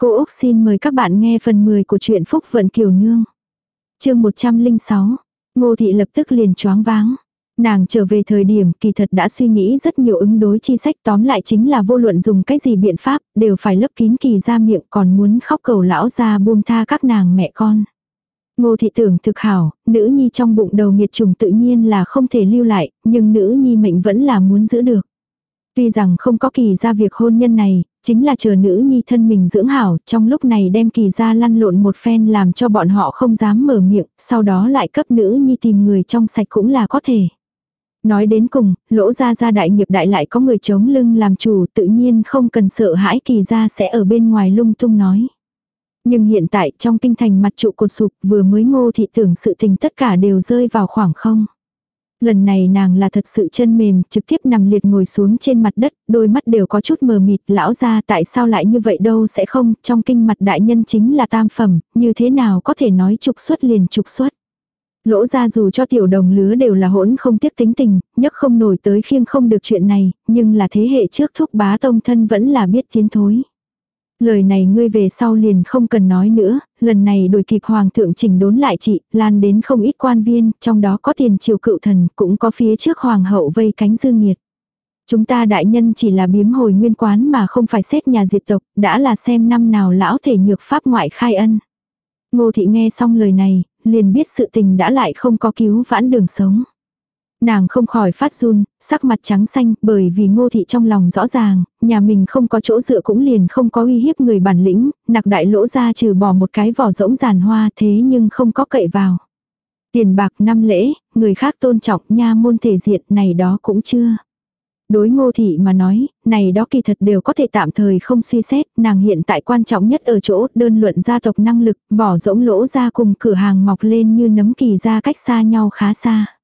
Cô Úc xin mời các bạn nghe phần 10 của truyện Phúc Vận Kiều Nương. chương 106. Ngô Thị lập tức liền choáng váng. Nàng trở về thời điểm kỳ thật đã suy nghĩ rất nhiều ứng đối chi sách tóm lại chính là vô luận dùng cái gì biện pháp đều phải lấp kín kỳ ra miệng còn muốn khóc cầu lão ra buông tha các nàng mẹ con. Ngô thị tưởng thực hảo, nữ nhi trong bụng đầu nghiệt trùng tự nhiên là không thể lưu lại, nhưng nữ nhi mệnh vẫn là muốn giữ được. Tuy rằng không có kỳ ra việc hôn nhân này, chính là chờ nữ nhi thân mình dưỡng hảo, trong lúc này đem kỳ ra lăn lộn một phen làm cho bọn họ không dám mở miệng, sau đó lại cấp nữ nhi tìm người trong sạch cũng là có thể. Nói đến cùng, lỗ ra ra đại nghiệp đại lại có người chống lưng làm chủ tự nhiên không cần sợ hãi kỳ ra sẽ ở bên ngoài lung tung nói. Nhưng hiện tại trong kinh thành mặt trụ cột sụp vừa mới ngô thị tưởng sự tình tất cả đều rơi vào khoảng không. Lần này nàng là thật sự chân mềm, trực tiếp nằm liệt ngồi xuống trên mặt đất, đôi mắt đều có chút mờ mịt, lão ra tại sao lại như vậy đâu sẽ không, trong kinh mặt đại nhân chính là tam phẩm, như thế nào có thể nói trục xuất liền trục xuất. Lỗ ra dù cho tiểu đồng lứa đều là hỗn không tiếc tính tình, nhất không nổi tới khiêng không được chuyện này, nhưng là thế hệ trước thúc bá tông thân vẫn là biết tiến thối. Lời này ngươi về sau liền không cần nói nữa, lần này đuổi kịp hoàng thượng chỉnh đốn lại chị, lan đến không ít quan viên, trong đó có tiền triều cựu thần, cũng có phía trước hoàng hậu vây cánh dư nghiệt. Chúng ta đại nhân chỉ là biếm hồi nguyên quán mà không phải xét nhà diệt tộc, đã là xem năm nào lão thể nhược pháp ngoại khai ân. Ngô thị nghe xong lời này, liền biết sự tình đã lại không có cứu vãn đường sống. Nàng không khỏi phát run, sắc mặt trắng xanh bởi vì ngô thị trong lòng rõ ràng, nhà mình không có chỗ dựa cũng liền không có uy hiếp người bản lĩnh, nặc đại lỗ ra trừ bỏ một cái vỏ rỗng giàn hoa thế nhưng không có cậy vào. Tiền bạc năm lễ, người khác tôn trọng nha môn thể diện này đó cũng chưa. Đối ngô thị mà nói, này đó kỳ thật đều có thể tạm thời không suy xét, nàng hiện tại quan trọng nhất ở chỗ đơn luận gia tộc năng lực, vỏ rỗng lỗ ra cùng cửa hàng mọc lên như nấm kỳ ra cách xa nhau khá xa.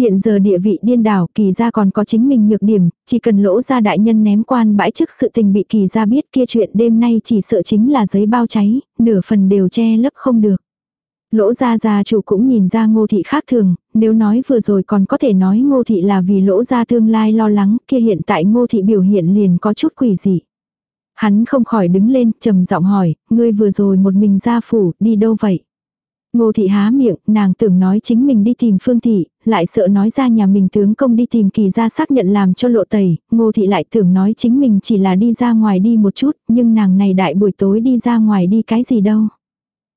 Hiện giờ địa vị điên đảo kỳ ra còn có chính mình nhược điểm, chỉ cần lỗ ra đại nhân ném quan bãi trước sự tình bị kỳ ra biết kia chuyện đêm nay chỉ sợ chính là giấy bao cháy, nửa phần đều che lấp không được. Lỗ gia gia chủ cũng nhìn ra ngô thị khác thường, nếu nói vừa rồi còn có thể nói ngô thị là vì lỗ gia tương lai lo lắng, kia hiện tại ngô thị biểu hiện liền có chút quỷ dị. Hắn không khỏi đứng lên, trầm giọng hỏi, ngươi vừa rồi một mình ra phủ, đi đâu vậy? Ngô thị há miệng, nàng tưởng nói chính mình đi tìm phương thị, lại sợ nói ra nhà mình tướng công đi tìm kỳ ra xác nhận làm cho lộ tẩy, ngô thị lại tưởng nói chính mình chỉ là đi ra ngoài đi một chút, nhưng nàng này đại buổi tối đi ra ngoài đi cái gì đâu.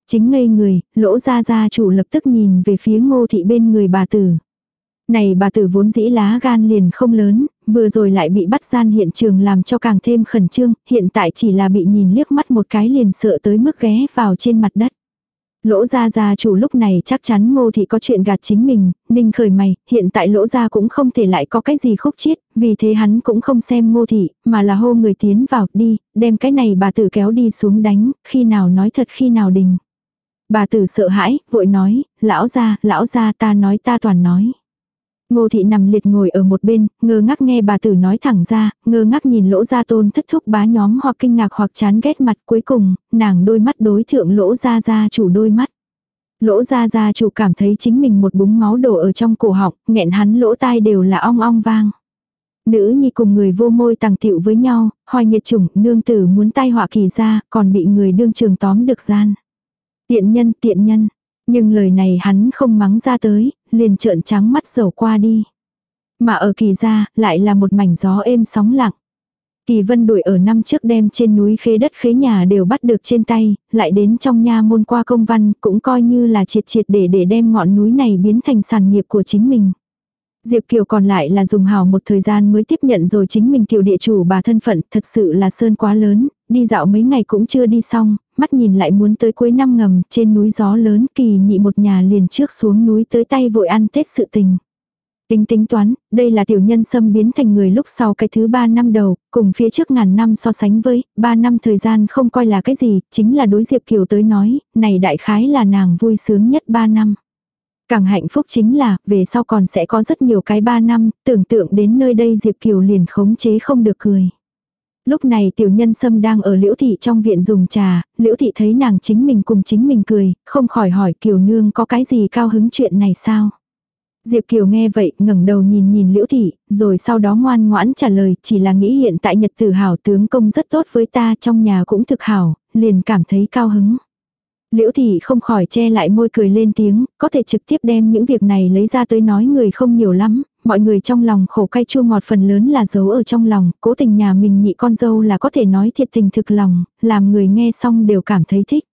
Chính ngây người, lỗ ra gia chủ lập tức nhìn về phía ngô thị bên người bà tử. Này bà tử vốn dĩ lá gan liền không lớn, vừa rồi lại bị bắt gian hiện trường làm cho càng thêm khẩn trương, hiện tại chỉ là bị nhìn liếc mắt một cái liền sợ tới mức ghé vào trên mặt đất. Lỗ gia gia chủ lúc này chắc chắn ngô thị có chuyện gạt chính mình, ninh khởi mày, hiện tại lỗ gia cũng không thể lại có cái gì khúc chiết, vì thế hắn cũng không xem ngô thị, mà là hô người tiến vào, đi, đem cái này bà tử kéo đi xuống đánh, khi nào nói thật khi nào đình. Bà tử sợ hãi, vội nói, lão gia, lão gia ta nói ta toàn nói. Ngô thị nằm liệt ngồi ở một bên, ngơ ngác nghe bà tử nói thẳng ra, ngơ ngác nhìn lỗ gia tôn thất thúc bá nhóm hoặc kinh ngạc hoặc chán ghét mặt cuối cùng, nàng đôi mắt đối thượng lỗ gia gia chủ đôi mắt. Lỗ gia gia chủ cảm thấy chính mình một búng máu đổ ở trong cổ họng, nghẹn hắn lỗ tai đều là ong ong vang. Nữ nhi cùng người vô môi tàng tiệu với nhau, hoài nhiệt chủng, nương tử muốn tai họa kỳ ra, còn bị người đương trường tóm được gian. Tiện nhân, tiện nhân. Nhưng lời này hắn không mắng ra tới, liền trợn trắng mắt dầu qua đi. Mà ở kỳ ra lại là một mảnh gió êm sóng lặng. Kỳ vân đuổi ở năm trước đem trên núi khế đất khế nhà đều bắt được trên tay, lại đến trong nha môn qua công văn, cũng coi như là triệt triệt để để đem ngọn núi này biến thành sản nghiệp của chính mình. Diệp Kiều còn lại là dùng hào một thời gian mới tiếp nhận rồi chính mình tiểu địa chủ bà thân phận, thật sự là sơn quá lớn, đi dạo mấy ngày cũng chưa đi xong, mắt nhìn lại muốn tới cuối năm ngầm, trên núi gió lớn kỳ nhị một nhà liền trước xuống núi tới tay vội ăn Tết sự tình. Tính tính toán, đây là tiểu nhân xâm biến thành người lúc sau cái thứ ba năm đầu, cùng phía trước ngàn năm so sánh với, ba năm thời gian không coi là cái gì, chính là đối Diệp Kiều tới nói, này đại khái là nàng vui sướng nhất ba năm. Càng hạnh phúc chính là, về sau còn sẽ có rất nhiều cái ba năm, tưởng tượng đến nơi đây Diệp Kiều liền khống chế không được cười. Lúc này tiểu nhân sâm đang ở liễu thị trong viện dùng trà, liễu thị thấy nàng chính mình cùng chính mình cười, không khỏi hỏi kiều nương có cái gì cao hứng chuyện này sao. Diệp Kiều nghe vậy, ngẩng đầu nhìn nhìn Liễu Thị, rồi sau đó ngoan ngoãn trả lời, chỉ là nghĩ hiện tại nhật tử hảo tướng công rất tốt với ta trong nhà cũng thực hảo, liền cảm thấy cao hứng. Liễu Thị không khỏi che lại môi cười lên tiếng, có thể trực tiếp đem những việc này lấy ra tới nói người không nhiều lắm, mọi người trong lòng khổ cay chua ngọt phần lớn là giấu ở trong lòng, cố tình nhà mình nhị con dâu là có thể nói thiệt tình thực lòng, làm người nghe xong đều cảm thấy thích.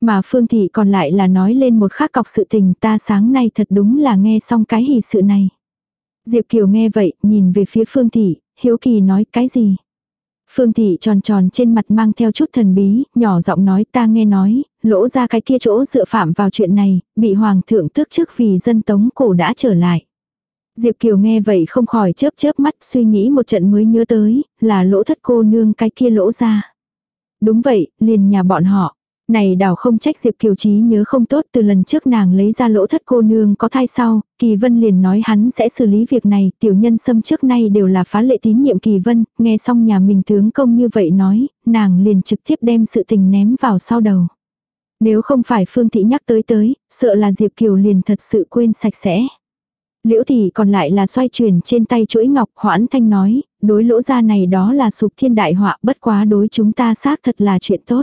Mà Phương Thị còn lại là nói lên một khác cọc sự tình ta sáng nay thật đúng là nghe xong cái hỷ sự này. Diệp Kiều nghe vậy, nhìn về phía Phương Thị, hiếu kỳ nói cái gì. Phương Thị tròn tròn trên mặt mang theo chút thần bí, nhỏ giọng nói ta nghe nói, lỗ ra cái kia chỗ dựa phạm vào chuyện này, bị Hoàng thượng tước trước vì dân tống cổ đã trở lại. Diệp Kiều nghe vậy không khỏi chớp chớp mắt suy nghĩ một trận mới nhớ tới, là lỗ thất cô nương cái kia lỗ ra. Đúng vậy, liền nhà bọn họ. Này đảo không trách Diệp Kiều Trí nhớ không tốt từ lần trước nàng lấy ra lỗ thất cô nương có thai sau, Kỳ Vân liền nói hắn sẽ xử lý việc này, tiểu nhân xâm trước nay đều là phá lệ tín nhiệm Kỳ Vân, nghe xong nhà mình tướng công như vậy nói, nàng liền trực tiếp đem sự tình ném vào sau đầu. Nếu không phải Phương Thị nhắc tới tới, sợ là Diệp Kiều liền thật sự quên sạch sẽ. Liễu Thị còn lại là xoay chuyển trên tay chuỗi ngọc hoãn thanh nói, đối lỗ ra này đó là sụp thiên đại họa bất quá đối chúng ta xác thật là chuyện tốt.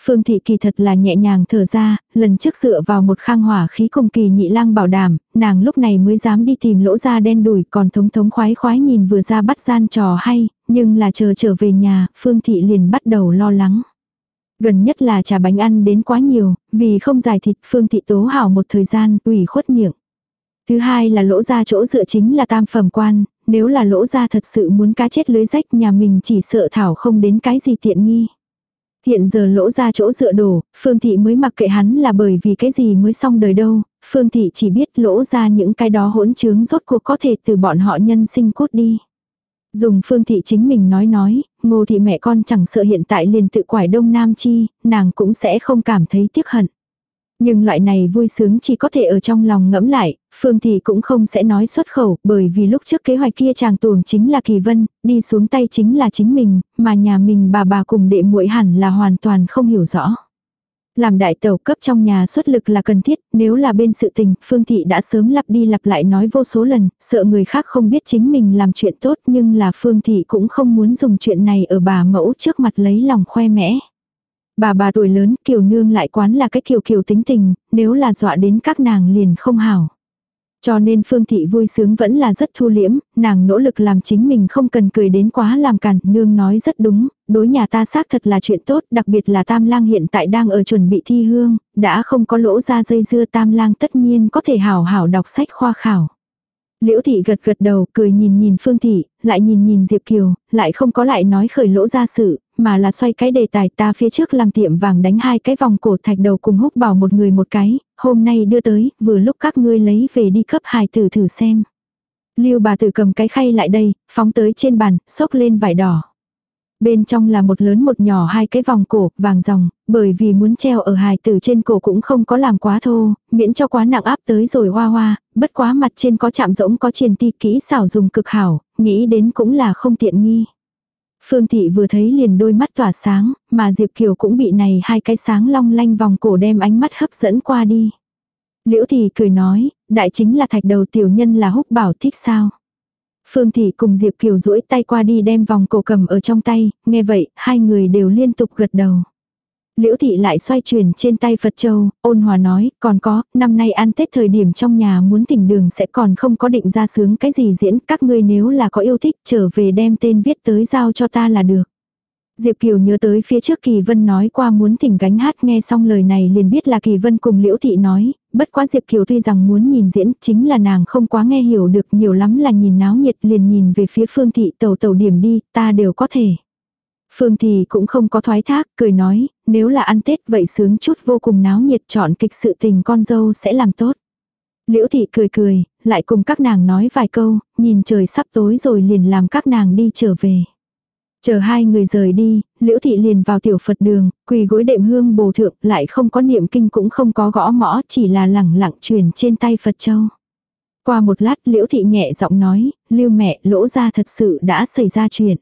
Phương thị kỳ thật là nhẹ nhàng thở ra, lần trước dựa vào một khang hỏa khí cùng kỳ nhị lang bảo đảm, nàng lúc này mới dám đi tìm lỗ ra đen đùi còn thống thống khoái khoái nhìn vừa ra bắt gian trò hay, nhưng là chờ trở về nhà, Phương thị liền bắt đầu lo lắng. Gần nhất là trà bánh ăn đến quá nhiều, vì không giải thịt Phương thị tố hảo một thời gian, ủy khuất miệng. Thứ hai là lỗ ra chỗ dựa chính là tam phẩm quan, nếu là lỗ ra thật sự muốn cá chết lưới rách nhà mình chỉ sợ thảo không đến cái gì tiện nghi. Hiện giờ lỗ ra chỗ dựa đổ, Phương Thị mới mặc kệ hắn là bởi vì cái gì mới xong đời đâu, Phương Thị chỉ biết lỗ ra những cái đó hỗn trướng rốt cuộc có thể từ bọn họ nhân sinh cốt đi. Dùng Phương Thị chính mình nói nói, ngô thị mẹ con chẳng sợ hiện tại liền tự quải đông nam chi, nàng cũng sẽ không cảm thấy tiếc hận. Nhưng loại này vui sướng chỉ có thể ở trong lòng ngẫm lại, Phương Thị cũng không sẽ nói xuất khẩu, bởi vì lúc trước kế hoạch kia chàng tuồng chính là Kỳ Vân, đi xuống tay chính là chính mình, mà nhà mình bà bà cùng đệ muội hẳn là hoàn toàn không hiểu rõ. Làm đại tàu cấp trong nhà xuất lực là cần thiết, nếu là bên sự tình, Phương Thị đã sớm lặp đi lặp lại nói vô số lần, sợ người khác không biết chính mình làm chuyện tốt nhưng là Phương Thị cũng không muốn dùng chuyện này ở bà mẫu trước mặt lấy lòng khoe mẽ. Bà bà tuổi lớn kiều nương lại quán là cái kiều kiều tính tình, nếu là dọa đến các nàng liền không hảo. Cho nên Phương Thị vui sướng vẫn là rất thu liễm, nàng nỗ lực làm chính mình không cần cười đến quá làm cản, nương nói rất đúng, đối nhà ta xác thật là chuyện tốt, đặc biệt là Tam Lang hiện tại đang ở chuẩn bị thi hương, đã không có lỗ ra dây dưa Tam Lang tất nhiên có thể hảo hảo đọc sách khoa khảo. Liễu thị gật gật đầu, cười nhìn nhìn Phương thị, lại nhìn nhìn Diệp Kiều, lại không có lại nói khởi lỗ ra sự, mà là xoay cái đề tài ta phía trước làm tiệm vàng đánh hai cái vòng cổ thạch đầu cùng húc bảo một người một cái, hôm nay đưa tới, vừa lúc các ngươi lấy về đi cấp hài tử thử xem. Lưu bà tử cầm cái khay lại đây, phóng tới trên bàn, xốc lên vải đỏ. Bên trong là một lớn một nhỏ hai cái vòng cổ, vàng dòng, bởi vì muốn treo ở hài tử trên cổ cũng không có làm quá thô, miễn cho quá nặng áp tới rồi hoa hoa, bất quá mặt trên có chạm rỗng có triền ti kỹ xảo dùng cực hảo, nghĩ đến cũng là không tiện nghi. Phương Thị vừa thấy liền đôi mắt tỏa sáng, mà Diệp Kiều cũng bị này hai cái sáng long lanh vòng cổ đem ánh mắt hấp dẫn qua đi. Liễu Thị cười nói, đại chính là thạch đầu tiểu nhân là húc bảo thích sao. Phương Thị cùng Diệp Kiều duỗi tay qua đi đem vòng cổ cầm ở trong tay, nghe vậy, hai người đều liên tục gật đầu. Liễu thị lại xoay chuyển trên tay Phật Châu, ôn hòa nói, còn có, năm nay ăn Tết thời điểm trong nhà muốn thỉnh đường sẽ còn không có định ra sướng cái gì diễn, các ngươi nếu là có yêu thích trở về đem tên viết tới giao cho ta là được. Diệp Kiều nhớ tới phía trước Kỳ Vân nói qua muốn thỉnh gánh hát nghe xong lời này liền biết là Kỳ Vân cùng Liễu Thị nói, bất quá Diệp Kiều tuy rằng muốn nhìn diễn chính là nàng không quá nghe hiểu được nhiều lắm là nhìn náo nhiệt liền nhìn về phía Phương Thị tàu tàu điểm đi, ta đều có thể. Phương Thị cũng không có thoái thác, cười nói, nếu là ăn Tết vậy sướng chút vô cùng náo nhiệt chọn kịch sự tình con dâu sẽ làm tốt. Liễu thị cười cười, lại cùng các nàng nói vài câu, nhìn trời sắp tối rồi liền làm các nàng đi trở về. Chờ hai người rời đi, liễu thị liền vào tiểu Phật đường, quỳ gối đệm hương bồ thượng, lại không có niệm kinh cũng không có gõ mõ, chỉ là lẳng lặng truyền trên tay Phật châu. Qua một lát liễu thị nhẹ giọng nói, lưu mẹ lỗ ra thật sự đã xảy ra chuyện.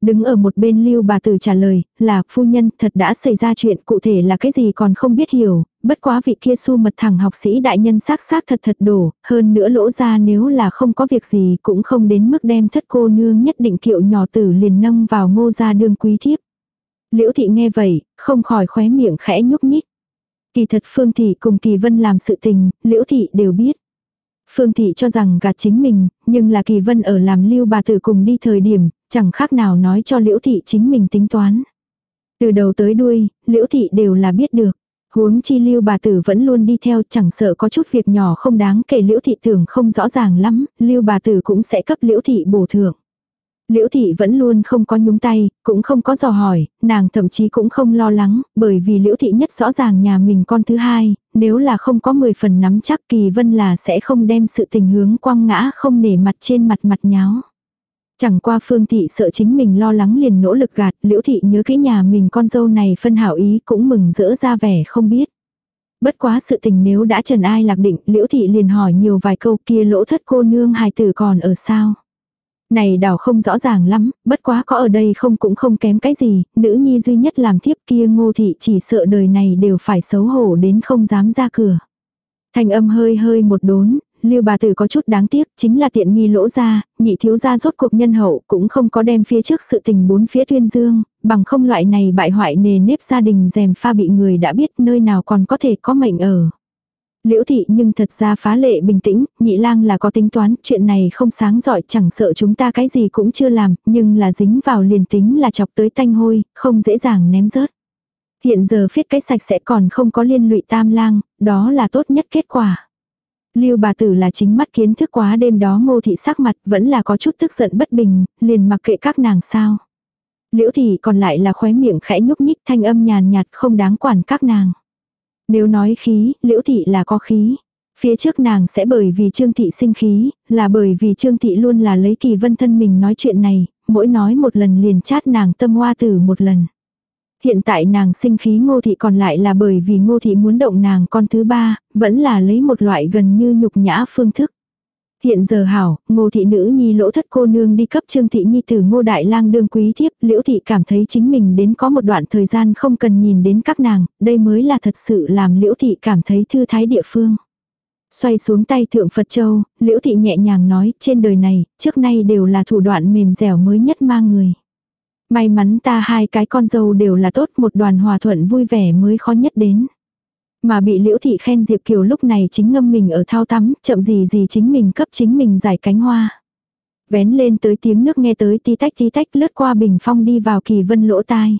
Đứng ở một bên lưu bà tử trả lời, là phu nhân thật đã xảy ra chuyện cụ thể là cái gì còn không biết hiểu, bất quá vị kia su mật thẳng học sĩ đại nhân xác xác thật thật đổ, hơn nữa lỗ ra nếu là không có việc gì cũng không đến mức đem thất cô nương nhất định kiệu nhỏ tử liền nâng vào ngô ra đương quý thiếp. Liễu thị nghe vậy, không khỏi khóe miệng khẽ nhúc nhích. Kỳ thật Phương Thị cùng Kỳ Vân làm sự tình, Liễu Thị đều biết. Phương Thị cho rằng gạt chính mình, nhưng là Kỳ Vân ở làm lưu bà tử cùng đi thời điểm, chẳng khác nào nói cho Liễu Thị chính mình tính toán. Từ đầu tới đuôi, Liễu Thị đều là biết được. Huống chi lưu bà tử vẫn luôn đi theo chẳng sợ có chút việc nhỏ không đáng kể Liễu Thị tưởng không rõ ràng lắm, lưu bà tử cũng sẽ cấp Liễu Thị bổ thưởng. Liễu thị vẫn luôn không có nhúng tay, cũng không có dò hỏi, nàng thậm chí cũng không lo lắng, bởi vì liễu thị nhất rõ ràng nhà mình con thứ hai, nếu là không có 10 phần nắm chắc kỳ vân là sẽ không đem sự tình hướng quăng ngã không nể mặt trên mặt mặt nháo. Chẳng qua phương thị sợ chính mình lo lắng liền nỗ lực gạt, liễu thị nhớ kỹ nhà mình con dâu này phân hảo ý cũng mừng rỡ ra vẻ không biết. Bất quá sự tình nếu đã trần ai lạc định, liễu thị liền hỏi nhiều vài câu kia lỗ thất cô nương hài tử còn ở sao. Này đảo không rõ ràng lắm, bất quá có ở đây không cũng không kém cái gì, nữ nhi duy nhất làm thiếp kia ngô thị chỉ sợ đời này đều phải xấu hổ đến không dám ra cửa. Thành âm hơi hơi một đốn, Lưu bà tử có chút đáng tiếc, chính là tiện nghi lỗ ra, nhị thiếu gia rốt cuộc nhân hậu cũng không có đem phía trước sự tình bốn phía tuyên dương, bằng không loại này bại hoại nề nếp gia đình dèm pha bị người đã biết nơi nào còn có thể có mệnh ở. Liễu thị nhưng thật ra phá lệ bình tĩnh, nhị lang là có tính toán, chuyện này không sáng giỏi chẳng sợ chúng ta cái gì cũng chưa làm, nhưng là dính vào liền tính là chọc tới tanh hôi, không dễ dàng ném rớt. Hiện giờ phiết cái sạch sẽ còn không có liên lụy tam lang, đó là tốt nhất kết quả. Lưu bà tử là chính mắt kiến thức quá đêm đó ngô thị sắc mặt vẫn là có chút tức giận bất bình, liền mặc kệ các nàng sao. Liễu thị còn lại là khóe miệng khẽ nhúc nhích thanh âm nhàn nhạt không đáng quản các nàng. Nếu nói khí, liễu thị là có khí. Phía trước nàng sẽ bởi vì Trương Thị sinh khí, là bởi vì Trương Thị luôn là lấy kỳ vân thân mình nói chuyện này, mỗi nói một lần liền chát nàng tâm hoa tử một lần. Hiện tại nàng sinh khí ngô thị còn lại là bởi vì ngô thị muốn động nàng con thứ ba, vẫn là lấy một loại gần như nhục nhã phương thức. Hiện giờ hảo, ngô thị nữ nhi lỗ thất cô nương đi cấp trương thị nhi tử ngô đại lang đương quý thiếp, liễu thị cảm thấy chính mình đến có một đoạn thời gian không cần nhìn đến các nàng, đây mới là thật sự làm liễu thị cảm thấy thư thái địa phương. Xoay xuống tay thượng Phật Châu, liễu thị nhẹ nhàng nói, trên đời này, trước nay đều là thủ đoạn mềm dẻo mới nhất mang người. May mắn ta hai cái con dâu đều là tốt một đoàn hòa thuận vui vẻ mới khó nhất đến. Mà bị liễu thị khen Diệp Kiều lúc này chính ngâm mình ở thao tắm, chậm gì gì chính mình cấp chính mình giải cánh hoa. Vén lên tới tiếng nước nghe tới tí tách tí tách lướt qua bình phong đi vào kỳ vân lỗ tai.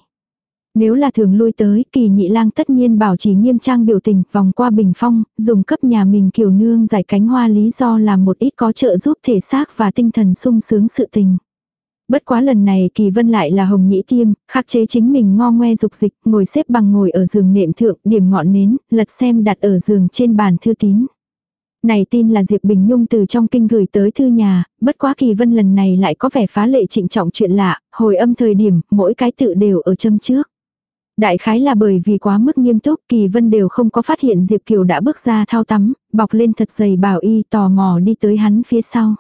Nếu là thường lui tới, kỳ nhị lang tất nhiên bảo trì nghiêm trang biểu tình, vòng qua bình phong, dùng cấp nhà mình kiều nương giải cánh hoa lý do là một ít có trợ giúp thể xác và tinh thần sung sướng sự tình. Bất quá lần này kỳ vân lại là hồng nhĩ tiêm, khắc chế chính mình ngo ngoe dục dịch, ngồi xếp bằng ngồi ở giường nệm thượng, điểm ngọn nến, lật xem đặt ở giường trên bàn thư tín. Này tin là Diệp Bình Nhung từ trong kinh gửi tới thư nhà, bất quá kỳ vân lần này lại có vẻ phá lệ trịnh trọng chuyện lạ, hồi âm thời điểm, mỗi cái tự đều ở châm trước. Đại khái là bởi vì quá mức nghiêm túc kỳ vân đều không có phát hiện Diệp Kiều đã bước ra thao tắm, bọc lên thật dày bảo y tò mò đi tới hắn phía sau.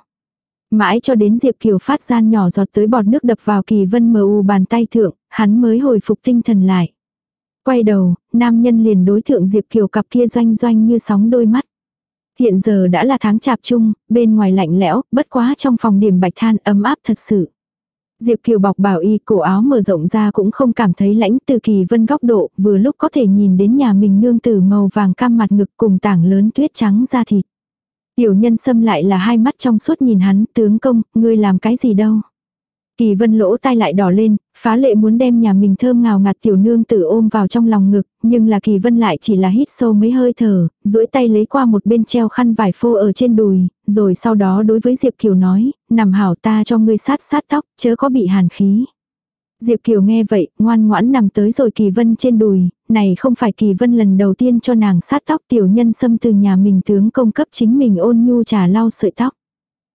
Mãi cho đến Diệp Kiều phát gian nhỏ giọt tới bọt nước đập vào kỳ vân mờ u bàn tay thượng, hắn mới hồi phục tinh thần lại. Quay đầu, nam nhân liền đối thượng Diệp Kiều cặp kia doanh doanh như sóng đôi mắt. Hiện giờ đã là tháng chạp chung, bên ngoài lạnh lẽo, bất quá trong phòng điểm bạch than ấm áp thật sự. Diệp Kiều bọc bảo y cổ áo mở rộng ra cũng không cảm thấy lãnh từ kỳ vân góc độ, vừa lúc có thể nhìn đến nhà mình nương tử màu vàng cam mặt ngực cùng tảng lớn tuyết trắng ra thịt. Tiểu nhân xâm lại là hai mắt trong suốt nhìn hắn, tướng công, ngươi làm cái gì đâu. Kỳ vân lỗ tai lại đỏ lên, phá lệ muốn đem nhà mình thơm ngào ngạt tiểu nương tử ôm vào trong lòng ngực, nhưng là kỳ vân lại chỉ là hít sâu mấy hơi thở, duỗi tay lấy qua một bên treo khăn vải phô ở trên đùi, rồi sau đó đối với Diệp Kiều nói, nằm hảo ta cho ngươi sát sát tóc, chớ có bị hàn khí. Diệp Kiều nghe vậy, ngoan ngoãn nằm tới rồi Kỳ Vân trên đùi, này không phải Kỳ Vân lần đầu tiên cho nàng sát tóc tiểu nhân xâm từ nhà mình tướng công cấp chính mình ôn nhu trà lau sợi tóc.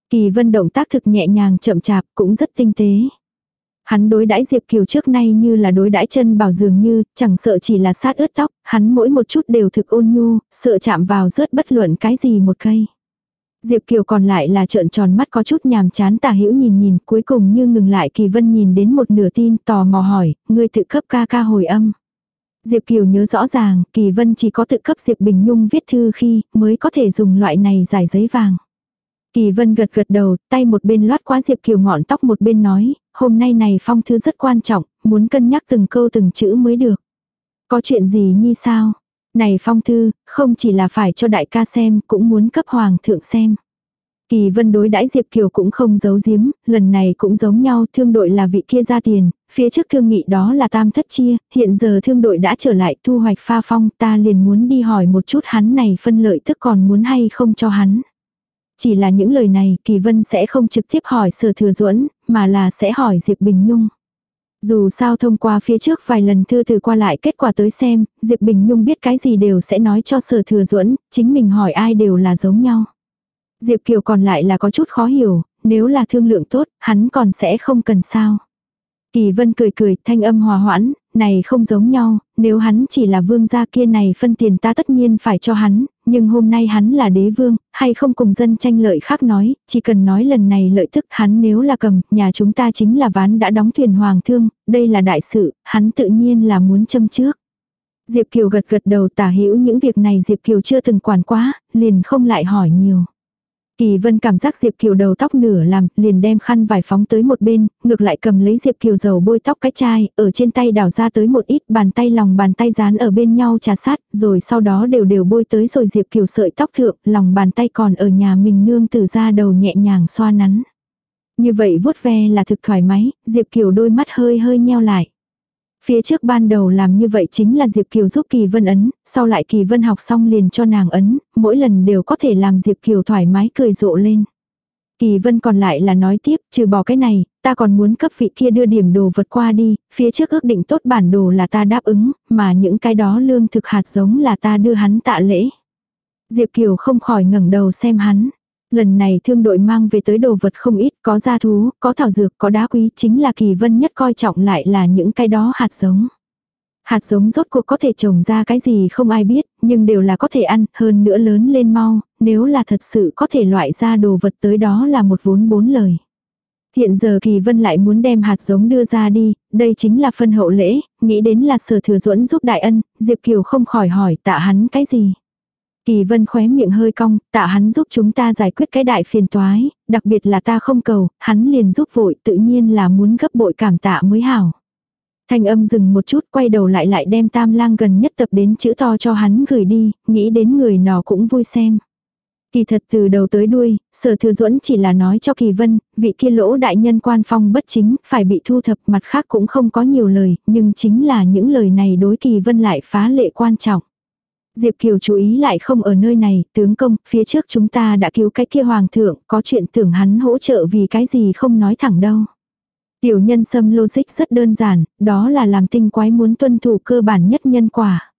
Kỳ Vân động tác thực nhẹ nhàng chậm chạp cũng rất tinh tế. Hắn đối đãi Diệp Kiều trước nay như là đối đãi chân bảo dường như, chẳng sợ chỉ là sát ướt tóc, hắn mỗi một chút đều thực ôn nhu, sợ chạm vào rớt bất luận cái gì một cây. Diệp Kiều còn lại là trợn tròn mắt có chút nhàm chán tả hữu nhìn nhìn cuối cùng như ngừng lại Kỳ Vân nhìn đến một nửa tin tò mò hỏi, ngươi tự cấp ca ca hồi âm. Diệp Kiều nhớ rõ ràng, Kỳ Vân chỉ có tự cấp Diệp Bình Nhung viết thư khi mới có thể dùng loại này giải giấy vàng. Kỳ Vân gật gật đầu, tay một bên loát qua Diệp Kiều ngọn tóc một bên nói, hôm nay này phong thư rất quan trọng, muốn cân nhắc từng câu từng chữ mới được. Có chuyện gì như sao? Này phong thư, không chỉ là phải cho đại ca xem, cũng muốn cấp hoàng thượng xem. Kỳ vân đối đãi Diệp Kiều cũng không giấu giếm, lần này cũng giống nhau, thương đội là vị kia ra tiền, phía trước thương nghị đó là tam thất chia, hiện giờ thương đội đã trở lại thu hoạch pha phong, ta liền muốn đi hỏi một chút hắn này phân lợi tức còn muốn hay không cho hắn. Chỉ là những lời này, Kỳ Vân sẽ không trực tiếp hỏi Sở Thừa Duẫn, mà là sẽ hỏi Diệp Bình Nhung. Dù sao thông qua phía trước vài lần thư từ qua lại kết quả tới xem, Diệp Bình Nhung biết cái gì đều sẽ nói cho Sở Thừa Duẫn, chính mình hỏi ai đều là giống nhau. Diệp Kiều còn lại là có chút khó hiểu, nếu là thương lượng tốt, hắn còn sẽ không cần sao. Kỳ Vân cười cười, thanh âm hòa hoãn, này không giống nhau, nếu hắn chỉ là vương gia kia này phân tiền ta tất nhiên phải cho hắn, nhưng hôm nay hắn là đế vương, hay không cùng dân tranh lợi khác nói, chỉ cần nói lần này lợi tức hắn nếu là cầm, nhà chúng ta chính là ván đã đóng thuyền hoàng thương, đây là đại sự, hắn tự nhiên là muốn châm trước. Diệp Kiều gật gật đầu tả hữu những việc này Diệp Kiều chưa từng quản quá, liền không lại hỏi nhiều. Kỳ vân cảm giác Diệp Kiều đầu tóc nửa làm, liền đem khăn vải phóng tới một bên, ngược lại cầm lấy Diệp Kiều dầu bôi tóc cái chai, ở trên tay đảo ra tới một ít, bàn tay lòng bàn tay dán ở bên nhau trà sát, rồi sau đó đều đều bôi tới rồi Diệp Kiều sợi tóc thượng, lòng bàn tay còn ở nhà mình nương từ ra đầu nhẹ nhàng xoa nắn. Như vậy vuốt ve là thực thoải mái, Diệp Kiều đôi mắt hơi hơi nheo lại. Phía trước ban đầu làm như vậy chính là Diệp Kiều giúp Kỳ Vân ấn, sau lại Kỳ Vân học xong liền cho nàng ấn, mỗi lần đều có thể làm Diệp Kiều thoải mái cười rộ lên. Kỳ Vân còn lại là nói tiếp, trừ bỏ cái này, ta còn muốn cấp vị kia đưa điểm đồ vật qua đi, phía trước ước định tốt bản đồ là ta đáp ứng, mà những cái đó lương thực hạt giống là ta đưa hắn tạ lễ. Diệp Kiều không khỏi ngẩng đầu xem hắn. Lần này thương đội mang về tới đồ vật không ít, có gia thú, có thảo dược, có đá quý, chính là kỳ vân nhất coi trọng lại là những cái đó hạt giống. Hạt giống rốt cuộc có thể trồng ra cái gì không ai biết, nhưng đều là có thể ăn, hơn nữa lớn lên mau, nếu là thật sự có thể loại ra đồ vật tới đó là một vốn bốn lời. Hiện giờ Kỳ Vân lại muốn đem hạt giống đưa ra đi, đây chính là phân hậu lễ, nghĩ đến là sở thừa duẫn giúp đại ân, Diệp Kiều không khỏi hỏi tạ hắn cái gì. Kỳ vân khóe miệng hơi cong, tạ hắn giúp chúng ta giải quyết cái đại phiền toái, đặc biệt là ta không cầu, hắn liền giúp vội tự nhiên là muốn gấp bội cảm tạ mới hảo. Thanh âm dừng một chút quay đầu lại lại đem tam lang gần nhất tập đến chữ to cho hắn gửi đi, nghĩ đến người nó cũng vui xem. Kỳ thật từ đầu tới đuôi, sở thừa duẫn chỉ là nói cho kỳ vân, vị kia lỗ đại nhân quan phong bất chính, phải bị thu thập mặt khác cũng không có nhiều lời, nhưng chính là những lời này đối kỳ vân lại phá lệ quan trọng. Diệp Kiều chú ý lại không ở nơi này, tướng công, phía trước chúng ta đã cứu cái kia hoàng thượng, có chuyện tưởng hắn hỗ trợ vì cái gì không nói thẳng đâu. Tiểu nhân xâm logic rất đơn giản, đó là làm tinh quái muốn tuân thủ cơ bản nhất nhân quả.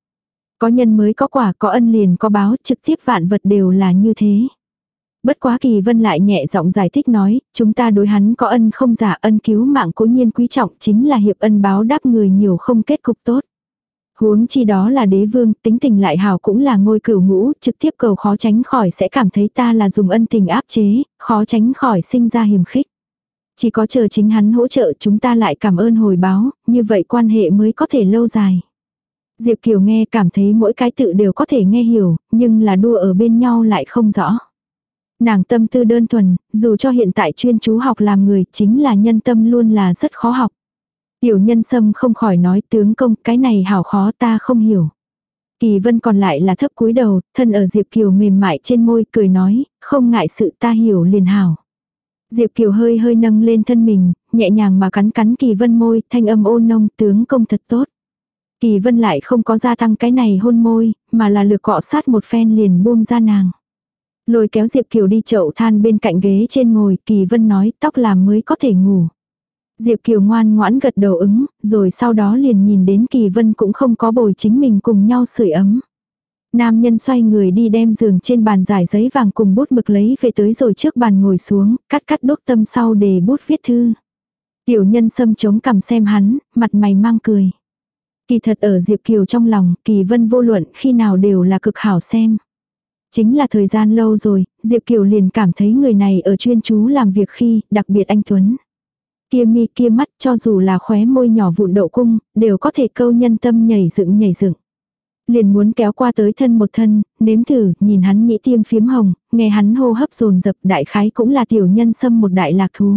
Có nhân mới có quả, có ân liền có báo, trực tiếp vạn vật đều là như thế. Bất quá kỳ vân lại nhẹ giọng giải thích nói, chúng ta đối hắn có ân không giả ân cứu mạng cố nhiên quý trọng chính là hiệp ân báo đáp người nhiều không kết cục tốt. Huống chi đó là đế vương, tính tình lại hảo cũng là ngôi cửu ngũ, trực tiếp cầu khó tránh khỏi sẽ cảm thấy ta là dùng ân tình áp chế, khó tránh khỏi sinh ra hiểm khích. Chỉ có chờ chính hắn hỗ trợ chúng ta lại cảm ơn hồi báo, như vậy quan hệ mới có thể lâu dài. Diệp Kiều nghe cảm thấy mỗi cái tự đều có thể nghe hiểu, nhưng là đua ở bên nhau lại không rõ. Nàng tâm tư đơn thuần, dù cho hiện tại chuyên chú học làm người chính là nhân tâm luôn là rất khó học. Tiểu nhân sâm không khỏi nói tướng công cái này hảo khó ta không hiểu. Kỳ vân còn lại là thấp cúi đầu, thân ở Diệp Kiều mềm mại trên môi cười nói, không ngại sự ta hiểu liền hảo. Diệp Kiều hơi hơi nâng lên thân mình, nhẹ nhàng mà cắn cắn Kỳ Vân môi, thanh âm ôn nông tướng công thật tốt. Kỳ Vân lại không có gia tăng cái này hôn môi, mà là lược cọ sát một phen liền buông ra nàng. Lôi kéo Diệp Kiều đi chậu than bên cạnh ghế trên ngồi, Kỳ Vân nói tóc làm mới có thể ngủ. Diệp Kiều ngoan ngoãn gật đầu ứng, rồi sau đó liền nhìn đến Kỳ Vân cũng không có bồi chính mình cùng nhau sưởi ấm. Nam nhân xoay người đi đem giường trên bàn giải giấy vàng cùng bút mực lấy về tới rồi trước bàn ngồi xuống, cắt cắt đốt tâm sau để bút viết thư. Tiểu nhân xâm chống cầm xem hắn, mặt mày mang cười. Kỳ thật ở Diệp Kiều trong lòng, Kỳ Vân vô luận khi nào đều là cực hảo xem. Chính là thời gian lâu rồi, Diệp Kiều liền cảm thấy người này ở chuyên chú làm việc khi, đặc biệt anh Tuấn. Kia mi kia mắt cho dù là khóe môi nhỏ vụn đậu cung, đều có thể câu nhân tâm nhảy dựng nhảy dựng. Liền muốn kéo qua tới thân một thân, nếm thử, nhìn hắn nhĩ tiêm phiếm hồng, nghe hắn hô hấp dồn dập đại khái cũng là tiểu nhân xâm một đại lạc thú.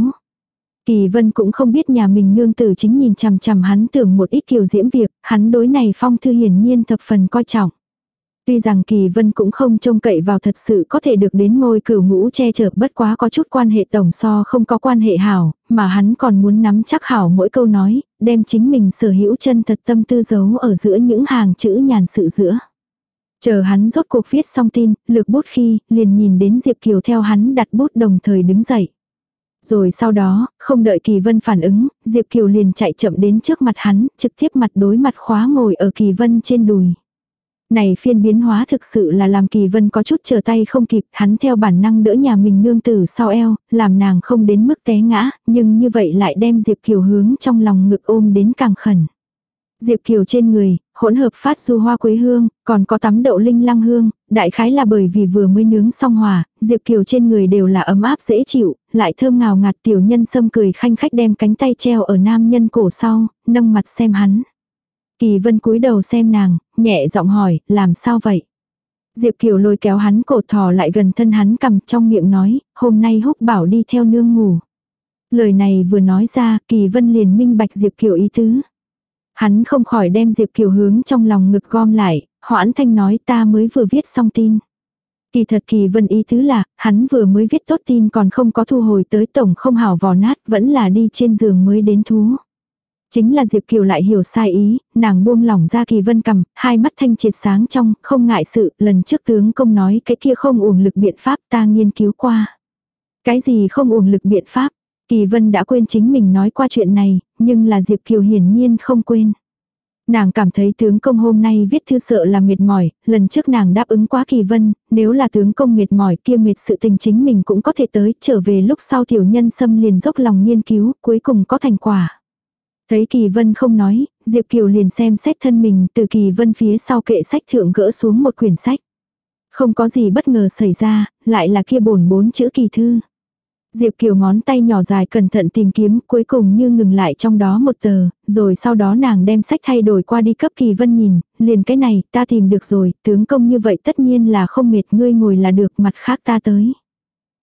Kỳ vân cũng không biết nhà mình nương tử chính nhìn chằm chằm hắn tưởng một ít kiều diễm việc, hắn đối này phong thư hiển nhiên thập phần coi trọng. Tuy rằng Kỳ Vân cũng không trông cậy vào thật sự có thể được đến ngôi cửu ngũ che chở bất quá có chút quan hệ tổng so không có quan hệ hảo, mà hắn còn muốn nắm chắc hảo mỗi câu nói, đem chính mình sở hữu chân thật tâm tư giấu ở giữa những hàng chữ nhàn sự giữa. Chờ hắn rốt cuộc viết xong tin, lược bút khi, liền nhìn đến Diệp Kiều theo hắn đặt bút đồng thời đứng dậy. Rồi sau đó, không đợi Kỳ Vân phản ứng, Diệp Kiều liền chạy chậm đến trước mặt hắn, trực tiếp mặt đối mặt khóa ngồi ở Kỳ Vân trên đùi. Này phiên biến hóa thực sự là làm kỳ vân có chút trở tay không kịp, hắn theo bản năng đỡ nhà mình nương tử sau eo, làm nàng không đến mức té ngã, nhưng như vậy lại đem Diệp Kiều hướng trong lòng ngực ôm đến càng khẩn. Diệp Kiều trên người, hỗn hợp phát du hoa quế hương, còn có tắm đậu linh lăng hương, đại khái là bởi vì vừa mới nướng xong hòa, Diệp Kiều trên người đều là ấm áp dễ chịu, lại thơm ngào ngạt tiểu nhân sâm cười khanh khách đem cánh tay treo ở nam nhân cổ sau, nâng mặt xem hắn. Kỳ vân cúi đầu xem nàng, nhẹ giọng hỏi, làm sao vậy? Diệp Kiều lôi kéo hắn cổ thò lại gần thân hắn cầm trong miệng nói, hôm nay húc bảo đi theo nương ngủ. Lời này vừa nói ra, Kỳ Vân liền minh bạch Diệp Kiều ý tứ. Hắn không khỏi đem Diệp Kiều hướng trong lòng ngực gom lại, hoãn thanh nói ta mới vừa viết xong tin. Kỳ thật Kỳ Vân ý tứ là, hắn vừa mới viết tốt tin còn không có thu hồi tới tổng không hảo vò nát, vẫn là đi trên giường mới đến thú. Chính là Diệp Kiều lại hiểu sai ý, nàng buông lỏng ra kỳ vân cầm, hai mắt thanh triệt sáng trong, không ngại sự, lần trước tướng công nói cái kia không uổng lực biện pháp ta nghiên cứu qua. Cái gì không uổng lực biện pháp? Kỳ vân đã quên chính mình nói qua chuyện này, nhưng là Diệp Kiều hiển nhiên không quên. Nàng cảm thấy tướng công hôm nay viết thư sợ là mệt mỏi, lần trước nàng đáp ứng quá kỳ vân, nếu là tướng công mệt mỏi kia mệt sự tình chính mình cũng có thể tới, trở về lúc sau tiểu nhân xâm liền dốc lòng nghiên cứu, cuối cùng có thành quả. Thấy Kỳ Vân không nói, Diệp Kiều liền xem xét thân mình từ Kỳ Vân phía sau kệ sách thượng gỡ xuống một quyển sách. Không có gì bất ngờ xảy ra, lại là kia bổn bốn chữ kỳ thư. Diệp Kiều ngón tay nhỏ dài cẩn thận tìm kiếm cuối cùng như ngừng lại trong đó một tờ, rồi sau đó nàng đem sách thay đổi qua đi cấp Kỳ Vân nhìn, liền cái này ta tìm được rồi, tướng công như vậy tất nhiên là không mệt ngươi ngồi là được mặt khác ta tới.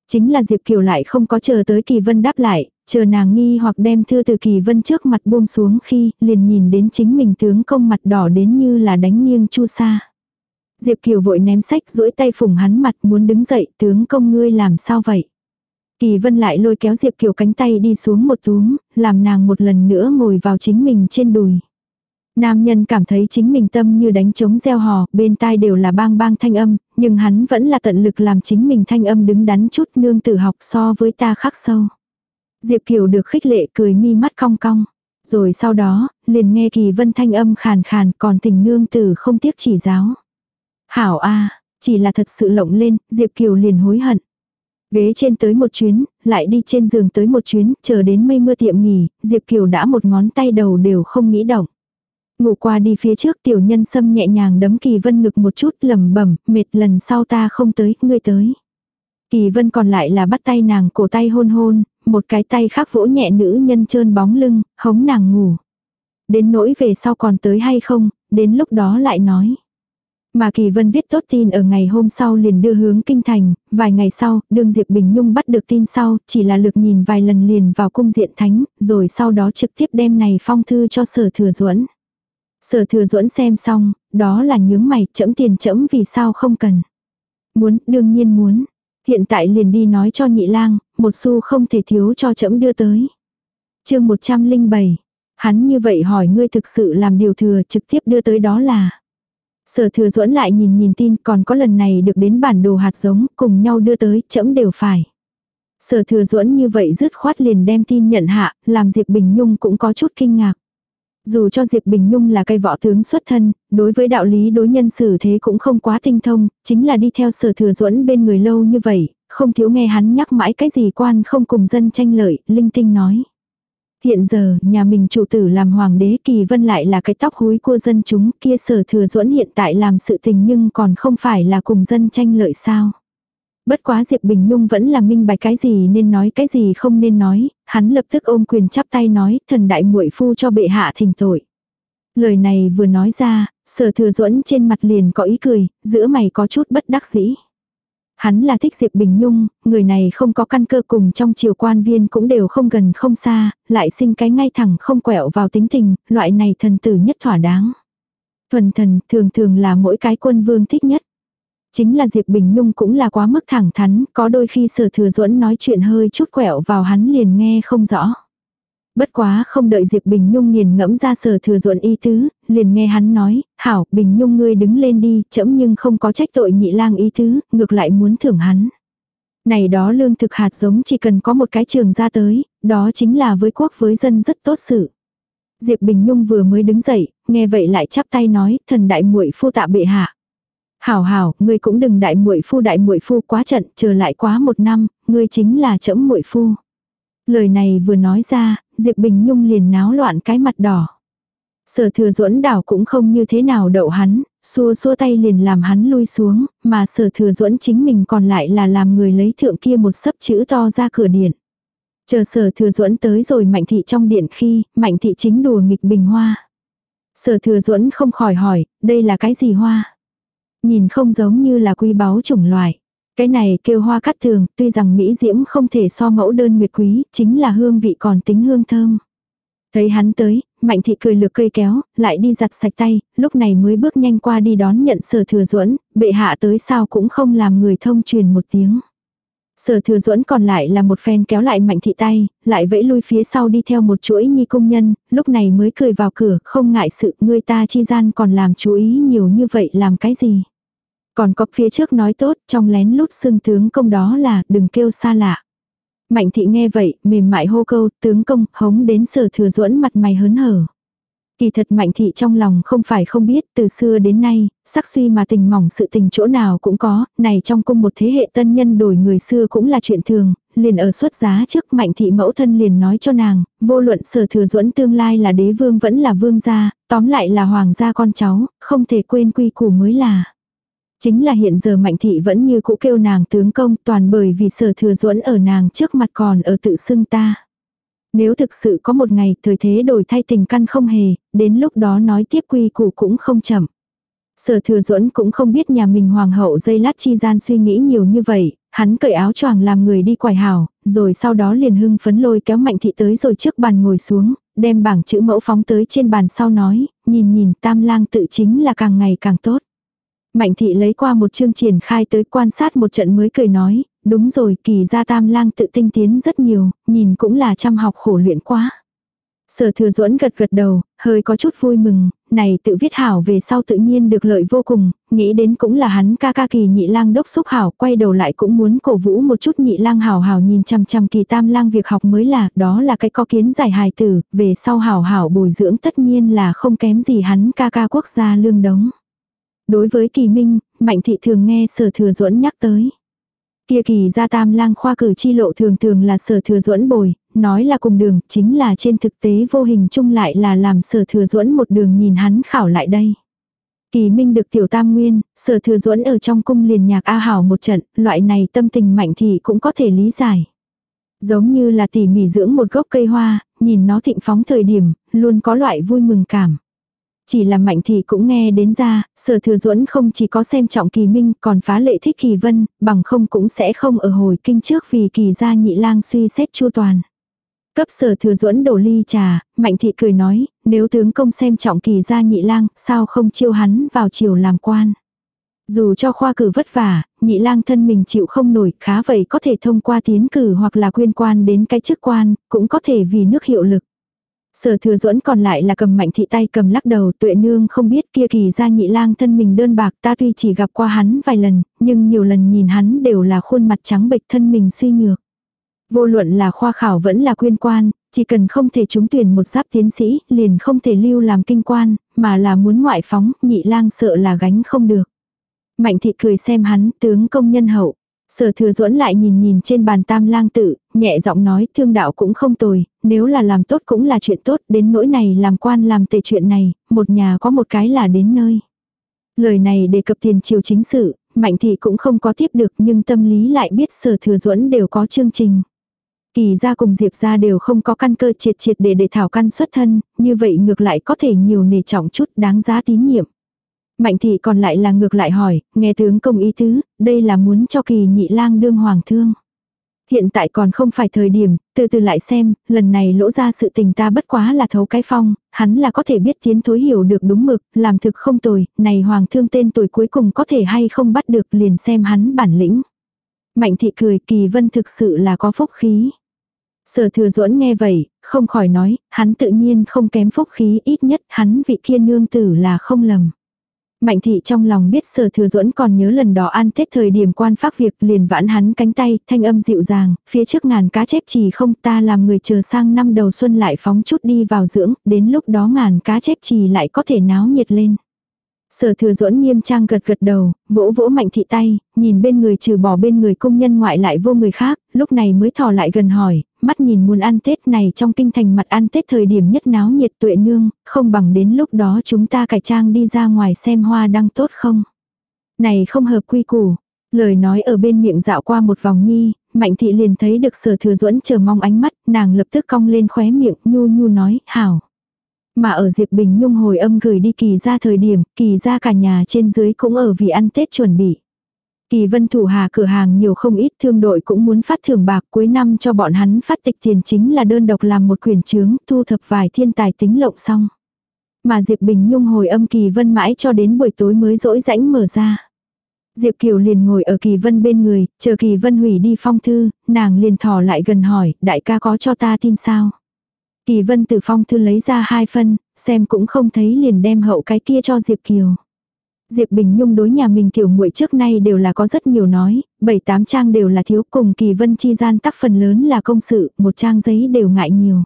Chính là Diệp Kiều lại không có chờ tới Kỳ Vân đáp lại, chờ nàng nghi hoặc đem thư từ Kỳ Vân trước mặt buông xuống khi liền nhìn đến chính mình tướng công mặt đỏ đến như là đánh nghiêng chu sa. Diệp Kiều vội ném sách duỗi tay phủng hắn mặt muốn đứng dậy tướng công ngươi làm sao vậy. Kỳ Vân lại lôi kéo Diệp Kiều cánh tay đi xuống một túm, làm nàng một lần nữa ngồi vào chính mình trên đùi. Nam nhân cảm thấy chính mình tâm như đánh trống gieo hò, bên tai đều là bang bang thanh âm, nhưng hắn vẫn là tận lực làm chính mình thanh âm đứng đắn chút nương tử học so với ta khắc sâu. Diệp Kiều được khích lệ cười mi mắt cong cong. Rồi sau đó, liền nghe kỳ vân thanh âm khàn khàn còn tình nương tử không tiếc chỉ giáo. Hảo a chỉ là thật sự lộng lên, Diệp Kiều liền hối hận. Ghế trên tới một chuyến, lại đi trên giường tới một chuyến, chờ đến mây mưa tiệm nghỉ, Diệp Kiều đã một ngón tay đầu đều không nghĩ động. Ngủ qua đi phía trước tiểu nhân xâm nhẹ nhàng đấm kỳ vân ngực một chút lầm bẩm mệt lần sau ta không tới, ngươi tới. Kỳ vân còn lại là bắt tay nàng cổ tay hôn hôn, một cái tay khác vỗ nhẹ nữ nhân trơn bóng lưng, hống nàng ngủ. Đến nỗi về sau còn tới hay không, đến lúc đó lại nói. Mà Kỳ Vân viết tốt tin ở ngày hôm sau liền đưa hướng kinh thành, vài ngày sau, đương Diệp Bình Nhung bắt được tin sau, chỉ là lực nhìn vài lần liền vào cung diện thánh, rồi sau đó trực tiếp đem này phong thư cho sở thừa duẫn Sở thừa duẫn xem xong, đó là nhướng mày, chẫm tiền chẫm vì sao không cần. Muốn, đương nhiên muốn. Hiện tại liền đi nói cho nhị lang, một xu không thể thiếu cho chẫm đưa tới. chương 107. Hắn như vậy hỏi ngươi thực sự làm điều thừa trực tiếp đưa tới đó là. Sở thừa duẫn lại nhìn nhìn tin còn có lần này được đến bản đồ hạt giống cùng nhau đưa tới chẫm đều phải. Sở thừa duẫn như vậy dứt khoát liền đem tin nhận hạ, làm Diệp Bình Nhung cũng có chút kinh ngạc. Dù cho Diệp Bình Nhung là cây võ tướng xuất thân, đối với đạo lý đối nhân xử thế cũng không quá tinh thông, chính là đi theo sở thừa duẫn bên người lâu như vậy, không thiếu nghe hắn nhắc mãi cái gì quan không cùng dân tranh lợi, linh tinh nói. Hiện giờ, nhà mình chủ tử làm hoàng đế kỳ vân lại là cái tóc húi của dân chúng kia sở thừa duẫn hiện tại làm sự tình nhưng còn không phải là cùng dân tranh lợi sao. Bất quá Diệp Bình Nhung vẫn là minh bạch cái gì nên nói cái gì không nên nói, hắn lập tức ôm quyền chắp tay nói thần đại muội phu cho bệ hạ thỉnh tội. Lời này vừa nói ra, sở thừa duẫn trên mặt liền có ý cười, giữa mày có chút bất đắc dĩ. Hắn là thích Diệp Bình Nhung, người này không có căn cơ cùng trong triều quan viên cũng đều không gần không xa, lại sinh cái ngay thẳng không quẹo vào tính tình, loại này thần tử nhất thỏa đáng. Thuần thần thường thường là mỗi cái quân vương thích nhất. Chính là Diệp Bình Nhung cũng là quá mức thẳng thắn, có đôi khi sở thừa duẫn nói chuyện hơi chút quẹo vào hắn liền nghe không rõ. Bất quá không đợi Diệp Bình Nhung liền ngẫm ra sở thừa ruộn y tứ, liền nghe hắn nói, hảo, Bình Nhung ngươi đứng lên đi, chấm nhưng không có trách tội nhị lang y tứ, ngược lại muốn thưởng hắn. Này đó lương thực hạt giống chỉ cần có một cái trường ra tới, đó chính là với quốc với dân rất tốt sự. Diệp Bình Nhung vừa mới đứng dậy, nghe vậy lại chắp tay nói, thần đại muội phu tạ bệ hạ. Hảo hảo, ngươi cũng đừng đại muội phu đại muội phu quá trận, chờ lại quá một năm, ngươi chính là chấm muội phu. Lời này vừa nói ra, Diệp Bình Nhung liền náo loạn cái mặt đỏ. Sở thừa duẫn đảo cũng không như thế nào đậu hắn, xua xua tay liền làm hắn lui xuống, mà sở thừa duẫn chính mình còn lại là làm người lấy thượng kia một sấp chữ to ra cửa điện. Chờ sở thừa duẫn tới rồi mạnh thị trong điện khi, mạnh thị chính đùa nghịch bình hoa. Sở thừa duẫn không khỏi hỏi, đây là cái gì hoa? Nhìn không giống như là quy báu chủng loại. Cái này kêu hoa cắt thường, tuy rằng Mỹ Diễm không thể so mẫu đơn nguyệt quý, chính là hương vị còn tính hương thơm. Thấy hắn tới, Mạnh thị cười lược cây kéo, lại đi giặt sạch tay, lúc này mới bước nhanh qua đi đón nhận sở thừa duẫn bệ hạ tới sao cũng không làm người thông truyền một tiếng. Sở thừa duẫn còn lại là một phen kéo lại mạnh thị tay, lại vẫy lui phía sau đi theo một chuỗi nhi công nhân, lúc này mới cười vào cửa, không ngại sự người ta chi gian còn làm chú ý nhiều như vậy làm cái gì. Còn có phía trước nói tốt, trong lén lút xưng tướng công đó là đừng kêu xa lạ. Mạnh thị nghe vậy, mềm mại hô câu, tướng công, hống đến sở thừa duẫn mặt mày hớn hở. Kỳ thật mạnh thị trong lòng không phải không biết, từ xưa đến nay, sắc suy mà tình mỏng sự tình chỗ nào cũng có, này trong cung một thế hệ tân nhân đổi người xưa cũng là chuyện thường, liền ở xuất giá trước mạnh thị mẫu thân liền nói cho nàng, vô luận sở thừa duẫn tương lai là đế vương vẫn là vương gia, tóm lại là hoàng gia con cháu, không thể quên quy củ mới là. Chính là hiện giờ mạnh thị vẫn như cũ kêu nàng tướng công toàn bởi vì sở thừa duẫn ở nàng trước mặt còn ở tự xưng ta. Nếu thực sự có một ngày thời thế đổi thay tình căn không hề, đến lúc đó nói tiếp quy củ cũng không chậm. Sở thừa duẫn cũng không biết nhà mình hoàng hậu dây lát chi gian suy nghĩ nhiều như vậy, hắn cởi áo choàng làm người đi quải hào, rồi sau đó liền hưng phấn lôi kéo mạnh thị tới rồi trước bàn ngồi xuống, đem bảng chữ mẫu phóng tới trên bàn sau nói, nhìn nhìn tam lang tự chính là càng ngày càng tốt. Mạnh thị lấy qua một chương triển khai tới quan sát một trận mới cười nói, đúng rồi kỳ gia tam lang tự tinh tiến rất nhiều, nhìn cũng là chăm học khổ luyện quá. Sở thừa duẫn gật gật đầu, hơi có chút vui mừng, này tự viết hảo về sau tự nhiên được lợi vô cùng, nghĩ đến cũng là hắn ca ca kỳ nhị lang đốc xúc hảo, quay đầu lại cũng muốn cổ vũ một chút nhị lang hảo hảo nhìn chăm chăm kỳ tam lang việc học mới là, đó là cái có kiến giải hài tử, về sau hảo hảo bồi dưỡng tất nhiên là không kém gì hắn ca ca quốc gia lương đống. Đối với kỳ minh, mạnh thị thường nghe sở thừa duẫn nhắc tới. Kia kỳ gia tam lang khoa cử chi lộ thường thường là sở thừa duẫn bồi, nói là cùng đường, chính là trên thực tế vô hình chung lại là làm sở thừa duẫn một đường nhìn hắn khảo lại đây. Kỳ minh được tiểu tam nguyên, sở thừa duẫn ở trong cung liền nhạc A hảo một trận, loại này tâm tình mạnh thì cũng có thể lý giải. Giống như là tỉ mỉ dưỡng một gốc cây hoa, nhìn nó thịnh phóng thời điểm, luôn có loại vui mừng cảm. Chỉ là mạnh thì cũng nghe đến ra, sở thừa duẫn không chỉ có xem trọng kỳ minh còn phá lệ thích kỳ vân, bằng không cũng sẽ không ở hồi kinh trước vì kỳ gia nhị lang suy xét chu toàn. Cấp sở thừa duẫn đổ ly trà, mạnh thị cười nói, nếu tướng công xem trọng kỳ gia nhị lang, sao không chiêu hắn vào chiều làm quan. Dù cho khoa cử vất vả, nhị lang thân mình chịu không nổi, khá vậy có thể thông qua tiến cử hoặc là quyên quan đến cái chức quan, cũng có thể vì nước hiệu lực. Sở thừa duẫn còn lại là cầm mạnh thị tay cầm lắc đầu tuệ nương không biết kia kỳ ra nhị lang thân mình đơn bạc ta tuy chỉ gặp qua hắn vài lần, nhưng nhiều lần nhìn hắn đều là khuôn mặt trắng bệch thân mình suy nhược. Vô luận là khoa khảo vẫn là quyên quan, chỉ cần không thể trúng tuyển một giáp tiến sĩ, liền không thể lưu làm kinh quan, mà là muốn ngoại phóng, nhị lang sợ là gánh không được. Mạnh thị cười xem hắn, tướng công nhân hậu. Sở thừa duẫn lại nhìn nhìn trên bàn tam lang tự, nhẹ giọng nói thương đạo cũng không tồi, nếu là làm tốt cũng là chuyện tốt, đến nỗi này làm quan làm tệ chuyện này, một nhà có một cái là đến nơi. Lời này đề cập tiền triều chính sự, mạnh thị cũng không có tiếp được nhưng tâm lý lại biết sở thừa duẫn đều có chương trình. Kỳ gia cùng Diệp gia đều không có căn cơ triệt triệt để để thảo căn xuất thân, như vậy ngược lại có thể nhiều nề trọng chút đáng giá tín nhiệm. Mạnh thị còn lại là ngược lại hỏi, nghe tướng công ý tứ, đây là muốn cho kỳ nhị lang đương hoàng thương. Hiện tại còn không phải thời điểm, từ từ lại xem, lần này lỗ ra sự tình ta bất quá là thấu cái phong, hắn là có thể biết tiến thối hiểu được đúng mực, làm thực không tồi, này hoàng thương tên tuổi cuối cùng có thể hay không bắt được liền xem hắn bản lĩnh. Mạnh thị cười kỳ vân thực sự là có phúc khí. Sở thừa duẫn nghe vậy, không khỏi nói, hắn tự nhiên không kém phúc khí ít nhất hắn vị kia nương tử là không lầm. Mạnh thị trong lòng biết sở thừa duẫn còn nhớ lần đó ăn tết thời điểm quan phát việc liền vãn hắn cánh tay, thanh âm dịu dàng, phía trước ngàn cá chép chỉ không ta làm người chờ sang năm đầu xuân lại phóng chút đi vào dưỡng, đến lúc đó ngàn cá chép chỉ lại có thể náo nhiệt lên. Sở thừa duẫn nghiêm trang gật gật đầu, vỗ vỗ mạnh thị tay, nhìn bên người trừ bỏ bên người công nhân ngoại lại vô người khác, lúc này mới thò lại gần hỏi, mắt nhìn muốn ăn Tết này trong kinh thành mặt ăn Tết thời điểm nhất náo nhiệt tuệ nương, không bằng đến lúc đó chúng ta cải trang đi ra ngoài xem hoa đang tốt không. Này không hợp quy củ, lời nói ở bên miệng dạo qua một vòng nhi, mạnh thị liền thấy được sở thừa duẫn chờ mong ánh mắt, nàng lập tức cong lên khóe miệng nhu nhu nói, hảo. Mà ở Diệp Bình Nhung hồi âm gửi đi kỳ ra thời điểm, kỳ ra cả nhà trên dưới cũng ở vì ăn Tết chuẩn bị. Kỳ vân thủ hà cửa hàng nhiều không ít thương đội cũng muốn phát thưởng bạc cuối năm cho bọn hắn phát tịch tiền chính là đơn độc làm một quyển chướng thu thập vài thiên tài tính lộng xong. Mà Diệp Bình Nhung hồi âm Kỳ Vân mãi cho đến buổi tối mới rỗi rãnh mở ra. Diệp Kiều liền ngồi ở Kỳ Vân bên người, chờ Kỳ Vân hủy đi phong thư, nàng liền thò lại gần hỏi, đại ca có cho ta tin sao? Kỳ Vân từ phong thư lấy ra hai phân, xem cũng không thấy liền đem hậu cái kia cho Diệp Kiều. Diệp Bình Nhung đối nhà mình tiểu muội trước nay đều là có rất nhiều nói, bảy tám trang đều là thiếu cùng kỳ vân chi gian tác phần lớn là công sự, một trang giấy đều ngại nhiều.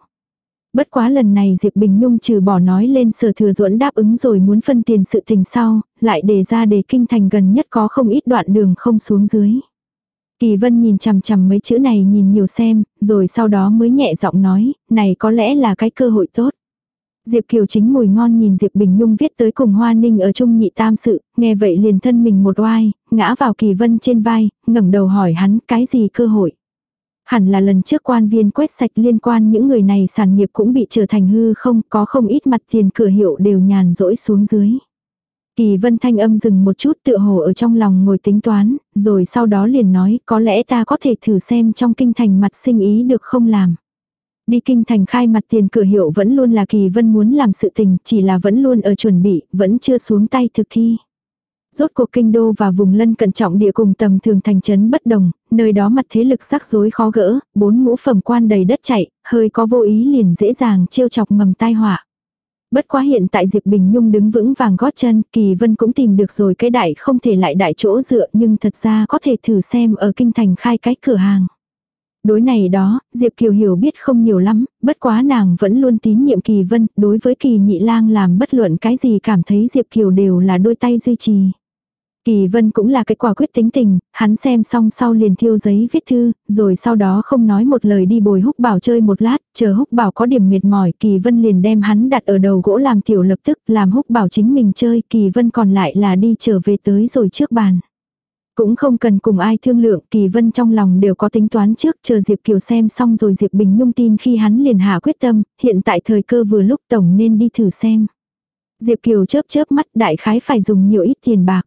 Bất quá lần này Diệp Bình Nhung trừ bỏ nói lên sở thừa ruộn đáp ứng rồi muốn phân tiền sự tình sau, lại đề ra để kinh thành gần nhất có không ít đoạn đường không xuống dưới. Kỳ vân nhìn chằm chằm mấy chữ này nhìn nhiều xem, rồi sau đó mới nhẹ giọng nói, này có lẽ là cái cơ hội tốt. Diệp Kiều chính mùi ngon nhìn Diệp Bình Nhung viết tới cùng Hoa Ninh ở chung nhị tam sự, nghe vậy liền thân mình một oai, ngã vào Kỳ Vân trên vai, ngẩng đầu hỏi hắn cái gì cơ hội. Hẳn là lần trước quan viên quét sạch liên quan những người này sản nghiệp cũng bị trở thành hư không, có không ít mặt tiền cửa hiệu đều nhàn rỗi xuống dưới. Kỳ vân thanh âm dừng một chút tựa hồ ở trong lòng ngồi tính toán, rồi sau đó liền nói có lẽ ta có thể thử xem trong kinh thành mặt sinh ý được không làm. Đi kinh thành khai mặt tiền cửa hiệu vẫn luôn là kỳ vân muốn làm sự tình, chỉ là vẫn luôn ở chuẩn bị, vẫn chưa xuống tay thực thi. Rốt cuộc kinh đô và vùng lân cận trọng địa cùng tầm thường thành trấn bất đồng, nơi đó mặt thế lực rắc rối khó gỡ, bốn ngũ phẩm quan đầy đất chạy, hơi có vô ý liền dễ dàng trêu chọc mầm tai họa. Bất quá hiện tại Diệp Bình Nhung đứng vững vàng gót chân, Kỳ Vân cũng tìm được rồi cái đại không thể lại đại chỗ dựa nhưng thật ra có thể thử xem ở kinh thành khai cái cửa hàng. Đối này đó, Diệp Kiều hiểu biết không nhiều lắm, bất quá nàng vẫn luôn tín nhiệm Kỳ Vân, đối với Kỳ Nhị Lang làm bất luận cái gì cảm thấy Diệp Kiều đều là đôi tay duy trì. Kỳ Vân cũng là cái quả quyết tính tình, hắn xem xong sau liền thiêu giấy viết thư, rồi sau đó không nói một lời đi bồi húc bảo chơi một lát, chờ húc bảo có điểm mệt mỏi, Kỳ Vân liền đem hắn đặt ở đầu gỗ làm tiểu lập tức, làm húc bảo chính mình chơi, Kỳ Vân còn lại là đi trở về tới rồi trước bàn. Cũng không cần cùng ai thương lượng, Kỳ Vân trong lòng đều có tính toán trước, chờ Diệp Kiều xem xong rồi Diệp Bình Nhung tin khi hắn liền hạ quyết tâm, hiện tại thời cơ vừa lúc tổng nên đi thử xem. Diệp Kiều chớp chớp mắt đại khái phải dùng nhiều ít tiền bạc.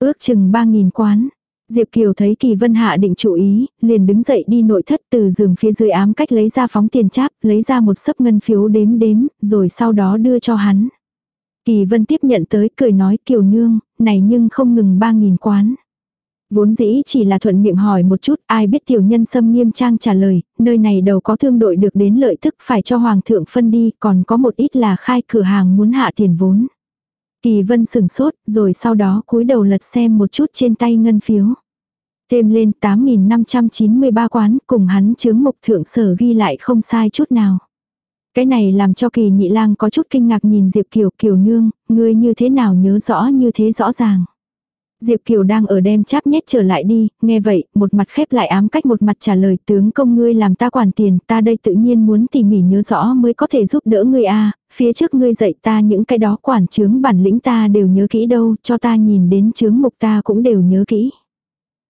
Ước chừng 3.000 quán. Diệp Kiều thấy Kỳ Vân hạ định chủ ý, liền đứng dậy đi nội thất từ giường phía dưới ám cách lấy ra phóng tiền cháp, lấy ra một sấp ngân phiếu đếm đếm, rồi sau đó đưa cho hắn. Kỳ Vân tiếp nhận tới cười nói Kiều Nương, này nhưng không ngừng 3.000 quán. Vốn dĩ chỉ là thuận miệng hỏi một chút, ai biết tiểu nhân xâm nghiêm trang trả lời, nơi này đầu có thương đội được đến lợi tức phải cho hoàng thượng phân đi, còn có một ít là khai cửa hàng muốn hạ tiền vốn. Kỳ vân sừng sốt, rồi sau đó cúi đầu lật xem một chút trên tay ngân phiếu. Thêm lên 8.593 quán cùng hắn chướng mục thượng sở ghi lại không sai chút nào. Cái này làm cho kỳ nhị lang có chút kinh ngạc nhìn Diệp Kiều Kiều Nương, ngươi như thế nào nhớ rõ như thế rõ ràng. Diệp Kiều đang ở đem cháp nhét trở lại đi, nghe vậy, một mặt khép lại ám cách một mặt trả lời tướng công ngươi làm ta quản tiền, ta đây tự nhiên muốn tỉ mỉ nhớ rõ mới có thể giúp đỡ ngươi a phía trước ngươi dạy ta những cái đó quản chướng bản lĩnh ta đều nhớ kỹ đâu, cho ta nhìn đến chướng mục ta cũng đều nhớ kỹ.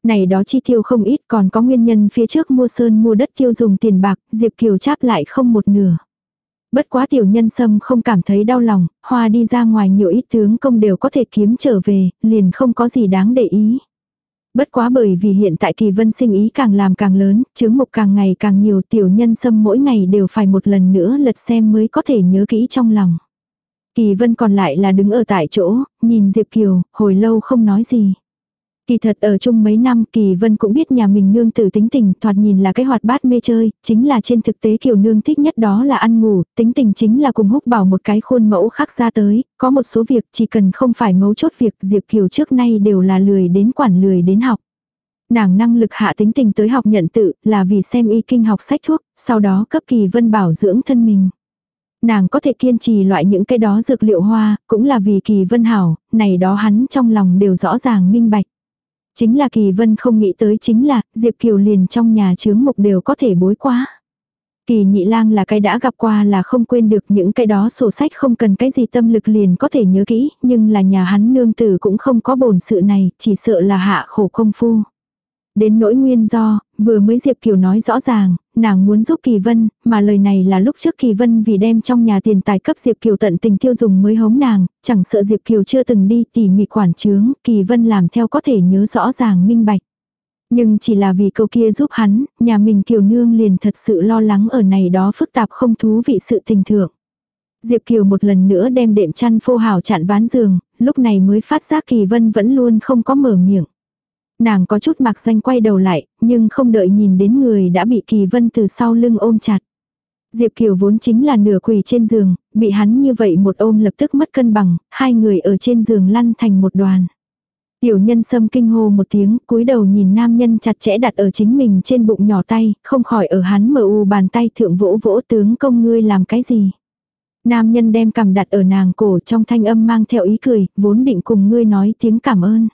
Này đó chi tiêu không ít còn có nguyên nhân phía trước mua sơn mua đất tiêu dùng tiền bạc, Diệp Kiều cháp lại không một nửa. Bất quá tiểu nhân sâm không cảm thấy đau lòng, hoa đi ra ngoài nhiều ít tướng công đều có thể kiếm trở về, liền không có gì đáng để ý. Bất quá bởi vì hiện tại kỳ vân sinh ý càng làm càng lớn, chứng mục càng ngày càng nhiều tiểu nhân sâm mỗi ngày đều phải một lần nữa lật xem mới có thể nhớ kỹ trong lòng. Kỳ vân còn lại là đứng ở tại chỗ, nhìn Diệp Kiều, hồi lâu không nói gì. Kỳ thật ở chung mấy năm Kỳ Vân cũng biết nhà mình nương tử tính tình thoạt nhìn là cái hoạt bát mê chơi, chính là trên thực tế Kiều nương thích nhất đó là ăn ngủ, tính tình chính là cùng húc bảo một cái khuôn mẫu khác ra tới, có một số việc chỉ cần không phải mấu chốt việc Diệp Kiều trước nay đều là lười đến quản lười đến học. Nàng năng lực hạ tính tình tới học nhận tự là vì xem y kinh học sách thuốc, sau đó cấp Kỳ Vân bảo dưỡng thân mình. Nàng có thể kiên trì loại những cái đó dược liệu hoa, cũng là vì Kỳ Vân hảo, này đó hắn trong lòng đều rõ ràng minh bạch. Chính là Kỳ Vân không nghĩ tới chính là, Diệp Kiều liền trong nhà chướng mục đều có thể bối quá. Kỳ nhị lang là cái đã gặp qua là không quên được những cái đó sổ sách không cần cái gì tâm lực liền có thể nhớ kỹ, nhưng là nhà hắn nương tử cũng không có bổn sự này, chỉ sợ là hạ khổ công phu. Đến nỗi nguyên do, vừa mới Diệp Kiều nói rõ ràng, nàng muốn giúp Kỳ Vân, mà lời này là lúc trước Kỳ Vân vì đem trong nhà tiền tài cấp Diệp Kiều tận tình tiêu dùng mới hống nàng, chẳng sợ Diệp Kiều chưa từng đi tỉ mỉ quản chướng, Kỳ Vân làm theo có thể nhớ rõ ràng minh bạch. Nhưng chỉ là vì câu kia giúp hắn, nhà mình Kiều Nương liền thật sự lo lắng ở này đó phức tạp không thú vị sự tình thượng. Diệp Kiều một lần nữa đem đệm chăn phô hào chặn ván giường, lúc này mới phát giác Kỳ Vân vẫn luôn không có mở miệng. Nàng có chút mặc danh quay đầu lại, nhưng không đợi nhìn đến người đã bị Kỳ Vân từ sau lưng ôm chặt. Diệp Kiều vốn chính là nửa quỳ trên giường, bị hắn như vậy một ôm lập tức mất cân bằng, hai người ở trên giường lăn thành một đoàn. Tiểu nhân sâm kinh hô một tiếng, cúi đầu nhìn nam nhân chặt chẽ đặt ở chính mình trên bụng nhỏ tay, không khỏi ở hắn mở u bàn tay thượng vỗ vỗ tướng công ngươi làm cái gì. Nam nhân đem cầm đặt ở nàng cổ trong thanh âm mang theo ý cười, vốn định cùng ngươi nói tiếng cảm ơn.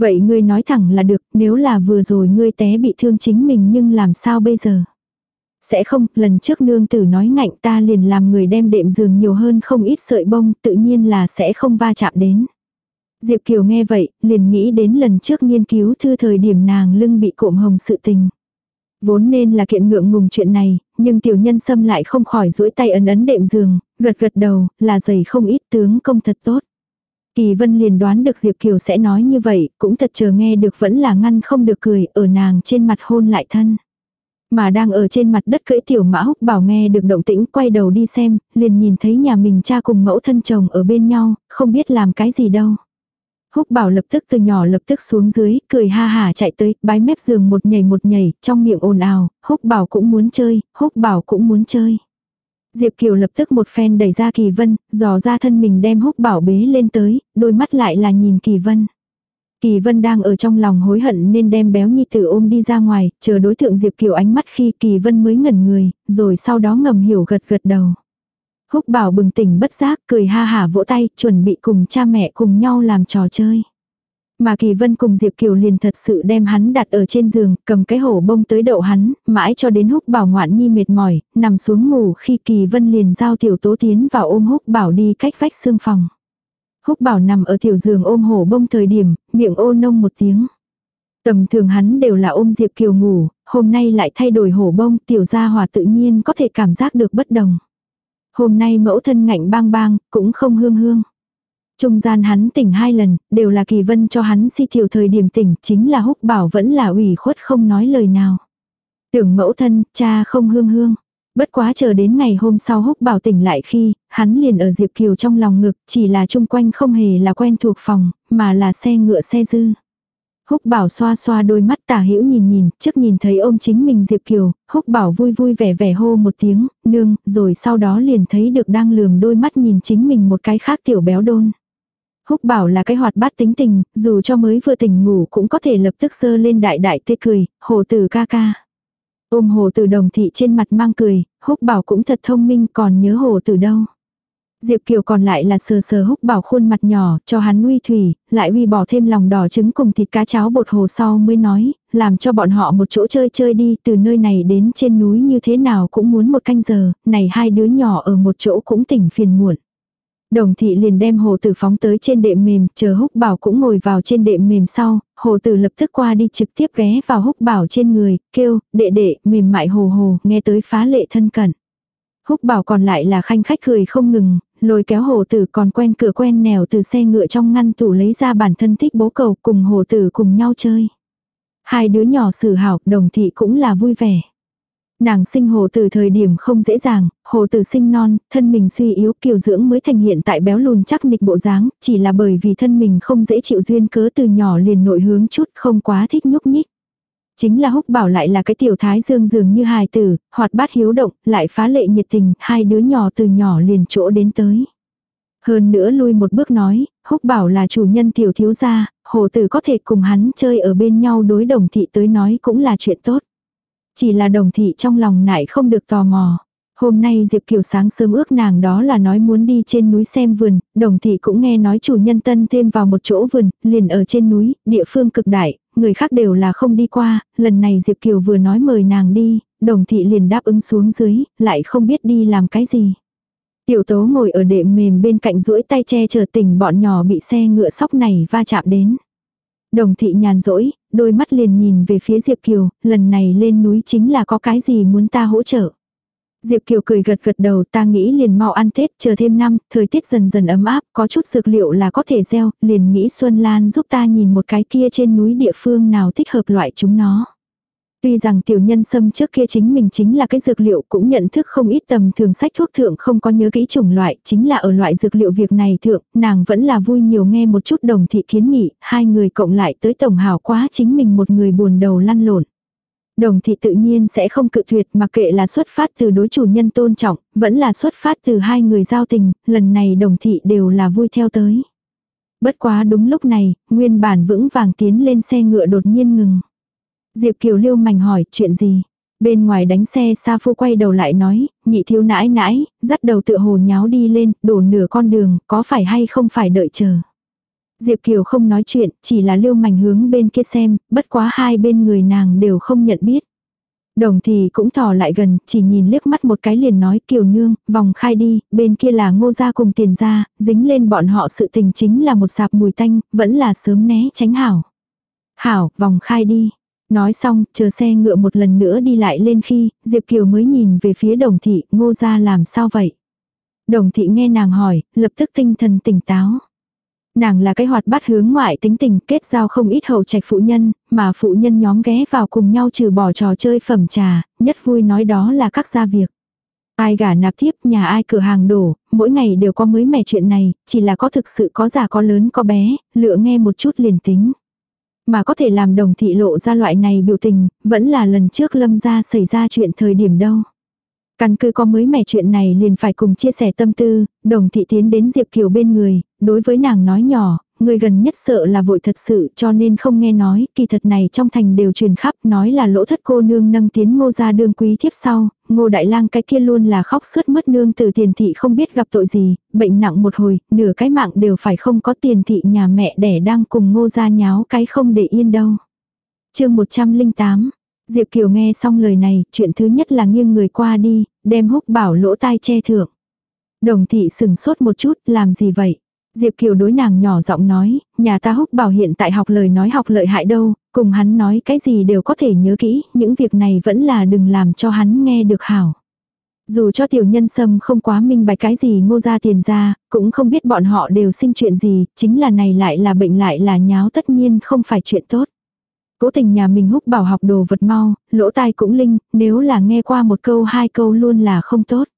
Vậy ngươi nói thẳng là được, nếu là vừa rồi ngươi té bị thương chính mình nhưng làm sao bây giờ? Sẽ không, lần trước nương tử nói ngạnh ta liền làm người đem đệm giường nhiều hơn không ít sợi bông, tự nhiên là sẽ không va chạm đến. Diệp Kiều nghe vậy, liền nghĩ đến lần trước nghiên cứu thư thời điểm nàng lưng bị cộm hồng sự tình. Vốn nên là kiện ngượng ngùng chuyện này, nhưng tiểu nhân xâm lại không khỏi duỗi tay ấn ấn đệm giường, gật gật đầu, là giày không ít tướng công thật tốt. Kỳ vân liền đoán được Diệp Kiều sẽ nói như vậy, cũng thật chờ nghe được vẫn là ngăn không được cười, ở nàng trên mặt hôn lại thân. Mà đang ở trên mặt đất cưỡi tiểu mã húc bảo nghe được động tĩnh quay đầu đi xem, liền nhìn thấy nhà mình cha cùng mẫu thân chồng ở bên nhau, không biết làm cái gì đâu. Húc bảo lập tức từ nhỏ lập tức xuống dưới, cười ha hà chạy tới, bái mép giường một nhảy một nhảy, trong miệng ồn ào, húc bảo cũng muốn chơi, húc bảo cũng muốn chơi. Diệp Kiều lập tức một phen đẩy ra Kỳ Vân, dò ra thân mình đem húc bảo bế lên tới, đôi mắt lại là nhìn Kỳ Vân. Kỳ Vân đang ở trong lòng hối hận nên đem béo nhi tử ôm đi ra ngoài, chờ đối tượng Diệp Kiều ánh mắt khi Kỳ Vân mới ngẩn người, rồi sau đó ngầm hiểu gật gật đầu. Húc bảo bừng tỉnh bất giác, cười ha hả vỗ tay, chuẩn bị cùng cha mẹ cùng nhau làm trò chơi. Mà Kỳ Vân cùng Diệp Kiều liền thật sự đem hắn đặt ở trên giường, cầm cái hổ bông tới đậu hắn, mãi cho đến húc bảo ngoạn nhi mệt mỏi, nằm xuống ngủ khi Kỳ Vân liền giao tiểu tố tiến vào ôm húc bảo đi cách vách xương phòng. Húc bảo nằm ở tiểu giường ôm hổ bông thời điểm, miệng ô nông một tiếng. Tầm thường hắn đều là ôm Diệp Kiều ngủ, hôm nay lại thay đổi hổ bông, tiểu gia hòa tự nhiên có thể cảm giác được bất đồng. Hôm nay mẫu thân ngạnh bang bang, cũng không hương hương. Trung gian hắn tỉnh hai lần, đều là kỳ vân cho hắn si thiểu thời điểm tỉnh, chính là húc bảo vẫn là ủy khuất không nói lời nào. Tưởng mẫu thân, cha không hương hương. Bất quá chờ đến ngày hôm sau húc bảo tỉnh lại khi, hắn liền ở Diệp Kiều trong lòng ngực, chỉ là chung quanh không hề là quen thuộc phòng, mà là xe ngựa xe dư. Húc bảo xoa xoa đôi mắt tả hữu nhìn nhìn, trước nhìn thấy ôm chính mình Diệp Kiều, húc bảo vui vui vẻ vẻ hô một tiếng, nương, rồi sau đó liền thấy được đang lườm đôi mắt nhìn chính mình một cái khác tiểu béo đôn. Húc bảo là cái hoạt bát tính tình, dù cho mới vừa tỉnh ngủ cũng có thể lập tức dơ lên đại đại tê cười, hồ tử ca ca. Ôm hồ tử đồng thị trên mặt mang cười, húc bảo cũng thật thông minh còn nhớ hồ tử đâu. Diệp Kiều còn lại là sờ sờ húc bảo khuôn mặt nhỏ, cho hắn uy thủy, lại uy bỏ thêm lòng đỏ trứng cùng thịt cá cháo bột hồ sau mới nói, làm cho bọn họ một chỗ chơi chơi đi, từ nơi này đến trên núi như thế nào cũng muốn một canh giờ, này hai đứa nhỏ ở một chỗ cũng tỉnh phiền muộn. Đồng thị liền đem hồ tử phóng tới trên đệm mềm, chờ húc bảo cũng ngồi vào trên đệm mềm sau, hồ tử lập tức qua đi trực tiếp ghé vào húc bảo trên người, kêu, đệ đệ, mềm mại hồ hồ, nghe tới phá lệ thân cận. Húc bảo còn lại là khanh khách cười không ngừng, lôi kéo hồ tử còn quen cửa quen nẻo từ xe ngựa trong ngăn tủ lấy ra bản thân thích bố cầu cùng hồ tử cùng nhau chơi. Hai đứa nhỏ xử hảo, đồng thị cũng là vui vẻ. Nàng sinh hồ từ thời điểm không dễ dàng, hồ từ sinh non, thân mình suy yếu kiều dưỡng mới thành hiện tại béo lùn chắc nịch bộ dáng, chỉ là bởi vì thân mình không dễ chịu duyên cớ từ nhỏ liền nội hướng chút không quá thích nhúc nhích. Chính là húc bảo lại là cái tiểu thái dương dường như hài tử, hoạt bát hiếu động, lại phá lệ nhiệt tình, hai đứa nhỏ từ nhỏ liền chỗ đến tới. Hơn nữa lui một bước nói, húc bảo là chủ nhân tiểu thiếu gia, hồ tử có thể cùng hắn chơi ở bên nhau đối đồng thị tới nói cũng là chuyện tốt. Chỉ là đồng thị trong lòng nại không được tò mò. Hôm nay Diệp Kiều sáng sớm ước nàng đó là nói muốn đi trên núi xem vườn, đồng thị cũng nghe nói chủ nhân tân thêm vào một chỗ vườn, liền ở trên núi, địa phương cực đại, người khác đều là không đi qua, lần này Diệp Kiều vừa nói mời nàng đi, đồng thị liền đáp ứng xuống dưới, lại không biết đi làm cái gì. Tiểu tố ngồi ở đệm mềm bên cạnh duỗi tay che chờ tỉnh bọn nhỏ bị xe ngựa sóc này va chạm đến. Đồng thị nhàn rỗi, đôi mắt liền nhìn về phía Diệp Kiều, lần này lên núi chính là có cái gì muốn ta hỗ trợ. Diệp Kiều cười gật gật đầu ta nghĩ liền mau ăn Tết chờ thêm năm, thời tiết dần dần ấm áp, có chút dược liệu là có thể gieo, liền nghĩ Xuân Lan giúp ta nhìn một cái kia trên núi địa phương nào thích hợp loại chúng nó. Tuy rằng tiểu nhân sâm trước kia chính mình chính là cái dược liệu cũng nhận thức không ít tầm thường sách thuốc thượng không có nhớ kỹ chủng loại, chính là ở loại dược liệu việc này thượng, nàng vẫn là vui nhiều nghe một chút đồng thị kiến nghị, hai người cộng lại tới tổng hào quá chính mình một người buồn đầu lăn lộn. Đồng thị tự nhiên sẽ không cự tuyệt mà kệ là xuất phát từ đối chủ nhân tôn trọng, vẫn là xuất phát từ hai người giao tình, lần này đồng thị đều là vui theo tới. Bất quá đúng lúc này, nguyên bản vững vàng tiến lên xe ngựa đột nhiên ngừng. Diệp Kiều Liêu mảnh hỏi chuyện gì. Bên ngoài đánh xe Sa Phu quay đầu lại nói, nhị thiếu nãi nãi, dắt đầu tựa hồ nháo đi lên, đổ nửa con đường, có phải hay không phải đợi chờ. Diệp Kiều không nói chuyện, chỉ là liêu mảnh hướng bên kia xem, bất quá hai bên người nàng đều không nhận biết. Đồng thì cũng thò lại gần, chỉ nhìn liếc mắt một cái liền nói kiều nương, vòng khai đi, bên kia là ngô gia cùng tiền gia, dính lên bọn họ sự tình chính là một sạp mùi tanh, vẫn là sớm né tránh hảo. Hảo, vòng khai đi. Nói xong, chờ xe ngựa một lần nữa đi lại lên khi, Diệp Kiều mới nhìn về phía đồng thị, ngô gia làm sao vậy? Đồng thị nghe nàng hỏi, lập tức tinh thần tỉnh táo. Nàng là cái hoạt bát hướng ngoại tính tình kết giao không ít hậu trạch phụ nhân, mà phụ nhân nhóm ghé vào cùng nhau trừ bỏ trò chơi phẩm trà, nhất vui nói đó là các gia việc. Ai gả nạp thiếp, nhà ai cửa hàng đổ, mỗi ngày đều có mới mẻ chuyện này, chỉ là có thực sự có già có lớn có bé, lựa nghe một chút liền tính. Mà có thể làm đồng thị lộ ra loại này biểu tình, vẫn là lần trước lâm ra xảy ra chuyện thời điểm đâu. Căn cứ có mới mẻ chuyện này liền phải cùng chia sẻ tâm tư, đồng thị tiến đến Diệp Kiều bên người, đối với nàng nói nhỏ, người gần nhất sợ là vội thật sự cho nên không nghe nói, kỳ thật này trong thành đều truyền khắp nói là lỗ thất cô nương nâng tiến ngô ra đương quý thiếp sau, ngô đại lang cái kia luôn là khóc suốt mất nương từ tiền thị không biết gặp tội gì, bệnh nặng một hồi, nửa cái mạng đều phải không có tiền thị nhà mẹ đẻ đang cùng ngô ra nháo cái không để yên đâu. chương 108 Diệp Kiều nghe xong lời này, chuyện thứ nhất là nghiêng người qua đi, đem húc bảo lỗ tai che thượng. Đồng thị sừng sốt một chút, làm gì vậy? Diệp Kiều đối nàng nhỏ giọng nói, nhà ta húc bảo hiện tại học lời nói học lợi hại đâu, cùng hắn nói cái gì đều có thể nhớ kỹ, những việc này vẫn là đừng làm cho hắn nghe được hảo. Dù cho tiểu nhân sâm không quá minh bạch cái gì ngô ra tiền ra, cũng không biết bọn họ đều sinh chuyện gì, chính là này lại là bệnh lại là nháo tất nhiên không phải chuyện tốt. Cố tình nhà mình húc bảo học đồ vật mau, lỗ tai cũng linh, nếu là nghe qua một câu hai câu luôn là không tốt.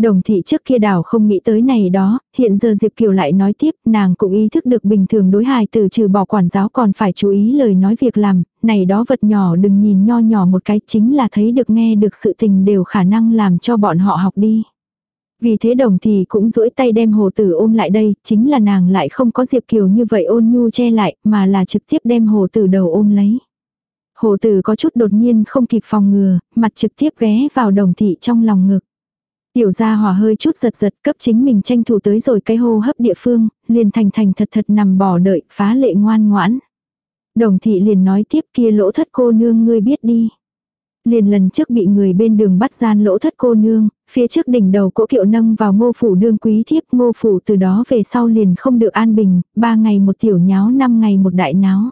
Đồng thị trước kia đảo không nghĩ tới này đó, hiện giờ Diệp Kiều lại nói tiếp, nàng cũng ý thức được bình thường đối hài từ trừ bỏ quản giáo còn phải chú ý lời nói việc làm, này đó vật nhỏ đừng nhìn nho nhỏ một cái chính là thấy được nghe được sự tình đều khả năng làm cho bọn họ học đi. Vì thế đồng thì cũng duỗi tay đem hồ tử ôm lại đây, chính là nàng lại không có Diệp Kiều như vậy ôn nhu che lại, mà là trực tiếp đem hồ tử đầu ôm lấy. Hồ tử có chút đột nhiên không kịp phòng ngừa, mặt trực tiếp ghé vào đồng thị trong lòng ngực. Tiểu gia hỏa hơi chút giật giật cấp chính mình tranh thủ tới rồi cái hô hấp địa phương, liền thành thành thật thật nằm bỏ đợi, phá lệ ngoan ngoãn. Đồng thị liền nói tiếp kia lỗ thất cô nương ngươi biết đi. Liền lần trước bị người bên đường bắt gian lỗ thất cô nương, phía trước đỉnh đầu cỗ kiệu nâng vào ngô phủ đương quý thiếp ngô phủ từ đó về sau liền không được an bình, ba ngày một tiểu nháo năm ngày một đại náo.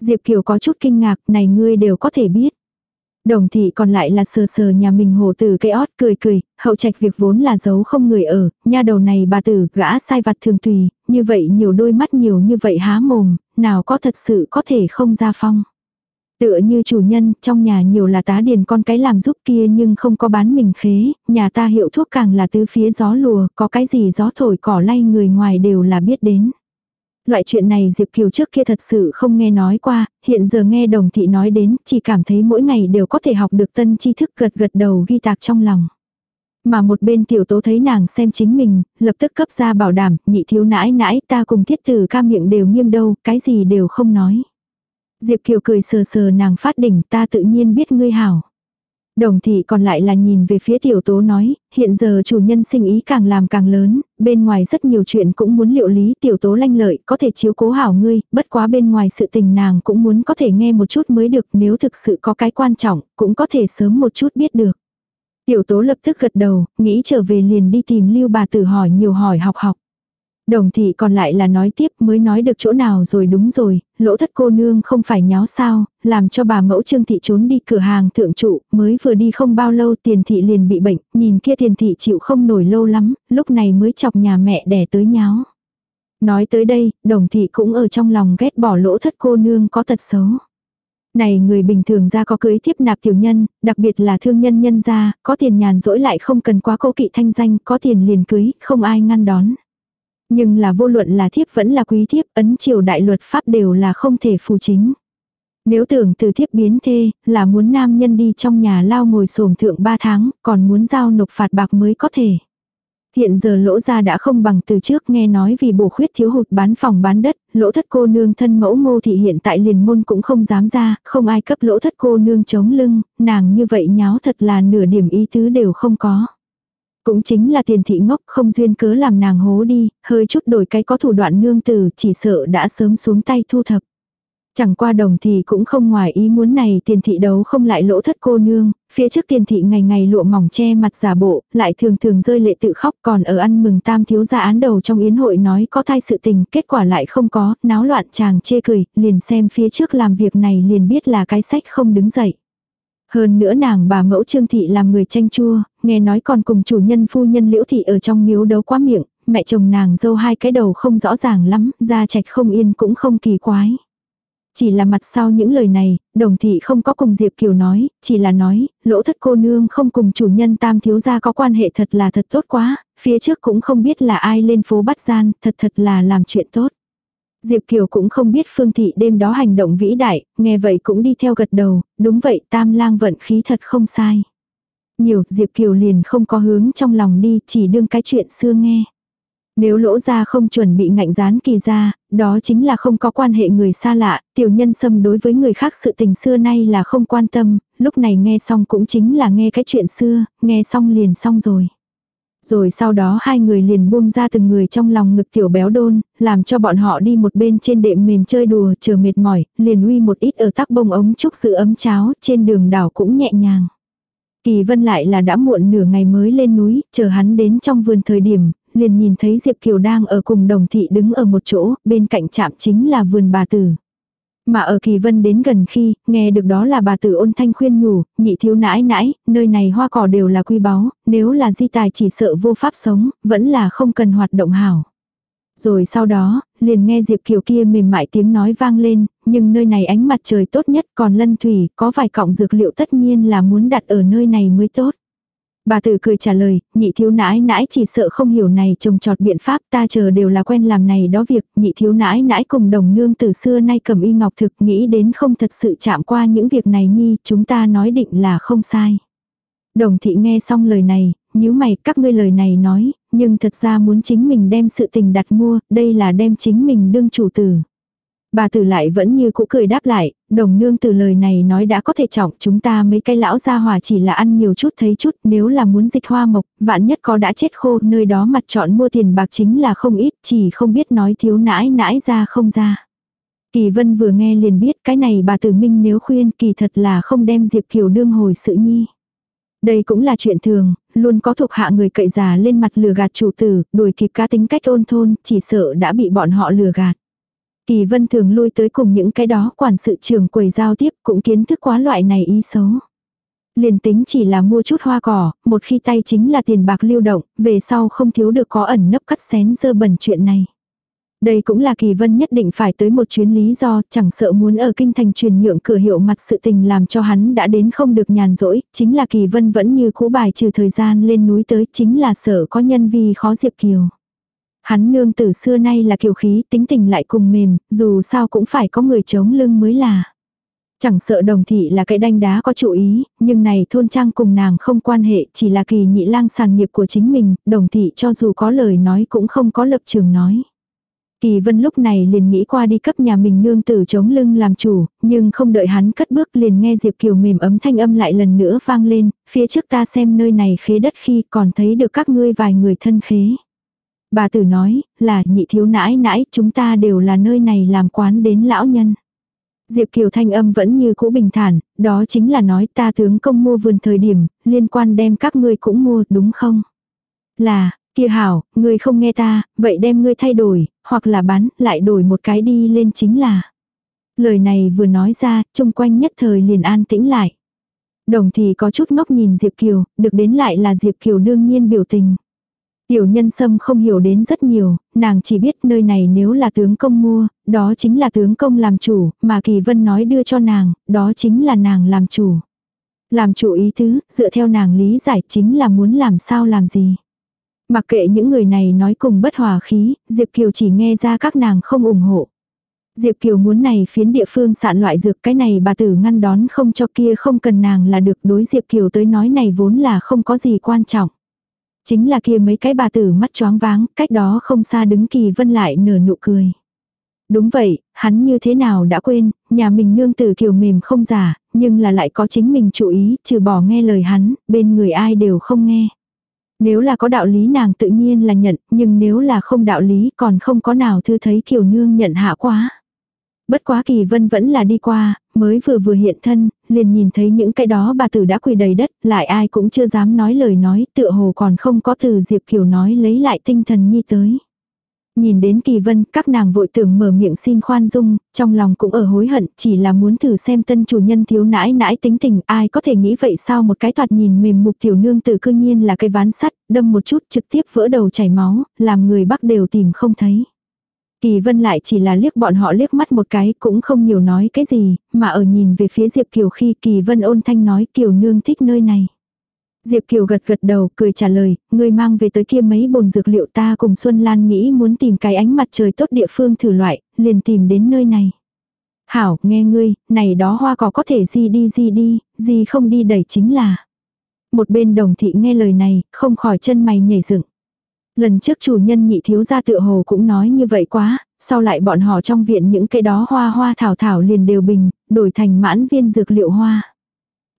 Diệp Kiều có chút kinh ngạc, này ngươi đều có thể biết. Đồng thị còn lại là sờ sờ nhà mình hồ tử cây ót cười cười, hậu trạch việc vốn là giấu không người ở, nha đầu này bà tử gã sai vặt thường tùy, như vậy nhiều đôi mắt nhiều như vậy há mồm, nào có thật sự có thể không ra phong. Tựa như chủ nhân, trong nhà nhiều là tá điền con cái làm giúp kia nhưng không có bán mình khế, nhà ta hiệu thuốc càng là tứ phía gió lùa, có cái gì gió thổi cỏ lay người ngoài đều là biết đến. Loại chuyện này Diệp Kiều trước kia thật sự không nghe nói qua, hiện giờ nghe đồng thị nói đến, chỉ cảm thấy mỗi ngày đều có thể học được tân tri thức gật gật đầu ghi tạc trong lòng. Mà một bên tiểu tố thấy nàng xem chính mình, lập tức cấp ra bảo đảm, nhị thiếu nãi nãi ta cùng thiết tử ca miệng đều nghiêm đâu, cái gì đều không nói. Diệp Kiều cười sờ sờ nàng phát đỉnh ta tự nhiên biết ngươi hảo. Đồng thị còn lại là nhìn về phía tiểu tố nói, hiện giờ chủ nhân sinh ý càng làm càng lớn, bên ngoài rất nhiều chuyện cũng muốn liệu lý tiểu tố lanh lợi, có thể chiếu cố hảo ngươi, bất quá bên ngoài sự tình nàng cũng muốn có thể nghe một chút mới được nếu thực sự có cái quan trọng, cũng có thể sớm một chút biết được. Tiểu tố lập tức gật đầu, nghĩ trở về liền đi tìm lưu bà tử hỏi nhiều hỏi học học. Đồng thị còn lại là nói tiếp mới nói được chỗ nào rồi đúng rồi, lỗ thất cô nương không phải nháo sao, làm cho bà mẫu trương thị trốn đi cửa hàng thượng trụ, mới vừa đi không bao lâu tiền thị liền bị bệnh, nhìn kia tiền thị chịu không nổi lâu lắm, lúc này mới chọc nhà mẹ đẻ tới nháo. Nói tới đây, đồng thị cũng ở trong lòng ghét bỏ lỗ thất cô nương có tật xấu. Này người bình thường ra có cưới tiếp nạp tiểu nhân, đặc biệt là thương nhân nhân ra, có tiền nhàn rỗi lại không cần quá cố kỵ thanh danh, có tiền liền cưới, không ai ngăn đón. Nhưng là vô luận là thiếp vẫn là quý thiếp, ấn triều đại luật pháp đều là không thể phù chính. Nếu tưởng từ thiếp biến thê, là muốn nam nhân đi trong nhà lao ngồi sổm thượng 3 tháng, còn muốn giao nộp phạt bạc mới có thể. Hiện giờ lỗ ra đã không bằng từ trước nghe nói vì bổ khuyết thiếu hụt bán phòng bán đất, lỗ thất cô nương thân mẫu ngô thị hiện tại liền môn cũng không dám ra, không ai cấp lỗ thất cô nương chống lưng, nàng như vậy nháo thật là nửa điểm ý tứ đều không có. Cũng chính là tiền thị ngốc không duyên cớ làm nàng hố đi, hơi chút đổi cái có thủ đoạn nương tử chỉ sợ đã sớm xuống tay thu thập. Chẳng qua đồng thì cũng không ngoài ý muốn này tiền thị đấu không lại lỗ thất cô nương, phía trước tiền thị ngày ngày lụa mỏng che mặt giả bộ, lại thường thường rơi lệ tự khóc còn ở ăn mừng tam thiếu gia án đầu trong yến hội nói có thai sự tình, kết quả lại không có, náo loạn chàng chê cười, liền xem phía trước làm việc này liền biết là cái sách không đứng dậy. Hơn nữa nàng bà mẫu trương thị làm người tranh chua, nghe nói còn cùng chủ nhân phu nhân liễu thị ở trong miếu đấu quá miệng, mẹ chồng nàng dâu hai cái đầu không rõ ràng lắm, ra trạch không yên cũng không kỳ quái. Chỉ là mặt sau những lời này, đồng thị không có cùng Diệp Kiều nói, chỉ là nói, lỗ thất cô nương không cùng chủ nhân tam thiếu gia có quan hệ thật là thật tốt quá, phía trước cũng không biết là ai lên phố bắt gian, thật thật là làm chuyện tốt. Diệp Kiều cũng không biết Phương Thị đêm đó hành động vĩ đại, nghe vậy cũng đi theo gật đầu, đúng vậy tam lang vận khí thật không sai. Nhiều, Diệp Kiều liền không có hướng trong lòng đi, chỉ đương cái chuyện xưa nghe. Nếu lỗ ra không chuẩn bị ngạnh rán kỳ ra, đó chính là không có quan hệ người xa lạ, tiểu nhân xâm đối với người khác sự tình xưa nay là không quan tâm, lúc này nghe xong cũng chính là nghe cái chuyện xưa, nghe xong liền xong rồi. Rồi sau đó hai người liền buông ra từng người trong lòng ngực tiểu béo đôn, làm cho bọn họ đi một bên trên đệm mềm chơi đùa chờ mệt mỏi, liền uy một ít ở tắc bông ống trúc giữ ấm cháo, trên đường đảo cũng nhẹ nhàng. Kỳ vân lại là đã muộn nửa ngày mới lên núi, chờ hắn đến trong vườn thời điểm, liền nhìn thấy Diệp Kiều đang ở cùng đồng thị đứng ở một chỗ, bên cạnh chạm chính là vườn bà tử. Mà ở kỳ vân đến gần khi, nghe được đó là bà tử ôn thanh khuyên nhủ, nhị thiếu nãi nãi, nơi này hoa cỏ đều là quy báu, nếu là di tài chỉ sợ vô pháp sống, vẫn là không cần hoạt động hảo. Rồi sau đó, liền nghe Diệp Kiều kia mềm mại tiếng nói vang lên, nhưng nơi này ánh mặt trời tốt nhất còn lân thủy, có vài cọng dược liệu tất nhiên là muốn đặt ở nơi này mới tốt. Bà tử cười trả lời, nhị thiếu nãi nãi chỉ sợ không hiểu này trồng trọt biện pháp ta chờ đều là quen làm này đó việc, nhị thiếu nãi nãi cùng đồng nương từ xưa nay cầm y ngọc thực nghĩ đến không thật sự chạm qua những việc này nhi, chúng ta nói định là không sai. Đồng thị nghe xong lời này, nhíu mày các ngươi lời này nói, nhưng thật ra muốn chính mình đem sự tình đặt mua, đây là đem chính mình đương chủ tử. Bà tử lại vẫn như cũ cười đáp lại, đồng nương từ lời này nói đã có thể trọng chúng ta mấy cái lão gia hòa chỉ là ăn nhiều chút thấy chút nếu là muốn dịch hoa mộc, vạn nhất có đã chết khô nơi đó mặt chọn mua tiền bạc chính là không ít chỉ không biết nói thiếu nãi nãi ra không ra. Kỳ vân vừa nghe liền biết cái này bà tử minh nếu khuyên kỳ thật là không đem Diệp Kiều đương hồi sự nhi. Đây cũng là chuyện thường, luôn có thuộc hạ người cậy già lên mặt lừa gạt chủ tử, đuổi kịp cá tính cách ôn thôn, chỉ sợ đã bị bọn họ lừa gạt. Kỳ vân thường lui tới cùng những cái đó quản sự trường quầy giao tiếp cũng kiến thức quá loại này ý xấu. Liền tính chỉ là mua chút hoa cỏ, một khi tay chính là tiền bạc lưu động, về sau không thiếu được có ẩn nấp cắt xén dơ bẩn chuyện này. Đây cũng là kỳ vân nhất định phải tới một chuyến lý do, chẳng sợ muốn ở kinh thành truyền nhượng cửa hiệu mặt sự tình làm cho hắn đã đến không được nhàn rỗi, chính là kỳ vân vẫn như cũ bài trừ thời gian lên núi tới, chính là sợ có nhân vi khó diệp kiều. Hắn nương từ xưa nay là kiều khí, tính tình lại cùng mềm, dù sao cũng phải có người chống lưng mới là. Chẳng sợ đồng thị là cái đanh đá có chủ ý, nhưng này thôn trang cùng nàng không quan hệ, chỉ là kỳ nhị lang sàn nghiệp của chính mình, đồng thị cho dù có lời nói cũng không có lập trường nói. Kỳ vân lúc này liền nghĩ qua đi cấp nhà mình nương tử chống lưng làm chủ, nhưng không đợi hắn cất bước liền nghe Diệp Kiều mềm ấm thanh âm lại lần nữa vang lên, phía trước ta xem nơi này khế đất khi còn thấy được các ngươi vài người thân khế. Bà tử nói, là nhị thiếu nãi nãi, chúng ta đều là nơi này làm quán đến lão nhân. Diệp Kiều thanh âm vẫn như cũ bình thản, đó chính là nói ta tướng công mua vườn thời điểm, liên quan đem các ngươi cũng mua, đúng không? Là, kia hảo, ngươi không nghe ta, vậy đem ngươi thay đổi, hoặc là bán, lại đổi một cái đi lên chính là. Lời này vừa nói ra, chung quanh nhất thời liền an tĩnh lại. Đồng thì có chút ngốc nhìn Diệp Kiều, được đến lại là Diệp Kiều đương nhiên biểu tình. Tiểu nhân sâm không hiểu đến rất nhiều, nàng chỉ biết nơi này nếu là tướng công mua, đó chính là tướng công làm chủ, mà Kỳ Vân nói đưa cho nàng, đó chính là nàng làm chủ. Làm chủ ý tứ, dựa theo nàng lý giải chính là muốn làm sao làm gì. Mặc kệ những người này nói cùng bất hòa khí, Diệp Kiều chỉ nghe ra các nàng không ủng hộ. Diệp Kiều muốn này phiến địa phương sạn loại dược cái này bà tử ngăn đón không cho kia không cần nàng là được đối Diệp Kiều tới nói này vốn là không có gì quan trọng. Chính là kia mấy cái bà tử mắt choáng váng, cách đó không xa đứng kỳ vân lại nở nụ cười. Đúng vậy, hắn như thế nào đã quên, nhà mình nương tử kiều mềm không giả, nhưng là lại có chính mình chú ý, trừ bỏ nghe lời hắn, bên người ai đều không nghe. Nếu là có đạo lý nàng tự nhiên là nhận, nhưng nếu là không đạo lý còn không có nào thư thấy kiều nương nhận hạ quá. Bất quá kỳ vân vẫn là đi qua, mới vừa vừa hiện thân, liền nhìn thấy những cái đó bà tử đã quỳ đầy đất, lại ai cũng chưa dám nói lời nói, tựa hồ còn không có từ Diệp Kiều nói lấy lại tinh thần nhi tới. Nhìn đến kỳ vân, các nàng vội tưởng mở miệng xin khoan dung, trong lòng cũng ở hối hận, chỉ là muốn thử xem tân chủ nhân thiếu nãi nãi tính tình, ai có thể nghĩ vậy sao một cái toạt nhìn mềm mục tiểu nương tử cư nhiên là cái ván sắt, đâm một chút trực tiếp vỡ đầu chảy máu, làm người bắc đều tìm không thấy. Kỳ vân lại chỉ là liếc bọn họ liếc mắt một cái cũng không nhiều nói cái gì, mà ở nhìn về phía Diệp Kiều khi kỳ vân ôn thanh nói Kiều nương thích nơi này. Diệp Kiều gật gật đầu, cười trả lời, người mang về tới kia mấy bồn dược liệu ta cùng Xuân Lan nghĩ muốn tìm cái ánh mặt trời tốt địa phương thử loại, liền tìm đến nơi này. Hảo, nghe ngươi, này đó hoa cỏ có thể gì đi gì đi, gì không đi đẩy chính là. Một bên đồng thị nghe lời này, không khỏi chân mày nhảy dựng. Lần trước chủ nhân nhị thiếu gia tựa hồ cũng nói như vậy quá, sau lại bọn họ trong viện những cái đó hoa hoa thảo thảo liền đều bình, đổi thành mãn viên dược liệu hoa.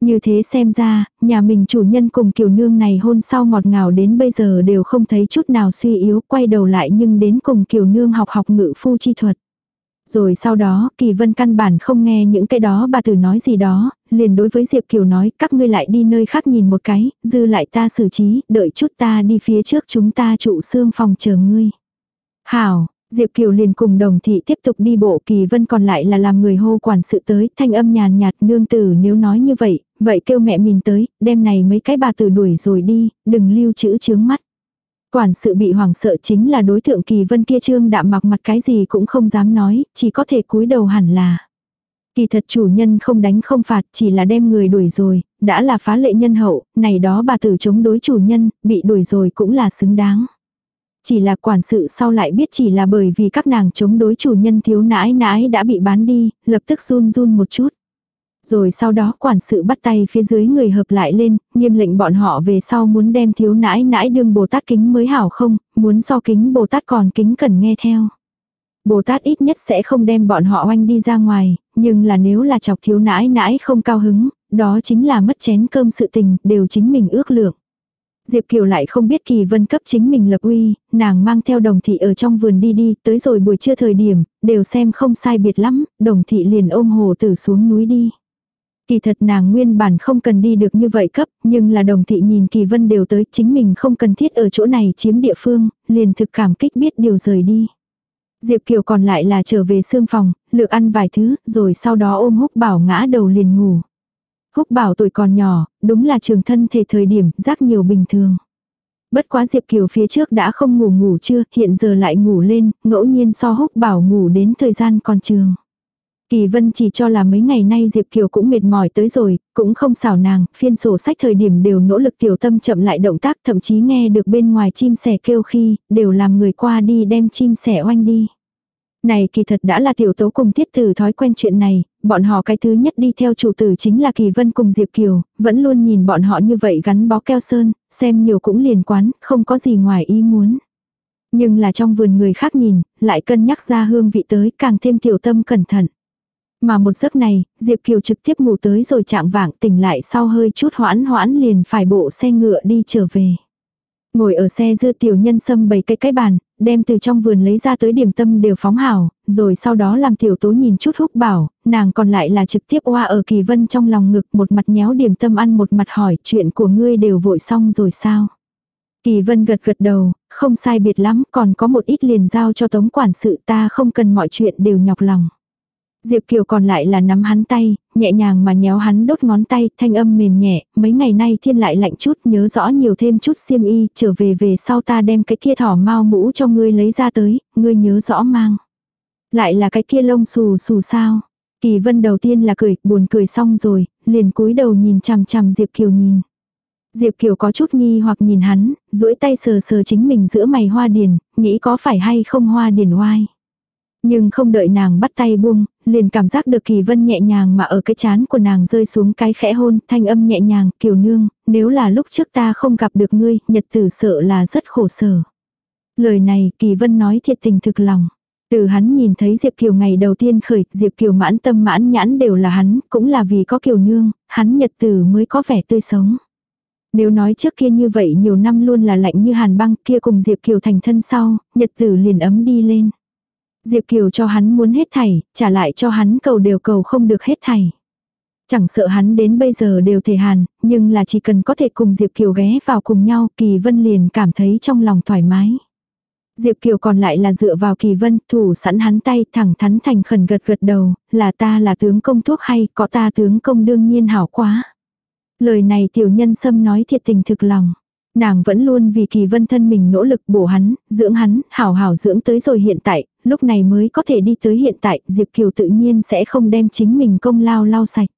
Như thế xem ra, nhà mình chủ nhân cùng kiều nương này hôn sau ngọt ngào đến bây giờ đều không thấy chút nào suy yếu, quay đầu lại nhưng đến cùng kiều nương học học ngự phu chi thuật. Rồi sau đó, Kỳ Vân căn bản không nghe những cái đó bà tử nói gì đó, liền đối với Diệp Kiều nói các ngươi lại đi nơi khác nhìn một cái, dư lại ta xử trí, đợi chút ta đi phía trước chúng ta trụ xương phòng chờ ngươi. Hảo, Diệp Kiều liền cùng đồng thị tiếp tục đi bộ Kỳ Vân còn lại là làm người hô quản sự tới, thanh âm nhàn nhạt nương tử nếu nói như vậy, vậy kêu mẹ mình tới, đêm này mấy cái bà tử đuổi rồi đi, đừng lưu chữ chướng mắt. Quản sự bị hoảng sợ chính là đối tượng Kỳ Vân kia trương đạm mặc mặt cái gì cũng không dám nói, chỉ có thể cúi đầu hẳn là. Kỳ thật chủ nhân không đánh không phạt chỉ là đem người đuổi rồi, đã là phá lệ nhân hậu, này đó bà tử chống đối chủ nhân, bị đuổi rồi cũng là xứng đáng. Chỉ là quản sự sau lại biết chỉ là bởi vì các nàng chống đối chủ nhân thiếu nãi nãi đã bị bán đi, lập tức run run một chút. Rồi sau đó quản sự bắt tay phía dưới người hợp lại lên, nghiêm lệnh bọn họ về sau muốn đem thiếu nãi nãi đương Bồ Tát kính mới hảo không, muốn so kính Bồ Tát còn kính cần nghe theo. Bồ Tát ít nhất sẽ không đem bọn họ oanh đi ra ngoài, nhưng là nếu là chọc thiếu nãi nãi không cao hứng, đó chính là mất chén cơm sự tình, đều chính mình ước lượng. Diệp Kiều lại không biết Kỳ Vân cấp chính mình lập uy, nàng mang theo đồng thị ở trong vườn đi đi, tới rồi buổi trưa thời điểm, đều xem không sai biệt lắm, đồng thị liền ôm hồ tử xuống núi đi. Kỳ thật nàng nguyên bản không cần đi được như vậy cấp, nhưng là đồng thị nhìn Kỳ Vân đều tới chính mình không cần thiết ở chỗ này chiếm địa phương, liền thực cảm kích biết điều rời đi. Diệp Kiều còn lại là trở về xương phòng, lược ăn vài thứ, rồi sau đó ôm húc bảo ngã đầu liền ngủ. Húc bảo tuổi còn nhỏ, đúng là trường thân thể thời điểm, rác nhiều bình thường. Bất quá Diệp Kiều phía trước đã không ngủ ngủ chưa, hiện giờ lại ngủ lên, ngẫu nhiên so húc bảo ngủ đến thời gian còn trường. Kỳ Vân chỉ cho là mấy ngày nay Diệp Kiều cũng mệt mỏi tới rồi, cũng không xảo nàng, phiên sổ sách thời điểm đều nỗ lực tiểu tâm chậm lại động tác thậm chí nghe được bên ngoài chim sẻ kêu khi, đều làm người qua đi đem chim sẻ oanh đi. Này kỳ thật đã là tiểu tấu cùng tiết tử thói quen chuyện này, bọn họ cái thứ nhất đi theo chủ tử chính là Kỳ Vân cùng Diệp Kiều, vẫn luôn nhìn bọn họ như vậy gắn bó keo sơn, xem nhiều cũng liền quán, không có gì ngoài ý muốn. Nhưng là trong vườn người khác nhìn, lại cân nhắc ra hương vị tới càng thêm tiểu tâm cẩn thận. Mà một giấc này, Diệp Kiều trực tiếp ngủ tới rồi chạng vạng tỉnh lại sau hơi chút hoãn hoãn liền phải bộ xe ngựa đi trở về. Ngồi ở xe dưa tiểu nhân sâm bày cái cái bàn, đem từ trong vườn lấy ra tới điểm tâm đều phóng hảo, rồi sau đó làm tiểu tố nhìn chút húc bảo, nàng còn lại là trực tiếp oa ở kỳ vân trong lòng ngực một mặt nhéo điểm tâm ăn một mặt hỏi chuyện của ngươi đều vội xong rồi sao. Kỳ vân gật gật đầu, không sai biệt lắm còn có một ít liền giao cho tống quản sự ta không cần mọi chuyện đều nhọc lòng. Diệp Kiều còn lại là nắm hắn tay, nhẹ nhàng mà nhéo hắn đốt ngón tay, thanh âm mềm nhẹ, mấy ngày nay thiên lại lạnh chút, nhớ rõ nhiều thêm chút xiêm y, trở về về sau ta đem cái kia thỏ mau mũ cho ngươi lấy ra tới, ngươi nhớ rõ mang. Lại là cái kia lông xù xù sao. Kỳ vân đầu tiên là cười, buồn cười xong rồi, liền cúi đầu nhìn chằm chằm Diệp Kiều nhìn. Diệp Kiều có chút nghi hoặc nhìn hắn, duỗi tay sờ sờ chính mình giữa mày hoa điền, nghĩ có phải hay không hoa điền oai. Nhưng không đợi nàng bắt tay buông, liền cảm giác được kỳ vân nhẹ nhàng mà ở cái chán của nàng rơi xuống cái khẽ hôn, thanh âm nhẹ nhàng, kiều nương, nếu là lúc trước ta không gặp được ngươi, nhật tử sợ là rất khổ sở. Lời này kỳ vân nói thiệt tình thực lòng. Từ hắn nhìn thấy Diệp Kiều ngày đầu tiên khởi, Diệp Kiều mãn tâm mãn nhãn đều là hắn, cũng là vì có Kiều nương, hắn nhật tử mới có vẻ tươi sống. Nếu nói trước kia như vậy nhiều năm luôn là lạnh như hàn băng kia cùng Diệp Kiều thành thân sau, nhật tử liền ấm đi lên. Diệp Kiều cho hắn muốn hết thảy, trả lại cho hắn cầu đều cầu không được hết thảy. Chẳng sợ hắn đến bây giờ đều thể hàn, nhưng là chỉ cần có thể cùng Diệp Kiều ghé vào cùng nhau, Kỳ Vân liền cảm thấy trong lòng thoải mái. Diệp Kiều còn lại là dựa vào Kỳ Vân, thủ sẵn hắn tay, thẳng thắn thành khẩn gật gật đầu, là ta là tướng công thuốc hay, có ta tướng công đương nhiên hảo quá. Lời này tiểu nhân sâm nói thiệt tình thực lòng. Nàng vẫn luôn vì kỳ vân thân mình nỗ lực bổ hắn, dưỡng hắn, hảo hảo dưỡng tới rồi hiện tại, lúc này mới có thể đi tới hiện tại, Diệp Kiều tự nhiên sẽ không đem chính mình công lao lao sạch.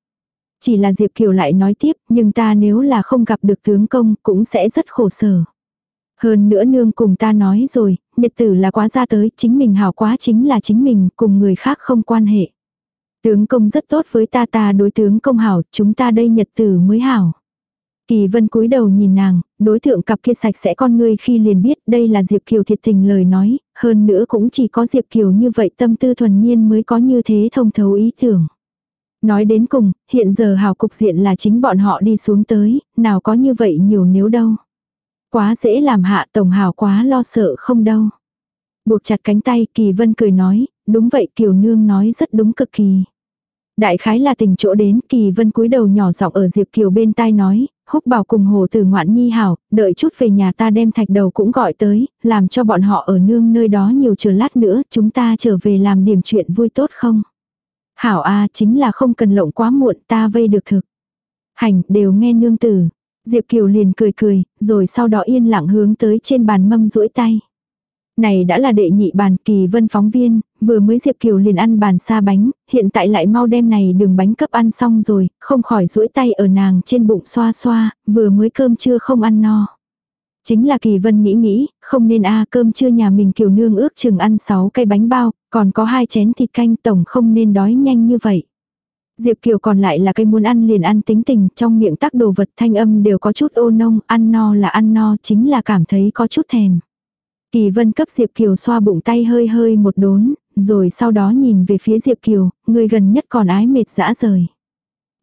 Chỉ là Diệp Kiều lại nói tiếp, nhưng ta nếu là không gặp được tướng công cũng sẽ rất khổ sở. Hơn nữa nương cùng ta nói rồi, nhật tử là quá ra tới, chính mình hảo quá chính là chính mình, cùng người khác không quan hệ. Tướng công rất tốt với ta ta đối tướng công hảo, chúng ta đây nhật tử mới hảo. Kỳ vân cúi đầu nhìn nàng, đối tượng cặp kia sạch sẽ con ngươi khi liền biết đây là Diệp Kiều thiệt tình lời nói, hơn nữa cũng chỉ có Diệp Kiều như vậy tâm tư thuần nhiên mới có như thế thông thấu ý tưởng. Nói đến cùng, hiện giờ hào cục diện là chính bọn họ đi xuống tới, nào có như vậy nhiều nếu đâu. Quá dễ làm hạ tổng hào quá lo sợ không đâu. Buộc chặt cánh tay Kỳ Vân cười nói, đúng vậy Kiều Nương nói rất đúng cực kỳ. Đại khái là tình chỗ đến Kỳ Vân cúi đầu nhỏ giọng ở Diệp Kiều bên tai nói, húc bảo cùng hồ từ ngoạn nhi hảo, đợi chút về nhà ta đem thạch đầu cũng gọi tới, làm cho bọn họ ở nương nơi đó nhiều chờ lát nữa, chúng ta trở về làm điểm chuyện vui tốt không? Hảo a chính là không cần lộng quá muộn ta vây được thực. Hành, đều nghe nương tử. Diệp Kiều liền cười cười, rồi sau đó yên lặng hướng tới trên bàn mâm duỗi tay. Này đã là đệ nhị bàn kỳ vân phóng viên, vừa mới Diệp Kiều liền ăn bàn xa bánh, hiện tại lại mau đem này đường bánh cấp ăn xong rồi, không khỏi duỗi tay ở nàng trên bụng xoa xoa, vừa mới cơm trưa không ăn no. Chính là Kỳ Vân nghĩ nghĩ, không nên a cơm trưa nhà mình Kiều Nương ước chừng ăn 6 cây bánh bao, còn có hai chén thịt canh tổng không nên đói nhanh như vậy. Diệp Kiều còn lại là cây muốn ăn liền ăn tính tình, trong miệng tắc đồ vật thanh âm đều có chút ô nông, ăn no là ăn no chính là cảm thấy có chút thèm. Kỳ vân cấp Diệp Kiều xoa bụng tay hơi hơi một đốn, rồi sau đó nhìn về phía Diệp Kiều, người gần nhất còn ái mệt dã rời.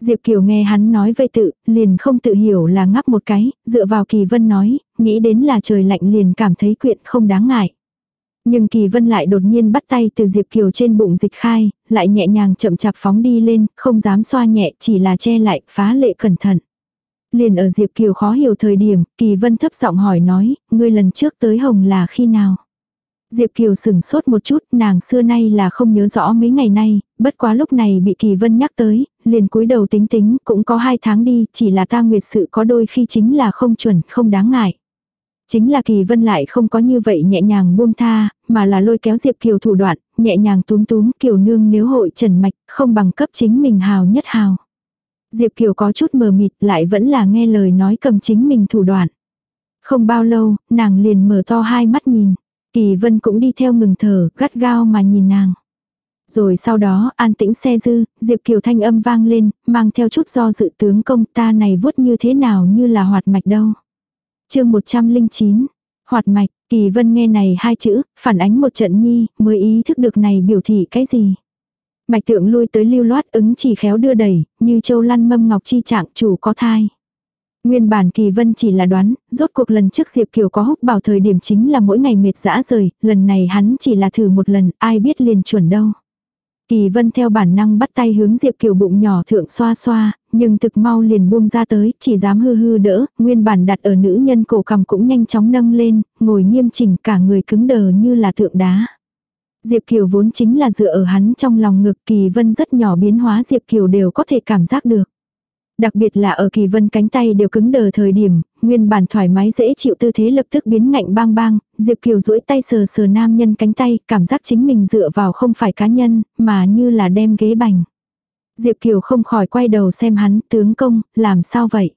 Diệp Kiều nghe hắn nói vây tự, liền không tự hiểu là ngắp một cái, dựa vào Kỳ Vân nói, nghĩ đến là trời lạnh liền cảm thấy quyện không đáng ngại. Nhưng Kỳ Vân lại đột nhiên bắt tay từ Diệp Kiều trên bụng dịch khai, lại nhẹ nhàng chậm chạp phóng đi lên, không dám xoa nhẹ, chỉ là che lại, phá lệ cẩn thận. Liền ở Diệp Kiều khó hiểu thời điểm, Kỳ Vân thấp giọng hỏi nói, ngươi lần trước tới Hồng là khi nào? Diệp Kiều sửng sốt một chút, nàng xưa nay là không nhớ rõ mấy ngày nay, bất quá lúc này bị Kỳ Vân nhắc tới, liền cúi đầu tính tính, cũng có hai tháng đi, chỉ là ta nguyệt sự có đôi khi chính là không chuẩn, không đáng ngại. Chính là Kỳ Vân lại không có như vậy nhẹ nhàng buông tha, mà là lôi kéo Diệp Kiều thủ đoạn, nhẹ nhàng túm túm Kiều nương nếu hội trần mạch, không bằng cấp chính mình hào nhất hào. Diệp Kiều có chút mờ mịt lại vẫn là nghe lời nói cầm chính mình thủ đoạn. Không bao lâu, nàng liền mở to hai mắt nhìn. Kỳ Vân cũng đi theo ngừng thở, gắt gao mà nhìn nàng. Rồi sau đó, an tĩnh xe dư, Diệp Kiều thanh âm vang lên, mang theo chút do dự tướng công ta này vuốt như thế nào như là hoạt mạch đâu. chương 109, hoạt mạch, Kỳ Vân nghe này hai chữ, phản ánh một trận nhi, mới ý thức được này biểu thị cái gì. Mạch tượng lui tới lưu loát ứng chỉ khéo đưa đẩy, như châu lăn mâm ngọc chi trạng chủ có thai. Nguyên bản Kỳ Vân chỉ là đoán, rốt cuộc lần trước Diệp Kiều có húc bảo thời điểm chính là mỗi ngày mệt dã rời, lần này hắn chỉ là thử một lần, ai biết liền chuẩn đâu. Kỳ Vân theo bản năng bắt tay hướng Diệp Kiều bụng nhỏ thượng xoa xoa, nhưng thực mau liền buông ra tới, chỉ dám hư hư đỡ, nguyên bản đặt ở nữ nhân cổ cầm cũng nhanh chóng nâng lên, ngồi nghiêm chỉnh cả người cứng đờ như là tượng đá. Diệp Kiều vốn chính là dựa ở hắn trong lòng ngực Kỳ Vân rất nhỏ biến hóa Diệp Kiều đều có thể cảm giác được. Đặc biệt là ở Kỳ Vân cánh tay đều cứng đờ thời điểm, nguyên bản thoải mái dễ chịu tư thế lập tức biến ngạnh bang bang, Diệp Kiều duỗi tay sờ sờ nam nhân cánh tay, cảm giác chính mình dựa vào không phải cá nhân, mà như là đem ghế bành. Diệp Kiều không khỏi quay đầu xem hắn, tướng công, làm sao vậy?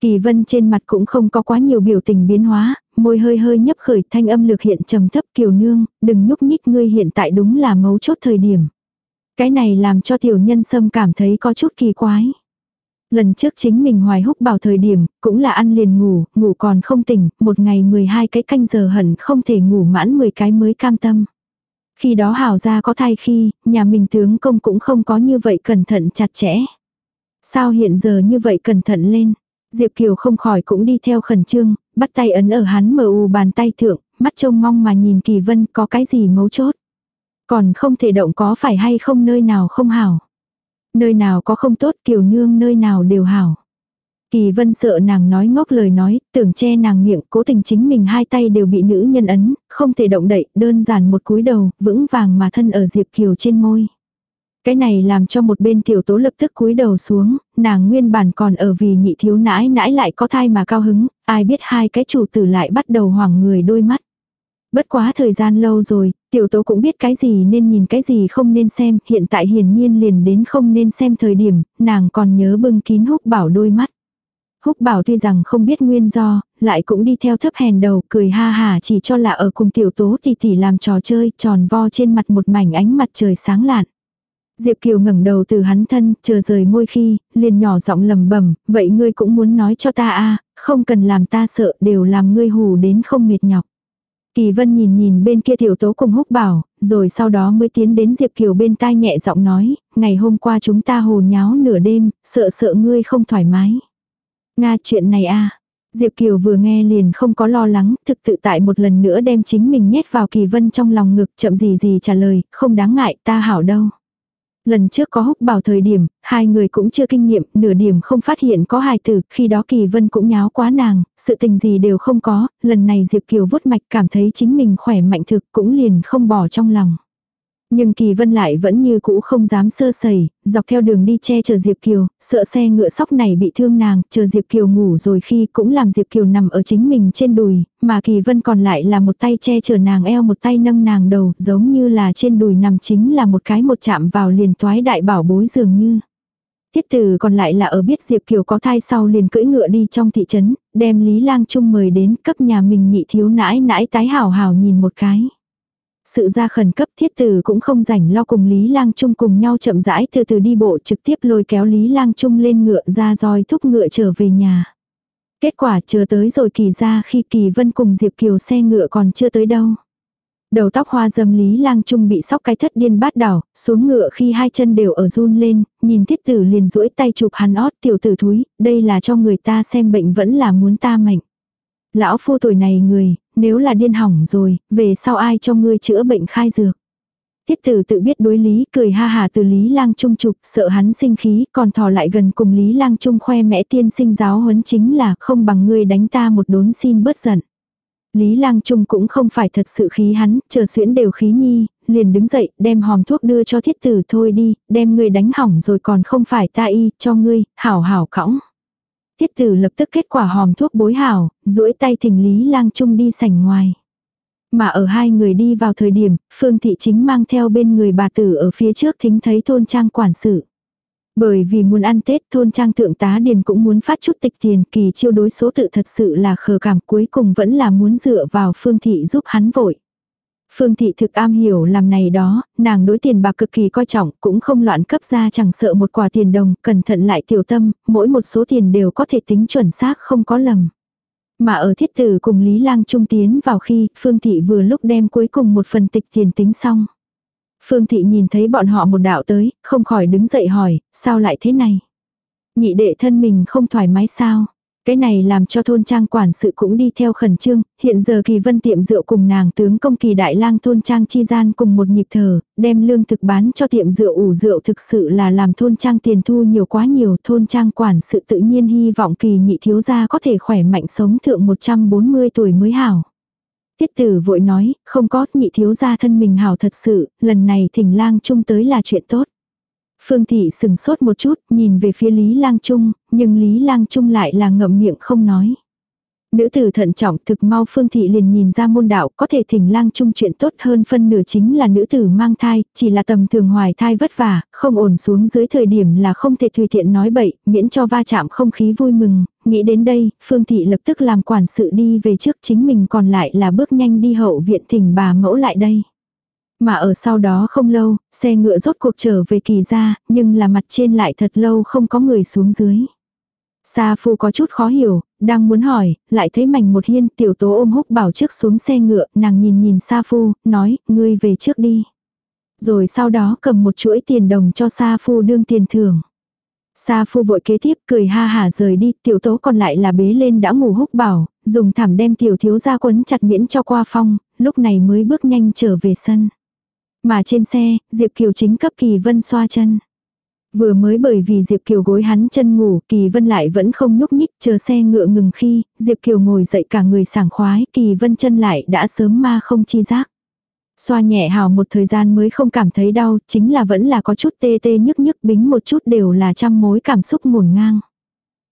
Kỳ Vân trên mặt cũng không có quá nhiều biểu tình biến hóa, môi hơi hơi nhấp khởi thanh âm lực hiện trầm thấp Kiều Nương, đừng nhúc nhích ngươi hiện tại đúng là mấu chốt thời điểm. Cái này làm cho tiểu nhân sâm cảm thấy có chút kỳ quái. Lần trước chính mình hoài húc bảo thời điểm, cũng là ăn liền ngủ, ngủ còn không tỉnh, một ngày 12 cái canh giờ hẳn không thể ngủ mãn 10 cái mới cam tâm. Khi đó hảo ra có thai khi, nhà mình tướng công cũng không có như vậy cẩn thận chặt chẽ. Sao hiện giờ như vậy cẩn thận lên? Diệp Kiều không khỏi cũng đi theo khẩn trương, bắt tay ấn ở hắn mờ u bàn tay thượng, mắt trông mong mà nhìn Kỳ Vân có cái gì mấu chốt. Còn không thể động có phải hay không nơi nào không hảo. Nơi nào có không tốt Kiều Nương nơi nào đều hảo. Kỳ vân sợ nàng nói ngốc lời nói, tưởng che nàng miệng, cố tình chính mình hai tay đều bị nữ nhân ấn, không thể động đậy, đơn giản một cúi đầu, vững vàng mà thân ở Diệp Kiều trên môi. Cái này làm cho một bên tiểu tố lập tức cúi đầu xuống, nàng nguyên bản còn ở vì nhị thiếu nãi nãi lại có thai mà cao hứng, ai biết hai cái chủ tử lại bắt đầu hoảng người đôi mắt. Bất quá thời gian lâu rồi, tiểu tố cũng biết cái gì nên nhìn cái gì không nên xem, hiện tại hiển nhiên liền đến không nên xem thời điểm, nàng còn nhớ bưng kín húc bảo đôi mắt. Húc bảo tuy rằng không biết nguyên do, lại cũng đi theo thấp hèn đầu, cười ha hà chỉ cho là ở cùng tiểu tố tỷ tỷ làm trò chơi, tròn vo trên mặt một mảnh ánh mặt trời sáng lạn. Diệp Kiều ngẩng đầu từ hắn thân, chờ rời môi khi, liền nhỏ giọng lầm bẩm vậy ngươi cũng muốn nói cho ta a không cần làm ta sợ, đều làm ngươi hù đến không mệt nhọc. Kỳ Vân nhìn nhìn bên kia tiểu tố cùng húc bảo, rồi sau đó mới tiến đến Diệp Kiều bên tai nhẹ giọng nói, ngày hôm qua chúng ta hồ nháo nửa đêm, sợ sợ ngươi không thoải mái. Nga chuyện này a Diệp Kiều vừa nghe liền không có lo lắng, thực tự tại một lần nữa đem chính mình nhét vào Kỳ Vân trong lòng ngực chậm gì gì trả lời, không đáng ngại ta hảo đâu. Lần trước có húc bảo thời điểm, hai người cũng chưa kinh nghiệm, nửa điểm không phát hiện có hài tử, khi đó Kỳ Vân cũng nháo quá nàng, sự tình gì đều không có, lần này Diệp Kiều vuốt mạch cảm thấy chính mình khỏe mạnh thực cũng liền không bỏ trong lòng. Nhưng Kỳ Vân lại vẫn như cũ không dám sơ sẩy, dọc theo đường đi che chờ Diệp Kiều, sợ xe ngựa sóc này bị thương nàng, chờ Diệp Kiều ngủ rồi khi cũng làm Diệp Kiều nằm ở chính mình trên đùi, mà Kỳ Vân còn lại là một tay che chở nàng eo một tay nâng nàng đầu, giống như là trên đùi nằm chính là một cái một chạm vào liền toái đại bảo bối dường như. Tiết tử còn lại là ở biết Diệp Kiều có thai sau liền cưỡi ngựa đi trong thị trấn, đem Lý Lang Trung mời đến cấp nhà mình nhị thiếu nãi nãi tái hảo hảo nhìn một cái. Sự ra khẩn cấp thiết tử cũng không rảnh lo cùng Lý Lang Trung cùng nhau chậm rãi từ từ đi bộ trực tiếp lôi kéo Lý Lang Trung lên ngựa ra roi thúc ngựa trở về nhà. Kết quả chờ tới rồi kỳ ra khi kỳ vân cùng Diệp Kiều xe ngựa còn chưa tới đâu. Đầu tóc hoa dâm Lý Lang Trung bị sóc cái thất điên bát đảo, xuống ngựa khi hai chân đều ở run lên, nhìn thiết tử liền duỗi tay chụp hắn ót tiểu tử thúi, đây là cho người ta xem bệnh vẫn là muốn ta mệnh. Lão phu tuổi này người, nếu là điên hỏng rồi, về sau ai cho ngươi chữa bệnh khai dược. Tiết tử tự biết đối lý, cười ha hà từ Lý Lang Trung chụp, sợ hắn sinh khí, còn thò lại gần cùng Lý Lang Trung khoe mẽ tiên sinh giáo huấn chính là không bằng ngươi đánh ta một đốn xin bớt giận. Lý Lang Trung cũng không phải thật sự khí hắn, chờ xuyễn đều khí nhi, liền đứng dậy, đem hòm thuốc đưa cho thiết tử thôi đi, đem ngươi đánh hỏng rồi còn không phải ta y, cho ngươi, hảo hảo cõng. Tiết tử lập tức kết quả hòm thuốc bối hảo, duỗi tay thỉnh Lý Lang Trung đi sảnh ngoài. Mà ở hai người đi vào thời điểm, Phương Thị chính mang theo bên người bà tử ở phía trước thính thấy thôn trang quản sự. Bởi vì muốn ăn Tết thôn trang thượng tá điền cũng muốn phát chút tịch tiền kỳ chiêu đối số tự thật sự là khờ cảm cuối cùng vẫn là muốn dựa vào Phương Thị giúp hắn vội. Phương Thị thực am hiểu làm này đó, nàng đối tiền bạc cực kỳ coi trọng, cũng không loạn cấp ra chẳng sợ một quả tiền đồng, cẩn thận lại tiểu tâm, mỗi một số tiền đều có thể tính chuẩn xác không có lầm. Mà ở thiết tử cùng Lý Lang Trung tiến vào khi Phương Thị vừa lúc đem cuối cùng một phần tịch tiền tính xong. Phương Thị nhìn thấy bọn họ một đạo tới, không khỏi đứng dậy hỏi, sao lại thế này? Nhị đệ thân mình không thoải mái sao? Cái này làm cho thôn trang quản sự cũng đi theo khẩn trương, hiện giờ kỳ vân tiệm rượu cùng nàng tướng công kỳ đại lang thôn trang chi gian cùng một nhịp thở, đem lương thực bán cho tiệm rượu ủ rượu thực sự là làm thôn trang tiền thu nhiều quá nhiều, thôn trang quản sự tự nhiên hy vọng kỳ nhị thiếu gia có thể khỏe mạnh sống thượng 140 tuổi mới hảo. Tiết tử vội nói, không có nhị thiếu gia thân mình hảo thật sự, lần này thỉnh lang chung tới là chuyện tốt. Phương Thị sừng sốt một chút, nhìn về phía Lý Lang Trung, nhưng Lý Lang Trung lại là ngậm miệng không nói. Nữ tử thận trọng thực mau Phương Thị liền nhìn ra môn đạo có thể thỉnh lang trung chuyện tốt hơn phân nửa chính là nữ tử mang thai, chỉ là tầm thường hoài thai vất vả, không ổn xuống dưới thời điểm là không thể tùy tiện nói bậy, miễn cho va chạm không khí vui mừng, nghĩ đến đây, Phương Thị lập tức làm quản sự đi về trước chính mình còn lại là bước nhanh đi hậu viện thỉnh bà mẫu lại đây. Mà ở sau đó không lâu, xe ngựa rốt cuộc trở về kỳ ra, nhưng là mặt trên lại thật lâu không có người xuống dưới. Sa phu có chút khó hiểu, đang muốn hỏi, lại thấy mảnh một hiên tiểu tố ôm húc bảo trước xuống xe ngựa, nàng nhìn nhìn Sa phu, nói, ngươi về trước đi. Rồi sau đó cầm một chuỗi tiền đồng cho Sa phu đương tiền thưởng. Sa phu vội kế tiếp cười ha hả rời đi, tiểu tố còn lại là bế lên đã ngủ húc bảo, dùng thảm đem tiểu thiếu ra quấn chặt miễn cho qua phong, lúc này mới bước nhanh trở về sân. Mà trên xe, Diệp Kiều chính cấp Kỳ Vân xoa chân. Vừa mới bởi vì Diệp Kiều gối hắn chân ngủ, Kỳ Vân lại vẫn không nhúc nhích, chờ xe ngựa ngừng khi, Diệp Kiều ngồi dậy cả người sảng khoái, Kỳ Vân chân lại đã sớm ma không chi giác. Xoa nhẹ hào một thời gian mới không cảm thấy đau, chính là vẫn là có chút tê tê nhức nhức bính một chút đều là trăm mối cảm xúc ngổn ngang.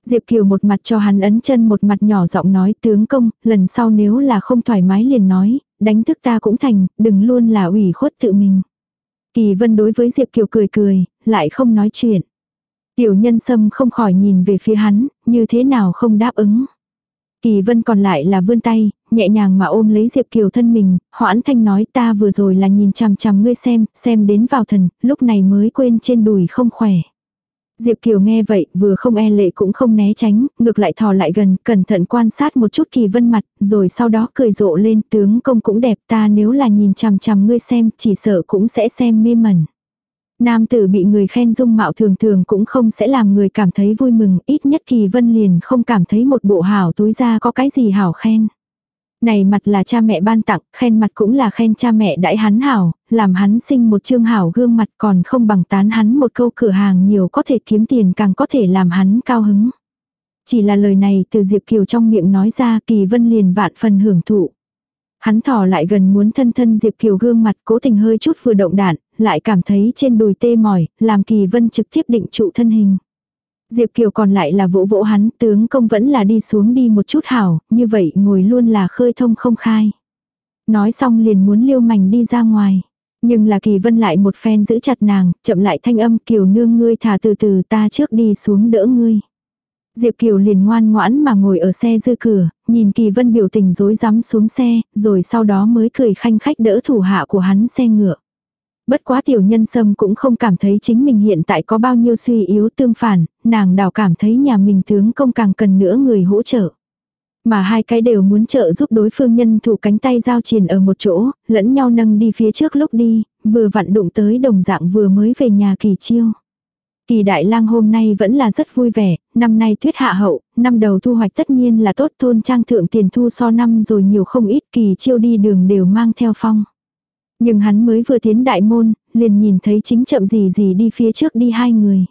Diệp Kiều một mặt cho hắn ấn chân một mặt nhỏ giọng nói tướng công, lần sau nếu là không thoải mái liền nói, đánh thức ta cũng thành, đừng luôn là ủy khuất tự mình. Kỳ vân đối với Diệp Kiều cười cười, lại không nói chuyện. Tiểu nhân sâm không khỏi nhìn về phía hắn, như thế nào không đáp ứng. Kỳ vân còn lại là vươn tay, nhẹ nhàng mà ôm lấy Diệp Kiều thân mình, hoãn thanh nói ta vừa rồi là nhìn chằm chằm ngươi xem, xem đến vào thần, lúc này mới quên trên đùi không khỏe. Diệp Kiều nghe vậy, vừa không e lệ cũng không né tránh, ngược lại thò lại gần, cẩn thận quan sát một chút kỳ vân mặt, rồi sau đó cười rộ lên, tướng công cũng đẹp ta nếu là nhìn chằm chằm ngươi xem, chỉ sợ cũng sẽ xem mê mẩn. Nam tử bị người khen dung mạo thường thường cũng không sẽ làm người cảm thấy vui mừng, ít nhất kỳ vân liền không cảm thấy một bộ hảo túi ra có cái gì hảo khen. Này mặt là cha mẹ ban tặng, khen mặt cũng là khen cha mẹ đãi hắn hảo, làm hắn sinh một trương hảo gương mặt còn không bằng tán hắn một câu cửa hàng nhiều có thể kiếm tiền càng có thể làm hắn cao hứng. Chỉ là lời này từ Diệp Kiều trong miệng nói ra kỳ vân liền vạn phần hưởng thụ. Hắn thỏ lại gần muốn thân thân Diệp Kiều gương mặt cố tình hơi chút vừa động đạn, lại cảm thấy trên đùi tê mỏi, làm kỳ vân trực tiếp định trụ thân hình. Diệp Kiều còn lại là vỗ vỗ hắn, tướng công vẫn là đi xuống đi một chút hảo, như vậy ngồi luôn là khơi thông không khai. Nói xong liền muốn liêu mảnh đi ra ngoài. Nhưng là kỳ vân lại một phen giữ chặt nàng, chậm lại thanh âm kiều nương ngươi thả từ từ ta trước đi xuống đỡ ngươi. Diệp Kiều liền ngoan ngoãn mà ngồi ở xe dư cửa, nhìn kỳ vân biểu tình rối rắm xuống xe, rồi sau đó mới cười khanh khách đỡ thủ hạ của hắn xe ngựa. Bất quá tiểu nhân sâm cũng không cảm thấy chính mình hiện tại có bao nhiêu suy yếu tương phản, nàng đào cảm thấy nhà mình tướng công càng cần nữa người hỗ trợ. Mà hai cái đều muốn trợ giúp đối phương nhân thủ cánh tay giao triền ở một chỗ, lẫn nhau nâng đi phía trước lúc đi, vừa vặn đụng tới đồng dạng vừa mới về nhà kỳ chiêu. Kỳ đại lang hôm nay vẫn là rất vui vẻ, năm nay tuyết hạ hậu, năm đầu thu hoạch tất nhiên là tốt thôn trang thượng tiền thu so năm rồi nhiều không ít kỳ chiêu đi đường đều mang theo phong. Nhưng hắn mới vừa tiến đại môn, liền nhìn thấy chính chậm gì gì đi phía trước đi hai người.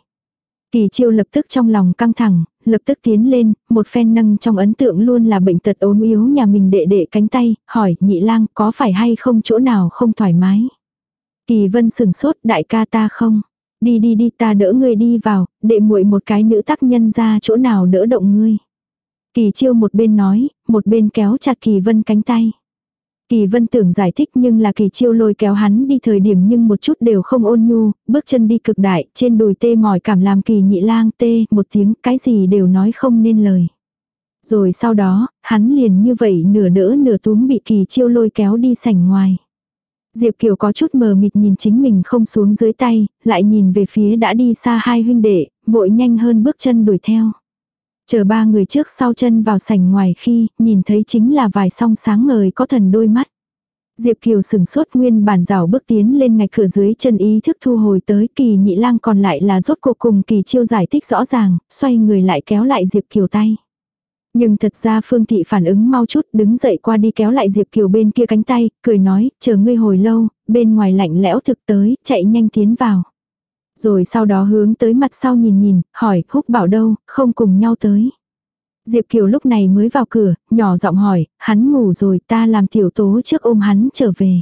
Kỳ chiêu lập tức trong lòng căng thẳng, lập tức tiến lên, một phen nâng trong ấn tượng luôn là bệnh tật ốm yếu nhà mình đệ đệ cánh tay, hỏi nhị lang có phải hay không chỗ nào không thoải mái. Kỳ vân sừng sốt đại ca ta không. Đi đi đi ta đỡ ngươi đi vào, đệ muội một cái nữ tác nhân ra chỗ nào đỡ động ngươi. Kỳ chiêu một bên nói, một bên kéo chặt kỳ vân cánh tay. Kỳ vân tưởng giải thích nhưng là kỳ chiêu lôi kéo hắn đi thời điểm nhưng một chút đều không ôn nhu, bước chân đi cực đại, trên đùi tê mỏi cảm làm kỳ nhị lang tê, một tiếng cái gì đều nói không nên lời. Rồi sau đó, hắn liền như vậy nửa đỡ nửa túm bị kỳ chiêu lôi kéo đi sảnh ngoài. Diệp Kiều có chút mờ mịt nhìn chính mình không xuống dưới tay, lại nhìn về phía đã đi xa hai huynh đệ, vội nhanh hơn bước chân đuổi theo. Chờ ba người trước sau chân vào sảnh ngoài khi, nhìn thấy chính là vài song sáng ngời có thần đôi mắt. Diệp Kiều sừng sốt nguyên bản rào bước tiến lên ngạch cửa dưới chân ý thức thu hồi tới kỳ nhị lang còn lại là rốt cuộc cùng kỳ chiêu giải thích rõ ràng, xoay người lại kéo lại Diệp Kiều tay. Nhưng thật ra Phương Thị phản ứng mau chút đứng dậy qua đi kéo lại Diệp Kiều bên kia cánh tay, cười nói, chờ ngươi hồi lâu, bên ngoài lạnh lẽo thực tới, chạy nhanh tiến vào. Rồi sau đó hướng tới mặt sau nhìn nhìn, hỏi, húc bảo đâu, không cùng nhau tới. Diệp Kiều lúc này mới vào cửa, nhỏ giọng hỏi, hắn ngủ rồi ta làm tiểu tố trước ôm hắn trở về.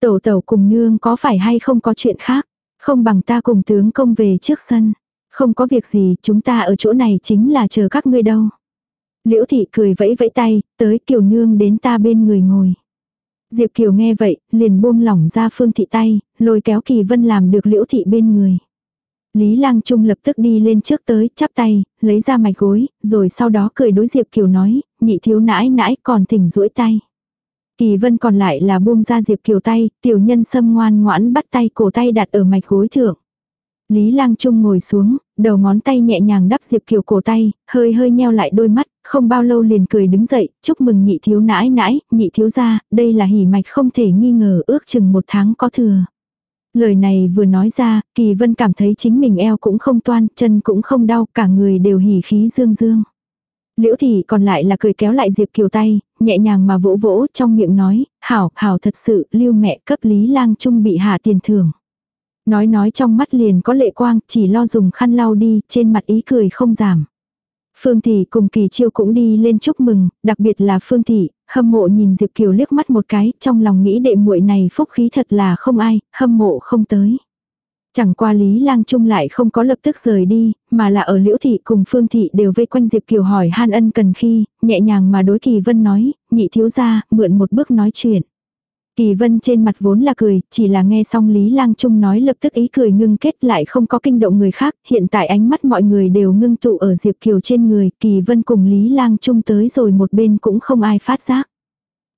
Tẩu tẩu cùng nương có phải hay không có chuyện khác, không bằng ta cùng tướng công về trước sân. Không có việc gì, chúng ta ở chỗ này chính là chờ các ngươi đâu. Liễu thị cười vẫy vẫy tay, tới Kiều nương đến ta bên người ngồi. Diệp Kiều nghe vậy, liền buông lỏng ra Phương Thị tay, lôi kéo Kỳ Vân làm được Liễu Thị bên người. Lý Lang Trung lập tức đi lên trước tới, chắp tay, lấy ra mạch gối, rồi sau đó cười đối Diệp Kiều nói, nhị thiếu nãi nãi còn thỉnh duỗi tay. Kỳ Vân còn lại là buông ra Diệp Kiều tay, tiểu nhân sâm ngoan ngoãn bắt tay cổ tay đặt ở mạch gối thượng. Lý Lang Trung ngồi xuống, đầu ngón tay nhẹ nhàng đắp Diệp Kiều cổ tay, hơi hơi nheo lại đôi mắt, không bao lâu liền cười đứng dậy, chúc mừng nhị thiếu nãi nãi, nhị thiếu gia, đây là hỉ mạch không thể nghi ngờ ước chừng một tháng có thừa. Lời này vừa nói ra, Kỳ Vân cảm thấy chính mình eo cũng không toan, chân cũng không đau, cả người đều hỉ khí dương dương. Liễu thị còn lại là cười kéo lại Diệp Kiều tay, nhẹ nhàng mà vỗ vỗ trong miệng nói, hảo, hảo thật sự, lưu mẹ cấp Lý Lang Trung bị hạ tiền thưởng. Nói nói trong mắt liền có lệ quang, chỉ lo dùng khăn lau đi, trên mặt ý cười không giảm. Phương Thị cùng Kỳ Chiêu cũng đi lên chúc mừng, đặc biệt là Phương Thị, hâm mộ nhìn Diệp Kiều liếc mắt một cái, trong lòng nghĩ đệ muội này phúc khí thật là không ai, hâm mộ không tới. Chẳng qua Lý Lang Trung lại không có lập tức rời đi, mà là ở Liễu Thị cùng Phương Thị đều vây quanh Diệp Kiều hỏi han ân cần khi, nhẹ nhàng mà đối Kỳ Vân nói, nhị thiếu ra, mượn một bước nói chuyện. Kỳ vân trên mặt vốn là cười, chỉ là nghe xong Lý Lang Trung nói lập tức ý cười ngưng kết lại không có kinh động người khác, hiện tại ánh mắt mọi người đều ngưng tụ ở Diệp Kiều trên người, Kỳ vân cùng Lý Lang Trung tới rồi một bên cũng không ai phát giác.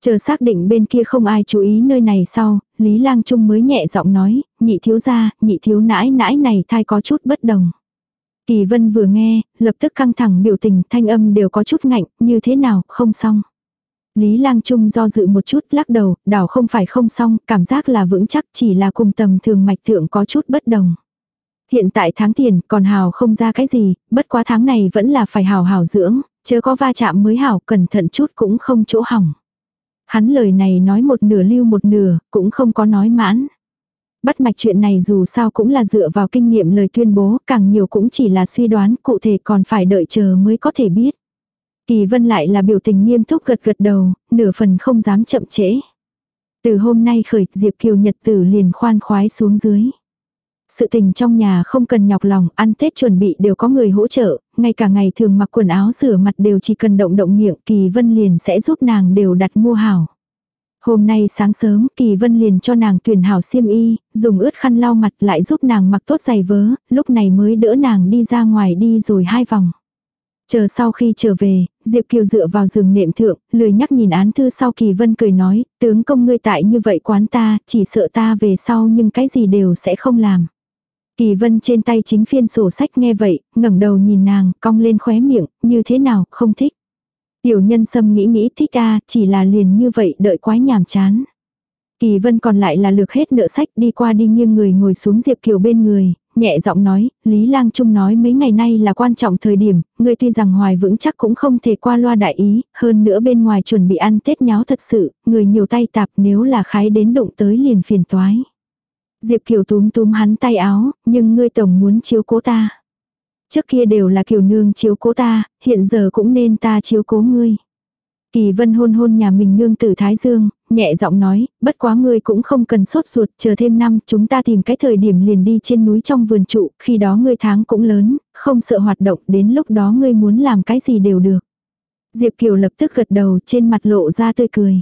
Chờ xác định bên kia không ai chú ý nơi này sau, Lý Lang Trung mới nhẹ giọng nói, nhị thiếu gia, nhị thiếu nãi nãi này thai có chút bất đồng. Kỳ vân vừa nghe, lập tức căng thẳng biểu tình thanh âm đều có chút ngạnh, như thế nào, không xong. Lý Lang Trung do dự một chút lắc đầu, đảo không phải không xong, cảm giác là vững chắc chỉ là cùng tầm thường mạch thượng có chút bất đồng. Hiện tại tháng tiền còn hào không ra cái gì, bất quá tháng này vẫn là phải hào hào dưỡng, chớ có va chạm mới hào cẩn thận chút cũng không chỗ hỏng. Hắn lời này nói một nửa lưu một nửa, cũng không có nói mãn. Bắt mạch chuyện này dù sao cũng là dựa vào kinh nghiệm lời tuyên bố, càng nhiều cũng chỉ là suy đoán, cụ thể còn phải đợi chờ mới có thể biết. Kỳ vân lại là biểu tình nghiêm túc gật gật đầu, nửa phần không dám chậm trễ. Từ hôm nay khởi, Diệp Kiều Nhật tử liền khoan khoái xuống dưới. Sự tình trong nhà không cần nhọc lòng, ăn Tết chuẩn bị đều có người hỗ trợ, ngay cả ngày thường mặc quần áo rửa mặt đều chỉ cần động động miệng, Kỳ Vân liền sẽ giúp nàng đều đặt mua hảo. Hôm nay sáng sớm, Kỳ Vân liền cho nàng tuyển hảo xiêm y, dùng ướt khăn lau mặt lại giúp nàng mặc tốt giày vớ, lúc này mới đỡ nàng đi ra ngoài đi rồi hai vòng. Chờ sau khi trở về, Diệp Kiều dựa vào giường nệm thượng, lười nhắc nhìn án thư sau Kỳ Vân cười nói, tướng công ngươi tại như vậy quán ta, chỉ sợ ta về sau nhưng cái gì đều sẽ không làm. Kỳ Vân trên tay chính phiên sổ sách nghe vậy, ngẩng đầu nhìn nàng, cong lên khóe miệng, như thế nào, không thích. Tiểu nhân sâm nghĩ nghĩ thích a chỉ là liền như vậy đợi quái nhàm chán. Kỳ vân còn lại là lược hết nợ sách đi qua đi nghiêng người ngồi xuống Diệp Kiều bên người, nhẹ giọng nói, Lý Lang Trung nói mấy ngày nay là quan trọng thời điểm, ngươi tuy rằng hoài vững chắc cũng không thể qua loa đại ý, hơn nữa bên ngoài chuẩn bị ăn Tết nháo thật sự, người nhiều tay tạp nếu là khái đến đụng tới liền phiền toái. Diệp Kiều túm túm hắn tay áo, nhưng ngươi tổng muốn chiếu cố ta. Trước kia đều là Kiều nương chiếu cố ta, hiện giờ cũng nên ta chiếu cố ngươi. Kỳ vân hôn hôn nhà mình nương tử Thái Dương, nhẹ giọng nói, bất quá ngươi cũng không cần sốt ruột, chờ thêm năm chúng ta tìm cái thời điểm liền đi trên núi trong vườn trụ, khi đó ngươi tháng cũng lớn, không sợ hoạt động, đến lúc đó ngươi muốn làm cái gì đều được. Diệp Kiều lập tức gật đầu trên mặt lộ ra tươi cười.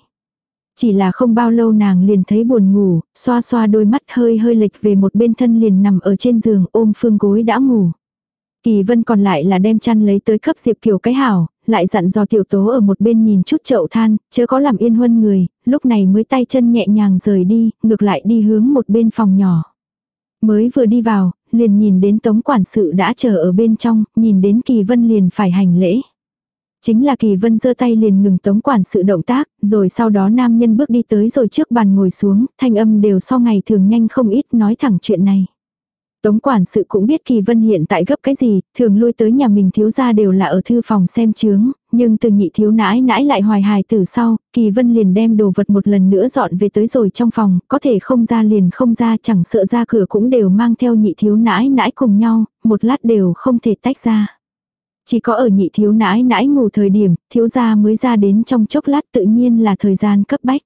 Chỉ là không bao lâu nàng liền thấy buồn ngủ, xoa xoa đôi mắt hơi hơi lệch về một bên thân liền nằm ở trên giường ôm phương gối đã ngủ. Kỳ vân còn lại là đem chăn lấy tới cấp Diệp Kiều cái hảo, lại dặn dò tiểu tố ở một bên nhìn chút chậu than, chớ có làm yên huân người, lúc này mới tay chân nhẹ nhàng rời đi, ngược lại đi hướng một bên phòng nhỏ. Mới vừa đi vào, liền nhìn đến tống quản sự đã chờ ở bên trong, nhìn đến kỳ vân liền phải hành lễ. Chính là kỳ vân giơ tay liền ngừng tống quản sự động tác, rồi sau đó nam nhân bước đi tới rồi trước bàn ngồi xuống, thanh âm đều so ngày thường nhanh không ít nói thẳng chuyện này. Tống quản sự cũng biết Kỳ Vân hiện tại gấp cái gì, thường lui tới nhà mình thiếu gia đều là ở thư phòng xem chướng, nhưng từ nhị thiếu nãi nãi lại hoài hài từ sau, Kỳ Vân liền đem đồ vật một lần nữa dọn về tới rồi trong phòng, có thể không ra liền không ra chẳng sợ ra cửa cũng đều mang theo nhị thiếu nãi nãi cùng nhau, một lát đều không thể tách ra. Chỉ có ở nhị thiếu nãi nãi ngủ thời điểm, thiếu gia mới ra đến trong chốc lát tự nhiên là thời gian cấp bách.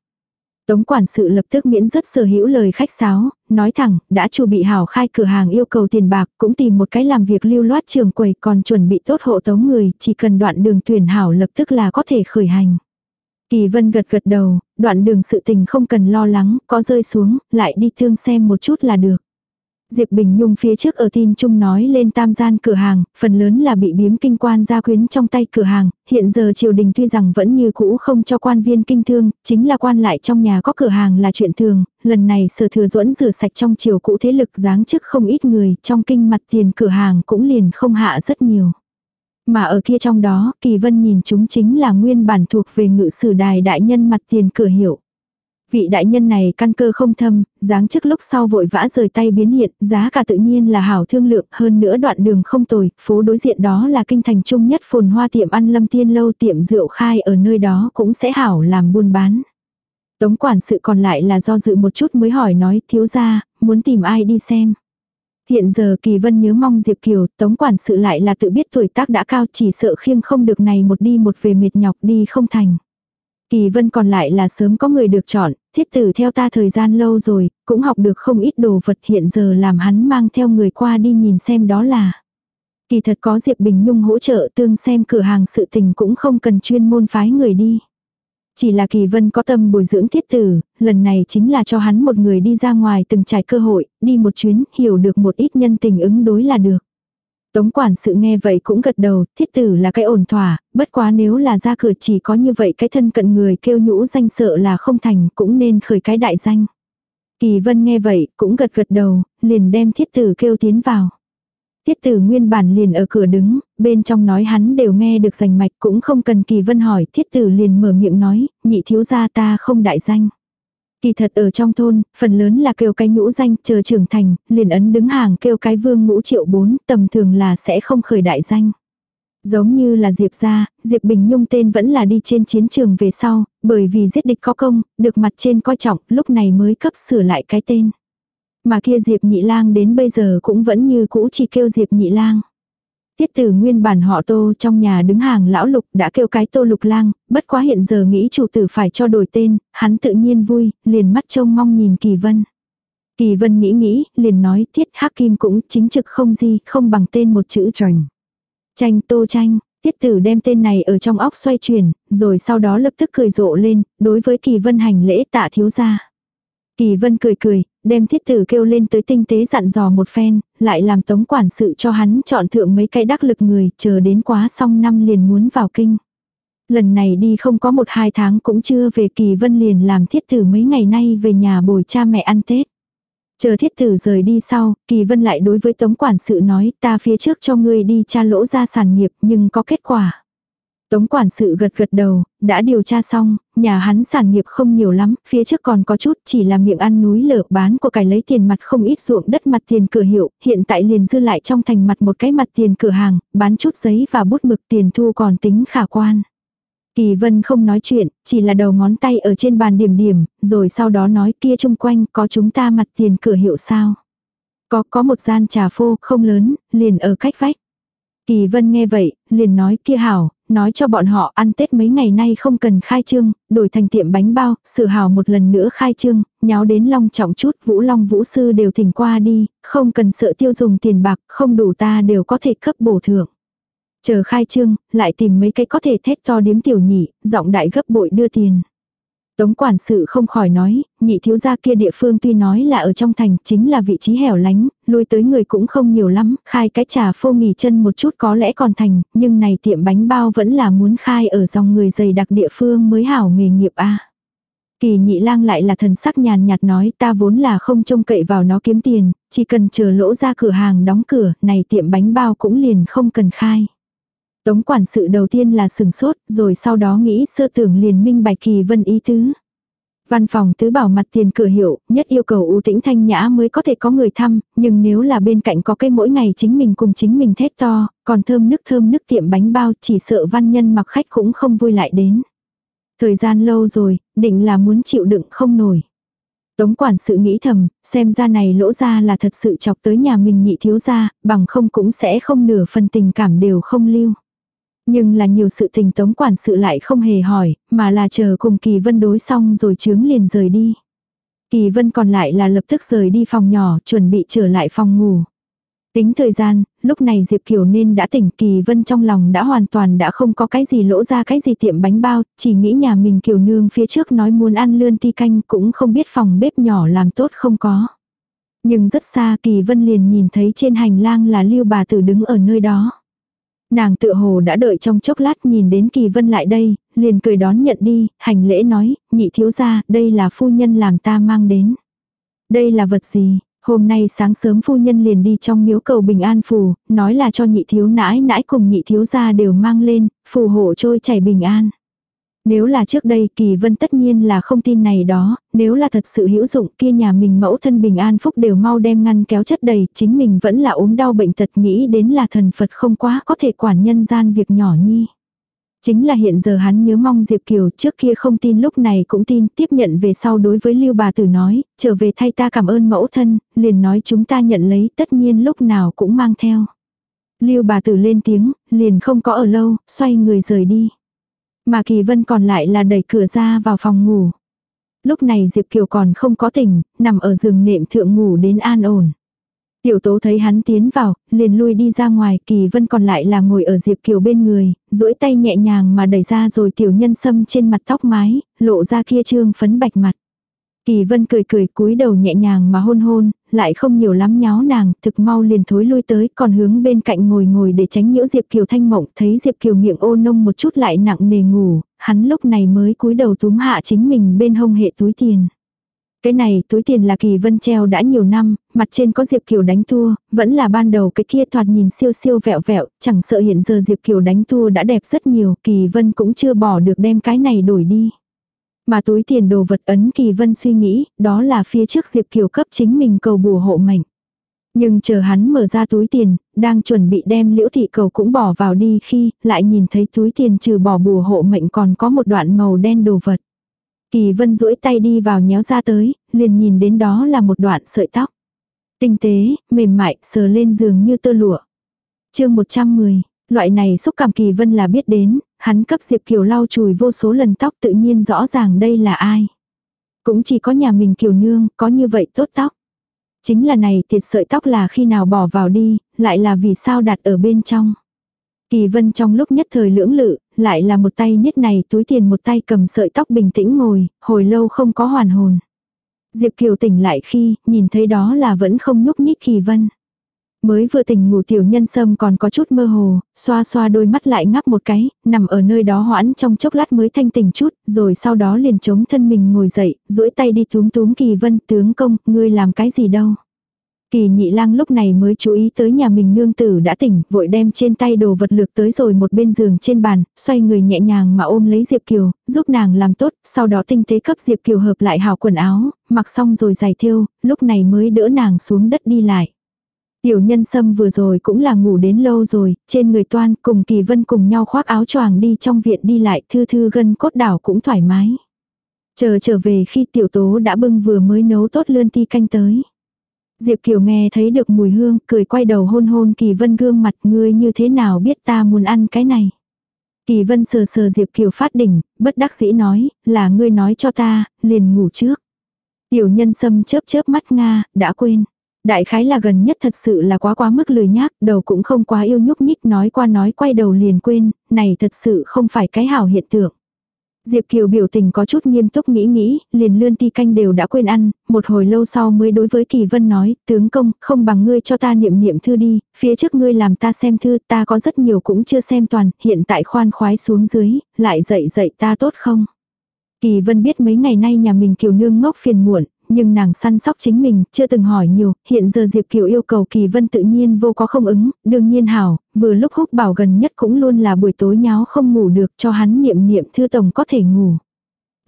Tống quản sự lập tức miễn rất sở hữu lời khách sáo, nói thẳng, đã chu bị hảo khai cửa hàng yêu cầu tiền bạc, cũng tìm một cái làm việc lưu loát trường quầy còn chuẩn bị tốt hộ tống người, chỉ cần đoạn đường tuyển hảo lập tức là có thể khởi hành. Kỳ vân gật gật đầu, đoạn đường sự tình không cần lo lắng, có rơi xuống, lại đi thương xem một chút là được. Diệp Bình Nhung phía trước ở tin chung nói lên tam gian cửa hàng, phần lớn là bị biếm kinh quan gia quyến trong tay cửa hàng, hiện giờ triều đình tuy rằng vẫn như cũ không cho quan viên kinh thương, chính là quan lại trong nhà có cửa hàng là chuyện thường, lần này sở thừa duẫn rửa sạch trong triều cũ thế lực giáng chức không ít người, trong kinh mặt tiền cửa hàng cũng liền không hạ rất nhiều. Mà ở kia trong đó, Kỳ Vân nhìn chúng chính là nguyên bản thuộc về ngự sử đài đại nhân mặt tiền cửa hiệu. Vị đại nhân này căn cơ không thâm, dáng trước lúc sau vội vã rời tay biến hiện, giá cả tự nhiên là hảo thương lượng, hơn nữa đoạn đường không tồi, phố đối diện đó là kinh thành trung nhất phồn hoa tiệm ăn lâm tiên lâu tiệm rượu khai ở nơi đó cũng sẽ hảo làm buôn bán. Tống quản sự còn lại là do dự một chút mới hỏi nói thiếu ra, muốn tìm ai đi xem. Hiện giờ Kỳ Vân nhớ mong Diệp Kiều, tống quản sự lại là tự biết tuổi tác đã cao chỉ sợ khiêng không được này một đi một về mệt nhọc đi không thành. Kỳ vân còn lại là sớm có người được chọn, thiết tử theo ta thời gian lâu rồi, cũng học được không ít đồ vật hiện giờ làm hắn mang theo người qua đi nhìn xem đó là. Kỳ thật có Diệp Bình Nhung hỗ trợ tương xem cửa hàng sự tình cũng không cần chuyên môn phái người đi. Chỉ là kỳ vân có tâm bồi dưỡng thiết tử, lần này chính là cho hắn một người đi ra ngoài từng trải cơ hội, đi một chuyến, hiểu được một ít nhân tình ứng đối là được. Tống quản sự nghe vậy cũng gật đầu, thiết tử là cái ổn thỏa, bất quá nếu là ra cửa chỉ có như vậy cái thân cận người kêu nhũ danh sợ là không thành, cũng nên khởi cái đại danh. Kỳ vân nghe vậy, cũng gật gật đầu, liền đem thiết tử kêu tiến vào. Thiết tử nguyên bản liền ở cửa đứng, bên trong nói hắn đều nghe được rành mạch cũng không cần kỳ vân hỏi, thiết tử liền mở miệng nói, nhị thiếu gia ta không đại danh. Kỳ thật ở trong thôn, phần lớn là kêu cái nhũ danh, chờ trưởng thành, liền ấn đứng hàng kêu cái vương ngũ triệu bốn, tầm thường là sẽ không khởi đại danh. Giống như là Diệp gia, Diệp Bình Nhung tên vẫn là đi trên chiến trường về sau, bởi vì giết địch có công, được mặt trên coi trọng, lúc này mới cấp sửa lại cái tên. Mà kia Diệp Nhị Lang đến bây giờ cũng vẫn như cũ chỉ kêu Diệp Nhị Lang. Tiết tử nguyên bản họ tô trong nhà đứng hàng lão lục đã kêu cái tô lục lang, bất quá hiện giờ nghĩ chủ tử phải cho đổi tên, hắn tự nhiên vui, liền mắt trông mong nhìn kỳ vân. Kỳ vân nghĩ nghĩ, liền nói tiết hắc kim cũng chính trực không gì, không bằng tên một chữ trành. Tranh tô tranh, tiết tử đem tên này ở trong óc xoay chuyển, rồi sau đó lập tức cười rộ lên, đối với kỳ vân hành lễ tạ thiếu gia. Kỳ vân cười cười, đem thiết tử kêu lên tới tinh tế dặn dò một phen, lại làm tống quản sự cho hắn chọn thượng mấy cái đắc lực người, chờ đến quá xong năm liền muốn vào kinh. Lần này đi không có một hai tháng cũng chưa về kỳ vân liền làm thiết tử mấy ngày nay về nhà bồi cha mẹ ăn Tết. Chờ thiết tử rời đi sau, kỳ vân lại đối với tống quản sự nói ta phía trước cho ngươi đi cha lỗ ra sản nghiệp nhưng có kết quả. Tống quản sự gật gật đầu, đã điều tra xong, nhà hắn sản nghiệp không nhiều lắm, phía trước còn có chút chỉ là miệng ăn núi lở bán của cải lấy tiền mặt không ít ruộng đất mặt tiền cửa hiệu, hiện tại liền dư lại trong thành mặt một cái mặt tiền cửa hàng, bán chút giấy và bút mực tiền thu còn tính khả quan. Kỳ vân không nói chuyện, chỉ là đầu ngón tay ở trên bàn điểm điểm, rồi sau đó nói kia chung quanh có chúng ta mặt tiền cửa hiệu sao. Có, có một gian trà phô không lớn, liền ở cách vách. Kỳ vân nghe vậy, liền nói kia hảo, nói cho bọn họ ăn Tết mấy ngày nay không cần khai trương, đổi thành tiệm bánh bao, sự hào một lần nữa khai trương, nháo đến long trọng chút, vũ long vũ sư đều thỉnh qua đi, không cần sợ tiêu dùng tiền bạc, không đủ ta đều có thể cấp bổ thưởng. Chờ khai trương, lại tìm mấy cái có thể thét to điếm tiểu nhị, giọng đại gấp bội đưa tiền. Tống quản sự không khỏi nói, nhị thiếu gia kia địa phương tuy nói là ở trong thành, chính là vị trí hẻo lánh, lui tới người cũng không nhiều lắm, khai cái trà phô nghỉ chân một chút có lẽ còn thành, nhưng này tiệm bánh bao vẫn là muốn khai ở dòng người dày đặc địa phương mới hảo nghề nghiệp a. Kỳ nhị lang lại là thần sắc nhàn nhạt nói ta vốn là không trông cậy vào nó kiếm tiền, chỉ cần chờ lỗ ra cửa hàng đóng cửa, này tiệm bánh bao cũng liền không cần khai. Tống quản sự đầu tiên là sừng sốt, rồi sau đó nghĩ sơ tưởng liền minh bạch kỳ vân ý tứ. Văn phòng tứ bảo mặt tiền cửa hiệu, nhất yêu cầu ưu tĩnh thanh nhã mới có thể có người thăm, nhưng nếu là bên cạnh có cái mỗi ngày chính mình cùng chính mình thét to, còn thơm nước thơm nước tiệm bánh bao chỉ sợ văn nhân mặc khách cũng không vui lại đến. Thời gian lâu rồi, định là muốn chịu đựng không nổi. Tống quản sự nghĩ thầm, xem ra này lỗ ra là thật sự chọc tới nhà mình nhị thiếu ra, bằng không cũng sẽ không nửa phần tình cảm đều không lưu. Nhưng là nhiều sự tình tống quản sự lại không hề hỏi, mà là chờ cùng Kỳ Vân đối xong rồi chướng liền rời đi. Kỳ Vân còn lại là lập tức rời đi phòng nhỏ, chuẩn bị trở lại phòng ngủ. Tính thời gian, lúc này Diệp Kiều nên đã tỉnh Kỳ Vân trong lòng đã hoàn toàn đã không có cái gì lỗ ra cái gì tiệm bánh bao, chỉ nghĩ nhà mình Kiều Nương phía trước nói muốn ăn lươn ti canh cũng không biết phòng bếp nhỏ làm tốt không có. Nhưng rất xa Kỳ Vân liền nhìn thấy trên hành lang là lưu bà tử đứng ở nơi đó. Nàng tự hồ đã đợi trong chốc lát nhìn đến kỳ vân lại đây, liền cười đón nhận đi, hành lễ nói, nhị thiếu gia, đây là phu nhân làm ta mang đến. Đây là vật gì? Hôm nay sáng sớm phu nhân liền đi trong miếu cầu bình an phù, nói là cho nhị thiếu nãi nãi cùng nhị thiếu gia đều mang lên, phù hộ trôi chảy bình an. Nếu là trước đây kỳ vân tất nhiên là không tin này đó, nếu là thật sự hữu dụng kia nhà mình mẫu thân bình an phúc đều mau đem ngăn kéo chất đầy, chính mình vẫn là ốm đau bệnh tật nghĩ đến là thần Phật không quá có thể quản nhân gian việc nhỏ nhi. Chính là hiện giờ hắn nhớ mong Diệp Kiều trước kia không tin lúc này cũng tin tiếp nhận về sau đối với Lưu bà tử nói, trở về thay ta cảm ơn mẫu thân, liền nói chúng ta nhận lấy tất nhiên lúc nào cũng mang theo. Lưu bà tử lên tiếng, liền không có ở lâu, xoay người rời đi. Mà Kỳ Vân còn lại là đẩy cửa ra vào phòng ngủ. Lúc này Diệp Kiều còn không có tỉnh, nằm ở giường nệm thượng ngủ đến an ổn. Tiểu tố thấy hắn tiến vào, liền lui đi ra ngoài, kỳ vân còn lại là ngồi ở Diệp Kiều bên người, duỗi tay nhẹ nhàng mà đẩy ra rồi tiểu nhân sâm trên mặt tóc mái, lộ ra kia trương phấn bạch mặt. Kỳ vân cười cười cúi đầu nhẹ nhàng mà hôn hôn, lại không nhiều lắm nháo nàng, thực mau liền thối lui tới, còn hướng bên cạnh ngồi ngồi để tránh nhiễu Diệp Kiều thanh mộng, thấy Diệp Kiều miệng ô nông một chút lại nặng nề ngủ, hắn lúc này mới cúi đầu túm hạ chính mình bên hông hệ túi tiền. Cái này túi tiền là kỳ vân treo đã nhiều năm, mặt trên có Diệp Kiều đánh thua, vẫn là ban đầu cái kia thoạt nhìn siêu siêu vẹo vẹo, chẳng sợ hiện giờ Diệp Kiều đánh thua đã đẹp rất nhiều, kỳ vân cũng chưa bỏ được đem cái này đổi đi. Mà túi tiền đồ vật ấn kỳ vân suy nghĩ, đó là phía trước Diệp Kiều cấp chính mình cầu bùa hộ mệnh. Nhưng chờ hắn mở ra túi tiền, đang chuẩn bị đem liễu thị cầu cũng bỏ vào đi khi lại nhìn thấy túi tiền trừ bỏ bùa hộ mệnh còn có một đoạn màu đen đồ vật. Kỳ vân duỗi tay đi vào nhéo ra tới, liền nhìn đến đó là một đoạn sợi tóc. Tinh tế, mềm mại, sờ lên giường như tơ lụa. chương 110, loại này xúc cảm kỳ vân là biết đến, hắn cấp Diệp Kiều lau chùi vô số lần tóc tự nhiên rõ ràng đây là ai. Cũng chỉ có nhà mình Kiều Nương có như vậy tốt tóc. Chính là này tiệt sợi tóc là khi nào bỏ vào đi, lại là vì sao đặt ở bên trong. Kỳ vân trong lúc nhất thời lưỡng lự, lại là một tay nhất này túi tiền một tay cầm sợi tóc bình tĩnh ngồi, hồi lâu không có hoàn hồn. Diệp Kiều tỉnh lại khi, nhìn thấy đó là vẫn không nhúc nhích kỳ vân. Mới vừa tỉnh ngủ tiểu nhân sâm còn có chút mơ hồ, xoa xoa đôi mắt lại ngắp một cái, nằm ở nơi đó hoãn trong chốc lát mới thanh tỉnh chút, rồi sau đó liền chống thân mình ngồi dậy, duỗi tay đi túm túm kỳ vân tướng công, ngươi làm cái gì đâu. Kỳ nhị lang lúc này mới chú ý tới nhà mình nương tử đã tỉnh, vội đem trên tay đồ vật lược tới rồi một bên giường trên bàn, xoay người nhẹ nhàng mà ôm lấy Diệp Kiều, giúp nàng làm tốt, sau đó tinh tế cấp Diệp Kiều hợp lại hào quần áo, mặc xong rồi giày thêu, lúc này mới đỡ nàng xuống đất đi lại. Tiểu nhân sâm vừa rồi cũng là ngủ đến lâu rồi, trên người toan cùng kỳ vân cùng nhau khoác áo choàng đi trong viện đi lại thư thư gân cốt đảo cũng thoải mái. Chờ trở về khi tiểu tố đã bưng vừa mới nấu tốt lươn ti canh tới. Diệp Kiều nghe thấy được mùi hương, cười quay đầu hôn hôn Kỳ Vân gương mặt ngươi như thế nào biết ta muốn ăn cái này. Kỳ Vân sờ sờ Diệp Kiều phát đỉnh, bất đắc dĩ nói, là ngươi nói cho ta, liền ngủ trước. Tiểu nhân sâm chớp chớp mắt Nga, đã quên. Đại khái là gần nhất thật sự là quá quá mức lười nhác, đầu cũng không quá yêu nhúc nhích nói qua nói quay đầu liền quên, này thật sự không phải cái hảo hiện tượng. Diệp Kiều biểu tình có chút nghiêm túc nghĩ nghĩ, liền lươn ti canh đều đã quên ăn, một hồi lâu sau mới đối với Kỳ Vân nói, tướng công, không bằng ngươi cho ta niệm niệm thư đi, phía trước ngươi làm ta xem thư, ta có rất nhiều cũng chưa xem toàn, hiện tại khoan khoái xuống dưới, lại dạy dạy ta tốt không? Kỳ Vân biết mấy ngày nay nhà mình Kiều Nương ngốc phiền muộn, nhưng nàng săn sóc chính mình, chưa từng hỏi nhiều, hiện giờ Diệp Kiều yêu cầu Kỳ Vân tự nhiên vô có không ứng, đương nhiên hảo, vừa lúc húc bảo gần nhất cũng luôn là buổi tối nháo không ngủ được cho hắn niệm niệm thư tổng có thể ngủ.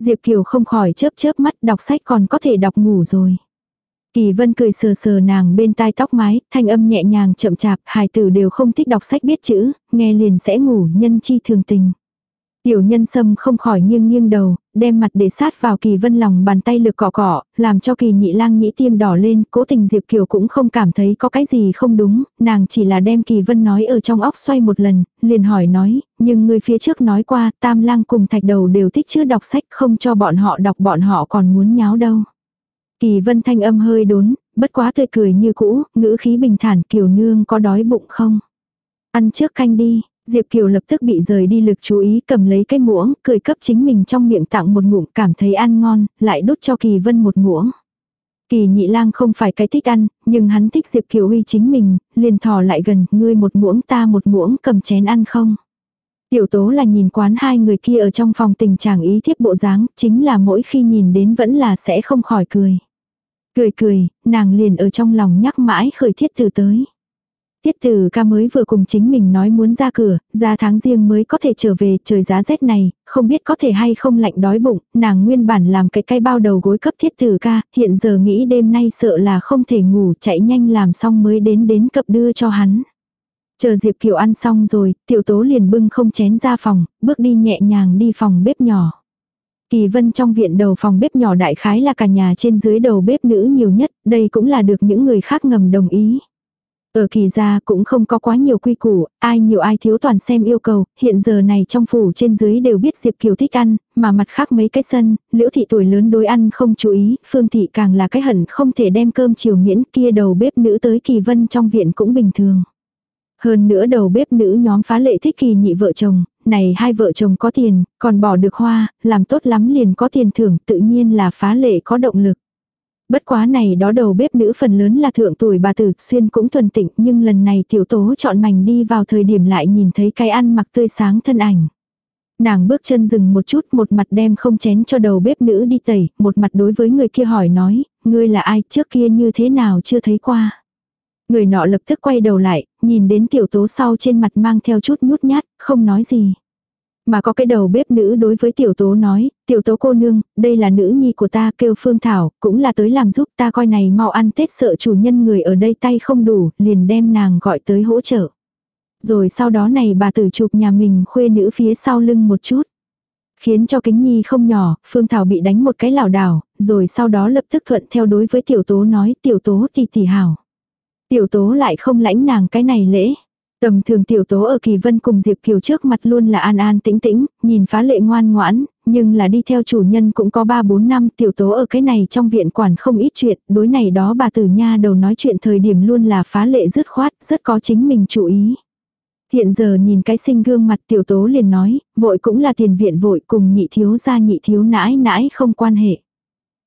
Diệp Kiều không khỏi chớp chớp mắt đọc sách còn có thể đọc ngủ rồi. Kỳ Vân cười sờ sờ nàng bên tai tóc mái, thanh âm nhẹ nhàng chậm chạp, hài tử đều không thích đọc sách biết chữ, nghe liền sẽ ngủ nhân chi thường tình. Tiểu nhân sâm không khỏi nghiêng nghiêng đầu, đem mặt để sát vào kỳ vân lòng bàn tay lực cọ cọ, làm cho kỳ nhị lang nhĩ tiêm đỏ lên, cố tình Diệp Kiều cũng không cảm thấy có cái gì không đúng, nàng chỉ là đem kỳ vân nói ở trong óc xoay một lần, liền hỏi nói, nhưng người phía trước nói qua, tam lang cùng thạch đầu đều thích chứ đọc sách không cho bọn họ đọc bọn họ còn muốn nháo đâu. Kỳ vân thanh âm hơi đốn, bất quá tươi cười như cũ, ngữ khí bình thản kiều nương có đói bụng không? Ăn trước canh đi, Diệp Kiều lập tức bị rời đi lực chú ý cầm lấy cái muỗng, cười cấp chính mình trong miệng tặng một ngụm cảm thấy ăn ngon, lại đút cho Kỳ Vân một muỗng. Kỳ nhị lang không phải cái thích ăn, nhưng hắn thích Diệp Kiều uy chính mình, liền thò lại gần, ngươi một muỗng ta một muỗng cầm chén ăn không. Tiểu tố là nhìn quán hai người kia ở trong phòng tình trạng ý thiếp bộ dáng, chính là mỗi khi nhìn đến vẫn là sẽ không khỏi cười. Cười cười, nàng liền ở trong lòng nhắc mãi khởi thiết từ tới. Tiết tử ca mới vừa cùng chính mình nói muốn ra cửa, ra tháng riêng mới có thể trở về trời giá rét này, không biết có thể hay không lạnh đói bụng, nàng nguyên bản làm cái cây bao đầu gối cấp thiết tử ca, hiện giờ nghĩ đêm nay sợ là không thể ngủ chạy nhanh làm xong mới đến đến cập đưa cho hắn. Chờ Diệp Kiều ăn xong rồi, tiểu tố liền bưng không chén ra phòng, bước đi nhẹ nhàng đi phòng bếp nhỏ. Kỳ vân trong viện đầu phòng bếp nhỏ đại khái là cả nhà trên dưới đầu bếp nữ nhiều nhất, đây cũng là được những người khác ngầm đồng ý. Ở kỳ gia cũng không có quá nhiều quy củ, ai nhiều ai thiếu toàn xem yêu cầu, hiện giờ này trong phủ trên dưới đều biết Diệp Kiều thích ăn, mà mặt khác mấy cái sân, liễu thị tuổi lớn đối ăn không chú ý, phương thị càng là cái hận không thể đem cơm chiều miễn kia đầu bếp nữ tới kỳ vân trong viện cũng bình thường. Hơn nữa đầu bếp nữ nhóm phá lệ thích kỳ nhị vợ chồng, này hai vợ chồng có tiền, còn bỏ được hoa, làm tốt lắm liền có tiền thưởng tự nhiên là phá lệ có động lực. Bất quá này đó đầu bếp nữ phần lớn là thượng tuổi bà tử xuyên cũng thuần tịnh nhưng lần này tiểu tố chọn mảnh đi vào thời điểm lại nhìn thấy cái ăn mặc tươi sáng thân ảnh. Nàng bước chân dừng một chút một mặt đem không chén cho đầu bếp nữ đi tẩy, một mặt đối với người kia hỏi nói, ngươi là ai trước kia như thế nào chưa thấy qua. Người nọ lập tức quay đầu lại, nhìn đến tiểu tố sau trên mặt mang theo chút nhút nhát, không nói gì. Mà có cái đầu bếp nữ đối với tiểu tố nói, tiểu tố cô nương, đây là nữ nhi của ta kêu Phương Thảo, cũng là tới làm giúp ta coi này mau ăn Tết sợ chủ nhân người ở đây tay không đủ, liền đem nàng gọi tới hỗ trợ. Rồi sau đó này bà tử chụp nhà mình khuê nữ phía sau lưng một chút. Khiến cho kính nhi không nhỏ, Phương Thảo bị đánh một cái lảo đảo, rồi sau đó lập tức thuận theo đối với tiểu tố nói tiểu tố thì tỷ hảo. Tiểu tố lại không lãnh nàng cái này lễ. Tầm thường tiểu tố ở Kỳ Vân cùng Diệp Kiều trước mặt luôn là an an tĩnh tĩnh, nhìn phá lệ ngoan ngoãn, nhưng là đi theo chủ nhân cũng có 3-4 năm tiểu tố ở cái này trong viện quản không ít chuyện, đối này đó bà tử nha đầu nói chuyện thời điểm luôn là phá lệ dứt khoát, rất có chính mình chú ý. Hiện giờ nhìn cái sinh gương mặt tiểu tố liền nói, vội cũng là tiền viện vội cùng nhị thiếu gia nhị thiếu nãi nãi không quan hệ.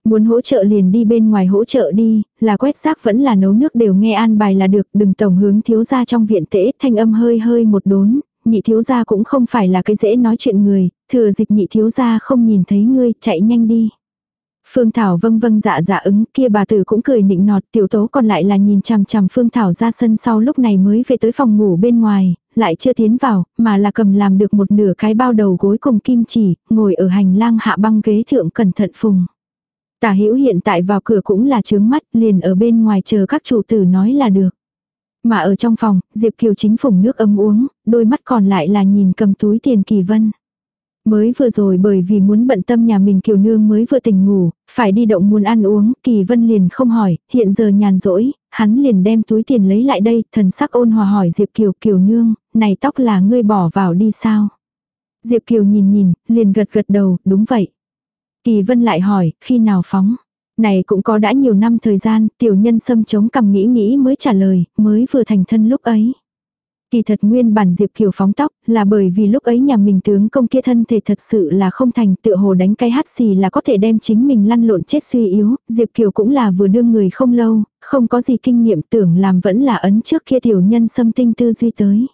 Muốn hỗ trợ liền đi bên ngoài hỗ trợ đi, là quét rác vẫn là nấu nước đều nghe an bài là được, đừng tổng hướng thiếu gia trong viện tễ, thanh âm hơi hơi một đốn, nhị thiếu gia cũng không phải là cái dễ nói chuyện người, thừa dịp nhị thiếu gia không nhìn thấy ngươi, chạy nhanh đi. Phương Thảo vâng vâng dạ dạ ứng, kia bà tử cũng cười nịnh nọt, tiểu tố còn lại là nhìn chằm chằm Phương Thảo ra sân sau lúc này mới về tới phòng ngủ bên ngoài, lại chưa tiến vào, mà là cầm làm được một nửa cái bao đầu gối cùng kim chỉ, ngồi ở hành lang hạ băng ghế thượng cẩn thận phùng. Tả hữu hiện tại vào cửa cũng là chướng mắt, liền ở bên ngoài chờ các chủ tử nói là được. Mà ở trong phòng, Diệp Kiều chính phùng nước ấm uống, đôi mắt còn lại là nhìn cầm túi tiền kỳ vân. Mới vừa rồi bởi vì muốn bận tâm nhà mình Kiều Nương mới vừa tỉnh ngủ, phải đi động muốn ăn uống, Kỳ Vân liền không hỏi, hiện giờ nhàn rỗi, hắn liền đem túi tiền lấy lại đây, thần sắc ôn hòa hỏi Diệp Kiều Kiều Nương, này tóc là ngươi bỏ vào đi sao? Diệp Kiều nhìn nhìn, liền gật gật đầu, đúng vậy. Kỳ Vân lại hỏi, khi nào phóng? Này cũng có đã nhiều năm thời gian, tiểu nhân xâm chống cầm nghĩ nghĩ mới trả lời, mới vừa thành thân lúc ấy. Kỳ thật nguyên bản Diệp Kiều phóng tóc là bởi vì lúc ấy nhà mình tướng công kia thân thể thật sự là không thành tựa hồ đánh cái hát xì là có thể đem chính mình lăn lộn chết suy yếu. Diệp Kiều cũng là vừa đương người không lâu, không có gì kinh nghiệm tưởng làm vẫn là ấn trước kia tiểu nhân xâm tinh tư duy tới.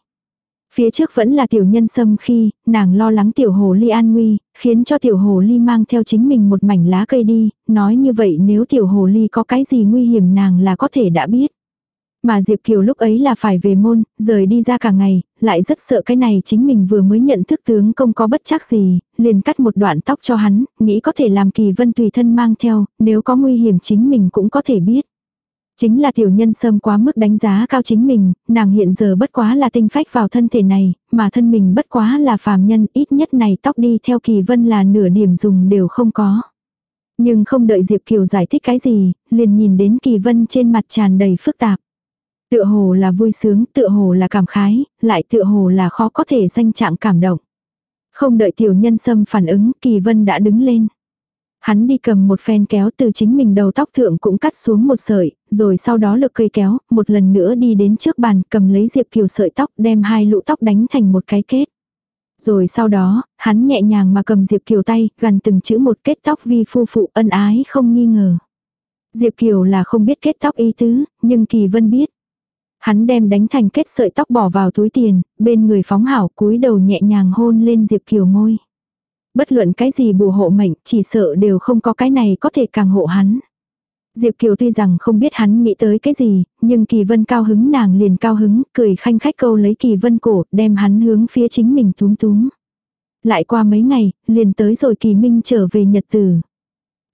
Phía trước vẫn là tiểu nhân xâm khi, nàng lo lắng tiểu hồ ly an nguy, khiến cho tiểu hồ ly mang theo chính mình một mảnh lá cây đi, nói như vậy nếu tiểu hồ ly có cái gì nguy hiểm nàng là có thể đã biết. Mà Diệp Kiều lúc ấy là phải về môn, rời đi ra cả ngày, lại rất sợ cái này chính mình vừa mới nhận thức tướng công có bất chắc gì, liền cắt một đoạn tóc cho hắn, nghĩ có thể làm kỳ vân tùy thân mang theo, nếu có nguy hiểm chính mình cũng có thể biết. Chính là tiểu nhân sâm quá mức đánh giá cao chính mình, nàng hiện giờ bất quá là tinh phách vào thân thể này, mà thân mình bất quá là phàm nhân, ít nhất này tóc đi theo kỳ vân là nửa điểm dùng đều không có. Nhưng không đợi Diệp Kiều giải thích cái gì, liền nhìn đến kỳ vân trên mặt tràn đầy phức tạp. Tựa hồ là vui sướng, tựa hồ là cảm khái, lại tựa hồ là khó có thể danh trạng cảm động. Không đợi tiểu nhân sâm phản ứng, kỳ vân đã đứng lên. Hắn đi cầm một phen kéo từ chính mình đầu tóc thượng cũng cắt xuống một sợi, rồi sau đó lực cây kéo, một lần nữa đi đến trước bàn cầm lấy Diệp Kiều sợi tóc đem hai lũ tóc đánh thành một cái kết. Rồi sau đó, hắn nhẹ nhàng mà cầm Diệp Kiều tay, gần từng chữ một kết tóc vi phu phụ ân ái không nghi ngờ. Diệp Kiều là không biết kết tóc ý tứ, nhưng Kỳ Vân biết. Hắn đem đánh thành kết sợi tóc bỏ vào túi tiền, bên người phóng hảo cúi đầu nhẹ nhàng hôn lên Diệp Kiều môi. Bất luận cái gì bù hộ mệnh, chỉ sợ đều không có cái này có thể càng hộ hắn. Diệp Kiều tuy rằng không biết hắn nghĩ tới cái gì, nhưng Kỳ Vân cao hứng nàng liền cao hứng, cười khanh khách câu lấy Kỳ Vân cổ, đem hắn hướng phía chính mình túm túm. Lại qua mấy ngày, liền tới rồi Kỳ Minh trở về Nhật Tử.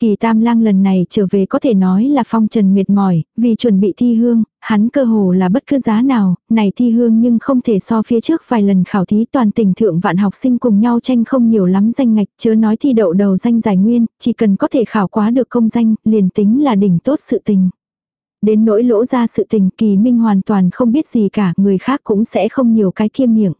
Kỳ Tam Lang lần này trở về có thể nói là phong trần mệt mỏi, vì chuẩn bị thi hương, hắn cơ hồ là bất cứ giá nào, này thi hương nhưng không thể so phía trước vài lần khảo thí toàn tỉnh thượng vạn học sinh cùng nhau tranh không nhiều lắm danh ngạch, chớ nói thi đậu đầu danh giải nguyên, chỉ cần có thể khảo quá được công danh, liền tính là đỉnh tốt sự tình. Đến nỗi lỗ ra sự tình kỳ minh hoàn toàn không biết gì cả, người khác cũng sẽ không nhiều cái kiêm miệng.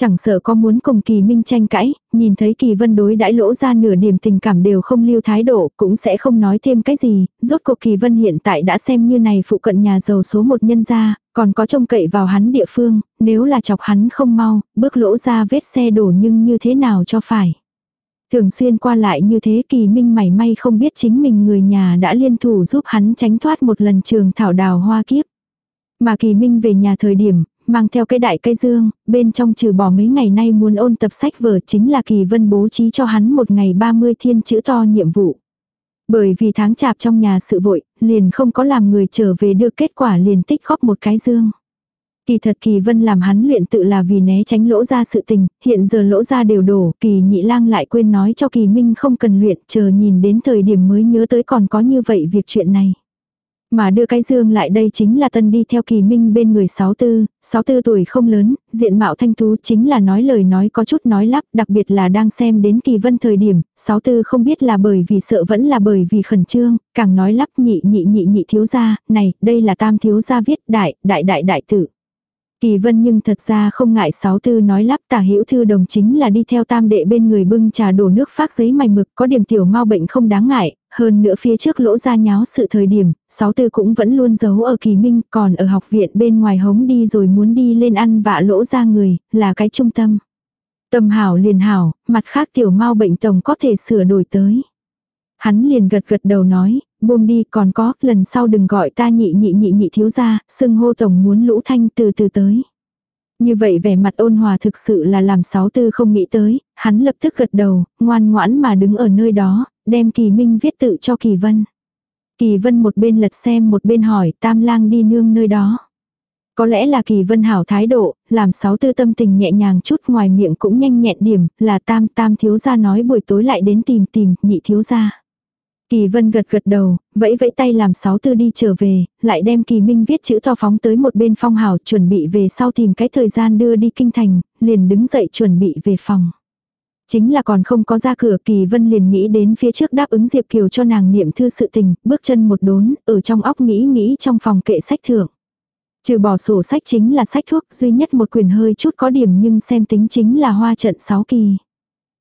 Chẳng sợ có muốn cùng kỳ minh tranh cãi, nhìn thấy kỳ vân đối đãi lỗ ra nửa niềm tình cảm đều không lưu thái độ, cũng sẽ không nói thêm cái gì, rốt cuộc kỳ vân hiện tại đã xem như này phụ cận nhà giàu số một nhân gia, còn có trông cậy vào hắn địa phương, nếu là chọc hắn không mau, bước lỗ ra vết xe đổ nhưng như thế nào cho phải. Thường xuyên qua lại như thế kỳ minh mảy may không biết chính mình người nhà đã liên thủ giúp hắn tránh thoát một lần trường thảo đào hoa kiếp. Mà kỳ minh về nhà thời điểm, mang theo cái đại cây dương, bên trong trừ bỏ mấy ngày nay muốn ôn tập sách vở chính là kỳ vân bố trí cho hắn một ngày 30 thiên chữ to nhiệm vụ. Bởi vì tháng chạp trong nhà sự vội, liền không có làm người trở về đưa kết quả liền tích góp một cái dương. Kỳ thật kỳ vân làm hắn luyện tự là vì né tránh lỗ ra sự tình, hiện giờ lỗ ra đều đổ, kỳ nhị lang lại quên nói cho kỳ minh không cần luyện, chờ nhìn đến thời điểm mới nhớ tới còn có như vậy việc chuyện này. Mà đưa cái dương lại đây chính là tân đi theo kỳ minh bên người 64, 64 tuổi không lớn, diện mạo thanh tú chính là nói lời nói có chút nói lắp, đặc biệt là đang xem đến kỳ vân thời điểm, 64 không biết là bởi vì sợ vẫn là bởi vì khẩn trương, càng nói lắp nhị nhị nhị nhị thiếu gia, này, đây là tam thiếu gia viết đại, đại đại đại tử. Kỳ vân nhưng thật ra không ngại sáu tư nói lắp tả hữu thư đồng chính là đi theo tam đệ bên người bưng trà đổ nước phát giấy mày mực có điểm tiểu mau bệnh không đáng ngại, hơn nữa phía trước lỗ ra nháo sự thời điểm, sáu tư cũng vẫn luôn giấu ở kỳ minh còn ở học viện bên ngoài hống đi rồi muốn đi lên ăn vạ lỗ ra người, là cái trung tâm. Tâm hảo liền hảo, mặt khác tiểu mau bệnh tổng có thể sửa đổi tới. Hắn liền gật gật đầu nói, buông đi còn có, lần sau đừng gọi ta nhị nhị nhị nhị thiếu ra, sưng hô tổng muốn lũ thanh từ từ tới. Như vậy vẻ mặt ôn hòa thực sự là làm sáu tư không nghĩ tới, hắn lập tức gật đầu, ngoan ngoãn mà đứng ở nơi đó, đem Kỳ Minh viết tự cho Kỳ Vân. Kỳ Vân một bên lật xem một bên hỏi tam lang đi nương nơi đó. Có lẽ là Kỳ Vân hảo thái độ, làm sáu tư tâm tình nhẹ nhàng chút ngoài miệng cũng nhanh nhẹn điểm, là tam tam thiếu gia nói buổi tối lại đến tìm tìm, nhị thiếu gia. Kỳ Vân gật gật đầu, vẫy vẫy tay làm sáu tư đi trở về, lại đem Kỳ Minh viết chữ to phóng tới một bên phong hào chuẩn bị về sau tìm cái thời gian đưa đi kinh thành, liền đứng dậy chuẩn bị về phòng. Chính là còn không có ra cửa Kỳ Vân liền nghĩ đến phía trước đáp ứng Diệp Kiều cho nàng niệm thư sự tình, bước chân một đốn, ở trong óc nghĩ nghĩ trong phòng kệ sách thượng. Trừ bỏ sổ sách chính là sách thuốc, duy nhất một quyền hơi chút có điểm nhưng xem tính chính là hoa trận 6 kỳ.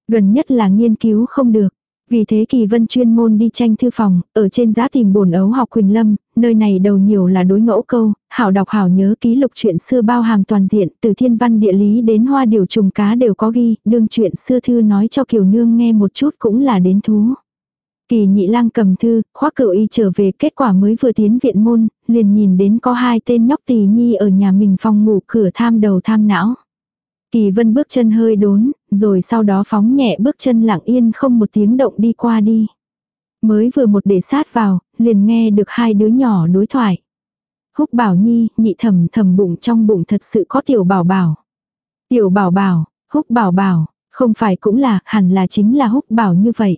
Gần nhất là nghiên cứu không được. Vì thế Kỳ Vân chuyên môn đi tranh thư phòng, ở trên giá tìm bổn ấu học Quỳnh Lâm, nơi này đầu nhiều là đối ngẫu câu, hảo đọc hảo nhớ ký lục chuyện xưa bao hàm toàn diện, từ thiên văn địa lý đến hoa điều trùng cá đều có ghi, đương chuyện xưa thư nói cho Kiều Nương nghe một chút cũng là đến thú. Kỳ nhị lang cầm thư, khoác cựu y trở về kết quả mới vừa tiến viện môn, liền nhìn đến có hai tên nhóc tỳ nhi ở nhà mình phòng ngủ cửa tham đầu tham não. Kỳ vân bước chân hơi đốn, rồi sau đó phóng nhẹ bước chân lặng yên không một tiếng động đi qua đi. Mới vừa một để sát vào, liền nghe được hai đứa nhỏ đối thoại. Húc bảo nhi, nhị thầm thầm bụng trong bụng thật sự có tiểu bảo bảo. Tiểu bảo bảo, húc bảo bảo, không phải cũng là, hẳn là chính là húc bảo như vậy.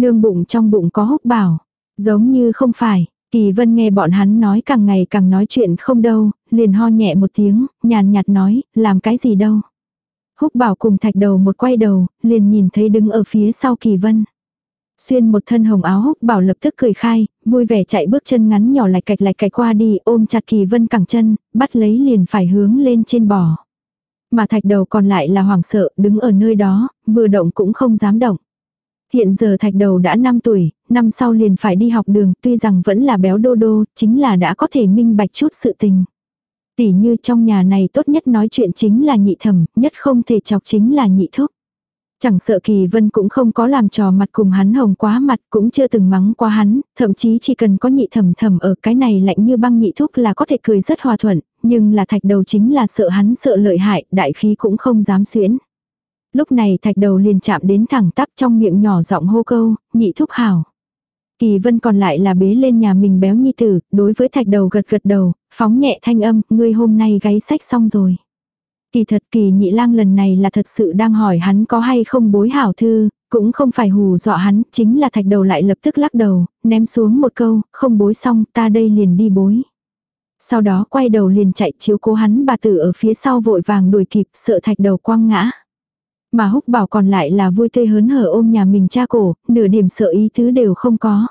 Nương bụng trong bụng có húc bảo. Giống như không phải, Kỳ Vân nghe bọn hắn nói càng ngày càng nói chuyện không đâu, liền ho nhẹ một tiếng, nhàn nhạt nói, làm cái gì đâu. Húc bảo cùng thạch đầu một quay đầu, liền nhìn thấy đứng ở phía sau Kỳ Vân. Xuyên một thân hồng áo húc bảo lập tức cười khai, vui vẻ chạy bước chân ngắn nhỏ lạch cạch lạch cạch qua đi ôm chặt Kỳ Vân cẳng chân, bắt lấy liền phải hướng lên trên bò. Mà thạch đầu còn lại là hoảng sợ, đứng ở nơi đó, vừa động cũng không dám động. Hiện giờ thạch đầu đã 5 tuổi, năm sau liền phải đi học đường, tuy rằng vẫn là béo đô đô, chính là đã có thể minh bạch chút sự tình tỉ như trong nhà này tốt nhất nói chuyện chính là nhị thẩm, nhất không thể chọc chính là nhị thúc. Chẳng sợ kỳ vân cũng không có làm trò mặt cùng hắn hồng quá mặt cũng chưa từng mắng qua hắn, thậm chí chỉ cần có nhị thẩm thẩm ở cái này lạnh như băng nhị thúc là có thể cười rất hòa thuận, nhưng là thạch đầu chính là sợ hắn sợ lợi hại, đại khí cũng không dám xuyến. Lúc này thạch đầu liền chạm đến thẳng tắp trong miệng nhỏ giọng hô câu, nhị thúc hảo. Kỳ vân còn lại là bế lên nhà mình béo nhi tử, đối với thạch đầu gật gật đầu, phóng nhẹ thanh âm, ngươi hôm nay gáy sách xong rồi. Kỳ thật kỳ nhị lang lần này là thật sự đang hỏi hắn có hay không bối hảo thư, cũng không phải hù dọa hắn, chính là thạch đầu lại lập tức lắc đầu, ném xuống một câu, không bối xong, ta đây liền đi bối. Sau đó quay đầu liền chạy chiếu cố hắn bà tử ở phía sau vội vàng đuổi kịp, sợ thạch đầu quăng ngã. Mà húc bảo còn lại là vui tươi hớn hở ôm nhà mình cha cổ, nửa điểm sợ ý thứ đều không có.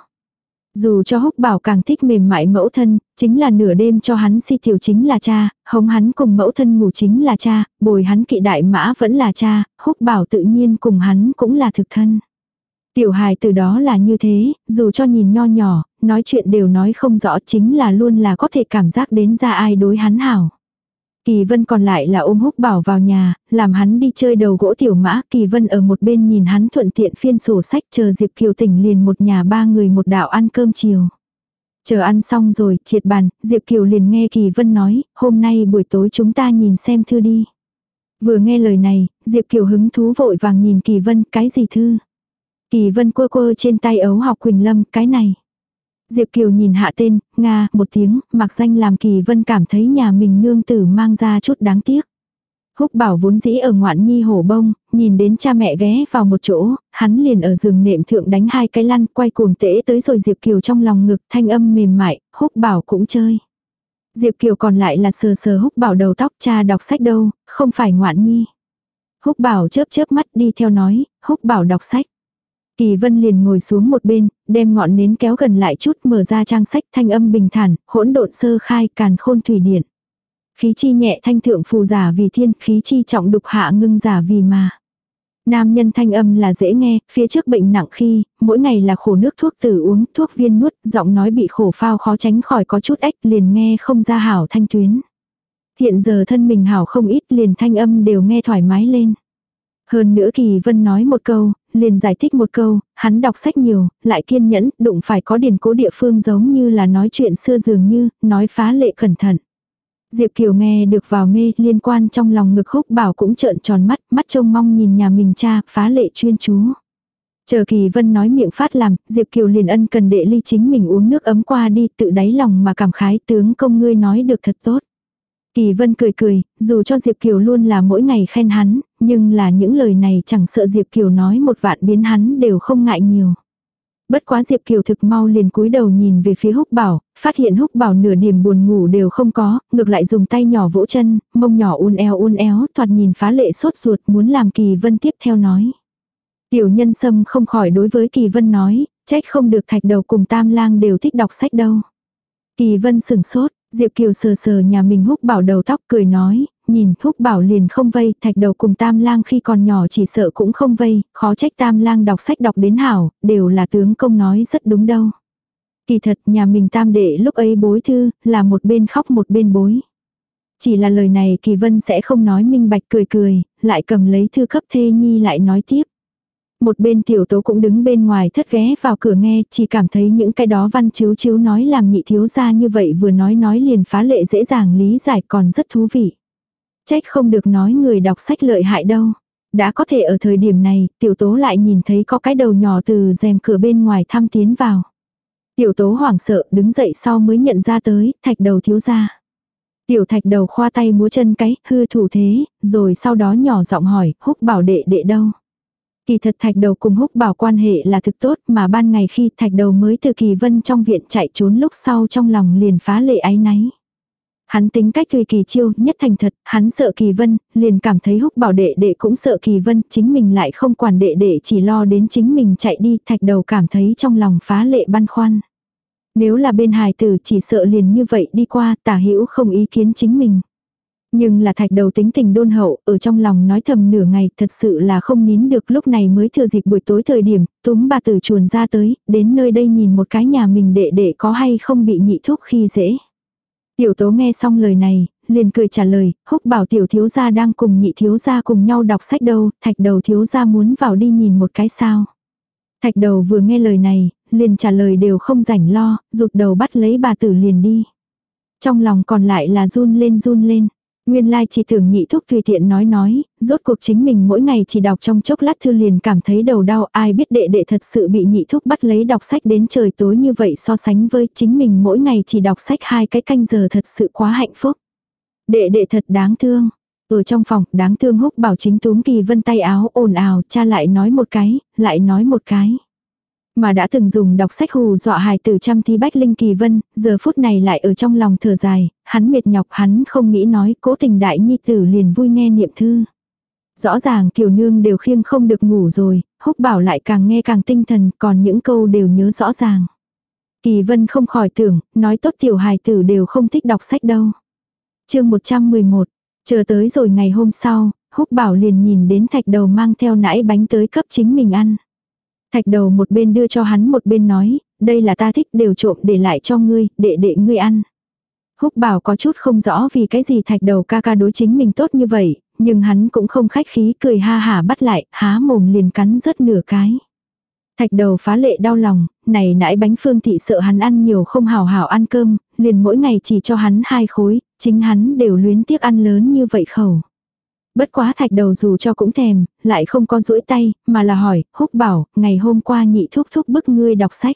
Dù cho húc bảo càng thích mềm mại mẫu thân, chính là nửa đêm cho hắn si tiểu chính là cha, hống hắn cùng mẫu thân ngủ chính là cha, bồi hắn kỵ đại mã vẫn là cha, húc bảo tự nhiên cùng hắn cũng là thực thân. Tiểu hài từ đó là như thế, dù cho nhìn nho nhỏ, nói chuyện đều nói không rõ chính là luôn là có thể cảm giác đến ra ai đối hắn hảo. Kỳ Vân còn lại là ôm húc bảo vào nhà, làm hắn đi chơi đầu gỗ tiểu mã. Kỳ Vân ở một bên nhìn hắn thuận tiện phiên sổ sách chờ Diệp Kiều tỉnh liền một nhà ba người một đạo ăn cơm chiều. Chờ ăn xong rồi, triệt bàn, Diệp Kiều liền nghe Kỳ Vân nói, hôm nay buổi tối chúng ta nhìn xem thư đi. Vừa nghe lời này, Diệp Kiều hứng thú vội vàng nhìn Kỳ Vân, cái gì thư? Kỳ Vân quơ quơ trên tay ấu học Quỳnh Lâm, cái này. Diệp Kiều nhìn hạ tên, Nga, một tiếng, mặc danh làm Kỳ Vân cảm thấy nhà mình nương tử mang ra chút đáng tiếc. Húc bảo vốn dĩ ở ngoạn nhi hổ bông, nhìn đến cha mẹ ghé vào một chỗ, hắn liền ở giường nệm thượng đánh hai cái lăn quay cuồng tễ tới rồi Diệp Kiều trong lòng ngực thanh âm mềm mại, húc bảo cũng chơi. Diệp Kiều còn lại là sờ sờ húc bảo đầu tóc cha đọc sách đâu, không phải ngoạn nhi. Húc bảo chớp chớp mắt đi theo nói, húc bảo đọc sách. Kỳ vân liền ngồi xuống một bên, đem ngọn nến kéo gần lại chút mở ra trang sách thanh âm bình thản, hỗn độn sơ khai càn khôn thủy điện. Khí chi nhẹ thanh thượng phù giả vì thiên, khí chi trọng đục hạ ngưng giả vì mà. Nam nhân thanh âm là dễ nghe, phía trước bệnh nặng khi, mỗi ngày là khổ nước thuốc tử uống, thuốc viên nuốt, giọng nói bị khổ phao khó tránh khỏi có chút ếch liền nghe không ra hảo thanh tuyến. Hiện giờ thân mình hảo không ít liền thanh âm đều nghe thoải mái lên. Hơn nữa Kỳ Vân nói một câu, liền giải thích một câu, hắn đọc sách nhiều, lại kiên nhẫn, đụng phải có điển cố địa phương giống như là nói chuyện xưa dường như, nói phá lệ cẩn thận. Diệp Kiều nghe được vào mê, liên quan trong lòng ngực húc bảo cũng trợn tròn mắt, mắt trông mong nhìn nhà mình cha, phá lệ chuyên chú. Chờ Kỳ Vân nói miệng phát làm, Diệp Kiều liền ân cần đệ ly chính mình uống nước ấm qua đi tự đáy lòng mà cảm khái tướng công ngươi nói được thật tốt. Kỳ Vân cười cười, dù cho Diệp Kiều luôn là mỗi ngày khen hắn, nhưng là những lời này chẳng sợ Diệp Kiều nói một vạn biến hắn đều không ngại nhiều. Bất quá Diệp Kiều thực mau liền cúi đầu nhìn về phía húc bảo, phát hiện húc bảo nửa điểm buồn ngủ đều không có, ngược lại dùng tay nhỏ vỗ chân, mông nhỏ un eo un éo, thoạt nhìn phá lệ sốt ruột muốn làm Kỳ Vân tiếp theo nói. Tiểu nhân sâm không khỏi đối với Kỳ Vân nói, trách không được thạch đầu cùng tam lang đều thích đọc sách đâu. Kỳ Vân sừng sốt, Diệp Kiều sờ sờ nhà mình húc bảo đầu tóc cười nói, nhìn húc bảo liền không vây, thạch đầu cùng tam lang khi còn nhỏ chỉ sợ cũng không vây, khó trách tam lang đọc sách đọc đến hảo, đều là tướng công nói rất đúng đâu. Kỳ thật nhà mình tam đệ lúc ấy bối thư, là một bên khóc một bên bối. Chỉ là lời này kỳ vân sẽ không nói minh bạch cười cười, lại cầm lấy thư cấp thê nhi lại nói tiếp. Một bên tiểu tố cũng đứng bên ngoài thất ghé vào cửa nghe, chỉ cảm thấy những cái đó văn chiếu chiếu nói làm nhị thiếu ra như vậy vừa nói nói liền phá lệ dễ dàng lý giải còn rất thú vị. Trách không được nói người đọc sách lợi hại đâu. Đã có thể ở thời điểm này, tiểu tố lại nhìn thấy có cái đầu nhỏ từ rèm cửa bên ngoài thăm tiến vào. Tiểu tố hoảng sợ đứng dậy sau mới nhận ra tới, thạch đầu thiếu ra. Tiểu thạch đầu khoa tay múa chân cái, hư thủ thế, rồi sau đó nhỏ giọng hỏi, húc bảo đệ đệ đâu. Kỳ thật thạch đầu cùng húc bảo quan hệ là thực tốt mà ban ngày khi thạch đầu mới từ kỳ vân trong viện chạy trốn lúc sau trong lòng liền phá lệ ái náy. Hắn tính cách tùy kỳ chiêu, nhất thành thật, hắn sợ kỳ vân, liền cảm thấy húc bảo đệ đệ cũng sợ kỳ vân, chính mình lại không quản đệ đệ chỉ lo đến chính mình chạy đi, thạch đầu cảm thấy trong lòng phá lệ băn khoăn. Nếu là bên hài tử chỉ sợ liền như vậy đi qua, tả hữu không ý kiến chính mình. Nhưng là thạch đầu tính tình đôn hậu, ở trong lòng nói thầm nửa ngày, thật sự là không nín được lúc này mới thừa dịp buổi tối thời điểm, túm bà tử chuồn ra tới, đến nơi đây nhìn một cái nhà mình đệ đệ có hay không bị nhị thúc khi dễ. Tiểu tố nghe xong lời này, liền cười trả lời, húc bảo tiểu thiếu gia đang cùng nhị thiếu gia cùng nhau đọc sách đâu, thạch đầu thiếu gia muốn vào đi nhìn một cái sao. Thạch đầu vừa nghe lời này, liền trả lời đều không rảnh lo, rụt đầu bắt lấy bà tử liền đi. Trong lòng còn lại là run lên run lên. Nguyên lai chỉ tưởng nhị thúc tùy tiện nói nói, rốt cuộc chính mình mỗi ngày chỉ đọc trong chốc lát thư liền cảm thấy đầu đau ai biết đệ đệ thật sự bị nhị thúc bắt lấy đọc sách đến trời tối như vậy so sánh với chính mình mỗi ngày chỉ đọc sách hai cái canh giờ thật sự quá hạnh phúc. Đệ đệ thật đáng thương. Ở trong phòng đáng thương húc bảo chính túm kỳ vân tay áo ồn ào cha lại nói một cái, lại nói một cái. Mà đã từng dùng đọc sách hù dọa hài tử trăm thi bách linh kỳ vân, giờ phút này lại ở trong lòng thở dài, hắn mệt nhọc hắn không nghĩ nói cố tình đại nhi tử liền vui nghe niệm thư. Rõ ràng kiều nương đều khiêng không được ngủ rồi, húc bảo lại càng nghe càng tinh thần còn những câu đều nhớ rõ ràng. Kỳ vân không khỏi tưởng, nói tốt tiểu hài tử đều không thích đọc sách đâu. chương 111, chờ tới rồi ngày hôm sau, húc bảo liền nhìn đến thạch đầu mang theo nãi bánh tới cấp chính mình ăn. Thạch đầu một bên đưa cho hắn một bên nói, đây là ta thích đều trộm để lại cho ngươi, để đệ ngươi ăn. Húc bảo có chút không rõ vì cái gì thạch đầu ca ca đối chính mình tốt như vậy, nhưng hắn cũng không khách khí cười ha hả bắt lại, há mồm liền cắn rất nửa cái. Thạch đầu phá lệ đau lòng, này nãi bánh phương thị sợ hắn ăn nhiều không hào hào ăn cơm, liền mỗi ngày chỉ cho hắn hai khối, chính hắn đều luyến tiếc ăn lớn như vậy khẩu. Bất quá thạch đầu dù cho cũng thèm, lại không có duỗi tay, mà là hỏi, húc bảo, ngày hôm qua nhị thúc thúc bức ngươi đọc sách.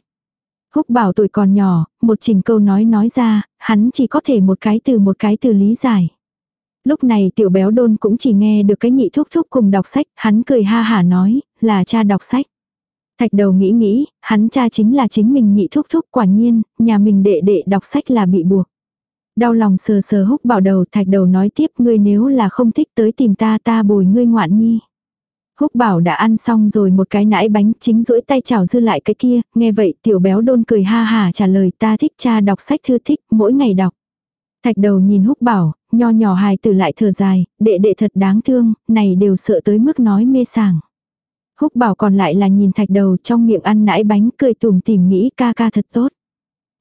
Húc bảo tuổi còn nhỏ, một trình câu nói nói ra, hắn chỉ có thể một cái từ một cái từ lý giải. Lúc này tiểu béo đôn cũng chỉ nghe được cái nhị thúc thúc cùng đọc sách, hắn cười ha hả nói, là cha đọc sách. Thạch đầu nghĩ nghĩ, hắn cha chính là chính mình nhị thúc thúc quả nhiên, nhà mình đệ đệ đọc sách là bị buộc. Đau lòng sờ sờ húc bảo đầu thạch đầu nói tiếp ngươi nếu là không thích tới tìm ta ta bồi ngươi ngoạn nhi. Húc bảo đã ăn xong rồi một cái nãi bánh chính rỗi tay chảo dư lại cái kia, nghe vậy tiểu béo đôn cười ha hà trả lời ta thích cha đọc sách thư thích, mỗi ngày đọc. Thạch đầu nhìn húc bảo, nho nhỏ hài tử lại thở dài, đệ đệ thật đáng thương, này đều sợ tới mức nói mê sảng. Húc bảo còn lại là nhìn thạch đầu trong miệng ăn nãi bánh cười tùm tìm nghĩ ca ca thật tốt.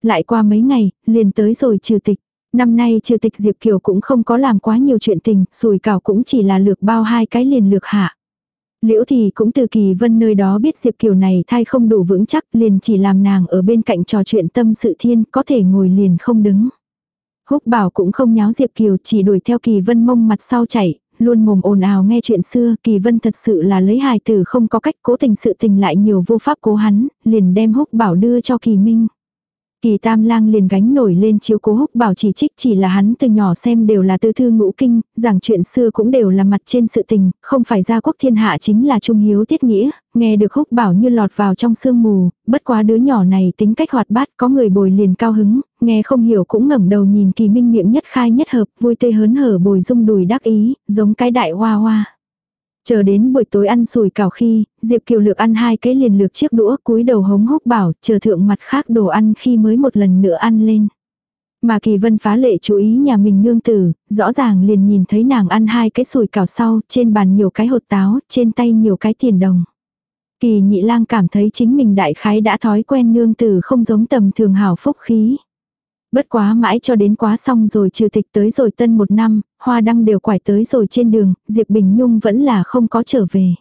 Lại qua mấy ngày, liền tới rồi trừ tịch. Năm nay trừ tịch Diệp Kiều cũng không có làm quá nhiều chuyện tình, sùi cảo cũng chỉ là lược bao hai cái liền lược hạ. Liễu thì cũng từ kỳ vân nơi đó biết Diệp Kiều này thai không đủ vững chắc liền chỉ làm nàng ở bên cạnh trò chuyện tâm sự thiên có thể ngồi liền không đứng. Húc bảo cũng không nháo Diệp Kiều chỉ đuổi theo kỳ vân mông mặt sau chạy, luôn mồm ồn ào nghe chuyện xưa, Kỳ Vân thật sự là lấy hài tử không có cách cố tình sự tình lại nhiều vô pháp cố hắn, liền đem húc bảo đưa cho Kỳ Minh. Kỳ tam lang liền gánh nổi lên chiếu cố húc bảo chỉ trích chỉ là hắn từ nhỏ xem đều là tư thư ngũ kinh, giảng chuyện xưa cũng đều là mặt trên sự tình, không phải gia quốc thiên hạ chính là trung hiếu tiết nghĩa, nghe được húc bảo như lọt vào trong sương mù, bất quá đứa nhỏ này tính cách hoạt bát có người bồi liền cao hứng, nghe không hiểu cũng ngẩng đầu nhìn kỳ minh miệng nhất khai nhất hợp vui tươi hớn hở bồi dung đùi đắc ý, giống cái đại hoa hoa. Chờ đến buổi tối ăn sủi cảo khi, Diệp Kiều Lược ăn hai cái liền lược chiếc đũa cúi đầu hống hốc bảo, chờ thượng mặt khác đồ ăn khi mới một lần nữa ăn lên. Mà Kỳ Vân phá lệ chú ý nhà mình nương tử, rõ ràng liền nhìn thấy nàng ăn hai cái sủi cảo sau, trên bàn nhiều cái hột táo, trên tay nhiều cái tiền đồng. Kỳ nhị lang cảm thấy chính mình đại khái đã thói quen nương tử không giống tầm thường hảo phúc khí. Bất quá mãi cho đến quá xong rồi trừ tịch tới rồi tân một năm, hoa đăng đều quải tới rồi trên đường, Diệp Bình Nhung vẫn là không có trở về.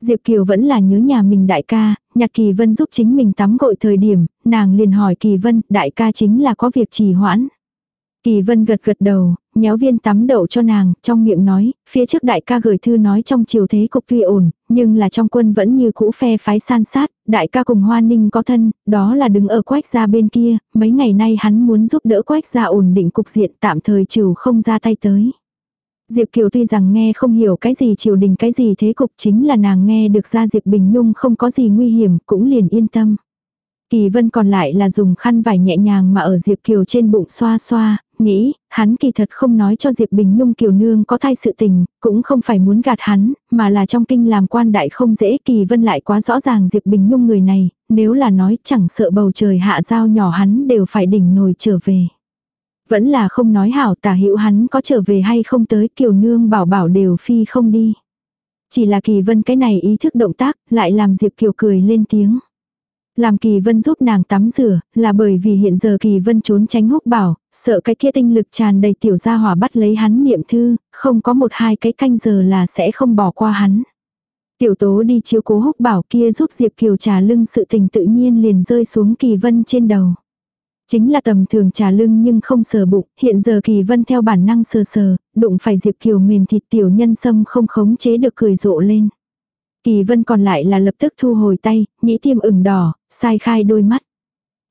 Diệp Kiều vẫn là nhớ nhà mình đại ca, nhạc Kỳ Vân giúp chính mình tắm gội thời điểm, nàng liền hỏi Kỳ Vân, đại ca chính là có việc trì hoãn. Kỳ Vân gật gật đầu, nhéo viên tắm đậu cho nàng, trong miệng nói, phía trước đại ca gửi thư nói trong chiều thế cục tuy ổn, nhưng là trong quân vẫn như cũ phe phái san sát, đại ca cùng Hoa Ninh có thân, đó là đứng ở quách gia bên kia, mấy ngày nay hắn muốn giúp đỡ quách gia ổn định cục diện tạm thời trừ không ra tay tới. Diệp Kiều tuy rằng nghe không hiểu cái gì triều đình cái gì thế cục chính là nàng nghe được ra Diệp Bình Nhung không có gì nguy hiểm cũng liền yên tâm. Kỳ vân còn lại là dùng khăn vải nhẹ nhàng mà ở Diệp Kiều trên bụng xoa xoa, nghĩ, hắn kỳ thật không nói cho Diệp Bình Nhung Kiều Nương có thai sự tình, cũng không phải muốn gạt hắn, mà là trong kinh làm quan đại không dễ Kỳ Vân lại quá rõ ràng Diệp Bình Nhung người này, nếu là nói chẳng sợ bầu trời hạ giao nhỏ hắn đều phải đỉnh nồi trở về. Vẫn là không nói hảo tả hữu hắn có trở về hay không tới Kiều Nương bảo bảo đều phi không đi. Chỉ là Kỳ Vân cái này ý thức động tác lại làm Diệp Kiều cười lên tiếng. Làm Kỳ Vân giúp nàng tắm rửa, là bởi vì hiện giờ Kỳ Vân trốn tránh húc bảo, sợ cái kia tinh lực tràn đầy tiểu gia hỏa bắt lấy hắn niệm thư, không có một hai cái canh giờ là sẽ không bỏ qua hắn. Tiểu tố đi chiếu cố húc bảo kia giúp Diệp Kiều trà lưng sự tình tự nhiên liền rơi xuống Kỳ Vân trên đầu. Chính là tầm thường trà lưng nhưng không sờ bụng, hiện giờ Kỳ Vân theo bản năng sờ sờ, đụng phải Diệp Kiều mềm thịt tiểu nhân sâm không khống chế được cười rộ lên. Kỳ vân còn lại là lập tức thu hồi tay, nhĩ tiêm ửng đỏ, sai khai đôi mắt.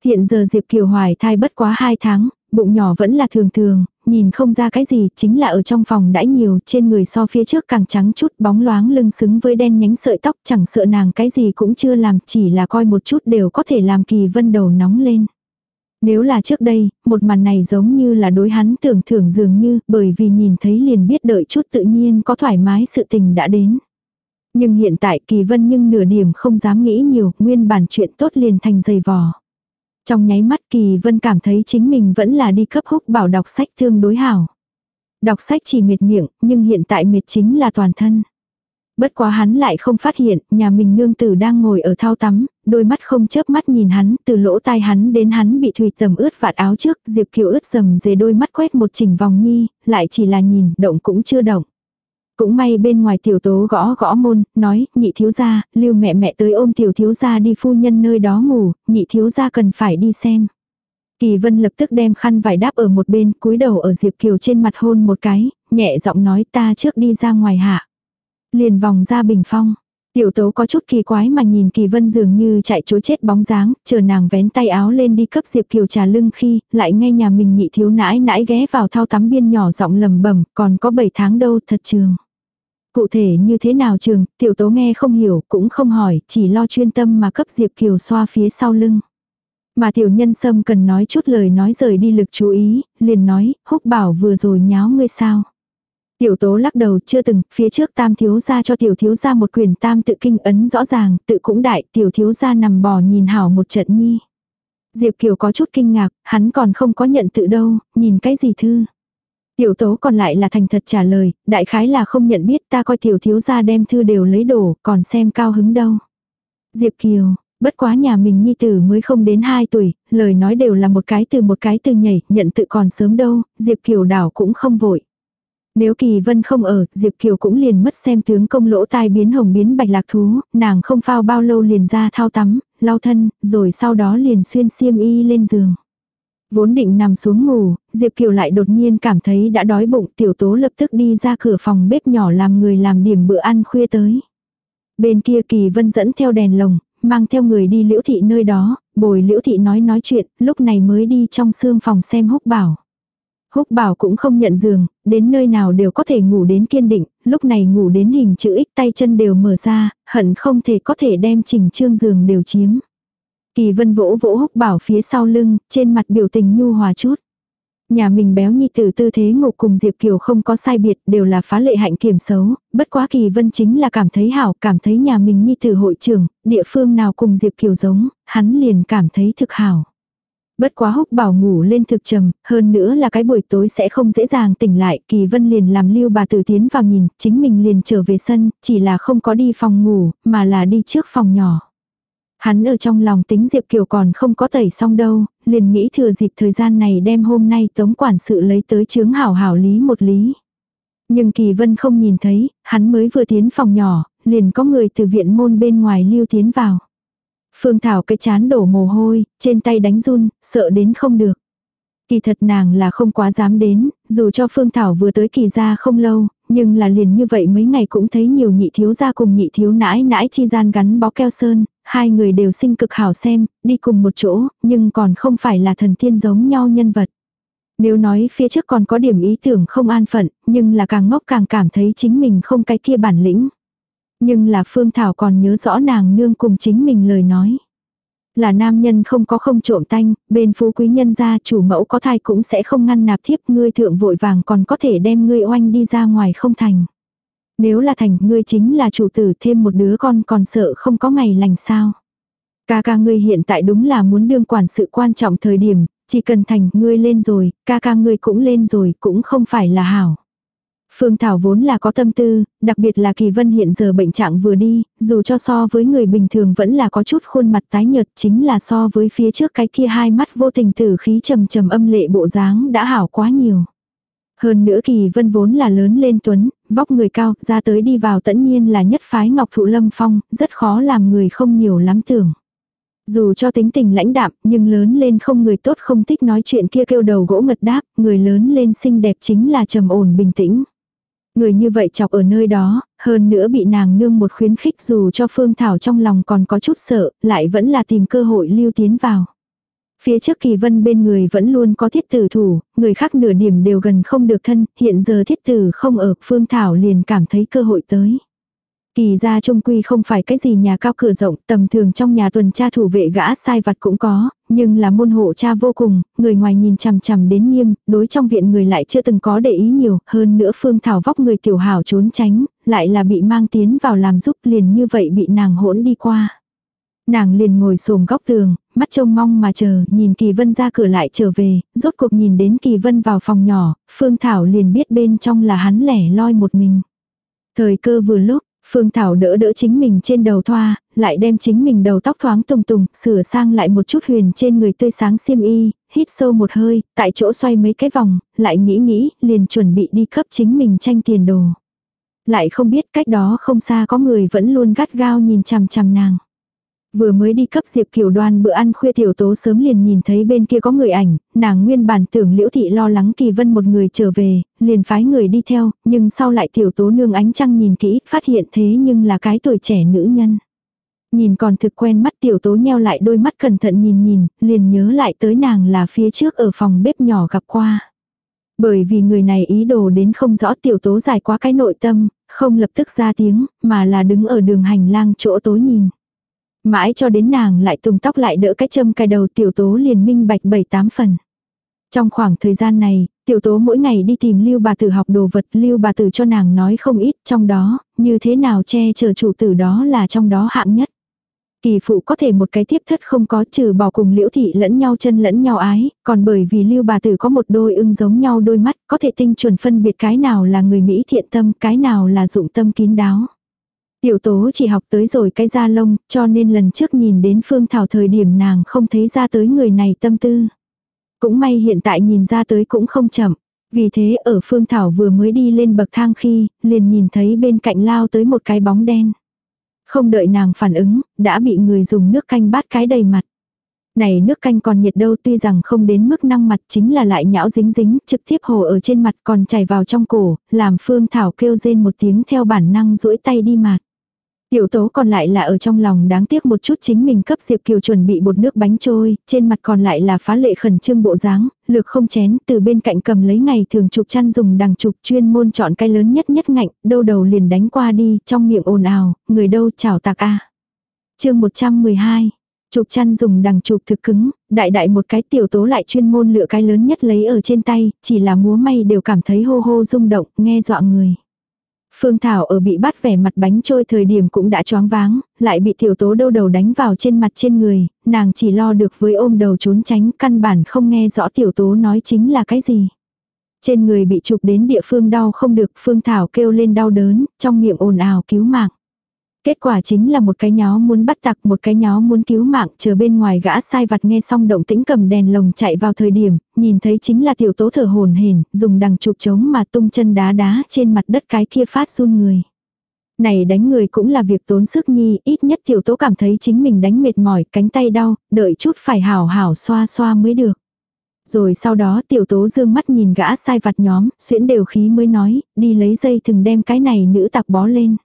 Hiện giờ Diệp Kiều hoài thai bất quá 2 tháng, bụng nhỏ vẫn là thường thường, nhìn không ra cái gì, chính là ở trong phòng đãi nhiều, trên người so phía trước càng trắng chút, bóng loáng lưng xứng với đen nhánh sợi tóc, chẳng sợ nàng cái gì cũng chưa làm, chỉ là coi một chút đều có thể làm kỳ vân đầu nóng lên. Nếu là trước đây, một màn này giống như là đối hắn tưởng thưởng dường như, bởi vì nhìn thấy liền biết đợi chút tự nhiên có thoải mái sự tình đã đến. Nhưng hiện tại kỳ vân nhưng nửa điểm không dám nghĩ nhiều, nguyên bản chuyện tốt liền thành dày vò. Trong nháy mắt kỳ vân cảm thấy chính mình vẫn là đi cấp húc bảo đọc sách thương đối hảo. Đọc sách chỉ mệt miệng, nhưng hiện tại mệt chính là toàn thân. Bất quá hắn lại không phát hiện, nhà mình nương tử đang ngồi ở thao tắm, đôi mắt không chớp mắt nhìn hắn, từ lỗ tai hắn đến hắn bị thủy tầm ướt vạt áo trước, Diệp Kiều ướt dầm dề đôi mắt quét một chỉnh vòng nhi, lại chỉ là nhìn, động cũng chưa động. Cũng may bên ngoài tiểu tố gõ gõ môn, nói, nhị thiếu gia, lưu mẹ mẹ tới ôm tiểu thiếu gia đi phu nhân nơi đó ngủ, nhị thiếu gia cần phải đi xem. Kỳ vân lập tức đem khăn vải đáp ở một bên, cúi đầu ở Diệp Kiều trên mặt hôn một cái, nhẹ giọng nói ta trước đi ra ngoài hạ. Liền vòng ra bình phong. Tiểu tố có chút kỳ quái mà nhìn kỳ vân dường như chạy chối chết bóng dáng, chờ nàng vén tay áo lên đi cấp Diệp Kiều trà lưng khi, lại nghe nhà mình nhị thiếu nãi nãi ghé vào thao tắm biên nhỏ giọng lầm bẩm còn có 7 tháng đâu thật trường. Cụ thể như thế nào trường, tiểu tố nghe không hiểu, cũng không hỏi, chỉ lo chuyên tâm mà cấp Diệp Kiều xoa phía sau lưng. Mà tiểu nhân sâm cần nói chút lời nói rời đi lực chú ý, liền nói, húc bảo vừa rồi nháo ngươi sao. Tiểu tố lắc đầu chưa từng, phía trước tam thiếu ra cho tiểu thiếu ra một quyền tam tự kinh ấn rõ ràng, tự cũng đại, tiểu thiếu ra nằm bò nhìn hảo một trận nhi. Diệp Kiều có chút kinh ngạc, hắn còn không có nhận tự đâu, nhìn cái gì thư. Tiểu tố còn lại là thành thật trả lời, đại khái là không nhận biết ta coi tiểu thiếu gia đem thư đều lấy đổ, còn xem cao hứng đâu. Diệp Kiều, bất quá nhà mình nhi tử mới không đến 2 tuổi, lời nói đều là một cái từ một cái từ nhảy, nhận tự còn sớm đâu, Diệp Kiều đảo cũng không vội. Nếu Kỳ Vân không ở, Diệp Kiều cũng liền mất xem tướng công lỗ tai biến hồng biến bạch lạc thú, nàng không phao bao lâu liền ra thao tắm, lau thân, rồi sau đó liền xuyên xiêm y lên giường. Vốn định nằm xuống ngủ, Diệp Kiều lại đột nhiên cảm thấy đã đói bụng tiểu tố lập tức đi ra cửa phòng bếp nhỏ làm người làm điểm bữa ăn khuya tới. Bên kia Kỳ Vân dẫn theo đèn lồng, mang theo người đi liễu thị nơi đó, bồi liễu thị nói nói chuyện, lúc này mới đi trong xương phòng xem húc bảo. Húc bảo cũng không nhận giường, đến nơi nào đều có thể ngủ đến kiên định, lúc này ngủ đến hình chữ X tay chân đều mở ra, hận không thể có thể đem chỉnh trương giường đều chiếm. Kỳ vân vỗ vỗ húc bảo phía sau lưng, trên mặt biểu tình nhu hòa chút. Nhà mình béo nhi tử tư thế ngục cùng Diệp Kiều không có sai biệt, đều là phá lệ hạnh kiểm xấu, bất quá kỳ vân chính là cảm thấy hảo, cảm thấy nhà mình nhi tử hội trưởng, địa phương nào cùng Diệp Kiều giống, hắn liền cảm thấy thực hảo. Bất quá húc bảo ngủ lên thực trầm, hơn nữa là cái buổi tối sẽ không dễ dàng tỉnh lại, kỳ vân liền làm lưu bà tử tiến vào nhìn, chính mình liền trở về sân, chỉ là không có đi phòng ngủ, mà là đi trước phòng nhỏ. Hắn ở trong lòng tính Diệp Kiều còn không có tẩy xong đâu, liền nghĩ thừa dịp thời gian này đem hôm nay tống quản sự lấy tới chướng hảo hảo lý một lý. Nhưng Kỳ Vân không nhìn thấy, hắn mới vừa tiến phòng nhỏ, liền có người từ viện môn bên ngoài lưu tiến vào. Phương Thảo cái chán đổ mồ hôi, trên tay đánh run, sợ đến không được. Kỳ thật nàng là không quá dám đến, dù cho Phương Thảo vừa tới kỳ ra không lâu, nhưng là liền như vậy mấy ngày cũng thấy nhiều nhị thiếu gia cùng nhị thiếu nãi nãi chi gian gắn bó keo sơn, hai người đều sinh cực hảo xem, đi cùng một chỗ, nhưng còn không phải là thần tiên giống nhau nhân vật. Nếu nói phía trước còn có điểm ý tưởng không an phận, nhưng là càng ngốc càng cảm thấy chính mình không cái kia bản lĩnh. Nhưng là Phương Thảo còn nhớ rõ nàng nương cùng chính mình lời nói. Là nam nhân không có không trộm tanh, bên phú quý nhân gia chủ mẫu có thai cũng sẽ không ngăn nạp thiếp ngươi thượng vội vàng còn có thể đem ngươi oanh đi ra ngoài không thành. Nếu là thành ngươi chính là chủ tử thêm một đứa con còn sợ không có ngày lành sao. Ca ca ngươi hiện tại đúng là muốn đương quản sự quan trọng thời điểm, chỉ cần thành ngươi lên rồi, ca ca ngươi cũng lên rồi, cũng không phải là hảo. Phương Thảo vốn là có tâm tư, đặc biệt là Kỳ Vân hiện giờ bệnh trạng vừa đi, dù cho so với người bình thường vẫn là có chút khuôn mặt tái nhợt chính là so với phía trước cái kia hai mắt vô tình tử khí trầm trầm âm lệ bộ dáng đã hảo quá nhiều. Hơn nữa Kỳ Vân vốn là lớn lên tuấn, vóc người cao, ra tới đi vào tẫn nhiên là nhất phái ngọc thụ lâm phong, rất khó làm người không nhiều lắm tưởng. Dù cho tính tình lãnh đạm, nhưng lớn lên không người tốt không thích nói chuyện kia kêu đầu gỗ ngật đáp, người lớn lên xinh đẹp chính là trầm ổn bình tĩnh. Người như vậy chọc ở nơi đó, hơn nữa bị nàng nương một khuyến khích dù cho Phương Thảo trong lòng còn có chút sợ, lại vẫn là tìm cơ hội lưu tiến vào. Phía trước kỳ vân bên người vẫn luôn có thiết tử thủ, người khác nửa điểm đều gần không được thân, hiện giờ thiết tử không ở, Phương Thảo liền cảm thấy cơ hội tới. Kỳ ra trung quy không phải cái gì nhà cao cửa rộng, tầm thường trong nhà tuần tra thủ vệ gã sai vặt cũng có, nhưng là môn hộ cha vô cùng, người ngoài nhìn chằm chằm đến nghiêm, đối trong viện người lại chưa từng có để ý nhiều, hơn nữa phương thảo vóc người tiểu hảo trốn tránh, lại là bị mang tiến vào làm giúp liền như vậy bị nàng hỗn đi qua. Nàng liền ngồi xổm góc tường, mắt trông mong mà chờ, nhìn Kỳ Vân ra cửa lại trở về, rốt cuộc nhìn đến Kỳ Vân vào phòng nhỏ, Phương Thảo liền biết bên trong là hắn lẻ loi một mình. Thời cơ vừa lúc, Phương Thảo đỡ đỡ chính mình trên đầu thoa, lại đem chính mình đầu tóc thoáng tùng tùng, sửa sang lại một chút huyền trên người tươi sáng xiêm y, hít sâu một hơi, tại chỗ xoay mấy cái vòng, lại nghĩ nghĩ, liền chuẩn bị đi cấp chính mình tranh tiền đồ. Lại không biết cách đó không xa có người vẫn luôn gắt gao nhìn chằm chằm nàng. Vừa mới đi cấp Diệp Kiều Đoan bữa ăn khuya tiểu tố sớm liền nhìn thấy bên kia có người ảnh, nàng nguyên bản tưởng liễu thị lo lắng kỳ vân một người trở về, liền phái người đi theo, nhưng sau lại tiểu tố nương ánh trăng nhìn kỹ, phát hiện thế nhưng là cái tuổi trẻ nữ nhân. Nhìn còn thực quen mắt tiểu tố nheo lại đôi mắt cẩn thận nhìn nhìn, liền nhớ lại tới nàng là phía trước ở phòng bếp nhỏ gặp qua. Bởi vì người này ý đồ đến không rõ tiểu tố dài quá cái nội tâm, không lập tức ra tiếng, mà là đứng ở đường hành lang chỗ tối nhìn. Mãi cho đến nàng lại tùng tóc lại đỡ cái châm cài đầu tiểu tố liền minh bạch bảy tám phần. Trong khoảng thời gian này, tiểu tố mỗi ngày đi tìm lưu bà tử học đồ vật lưu bà tử cho nàng nói không ít trong đó, như thế nào che chở chủ tử đó là trong đó hạng nhất. Kỳ phụ có thể một cái tiếp thất không có trừ bỏ cùng liễu thị lẫn nhau chân lẫn nhau ái, còn bởi vì lưu bà tử có một đôi ưng giống nhau đôi mắt, có thể tinh chuẩn phân biệt cái nào là người Mỹ thiện tâm, cái nào là dụng tâm kín đáo. Tiểu tố chỉ học tới rồi cái da lông, cho nên lần trước nhìn đến Phương Thảo thời điểm nàng không thấy ra tới người này tâm tư. Cũng may hiện tại nhìn ra tới cũng không chậm. Vì thế ở Phương Thảo vừa mới đi lên bậc thang khi, liền nhìn thấy bên cạnh lao tới một cái bóng đen. Không đợi nàng phản ứng, đã bị người dùng nước canh bát cái đầy mặt. Này nước canh còn nhiệt đâu tuy rằng không đến mức năng mặt chính là lại nhão dính dính, trực tiếp hồ ở trên mặt còn chảy vào trong cổ, làm Phương Thảo kêu rên một tiếng theo bản năng duỗi tay đi mặt. Tiểu tố còn lại là ở trong lòng đáng tiếc một chút chính mình cấp Diệp Kiều chuẩn bị bột nước bánh trôi, trên mặt còn lại là phá lệ khẩn trương bộ dáng, lược không chén, từ bên cạnh cầm lấy ngày thường chụp chăn dùng đằng chụp chuyên môn chọn cái lớn nhất nhất ngạnh, đâu đầu liền đánh qua đi, trong miệng ồn ào, người đâu chào tạc a. Chương 112 Chụp chăn dùng đằng chụp thực cứng, đại đại một cái tiểu tố lại chuyên môn lựa cái lớn nhất lấy ở trên tay, chỉ là múa may đều cảm thấy hô hô rung động, nghe dọa người. Phương Thảo ở bị bắt vẻ mặt bánh trôi thời điểm cũng đã choáng váng, lại bị tiểu tố đâu đầu đánh vào trên mặt trên người, nàng chỉ lo được với ôm đầu trốn tránh căn bản không nghe rõ tiểu tố nói chính là cái gì. Trên người bị chụp đến địa phương đau không được, Phương Thảo kêu lên đau đớn, trong miệng ồn ào cứu mạng. Kết quả chính là một cái nhó muốn bắt tặc, một cái nhó muốn cứu mạng, chờ bên ngoài gã sai vặt nghe xong động tĩnh cầm đèn lồng chạy vào thời điểm, nhìn thấy chính là tiểu tố thở hồn hển, dùng đằng chụp trống mà tung chân đá đá trên mặt đất cái kia phát run người. Này đánh người cũng là việc tốn sức nhi, ít nhất tiểu tố cảm thấy chính mình đánh mệt mỏi, cánh tay đau, đợi chút phải hảo hảo xoa xoa mới được. Rồi sau đó tiểu tố dương mắt nhìn gã sai vặt nhóm, xuyễn đều khí mới nói, đi lấy dây thừng đem cái này nữ tặc bó lên.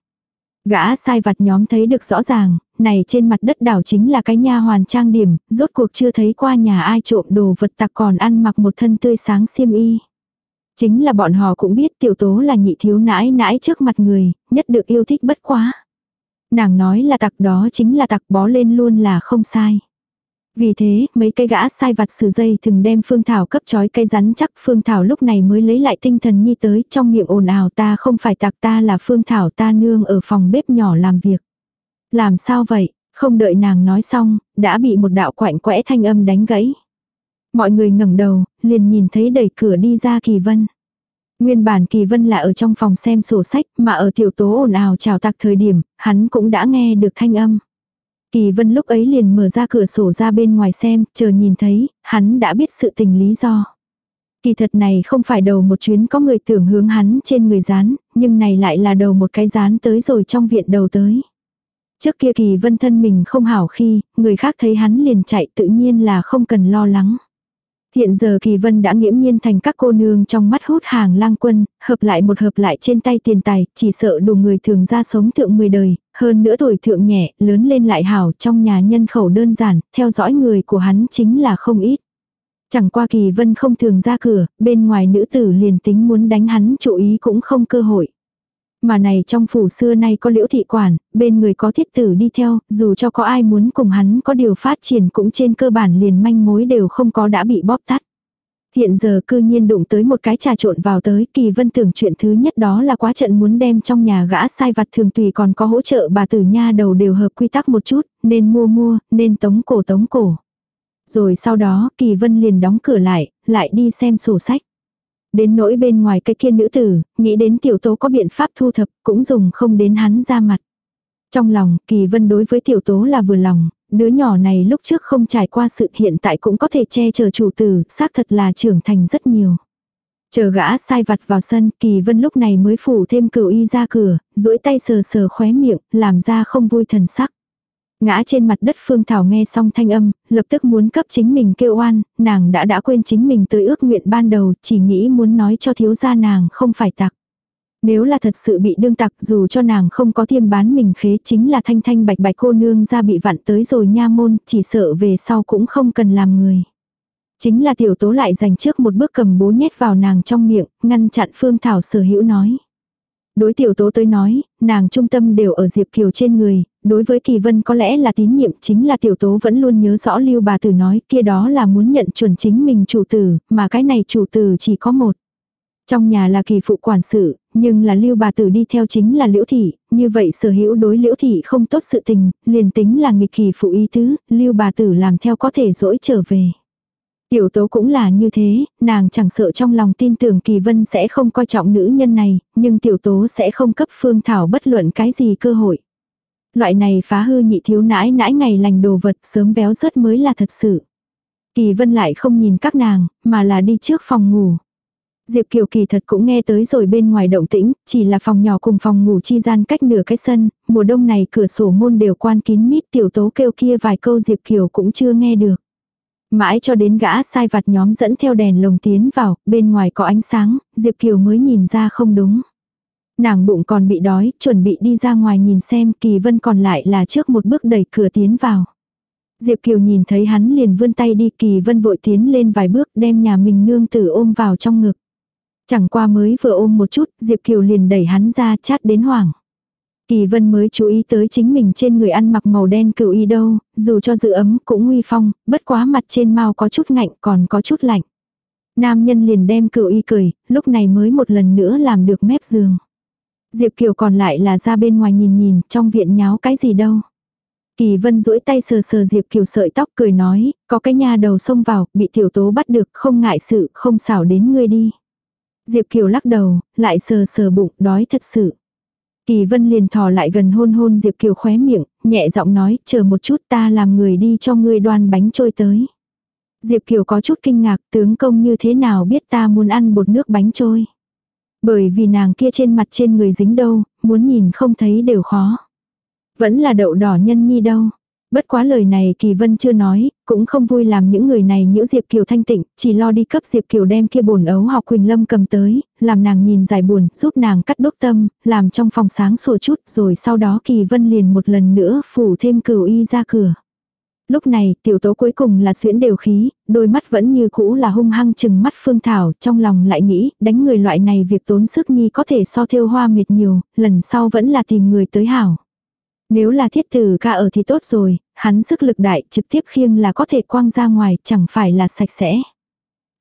Gã sai vặt nhóm thấy được rõ ràng, này trên mặt đất đảo chính là cái nha hoàn trang điểm, rốt cuộc chưa thấy qua nhà ai trộm đồ vật tặc còn ăn mặc một thân tươi sáng xiêm y. Chính là bọn họ cũng biết tiểu tố là nhị thiếu nãi nãi trước mặt người, nhất được yêu thích bất quá. Nàng nói là tặc đó chính là tặc bó lên luôn là không sai. Vì thế, mấy cái gã sai vặt sử dây thường đem Phương Thảo cấp chói cây rắn chắc Phương Thảo lúc này mới lấy lại tinh thần nhi tới trong miệng ồn ào ta không phải tạc ta là Phương Thảo ta nương ở phòng bếp nhỏ làm việc. Làm sao vậy, không đợi nàng nói xong, đã bị một đạo quạnh quẽ thanh âm đánh gãy. Mọi người ngẩng đầu, liền nhìn thấy đẩy cửa đi ra Kỳ Vân. Nguyên bản Kỳ Vân là ở trong phòng xem sổ sách mà ở tiểu tố ồn ào chào tạc thời điểm, hắn cũng đã nghe được thanh âm. Kỳ vân lúc ấy liền mở ra cửa sổ ra bên ngoài xem, chờ nhìn thấy, hắn đã biết sự tình lý do. Kỳ thật này không phải đầu một chuyến có người tưởng hướng hắn trên người rán, nhưng này lại là đầu một cái rán tới rồi trong viện đầu tới. Trước kia kỳ vân thân mình không hảo khi, người khác thấy hắn liền chạy tự nhiên là không cần lo lắng. Hiện giờ Kỳ Vân đã nghiễm nhiên thành các cô nương trong mắt hút hàng lang quân, hợp lại một hợp lại trên tay tiền tài, chỉ sợ đủ người thường ra sống thượng 10 đời, hơn nữa tuổi thượng nhẹ, lớn lên lại hảo trong nhà nhân khẩu đơn giản, theo dõi người của hắn chính là không ít. Chẳng qua Kỳ Vân không thường ra cửa, bên ngoài nữ tử liền tính muốn đánh hắn chú ý cũng không cơ hội. Mà này trong phủ xưa nay có liễu thị quản, bên người có thiết tử đi theo, dù cho có ai muốn cùng hắn có điều phát triển cũng trên cơ bản liền manh mối đều không có đã bị bóp tắt. Hiện giờ cư nhiên đụng tới một cái trà trộn vào tới, kỳ vân tưởng chuyện thứ nhất đó là quá trận muốn đem trong nhà gã sai vặt thường tùy còn có hỗ trợ bà tử nha đầu đều hợp quy tắc một chút, nên mua mua, nên tống cổ tống cổ. Rồi sau đó kỳ vân liền đóng cửa lại, lại đi xem sổ sách. Đến nỗi bên ngoài cái kia nữ tử, nghĩ đến tiểu tố có biện pháp thu thập, cũng dùng không đến hắn ra mặt. Trong lòng, kỳ vân đối với tiểu tố là vừa lòng, đứa nhỏ này lúc trước không trải qua sự hiện tại cũng có thể che chở chủ tử, xác thật là trưởng thành rất nhiều. Chờ gã sai vặt vào sân, kỳ vân lúc này mới phủ thêm cửu y ra cửa, duỗi tay sờ sờ khóe miệng, làm ra không vui thần sắc. Ngã trên mặt đất Phương Thảo nghe xong thanh âm, lập tức muốn cấp chính mình kêu oan, nàng đã đã quên chính mình tới ước nguyện ban đầu, chỉ nghĩ muốn nói cho thiếu gia nàng không phải tặc. Nếu là thật sự bị đương tặc dù cho nàng không có tiêm bán mình khế chính là thanh thanh bạch bạch cô nương ra bị vặn tới rồi nha môn, chỉ sợ về sau cũng không cần làm người. Chính là tiểu tố lại dành trước một bước cầm bố nhét vào nàng trong miệng, ngăn chặn Phương Thảo sở hữu nói. Đối tiểu tố tới nói, nàng trung tâm đều ở Diệp Kiều trên người, đối với Kỳ Vân có lẽ là tín nhiệm chính là tiểu tố vẫn luôn nhớ rõ lưu bà tử nói kia đó là muốn nhận chuẩn chính mình chủ tử, mà cái này chủ tử chỉ có một. Trong nhà là kỳ phụ quản sự, nhưng là lưu bà tử đi theo chính là liễu thị, như vậy sở hữu đối liễu thị không tốt sự tình, liền tính là nghịch kỳ phụ ý tứ, lưu bà tử làm theo có thể dỗi trở về. Tiểu tố cũng là như thế, nàng chẳng sợ trong lòng tin tưởng kỳ vân sẽ không coi trọng nữ nhân này, nhưng tiểu tố sẽ không cấp phương thảo bất luận cái gì cơ hội. Loại này phá hư nhị thiếu nãi nãi ngày lành đồ vật sớm béo rớt mới là thật sự. Kỳ vân lại không nhìn các nàng, mà là đi trước phòng ngủ. Diệp Kiều kỳ thật cũng nghe tới rồi bên ngoài động tĩnh, chỉ là phòng nhỏ cùng phòng ngủ chi gian cách nửa cái sân, mùa đông này cửa sổ môn đều quan kín mít tiểu tố kêu kia vài câu Diệp Kiều cũng chưa nghe được. Mãi cho đến gã sai vặt nhóm dẫn theo đèn lồng tiến vào, bên ngoài có ánh sáng, Diệp Kiều mới nhìn ra không đúng. Nàng bụng còn bị đói, chuẩn bị đi ra ngoài nhìn xem Kỳ Vân còn lại là trước một bước đẩy cửa tiến vào. Diệp Kiều nhìn thấy hắn liền vươn tay đi Kỳ Vân vội tiến lên vài bước đem nhà mình nương tử ôm vào trong ngực. Chẳng qua mới vừa ôm một chút, Diệp Kiều liền đẩy hắn ra chát đến hoảng. Kỳ Vân mới chú ý tới chính mình trên người ăn mặc màu đen cựu y đâu, dù cho giữ ấm cũng nguy phong, bất quá mặt trên mau có chút ngạnh còn có chút lạnh. Nam nhân liền đem cựu y cười, lúc này mới một lần nữa làm được mép giường. Diệp Kiều còn lại là ra bên ngoài nhìn nhìn, trong viện nháo cái gì đâu. Kỳ Vân duỗi tay sờ sờ Diệp Kiều sợi tóc cười nói, có cái nhà đầu xông vào, bị tiểu tố bắt được, không ngại sự, không xảo đến ngươi đi. Diệp Kiều lắc đầu, lại sờ sờ bụng, đói thật sự. Kỳ Vân liền thò lại gần hôn hôn Diệp Kiều khóe miệng, nhẹ giọng nói, chờ một chút ta làm người đi cho ngươi đoan bánh trôi tới. Diệp Kiều có chút kinh ngạc, tướng công như thế nào biết ta muốn ăn bột nước bánh trôi. Bởi vì nàng kia trên mặt trên người dính đâu, muốn nhìn không thấy đều khó. Vẫn là đậu đỏ nhân nhi đâu. Bất quá lời này Kỳ Vân chưa nói, cũng không vui làm những người này nhiễu Diệp Kiều thanh tịnh, chỉ lo đi cấp Diệp Kiều đem kia bồn ấu học Quỳnh Lâm cầm tới, làm nàng nhìn dài buồn, giúp nàng cắt đốt tâm, làm trong phòng sáng sủa chút, rồi sau đó Kỳ Vân liền một lần nữa phủ thêm cửu y ra cửa. Lúc này, tiểu tố cuối cùng là xuyễn đều khí, đôi mắt vẫn như cũ là hung hăng chừng mắt Phương Thảo, trong lòng lại nghĩ, đánh người loại này việc tốn sức nhi có thể so theo hoa miệt nhiều, lần sau vẫn là tìm người tới hảo. Nếu là thiết tử ca ở thì tốt rồi, hắn sức lực đại trực tiếp khiêng là có thể quang ra ngoài, chẳng phải là sạch sẽ.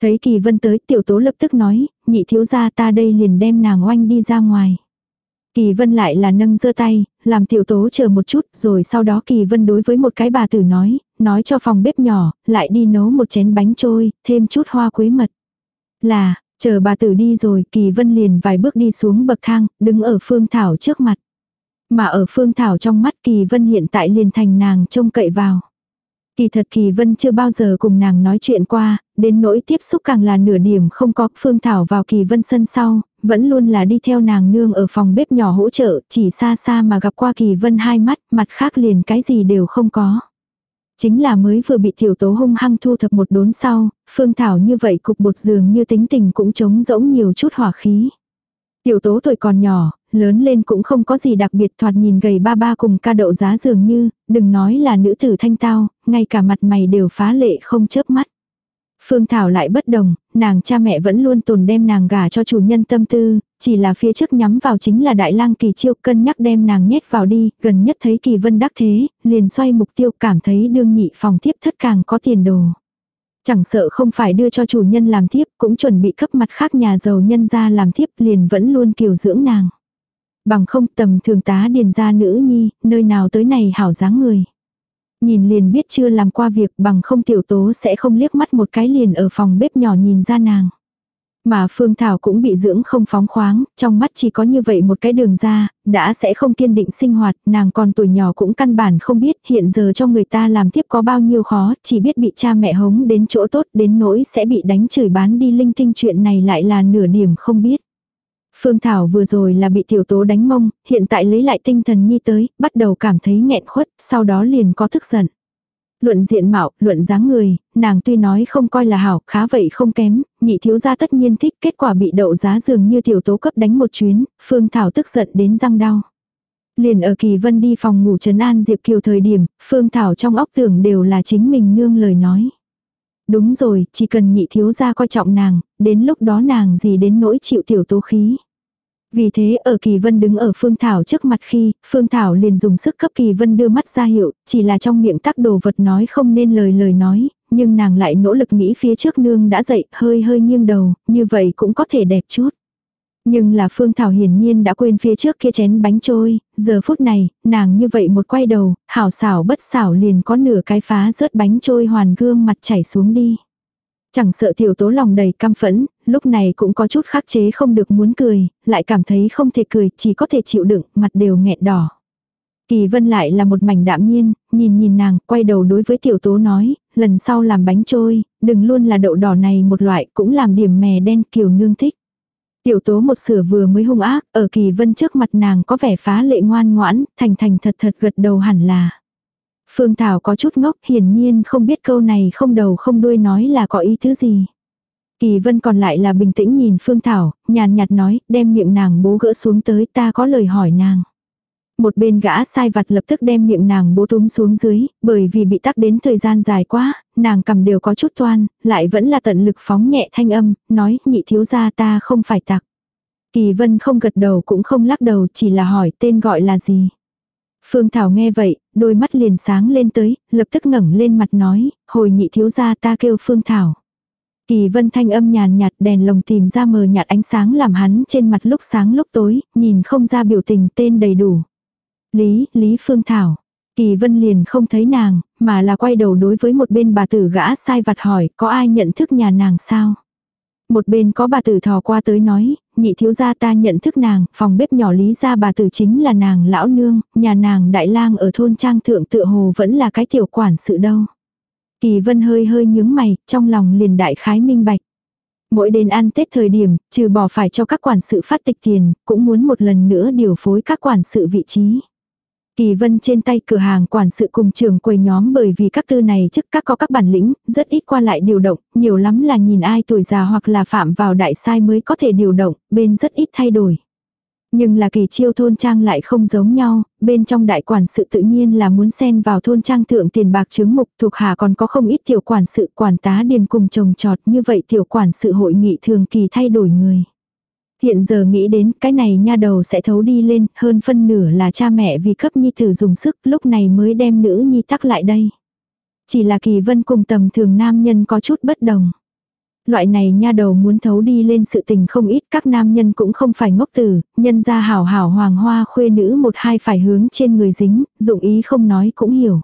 Thấy kỳ vân tới tiểu tố lập tức nói, nhị thiếu gia ta đây liền đem nàng oanh đi ra ngoài. Kỳ vân lại là nâng giơ tay, làm tiểu tố chờ một chút rồi sau đó kỳ vân đối với một cái bà tử nói, nói cho phòng bếp nhỏ, lại đi nấu một chén bánh trôi, thêm chút hoa quế mật. Là, chờ bà tử đi rồi kỳ vân liền vài bước đi xuống bậc thang, đứng ở phương thảo trước mặt. Mà ở Phương Thảo trong mắt Kỳ Vân hiện tại liền thành nàng trông cậy vào. Kỳ thật Kỳ Vân chưa bao giờ cùng nàng nói chuyện qua, đến nỗi tiếp xúc càng là nửa điểm không có Phương Thảo vào Kỳ Vân sân sau, vẫn luôn là đi theo nàng nương ở phòng bếp nhỏ hỗ trợ, chỉ xa xa mà gặp qua Kỳ Vân hai mắt, mặt khác liền cái gì đều không có. Chính là mới vừa bị tiểu tố hung hăng thu thập một đốn sau, Phương Thảo như vậy cục bột giường như tính tình cũng trống rỗng nhiều chút hỏa khí. Tiểu tố tuổi còn nhỏ, lớn lên cũng không có gì đặc biệt thoạt nhìn gầy ba ba cùng ca đậu giá dường như, đừng nói là nữ tử thanh tao, ngay cả mặt mày đều phá lệ không chớp mắt. Phương Thảo lại bất đồng, nàng cha mẹ vẫn luôn tồn đem nàng gả cho chủ nhân tâm tư, chỉ là phía trước nhắm vào chính là đại lang kỳ chiêu cân nhắc đem nàng nhét vào đi, gần nhất thấy kỳ vân đắc thế, liền xoay mục tiêu cảm thấy đương nhị phòng tiếp thất càng có tiền đồ. Chẳng sợ không phải đưa cho chủ nhân làm thiếp, cũng chuẩn bị cấp mặt khác nhà giàu nhân ra làm thiếp liền vẫn luôn kiều dưỡng nàng. Bằng không tầm thường tá điền ra nữ nhi, nơi nào tới này hảo dáng người. Nhìn liền biết chưa làm qua việc bằng không tiểu tố sẽ không liếc mắt một cái liền ở phòng bếp nhỏ nhìn ra nàng. Mà Phương Thảo cũng bị dưỡng không phóng khoáng, trong mắt chỉ có như vậy một cái đường ra, đã sẽ không kiên định sinh hoạt, nàng còn tuổi nhỏ cũng căn bản không biết hiện giờ cho người ta làm tiếp có bao nhiêu khó, chỉ biết bị cha mẹ hống đến chỗ tốt đến nỗi sẽ bị đánh chửi bán đi linh tinh chuyện này lại là nửa điểm không biết. Phương Thảo vừa rồi là bị tiểu tố đánh mông, hiện tại lấy lại tinh thần nhi tới, bắt đầu cảm thấy nghẹn khuất, sau đó liền có thức giận. Luận diện mạo, luận dáng người, nàng tuy nói không coi là hảo, khá vậy không kém, nhị thiếu gia tất nhiên thích, kết quả bị đậu giá dường như tiểu tố cấp đánh một chuyến, Phương Thảo tức giận đến răng đau. Liền ở Kỳ Vân đi phòng ngủ trấn an Diệp Kiều thời điểm, Phương Thảo trong óc tưởng đều là chính mình nương lời nói. Đúng rồi, chỉ cần nhị thiếu gia coi trọng nàng, đến lúc đó nàng gì đến nỗi chịu tiểu tố khí. Vì thế ở Kỳ Vân đứng ở Phương Thảo trước mặt khi, Phương Thảo liền dùng sức cấp Kỳ Vân đưa mắt ra hiệu, chỉ là trong miệng tắc đồ vật nói không nên lời lời nói, nhưng nàng lại nỗ lực nghĩ phía trước nương đã dậy, hơi hơi nghiêng đầu, như vậy cũng có thể đẹp chút. Nhưng là Phương Thảo hiển nhiên đã quên phía trước kia chén bánh trôi, giờ phút này, nàng như vậy một quay đầu, hảo xảo bất xảo liền có nửa cái phá rớt bánh trôi hoàn gương mặt chảy xuống đi. Chẳng sợ tiểu tố lòng đầy căm phẫn, lúc này cũng có chút khắc chế không được muốn cười, lại cảm thấy không thể cười, chỉ có thể chịu đựng, mặt đều nghẹn đỏ. Kỳ vân lại là một mảnh đạm nhiên, nhìn nhìn nàng, quay đầu đối với tiểu tố nói, lần sau làm bánh trôi, đừng luôn là đậu đỏ này một loại, cũng làm điểm mè đen kiều nương thích. Tiểu tố một sửa vừa mới hung ác, ở kỳ vân trước mặt nàng có vẻ phá lệ ngoan ngoãn, thành thành thật thật gật đầu hẳn là. Phương Thảo có chút ngốc hiển nhiên không biết câu này không đầu không đuôi nói là có ý thứ gì. Kỳ vân còn lại là bình tĩnh nhìn Phương Thảo, nhàn nhạt nói, đem miệng nàng bố gỡ xuống tới ta có lời hỏi nàng. Một bên gã sai vặt lập tức đem miệng nàng bố túm xuống dưới, bởi vì bị tắc đến thời gian dài quá, nàng cầm đều có chút toan, lại vẫn là tận lực phóng nhẹ thanh âm, nói nhị thiếu gia ta không phải tặc. Kỳ vân không gật đầu cũng không lắc đầu chỉ là hỏi tên gọi là gì. Phương Thảo nghe vậy, đôi mắt liền sáng lên tới, lập tức ngẩng lên mặt nói, hồi nhị thiếu gia ta kêu Phương Thảo. Kỳ vân thanh âm nhàn nhạt đèn lồng tìm ra mờ nhạt ánh sáng làm hắn trên mặt lúc sáng lúc tối, nhìn không ra biểu tình tên đầy đủ. Lý, Lý Phương Thảo. Kỳ vân liền không thấy nàng, mà là quay đầu đối với một bên bà tử gã sai vặt hỏi có ai nhận thức nhà nàng sao. Một bên có bà tử thò qua tới nói, nhị thiếu gia ta nhận thức nàng, phòng bếp nhỏ lý ra bà tử chính là nàng lão nương, nhà nàng đại lang ở thôn trang thượng tựa hồ vẫn là cái tiểu quản sự đâu. Kỳ vân hơi hơi nhướng mày, trong lòng liền đại khái minh bạch. Mỗi đến ăn Tết thời điểm, trừ bỏ phải cho các quản sự phát tịch tiền, cũng muốn một lần nữa điều phối các quản sự vị trí. Kỳ vân trên tay cửa hàng quản sự cùng trưởng quầy nhóm bởi vì các tư này chức các có các bản lĩnh, rất ít qua lại điều động, nhiều lắm là nhìn ai tuổi già hoặc là phạm vào đại sai mới có thể điều động, bên rất ít thay đổi. Nhưng là kỳ chiêu thôn trang lại không giống nhau, bên trong đại quản sự tự nhiên là muốn xen vào thôn trang thượng tiền bạc chứng mục thuộc hạ còn có không ít tiểu quản sự quản tá điền cùng trồng trọt như vậy tiểu quản sự hội nghị thường kỳ thay đổi người. Hiện giờ nghĩ đến cái này nha đầu sẽ thấu đi lên, hơn phân nửa là cha mẹ vì cấp nhi tử dùng sức lúc này mới đem nữ nhi tắc lại đây. Chỉ là kỳ vân cùng tầm thường nam nhân có chút bất đồng. Loại này nha đầu muốn thấu đi lên sự tình không ít các nam nhân cũng không phải ngốc tử, nhân ra hảo hảo hoàng hoa khuê nữ một hai phải hướng trên người dính, dụng ý không nói cũng hiểu.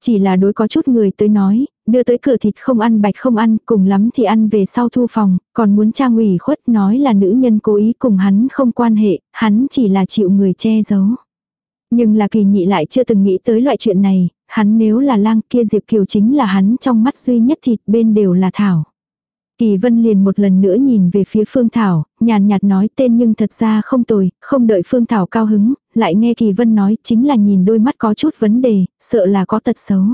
Chỉ là đối có chút người tới nói, đưa tới cửa thịt không ăn bạch không ăn, cùng lắm thì ăn về sau thu phòng, còn muốn trang ủy khuất nói là nữ nhân cố ý cùng hắn không quan hệ, hắn chỉ là chịu người che giấu. Nhưng là kỳ nhị lại chưa từng nghĩ tới loại chuyện này, hắn nếu là lang kia Diệp Kiều chính là hắn trong mắt duy nhất thịt bên đều là Thảo. Kỳ Vân liền một lần nữa nhìn về phía Phương Thảo, nhàn nhạt nói tên nhưng thật ra không tồi, không đợi Phương Thảo cao hứng, lại nghe Kỳ Vân nói chính là nhìn đôi mắt có chút vấn đề, sợ là có tật xấu.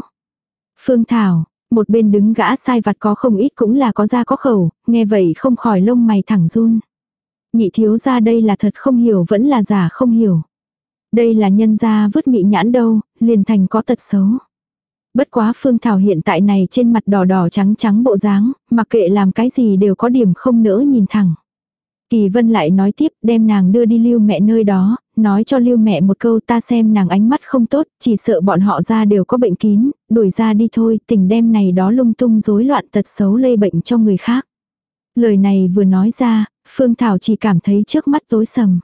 Phương Thảo, một bên đứng gã sai vặt có không ít cũng là có da có khẩu, nghe vậy không khỏi lông mày thẳng run. Nhị thiếu ra đây là thật không hiểu vẫn là giả không hiểu. Đây là nhân gia vứt mị nhãn đâu, liền thành có tật xấu. Bất quá Phương Thảo hiện tại này trên mặt đỏ đỏ trắng trắng bộ dáng, mặc kệ làm cái gì đều có điểm không nỡ nhìn thẳng. Kỳ Vân lại nói tiếp đem nàng đưa đi lưu mẹ nơi đó, nói cho lưu mẹ một câu ta xem nàng ánh mắt không tốt, chỉ sợ bọn họ ra đều có bệnh kín, đuổi ra đi thôi, tình đem này đó lung tung rối loạn tật xấu lây bệnh cho người khác. Lời này vừa nói ra, Phương Thảo chỉ cảm thấy trước mắt tối sầm.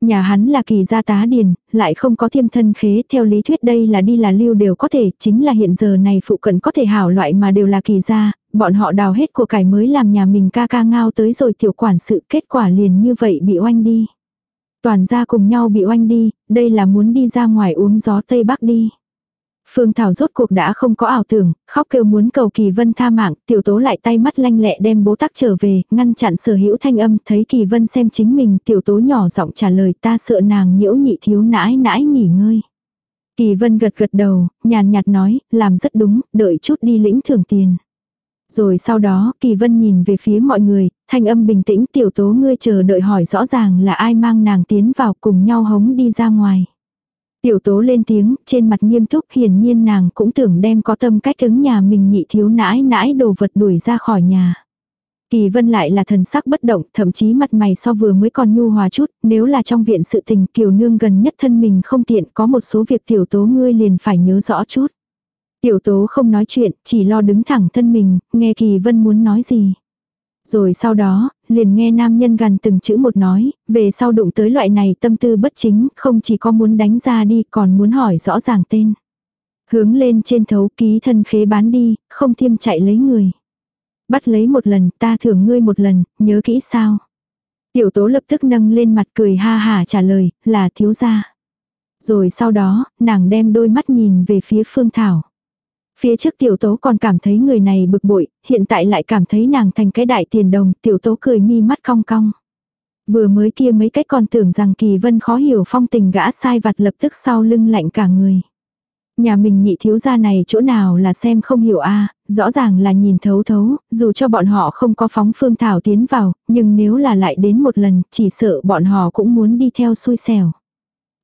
Nhà hắn là kỳ gia tá điền, lại không có thiêm thân khế, theo lý thuyết đây là đi là lưu đều có thể, chính là hiện giờ này phụ cận có thể hảo loại mà đều là kỳ gia, bọn họ đào hết của cải mới làm nhà mình ca ca ngao tới rồi tiểu quản sự kết quả liền như vậy bị oanh đi. Toàn gia cùng nhau bị oanh đi, đây là muốn đi ra ngoài uống gió Tây Bắc đi. Phương Thảo rốt cuộc đã không có ảo tưởng, khóc kêu muốn cầu Kỳ Vân tha mạng, tiểu tố lại tay mắt lanh lẹ đem bố tắc trở về, ngăn chặn sở hữu thanh âm, thấy Kỳ Vân xem chính mình, tiểu tố nhỏ giọng trả lời ta sợ nàng nhiễu nhị thiếu nãi nãi nghỉ ngơi. Kỳ Vân gật gật đầu, nhàn nhạt nói, làm rất đúng, đợi chút đi lĩnh thưởng tiền. Rồi sau đó, Kỳ Vân nhìn về phía mọi người, thanh âm bình tĩnh tiểu tố ngươi chờ đợi hỏi rõ ràng là ai mang nàng tiến vào cùng nhau hống đi ra ngoài. Tiểu tố lên tiếng, trên mặt nghiêm túc hiển nhiên nàng cũng tưởng đem có tâm cách ứng nhà mình nhị thiếu nãi nãi đồ vật đuổi ra khỏi nhà. Kỳ vân lại là thần sắc bất động, thậm chí mặt mày so vừa mới còn nhu hòa chút, nếu là trong viện sự tình kiều nương gần nhất thân mình không tiện có một số việc tiểu tố ngươi liền phải nhớ rõ chút. Tiểu tố không nói chuyện, chỉ lo đứng thẳng thân mình, nghe kỳ vân muốn nói gì. Rồi sau đó, liền nghe nam nhân gần từng chữ một nói, về sau đụng tới loại này tâm tư bất chính, không chỉ có muốn đánh ra đi còn muốn hỏi rõ ràng tên. Hướng lên trên thấu ký thân khế bán đi, không thiêm chạy lấy người. Bắt lấy một lần, ta thưởng ngươi một lần, nhớ kỹ sao. Tiểu tố lập tức nâng lên mặt cười ha hà trả lời, là thiếu gia. Rồi sau đó, nàng đem đôi mắt nhìn về phía Phương Thảo. Phía trước tiểu tố còn cảm thấy người này bực bội, hiện tại lại cảm thấy nàng thành cái đại tiền đồng, tiểu tố cười mi mắt cong cong. Vừa mới kia mấy cách còn tưởng rằng kỳ vân khó hiểu phong tình gã sai vặt lập tức sau lưng lạnh cả người. Nhà mình nhị thiếu gia này chỗ nào là xem không hiểu a rõ ràng là nhìn thấu thấu, dù cho bọn họ không có phóng phương thảo tiến vào, nhưng nếu là lại đến một lần, chỉ sợ bọn họ cũng muốn đi theo xui xẻo.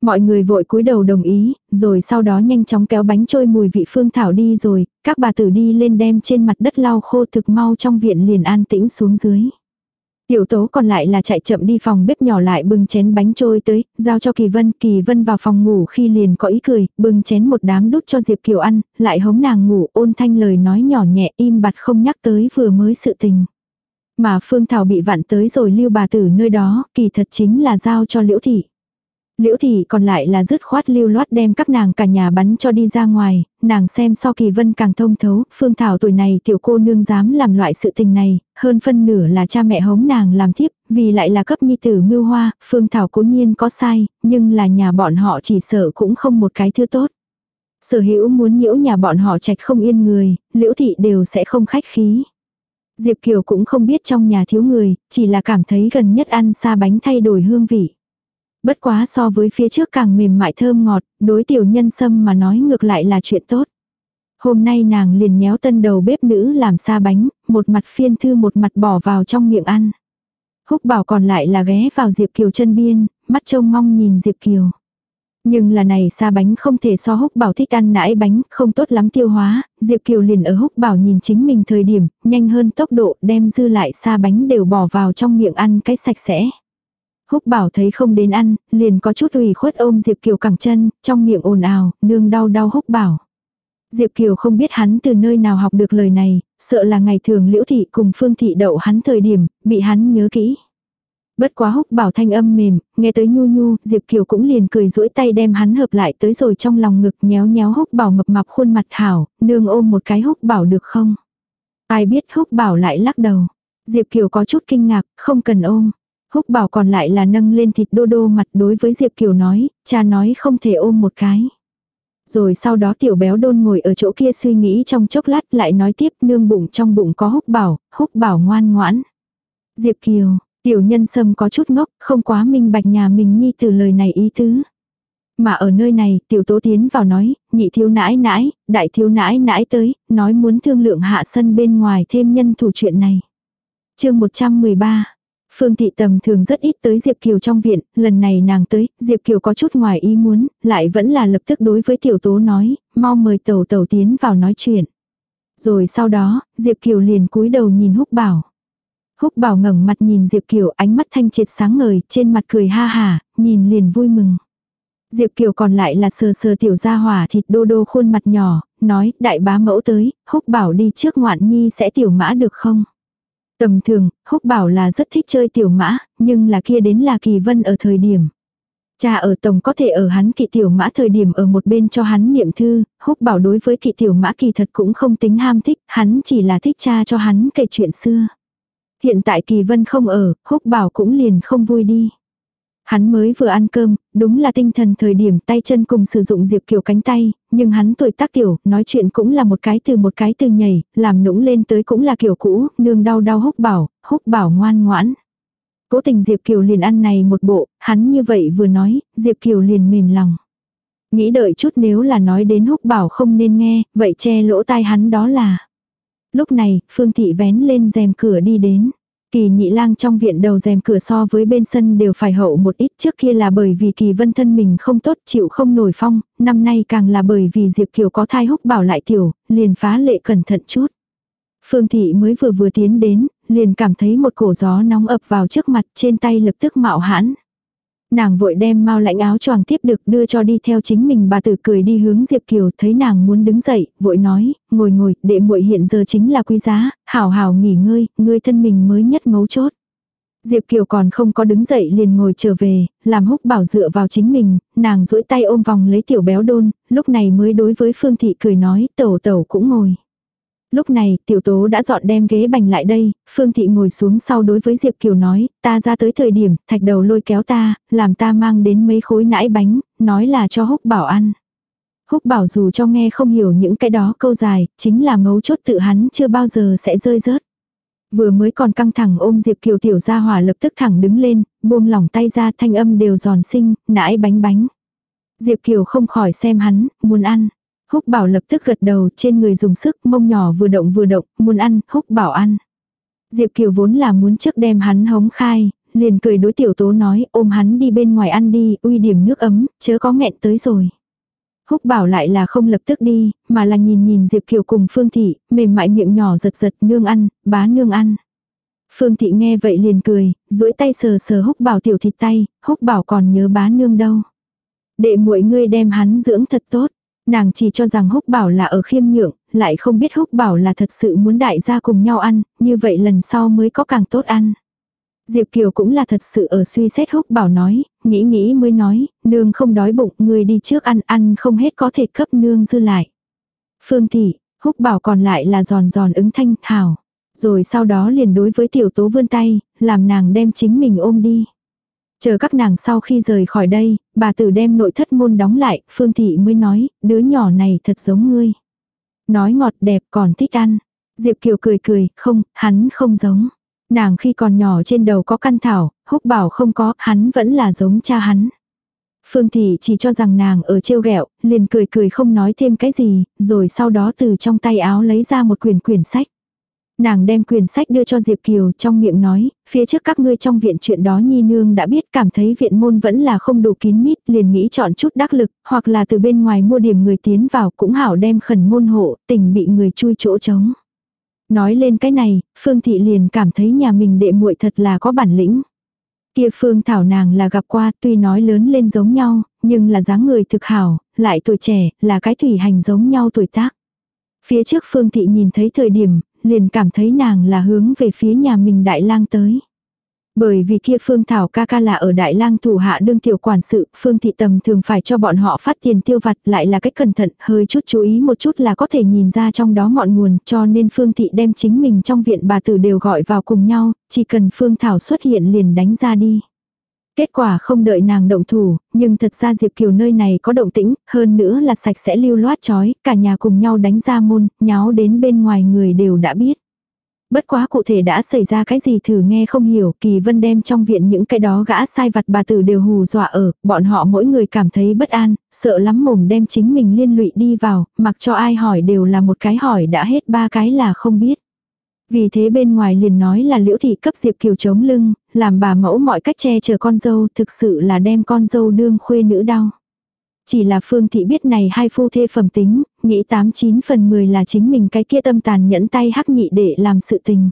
Mọi người vội cúi đầu đồng ý, rồi sau đó nhanh chóng kéo bánh trôi mùi vị phương thảo đi rồi, các bà tử đi lên đem trên mặt đất lau khô thực mau trong viện liền an tĩnh xuống dưới. Tiểu tố còn lại là chạy chậm đi phòng bếp nhỏ lại bưng chén bánh trôi tới, giao cho Kỳ Vân. Kỳ Vân vào phòng ngủ khi liền có ý cười, bưng chén một đám đút cho Diệp Kiều ăn, lại hống nàng ngủ ôn thanh lời nói nhỏ nhẹ im bặt không nhắc tới vừa mới sự tình. Mà Phương Thảo bị vặn tới rồi lưu bà tử nơi đó, kỳ thật chính là giao cho Liễu Thị. Liễu thị còn lại là dứt khoát lưu loát đem các nàng cả nhà bắn cho đi ra ngoài, nàng xem so kỳ vân càng thông thấu, phương thảo tuổi này tiểu cô nương dám làm loại sự tình này, hơn phân nửa là cha mẹ hống nàng làm tiếp, vì lại là cấp nhi tử mưu hoa, phương thảo cố nhiên có sai, nhưng là nhà bọn họ chỉ sợ cũng không một cái thứ tốt. Sở hữu muốn nhiễu nhà bọn họ trạch không yên người, liễu thị đều sẽ không khách khí. Diệp Kiều cũng không biết trong nhà thiếu người, chỉ là cảm thấy gần nhất ăn xa bánh thay đổi hương vị. Bất quá so với phía trước càng mềm mại thơm ngọt, đối tiểu nhân sâm mà nói ngược lại là chuyện tốt. Hôm nay nàng liền nhéo tân đầu bếp nữ làm xa bánh, một mặt phiên thư một mặt bỏ vào trong miệng ăn. Húc bảo còn lại là ghé vào Diệp Kiều chân biên, mắt trông mong nhìn Diệp Kiều. Nhưng là này xa bánh không thể so húc bảo thích ăn nãi bánh, không tốt lắm tiêu hóa, Diệp Kiều liền ở húc bảo nhìn chính mình thời điểm, nhanh hơn tốc độ đem dư lại xa bánh đều bỏ vào trong miệng ăn cái sạch sẽ. Húc bảo thấy không đến ăn, liền có chút ủy khuất ôm Diệp Kiều cẳng chân, trong miệng ồn ào, nương đau đau húc bảo. Diệp Kiều không biết hắn từ nơi nào học được lời này, sợ là ngày thường liễu thị cùng phương thị đậu hắn thời điểm, bị hắn nhớ kỹ. Bất quá húc bảo thanh âm mềm, nghe tới nhu nhu, Diệp Kiều cũng liền cười duỗi tay đem hắn hợp lại tới rồi trong lòng ngực nhéo nhéo húc bảo mập mạp khuôn mặt hảo, nương ôm một cái húc bảo được không? Ai biết húc bảo lại lắc đầu. Diệp Kiều có chút kinh ngạc, không cần ôm. Húc bảo còn lại là nâng lên thịt đô đô mặt đối với Diệp Kiều nói, cha nói không thể ôm một cái. Rồi sau đó tiểu béo đôn ngồi ở chỗ kia suy nghĩ trong chốc lát lại nói tiếp nương bụng trong bụng có húc bảo, húc bảo ngoan ngoãn. Diệp Kiều, tiểu nhân sâm có chút ngốc, không quá minh bạch nhà mình nhi từ lời này ý tứ. Mà ở nơi này, tiểu tố tiến vào nói, nhị thiếu nãi nãi, đại thiếu nãi nãi tới, nói muốn thương lượng hạ sân bên ngoài thêm nhân thủ chuyện này. chương 113 Phương Thị tầm thường rất ít tới Diệp Kiều trong viện, lần này nàng tới, Diệp Kiều có chút ngoài ý muốn, lại vẫn là lập tức đối với tiểu tố nói, mau mời tẩu tẩu tiến vào nói chuyện. Rồi sau đó, Diệp Kiều liền cúi đầu nhìn Húc Bảo. Húc Bảo ngẩng mặt nhìn Diệp Kiều ánh mắt thanh triệt sáng ngời, trên mặt cười ha hà, nhìn liền vui mừng. Diệp Kiều còn lại là sờ sờ tiểu gia hỏa thịt đô đô khuôn mặt nhỏ, nói đại bá mẫu tới, Húc Bảo đi trước ngoạn nhi sẽ tiểu mã được không? Tầm thường, húc bảo là rất thích chơi tiểu mã, nhưng là kia đến là kỳ vân ở thời điểm. Cha ở tổng có thể ở hắn kỵ tiểu mã thời điểm ở một bên cho hắn niệm thư, húc bảo đối với kỵ tiểu mã kỳ thật cũng không tính ham thích, hắn chỉ là thích cha cho hắn kể chuyện xưa. Hiện tại kỳ vân không ở, húc bảo cũng liền không vui đi. Hắn mới vừa ăn cơm, đúng là tinh thần thời điểm tay chân cùng sử dụng Diệp Kiều cánh tay, nhưng hắn tuổi tác tiểu, nói chuyện cũng là một cái từ một cái từ nhảy, làm nũng lên tới cũng là kiểu cũ, nương đau đau húc bảo, húc bảo ngoan ngoãn. Cố tình Diệp Kiều liền ăn này một bộ, hắn như vậy vừa nói, Diệp Kiều liền mềm lòng. Nghĩ đợi chút nếu là nói đến húc bảo không nên nghe, vậy che lỗ tai hắn đó là. Lúc này, Phương Thị vén lên rèm cửa đi đến. Kỳ nhị lang trong viện đầu rèm cửa so với bên sân đều phải hậu một ít trước kia là bởi vì kỳ vân thân mình không tốt chịu không nổi phong, năm nay càng là bởi vì Diệp Kiều có thai húc bảo lại tiểu, liền phá lệ cẩn thận chút. Phương thị mới vừa vừa tiến đến, liền cảm thấy một cổ gió nóng ập vào trước mặt trên tay lập tức mạo hãn. Nàng vội đem mau lạnh áo choàng tiếp được đưa cho đi theo chính mình bà tử cười đi hướng Diệp Kiều thấy nàng muốn đứng dậy, vội nói, ngồi ngồi, đệ muội hiện giờ chính là quý giá, hảo hảo nghỉ ngơi, ngươi thân mình mới nhất mấu chốt. Diệp Kiều còn không có đứng dậy liền ngồi trở về, làm húc bảo dựa vào chính mình, nàng duỗi tay ôm vòng lấy tiểu béo đôn, lúc này mới đối với Phương Thị cười nói, tẩu tẩu cũng ngồi. Lúc này, tiểu tố đã dọn đem ghế bành lại đây, Phương Thị ngồi xuống sau đối với Diệp Kiều nói, ta ra tới thời điểm, thạch đầu lôi kéo ta, làm ta mang đến mấy khối nãi bánh, nói là cho húc bảo ăn. Húc bảo dù cho nghe không hiểu những cái đó câu dài, chính là mấu chốt tự hắn chưa bao giờ sẽ rơi rớt. Vừa mới còn căng thẳng ôm Diệp Kiều tiểu ra hỏa lập tức thẳng đứng lên, buông lỏng tay ra thanh âm đều giòn xinh nãi bánh bánh. Diệp Kiều không khỏi xem hắn, muốn ăn. Húc bảo lập tức gật đầu trên người dùng sức mông nhỏ vừa động vừa động, muốn ăn, húc bảo ăn. Diệp Kiều vốn là muốn trước đem hắn hống khai, liền cười đối tiểu tố nói ôm hắn đi bên ngoài ăn đi, uy điểm nước ấm, chớ có nghẹn tới rồi. Húc bảo lại là không lập tức đi, mà là nhìn nhìn Diệp Kiều cùng Phương Thị, mềm mại miệng nhỏ giật giật nương ăn, bá nương ăn. Phương Thị nghe vậy liền cười, duỗi tay sờ sờ húc bảo tiểu thịt tay, húc bảo còn nhớ bá nương đâu. Đệ muội ngươi đem hắn dưỡng thật tốt. Nàng chỉ cho rằng húc bảo là ở khiêm nhượng, lại không biết húc bảo là thật sự muốn đại gia cùng nhau ăn, như vậy lần sau mới có càng tốt ăn. Diệp Kiều cũng là thật sự ở suy xét húc bảo nói, nghĩ nghĩ mới nói, nương không đói bụng, người đi trước ăn, ăn không hết có thể cấp nương dư lại. Phương thị, húc bảo còn lại là giòn giòn ứng thanh, hảo. Rồi sau đó liền đối với tiểu tố vươn tay, làm nàng đem chính mình ôm đi. Chờ các nàng sau khi rời khỏi đây, bà tử đem nội thất môn đóng lại, Phương Thị mới nói, đứa nhỏ này thật giống ngươi. Nói ngọt đẹp còn thích ăn. Diệp Kiều cười cười, không, hắn không giống. Nàng khi còn nhỏ trên đầu có căn thảo, húc bảo không có, hắn vẫn là giống cha hắn. Phương Thị chỉ cho rằng nàng ở trêu ghẹo, liền cười cười không nói thêm cái gì, rồi sau đó từ trong tay áo lấy ra một quyển quyển sách. Nàng đem quyển sách đưa cho Diệp Kiều trong miệng nói, phía trước các ngươi trong viện chuyện đó Nhi Nương đã biết cảm thấy viện môn vẫn là không đủ kín mít liền nghĩ chọn chút đắc lực, hoặc là từ bên ngoài mua điểm người tiến vào cũng hảo đem khẩn môn hộ, tình bị người chui chỗ trống. Nói lên cái này, Phương Thị liền cảm thấy nhà mình đệ muội thật là có bản lĩnh. Kia Phương Thảo nàng là gặp qua tuy nói lớn lên giống nhau, nhưng là dáng người thực hảo, lại tuổi trẻ, là cái thủy hành giống nhau tuổi tác. Phía trước Phương Thị nhìn thấy thời điểm, liền cảm thấy nàng là hướng về phía nhà mình đại lang tới. Bởi vì kia Phương Thảo ca ca là ở Đại lang thủ hạ đương tiểu quản sự, Phương Thị Tầm thường phải cho bọn họ phát tiền tiêu vặt lại là cách cẩn thận, hơi chút chú ý một chút là có thể nhìn ra trong đó ngọn nguồn, cho nên Phương Thị đem chính mình trong viện bà tử đều gọi vào cùng nhau, chỉ cần Phương Thảo xuất hiện liền đánh ra đi. Kết quả không đợi nàng động thủ, nhưng thật ra Diệp Kiều nơi này có động tĩnh, hơn nữa là sạch sẽ lưu loát chói, cả nhà cùng nhau đánh ra môn, nháo đến bên ngoài người đều đã biết. Bất quá cụ thể đã xảy ra cái gì thử nghe không hiểu, Kỳ Vân đem trong viện những cái đó gã sai vặt bà tử đều hù dọa ở, bọn họ mỗi người cảm thấy bất an, sợ lắm mồm đem chính mình liên lụy đi vào, mặc cho ai hỏi đều là một cái hỏi đã hết ba cái là không biết. Vì thế bên ngoài liền nói là liễu thị cấp Diệp Kiều chống lưng, làm bà mẫu mọi cách che chở con dâu thực sự là đem con dâu đương khuê nữ đau. Chỉ là Phương Thị biết này hai phu thê phẩm tính, nghĩ 89 phần 10 là chính mình cái kia tâm tàn nhẫn tay hắc nhị để làm sự tình.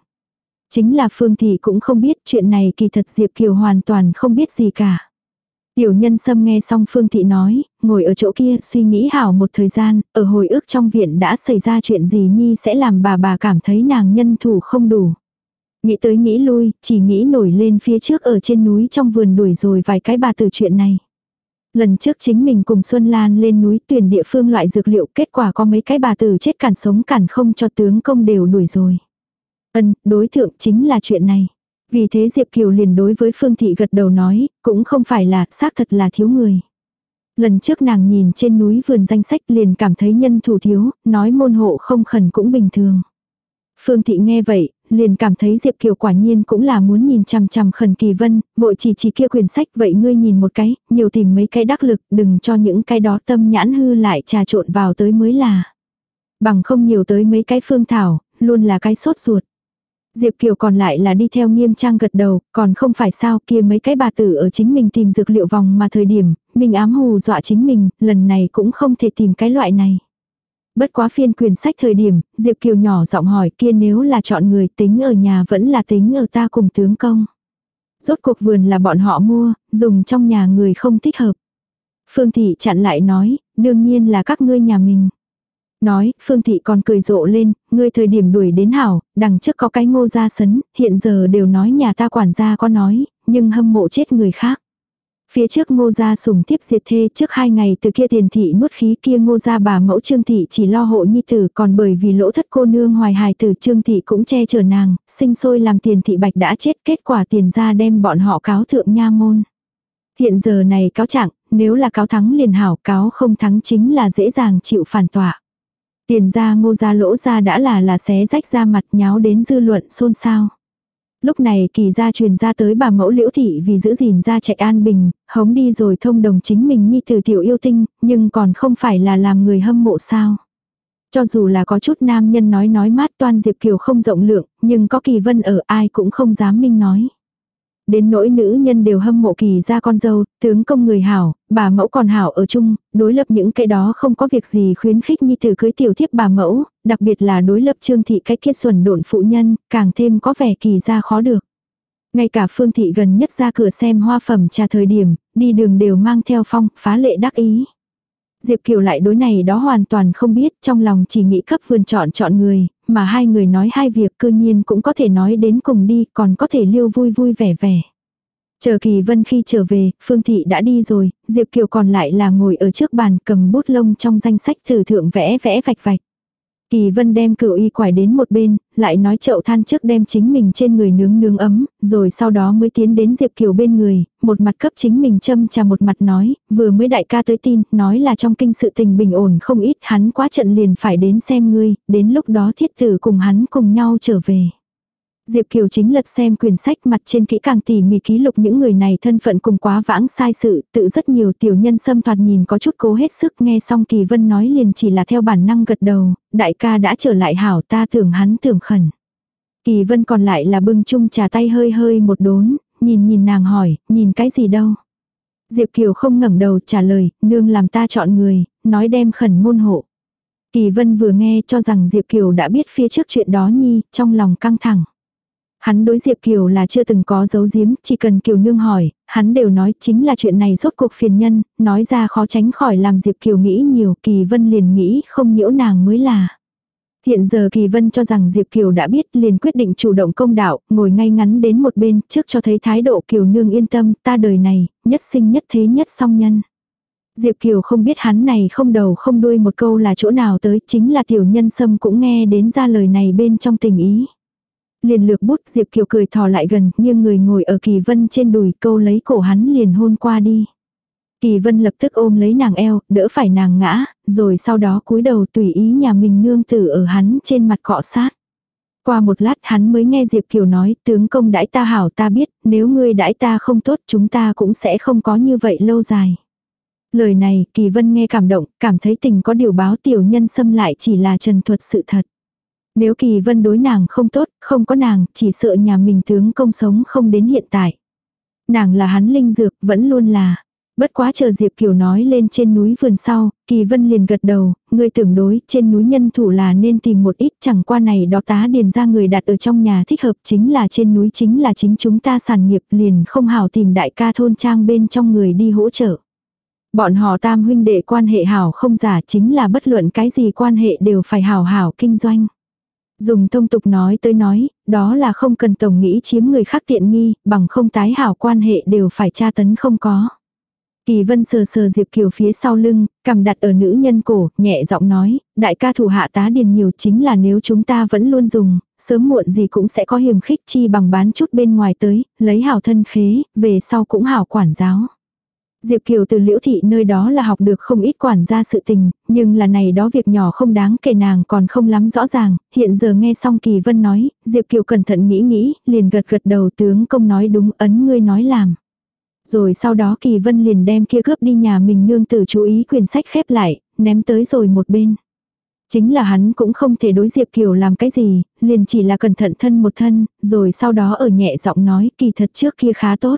Chính là Phương Thị cũng không biết chuyện này kỳ thật Diệp Kiều hoàn toàn không biết gì cả. Tiểu nhân sâm nghe xong Phương Thị nói, ngồi ở chỗ kia suy nghĩ hảo một thời gian, ở hồi ức trong viện đã xảy ra chuyện gì Nhi sẽ làm bà bà cảm thấy nàng nhân thủ không đủ. Nghĩ tới nghĩ lui, chỉ nghĩ nổi lên phía trước ở trên núi trong vườn đuổi rồi vài cái bà từ chuyện này. Lần trước chính mình cùng Xuân Lan lên núi tuyển địa phương loại dược liệu kết quả có mấy cái bà tử chết cản sống cản không cho tướng công đều đuổi rồi. Ân, đối thượng chính là chuyện này. Vì thế Diệp Kiều liền đối với Phương Thị gật đầu nói, cũng không phải là, xác thật là thiếu người. Lần trước nàng nhìn trên núi vườn danh sách liền cảm thấy nhân thủ thiếu, nói môn hộ không khẩn cũng bình thường. Phương Thị nghe vậy, liền cảm thấy Diệp Kiều quả nhiên cũng là muốn nhìn chằm chằm khẩn kỳ vân, vội chỉ chỉ kia quyển sách vậy ngươi nhìn một cái, nhiều tìm mấy cái đắc lực, đừng cho những cái đó tâm nhãn hư lại trà trộn vào tới mới là. Bằng không nhiều tới mấy cái phương thảo, luôn là cái sốt ruột. Diệp Kiều còn lại là đi theo nghiêm trang gật đầu, còn không phải sao kia mấy cái bà tử ở chính mình tìm dược liệu vòng mà thời điểm, mình ám hù dọa chính mình, lần này cũng không thể tìm cái loại này. Bất quá phiên quyền sách thời điểm, Diệp Kiều nhỏ giọng hỏi kia nếu là chọn người tính ở nhà vẫn là tính ở ta cùng tướng công. Rốt cuộc vườn là bọn họ mua, dùng trong nhà người không thích hợp. Phương Thị chặn lại nói, đương nhiên là các ngươi nhà mình. Nói, Phương Thị còn cười rộ lên, ngươi thời điểm đuổi đến hảo, đằng trước có cái ngô gia sấn, hiện giờ đều nói nhà ta quản gia có nói, nhưng hâm mộ chết người khác. Phía trước ngô gia sùng tiếp diệt thê trước hai ngày từ kia tiền thị nuốt khí kia ngô gia bà mẫu trương thị chỉ lo hộ nhi tử còn bởi vì lỗ thất cô nương hoài hài tử trương thị cũng che chở nàng, sinh sôi làm tiền thị bạch đã chết kết quả tiền ra đem bọn họ cáo thượng nha môn. Hiện giờ này cáo trạng, nếu là cáo thắng liền hảo cáo không thắng chính là dễ dàng chịu phản tỏa. Tiền ra ngô ra lỗ ra đã là là xé rách ra mặt nháo đến dư luận xôn xao. Lúc này kỳ gia truyền ra tới bà mẫu liễu thị vì giữ gìn gia trạch an bình, hống đi rồi thông đồng chính mình như từ tiểu yêu tinh, nhưng còn không phải là làm người hâm mộ sao. Cho dù là có chút nam nhân nói nói mát toan Diệp Kiều không rộng lượng, nhưng có kỳ vân ở ai cũng không dám minh nói. Đến nỗi nữ nhân đều hâm mộ kỳ ra con dâu, tướng công người hảo, bà mẫu còn hảo ở chung, đối lập những cái đó không có việc gì khuyến khích như từ cưới tiểu thiếp bà mẫu, đặc biệt là đối lập trương thị cách kiết xuẩn độn phụ nhân, càng thêm có vẻ kỳ ra khó được. Ngay cả phương thị gần nhất ra cửa xem hoa phẩm trà thời điểm, đi đường đều mang theo phong, phá lệ đắc ý. Diệp Kiều lại đối này đó hoàn toàn không biết, trong lòng chỉ nghĩ cấp vườn chọn chọn người, mà hai người nói hai việc cư nhiên cũng có thể nói đến cùng đi, còn có thể liêu vui vui vẻ vẻ. Chờ Kỳ Vân khi trở về, Phương Thị đã đi rồi, Diệp Kiều còn lại là ngồi ở trước bàn cầm bút lông trong danh sách thử thượng vẽ vẽ vạch vạch. Kỳ Vân đem cựu y quải đến một bên, lại nói chậu than trước đem chính mình trên người nướng nướng ấm, rồi sau đó mới tiến đến Diệp Kiều bên người, một mặt cấp chính mình châm trà một mặt nói, vừa mới đại ca tới tin, nói là trong kinh sự tình bình ổn không ít, hắn quá trận liền phải đến xem ngươi, đến lúc đó thiết tử cùng hắn cùng nhau trở về. Diệp Kiều chính lật xem quyển sách mặt trên kỹ càng tỉ mỉ ký lục những người này thân phận cùng quá vãng sai sự, tự rất nhiều tiểu nhân xâm thoạt nhìn có chút cố hết sức nghe xong Kỳ Vân nói liền chỉ là theo bản năng gật đầu, đại ca đã trở lại hảo ta tưởng hắn tưởng khẩn. Kỳ Vân còn lại là bưng chung trà tay hơi hơi một đốn, nhìn nhìn nàng hỏi, nhìn cái gì đâu. Diệp Kiều không ngẩng đầu trả lời, nương làm ta chọn người, nói đem khẩn môn hộ. Kỳ Vân vừa nghe cho rằng Diệp Kiều đã biết phía trước chuyện đó nhi, trong lòng căng thẳng. Hắn đối Diệp Kiều là chưa từng có dấu giếm, chỉ cần Kiều nương hỏi, hắn đều nói chính là chuyện này rốt cuộc phiền nhân, nói ra khó tránh khỏi làm Diệp Kiều nghĩ nhiều, Kỳ Vân liền nghĩ không nhiễu nàng mới là. Hiện giờ Kỳ Vân cho rằng Diệp Kiều đã biết liền quyết định chủ động công đạo, ngồi ngay ngắn đến một bên trước cho thấy thái độ Kiều nương yên tâm, ta đời này, nhất sinh nhất thế nhất song nhân. Diệp Kiều không biết hắn này không đầu không đuôi một câu là chỗ nào tới, chính là tiểu nhân sâm cũng nghe đến ra lời này bên trong tình ý. Liền lược bút Diệp Kiều cười thò lại gần, nhưng người ngồi ở Kỳ Vân trên đùi câu lấy cổ hắn liền hôn qua đi. Kỳ Vân lập tức ôm lấy nàng eo, đỡ phải nàng ngã, rồi sau đó cúi đầu tùy ý nhà mình nương tử ở hắn trên mặt cọ sát. Qua một lát hắn mới nghe Diệp Kiều nói, tướng công đãi ta hảo ta biết, nếu ngươi đãi ta không tốt chúng ta cũng sẽ không có như vậy lâu dài. Lời này, Kỳ Vân nghe cảm động, cảm thấy tình có điều báo tiểu nhân xâm lại chỉ là trần thuật sự thật. Nếu kỳ vân đối nàng không tốt, không có nàng, chỉ sợ nhà mình tướng công sống không đến hiện tại. Nàng là hắn linh dược, vẫn luôn là. Bất quá chờ Diệp Kiều nói lên trên núi vườn sau, Kỳ Vân liền gật đầu, người tưởng đối trên núi nhân thủ là nên tìm một ít chẳng qua này đó tá điền ra người đặt ở trong nhà thích hợp chính là trên núi chính là chính chúng ta sản nghiệp liền không hảo tìm đại ca thôn trang bên trong người đi hỗ trợ. Bọn họ tam huynh đệ quan hệ hảo không giả chính là bất luận cái gì quan hệ đều phải hảo hảo kinh doanh. Dùng thông tục nói tới nói, đó là không cần tổng nghĩ chiếm người khác tiện nghi, bằng không tái hảo quan hệ đều phải tra tấn không có. Kỳ vân sờ sờ Diệp Kiều phía sau lưng, cầm đặt ở nữ nhân cổ, nhẹ giọng nói, đại ca thủ hạ tá điền nhiều chính là nếu chúng ta vẫn luôn dùng, sớm muộn gì cũng sẽ có hiểm khích chi bằng bán chút bên ngoài tới, lấy hảo thân khế, về sau cũng hảo quản giáo. Diệp Kiều từ liễu thị nơi đó là học được không ít quản gia sự tình, nhưng là này đó việc nhỏ không đáng kể nàng còn không lắm rõ ràng, hiện giờ nghe xong Kỳ Vân nói, Diệp Kiều cẩn thận nghĩ nghĩ, liền gật gật đầu tướng công nói đúng ấn ngươi nói làm. Rồi sau đó Kỳ Vân liền đem kia cướp đi nhà mình nương tử chú ý quyển sách khép lại, ném tới rồi một bên. Chính là hắn cũng không thể đối Diệp Kiều làm cái gì, liền chỉ là cẩn thận thân một thân, rồi sau đó ở nhẹ giọng nói kỳ thật trước kia khá tốt.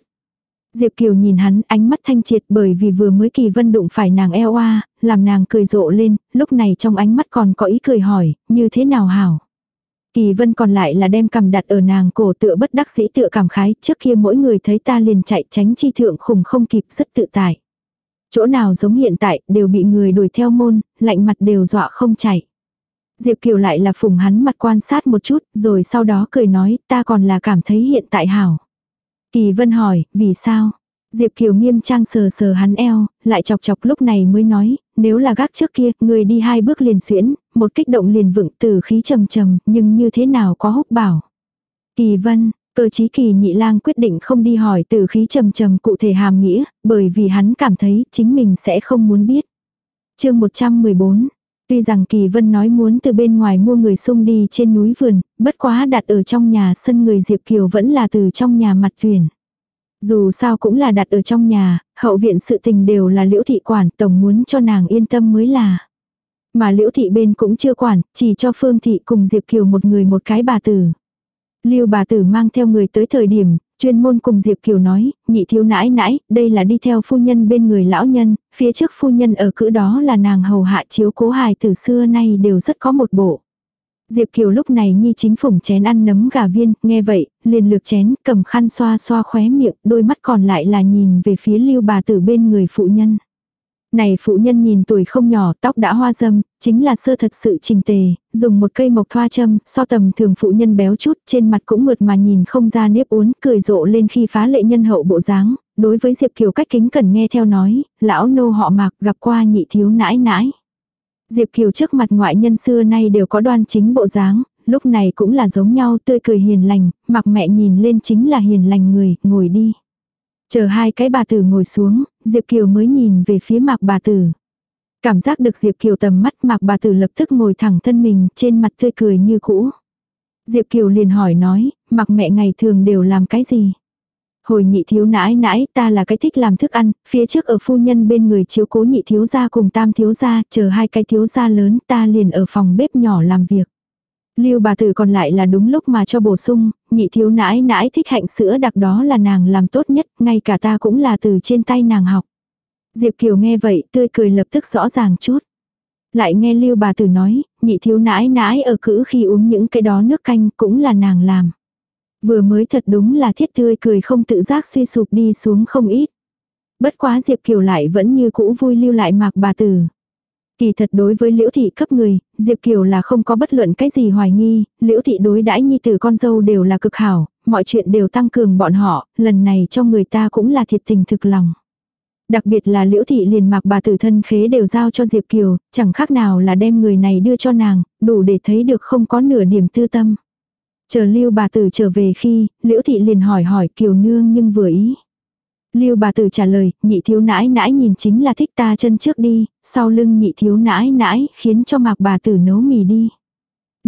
Diệp Kiều nhìn hắn ánh mắt thanh triệt bởi vì vừa mới kỳ vân đụng phải nàng eo a làm nàng cười rộ lên, lúc này trong ánh mắt còn có ý cười hỏi, như thế nào hảo. Kỳ vân còn lại là đem cầm đặt ở nàng cổ tựa bất đắc dĩ tựa cảm khái, trước kia mỗi người thấy ta liền chạy tránh chi thượng khủng không kịp rất tự tại. Chỗ nào giống hiện tại đều bị người đuổi theo môn, lạnh mặt đều dọa không chạy. Diệp Kiều lại là phùng hắn mặt quan sát một chút, rồi sau đó cười nói, ta còn là cảm thấy hiện tại hảo. Kỳ Vân hỏi, vì sao? Diệp Kiều nghiêm trang sờ sờ hắn eo, lại chọc chọc lúc này mới nói, nếu là gác trước kia, người đi hai bước liền xuyễn, một kích động liền vựng từ khí trầm trầm, nhưng như thế nào có húc bảo. Kỳ Vân, cơ chí kỳ nhị lang quyết định không đi hỏi từ khí trầm trầm cụ thể hàm nghĩa, bởi vì hắn cảm thấy chính mình sẽ không muốn biết. chương 114 Tuy rằng Kỳ Vân nói muốn từ bên ngoài mua người sung đi trên núi vườn, bất quá đặt ở trong nhà sân người Diệp Kiều vẫn là từ trong nhà mặt tuyển. Dù sao cũng là đặt ở trong nhà, hậu viện sự tình đều là liễu thị quản, tổng muốn cho nàng yên tâm mới là. Mà liễu thị bên cũng chưa quản, chỉ cho Phương thị cùng Diệp Kiều một người một cái bà tử. Lưu bà tử mang theo người tới thời điểm, chuyên môn cùng Diệp Kiều nói, nhị thiếu nãi nãi, đây là đi theo phu nhân bên người lão nhân, phía trước phu nhân ở cữ đó là nàng hầu hạ chiếu cố hài từ xưa nay đều rất có một bộ. Diệp Kiều lúc này nhi chính phủng chén ăn nấm gà viên, nghe vậy, liền lược chén, cầm khăn xoa xoa khóe miệng, đôi mắt còn lại là nhìn về phía lưu bà tử bên người phụ nhân. Này phụ nhân nhìn tuổi không nhỏ, tóc đã hoa dâm, chính là sơ thật sự trình tề, dùng một cây mộc thoa châm, so tầm thường phụ nhân béo chút, trên mặt cũng mượt mà nhìn không ra nếp uốn, cười rộ lên khi phá lệ nhân hậu bộ dáng, đối với Diệp Kiều cách kính cần nghe theo nói, lão nô họ mạc gặp qua nhị thiếu nãi nãi. Diệp Kiều trước mặt ngoại nhân xưa nay đều có đoan chính bộ dáng, lúc này cũng là giống nhau tươi cười hiền lành, mặc mẹ nhìn lên chính là hiền lành người, ngồi đi. Chờ hai cái bà tử ngồi xuống, Diệp Kiều mới nhìn về phía mạc bà tử. Cảm giác được Diệp Kiều tầm mắt mạc bà tử lập tức ngồi thẳng thân mình trên mặt tươi cười như cũ. Diệp Kiều liền hỏi nói, mặc mẹ ngày thường đều làm cái gì? Hồi nhị thiếu nãi nãi ta là cái thích làm thức ăn, phía trước ở phu nhân bên người chiếu cố nhị thiếu gia cùng tam thiếu gia, chờ hai cái thiếu gia lớn ta liền ở phòng bếp nhỏ làm việc. Lưu bà tử còn lại là đúng lúc mà cho bổ sung, nhị thiếu nãi nãi thích hạnh sữa đặc đó là nàng làm tốt nhất, ngay cả ta cũng là từ trên tay nàng học. Diệp Kiều nghe vậy, tươi cười lập tức rõ ràng chút. Lại nghe Lưu bà tử nói, nhị thiếu nãi nãi ở cữ khi uống những cái đó nước canh cũng là nàng làm. Vừa mới thật đúng là thiết tươi cười không tự giác suy sụp đi xuống không ít. Bất quá Diệp Kiều lại vẫn như cũ vui lưu lại mạc bà tử. Kỳ thật đối với liễu thị cấp người, Diệp Kiều là không có bất luận cái gì hoài nghi, liễu thị đối đãi nhi tử con dâu đều là cực hảo, mọi chuyện đều tăng cường bọn họ, lần này cho người ta cũng là thiệt tình thực lòng. Đặc biệt là liễu thị liền mạc bà tử thân khế đều giao cho Diệp Kiều, chẳng khác nào là đem người này đưa cho nàng, đủ để thấy được không có nửa điểm tư tâm. Chờ lưu bà tử trở về khi, liễu thị liền hỏi hỏi Kiều nương nhưng vừa ý. Lưu bà tử trả lời, nhị thiếu nãi nãi nhìn chính là thích ta chân trước đi, sau lưng nhị thiếu nãi nãi khiến cho mạc bà tử nấu mì đi.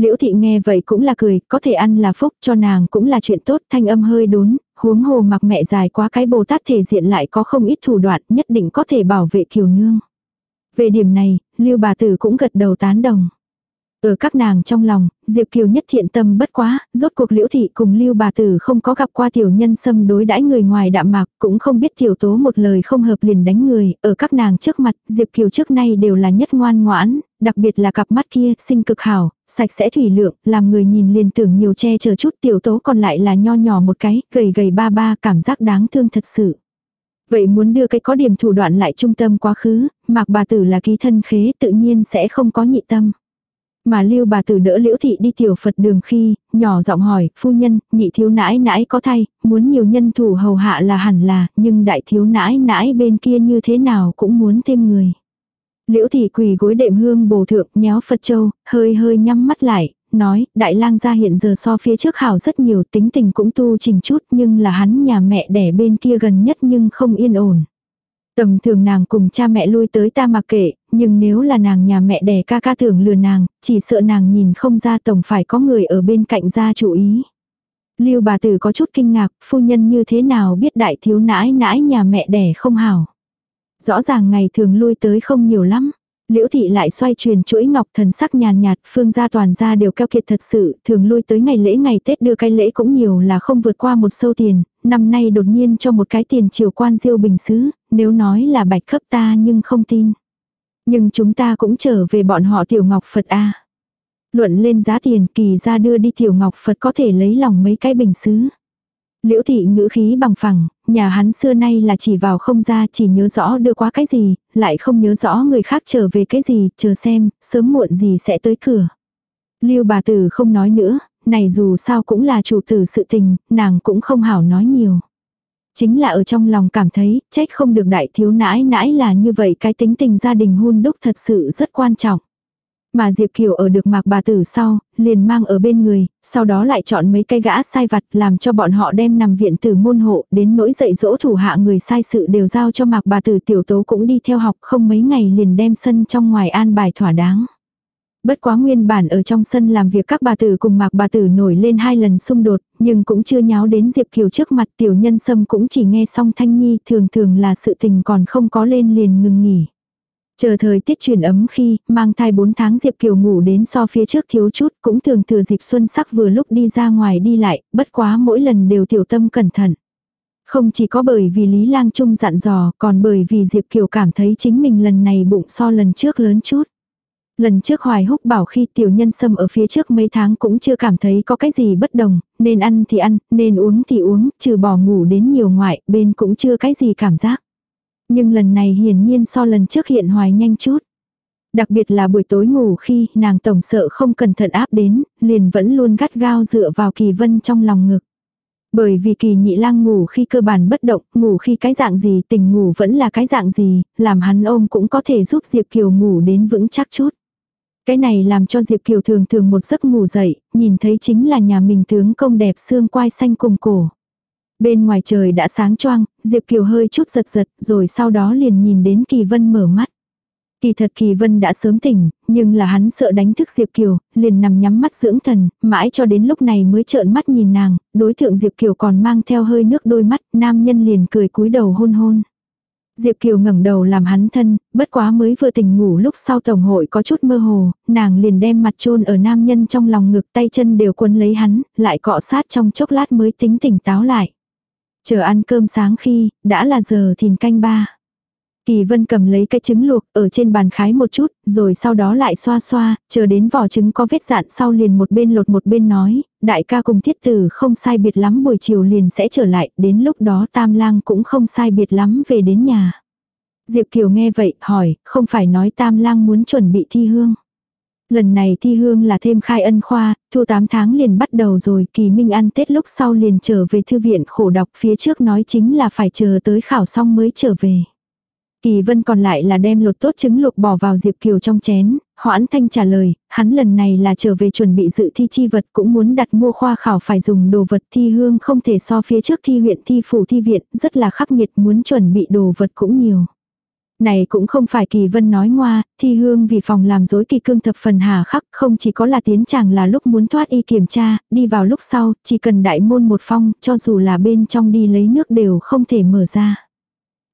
Liễu thị nghe vậy cũng là cười, có thể ăn là phúc cho nàng cũng là chuyện tốt, thanh âm hơi đốn, huống hồ mặc mẹ dài quá cái bồ tát thể diện lại có không ít thủ đoạn nhất định có thể bảo vệ kiều nương. Về điểm này, lưu bà tử cũng gật đầu tán đồng. Ở các nàng trong lòng, Diệp Kiều nhất thiện tâm bất quá, rốt cuộc liễu thị cùng lưu bà tử không có gặp qua tiểu nhân xâm đối đãi người ngoài đạm mạc, cũng không biết tiểu tố một lời không hợp liền đánh người, ở các nàng trước mặt, Diệp Kiều trước nay đều là nhất ngoan ngoãn, đặc biệt là cặp mắt kia, sinh cực hảo, sạch sẽ thủy lượng, làm người nhìn liền tưởng nhiều che chở chút tiểu tố còn lại là nho nhỏ một cái, gầy gầy ba ba, cảm giác đáng thương thật sự. Vậy muốn đưa cái có điểm thủ đoạn lại trung tâm quá khứ, mạc bà tử là ký thân khế tự nhiên sẽ không có nhị tâm. Mà lưu bà tử đỡ liễu thị đi tiểu Phật đường khi, nhỏ giọng hỏi, phu nhân, nhị thiếu nãi nãi có thay, muốn nhiều nhân thủ hầu hạ là hẳn là, nhưng đại thiếu nãi nãi bên kia như thế nào cũng muốn thêm người. Liễu thị quỳ gối đệm hương bồ thượng nhéo Phật châu, hơi hơi nhắm mắt lại, nói, đại lang gia hiện giờ so phía trước hảo rất nhiều tính tình cũng tu trình chút nhưng là hắn nhà mẹ đẻ bên kia gần nhất nhưng không yên ổn. Tầm thường nàng cùng cha mẹ lui tới ta mặc kệ, nhưng nếu là nàng nhà mẹ đẻ ca ca thường lừa nàng, chỉ sợ nàng nhìn không ra tổng phải có người ở bên cạnh ra chú ý. Lưu bà tử có chút kinh ngạc, phu nhân như thế nào biết đại thiếu nãi nãi nhà mẹ đẻ không hảo. Rõ ràng ngày thường lui tới không nhiều lắm. Liễu thị lại xoay truyền chuỗi ngọc thần sắc nhàn nhạt, phương gia toàn gia đều keo kiệt thật sự, thường lui tới ngày lễ ngày Tết đưa cái lễ cũng nhiều là không vượt qua một sâu tiền, năm nay đột nhiên cho một cái tiền triều quan diêu bình xứ, nếu nói là bạch cấp ta nhưng không tin. Nhưng chúng ta cũng trở về bọn họ tiểu ngọc Phật a Luận lên giá tiền kỳ ra đưa đi tiểu ngọc Phật có thể lấy lòng mấy cái bình xứ. Liễu thị ngữ khí bằng phẳng, nhà hắn xưa nay là chỉ vào không ra chỉ nhớ rõ đưa qua cái gì, lại không nhớ rõ người khác trở về cái gì, chờ xem, sớm muộn gì sẽ tới cửa. Lưu bà tử không nói nữa, này dù sao cũng là chủ tử sự tình, nàng cũng không hảo nói nhiều. Chính là ở trong lòng cảm thấy, trách không được đại thiếu nãi nãi là như vậy cái tính tình gia đình hôn đúc thật sự rất quan trọng. Mà Diệp Kiều ở được mạc bà tử sau, liền mang ở bên người, sau đó lại chọn mấy cây gã sai vặt làm cho bọn họ đem nằm viện tử môn hộ đến nỗi dạy dỗ thủ hạ người sai sự đều giao cho mạc bà tử tiểu tố cũng đi theo học không mấy ngày liền đem sân trong ngoài an bài thỏa đáng. Bất quá nguyên bản ở trong sân làm việc các bà tử cùng mạc bà tử nổi lên hai lần xung đột, nhưng cũng chưa nháo đến Diệp Kiều trước mặt tiểu nhân sâm cũng chỉ nghe xong thanh nhi thường thường là sự tình còn không có lên liền ngừng nghỉ. Chờ thời tiết chuyển ấm khi, mang thai 4 tháng Diệp Kiều ngủ đến so phía trước thiếu chút, cũng thường thừa dịp xuân sắc vừa lúc đi ra ngoài đi lại, bất quá mỗi lần đều tiểu tâm cẩn thận. Không chỉ có bởi vì Lý Lang Trung dặn dò, còn bởi vì Diệp Kiều cảm thấy chính mình lần này bụng so lần trước lớn chút. Lần trước Hoài Húc bảo khi tiểu nhân sâm ở phía trước mấy tháng cũng chưa cảm thấy có cái gì bất đồng, nên ăn thì ăn, nên uống thì uống, trừ bỏ ngủ đến nhiều ngoại, bên cũng chưa cái gì cảm giác. Nhưng lần này hiển nhiên so lần trước hiện hoài nhanh chút. Đặc biệt là buổi tối ngủ khi nàng tổng sợ không cẩn thận áp đến, liền vẫn luôn gắt gao dựa vào kỳ vân trong lòng ngực. Bởi vì kỳ nhị lang ngủ khi cơ bản bất động, ngủ khi cái dạng gì tình ngủ vẫn là cái dạng gì, làm hắn ôm cũng có thể giúp Diệp Kiều ngủ đến vững chắc chút. Cái này làm cho Diệp Kiều thường thường một giấc ngủ dậy, nhìn thấy chính là nhà mình tướng công đẹp xương quai xanh cùng cổ. Bên ngoài trời đã sáng choang, Diệp Kiều hơi chút giật giật, rồi sau đó liền nhìn đến Kỳ Vân mở mắt. Kỳ thật Kỳ Vân đã sớm tỉnh, nhưng là hắn sợ đánh thức Diệp Kiều, liền nằm nhắm mắt dưỡng thần, mãi cho đến lúc này mới trợn mắt nhìn nàng, đối tượng Diệp Kiều còn mang theo hơi nước đôi mắt, nam nhân liền cười cúi đầu hôn hôn. Diệp Kiều ngẩng đầu làm hắn thân, bất quá mới vừa tỉnh ngủ lúc sau tổng hội có chút mơ hồ, nàng liền đem mặt chôn ở nam nhân trong lòng ngực tay chân đều quấn lấy hắn, lại cọ sát trong chốc lát mới tính tỉnh táo lại. Chờ ăn cơm sáng khi, đã là giờ thìn canh ba. Kỳ vân cầm lấy cái trứng luộc ở trên bàn khái một chút, rồi sau đó lại xoa xoa, chờ đến vỏ trứng có vết dạn sau liền một bên lột một bên nói, đại ca cùng thiết tử không sai biệt lắm buổi chiều liền sẽ trở lại, đến lúc đó tam lang cũng không sai biệt lắm về đến nhà. Diệp Kiều nghe vậy, hỏi, không phải nói tam lang muốn chuẩn bị thi hương. Lần này thi hương là thêm khai ân khoa, thu 8 tháng liền bắt đầu rồi, kỳ minh ăn Tết lúc sau liền trở về thư viện khổ đọc phía trước nói chính là phải chờ tới khảo xong mới trở về. Kỳ vân còn lại là đem lột tốt trứng lục bỏ vào Diệp Kiều trong chén, hoãn thanh trả lời, hắn lần này là trở về chuẩn bị dự thi chi vật cũng muốn đặt mua khoa khảo phải dùng đồ vật thi hương không thể so phía trước thi huyện thi phủ thi viện, rất là khắc nghiệt muốn chuẩn bị đồ vật cũng nhiều. Này cũng không phải kỳ vân nói ngoa, thi hương vì phòng làm dối kỳ cương thập phần hà khắc, không chỉ có là tiến chàng là lúc muốn thoát y kiểm tra, đi vào lúc sau, chỉ cần đại môn một phong, cho dù là bên trong đi lấy nước đều không thể mở ra.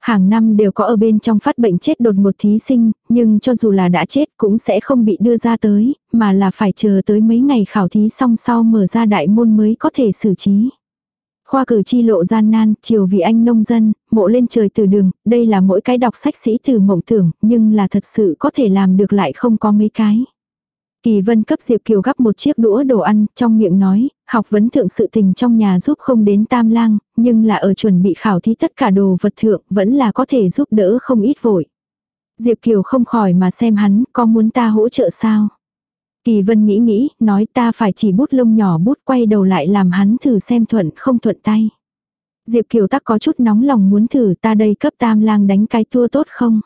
Hàng năm đều có ở bên trong phát bệnh chết đột một thí sinh, nhưng cho dù là đã chết cũng sẽ không bị đưa ra tới, mà là phải chờ tới mấy ngày khảo thí xong sau mở ra đại môn mới có thể xử trí. Khoa cử chi lộ gian nan, chiều vì anh nông dân, mộ lên trời từ đường, đây là mỗi cái đọc sách sĩ từ mộng tưởng, nhưng là thật sự có thể làm được lại không có mấy cái. Kỳ vân cấp Diệp Kiều gắp một chiếc đũa đồ ăn, trong miệng nói, học vấn thượng sự tình trong nhà giúp không đến tam lang, nhưng là ở chuẩn bị khảo thí tất cả đồ vật thượng, vẫn là có thể giúp đỡ không ít vội. Diệp Kiều không khỏi mà xem hắn, có muốn ta hỗ trợ sao? Kỳ vân nghĩ nghĩ, nói ta phải chỉ bút lông nhỏ bút quay đầu lại làm hắn thử xem thuận không thuận tay. Diệp Kiều tắc có chút nóng lòng muốn thử ta đây cấp tam lang đánh cái tua tốt không?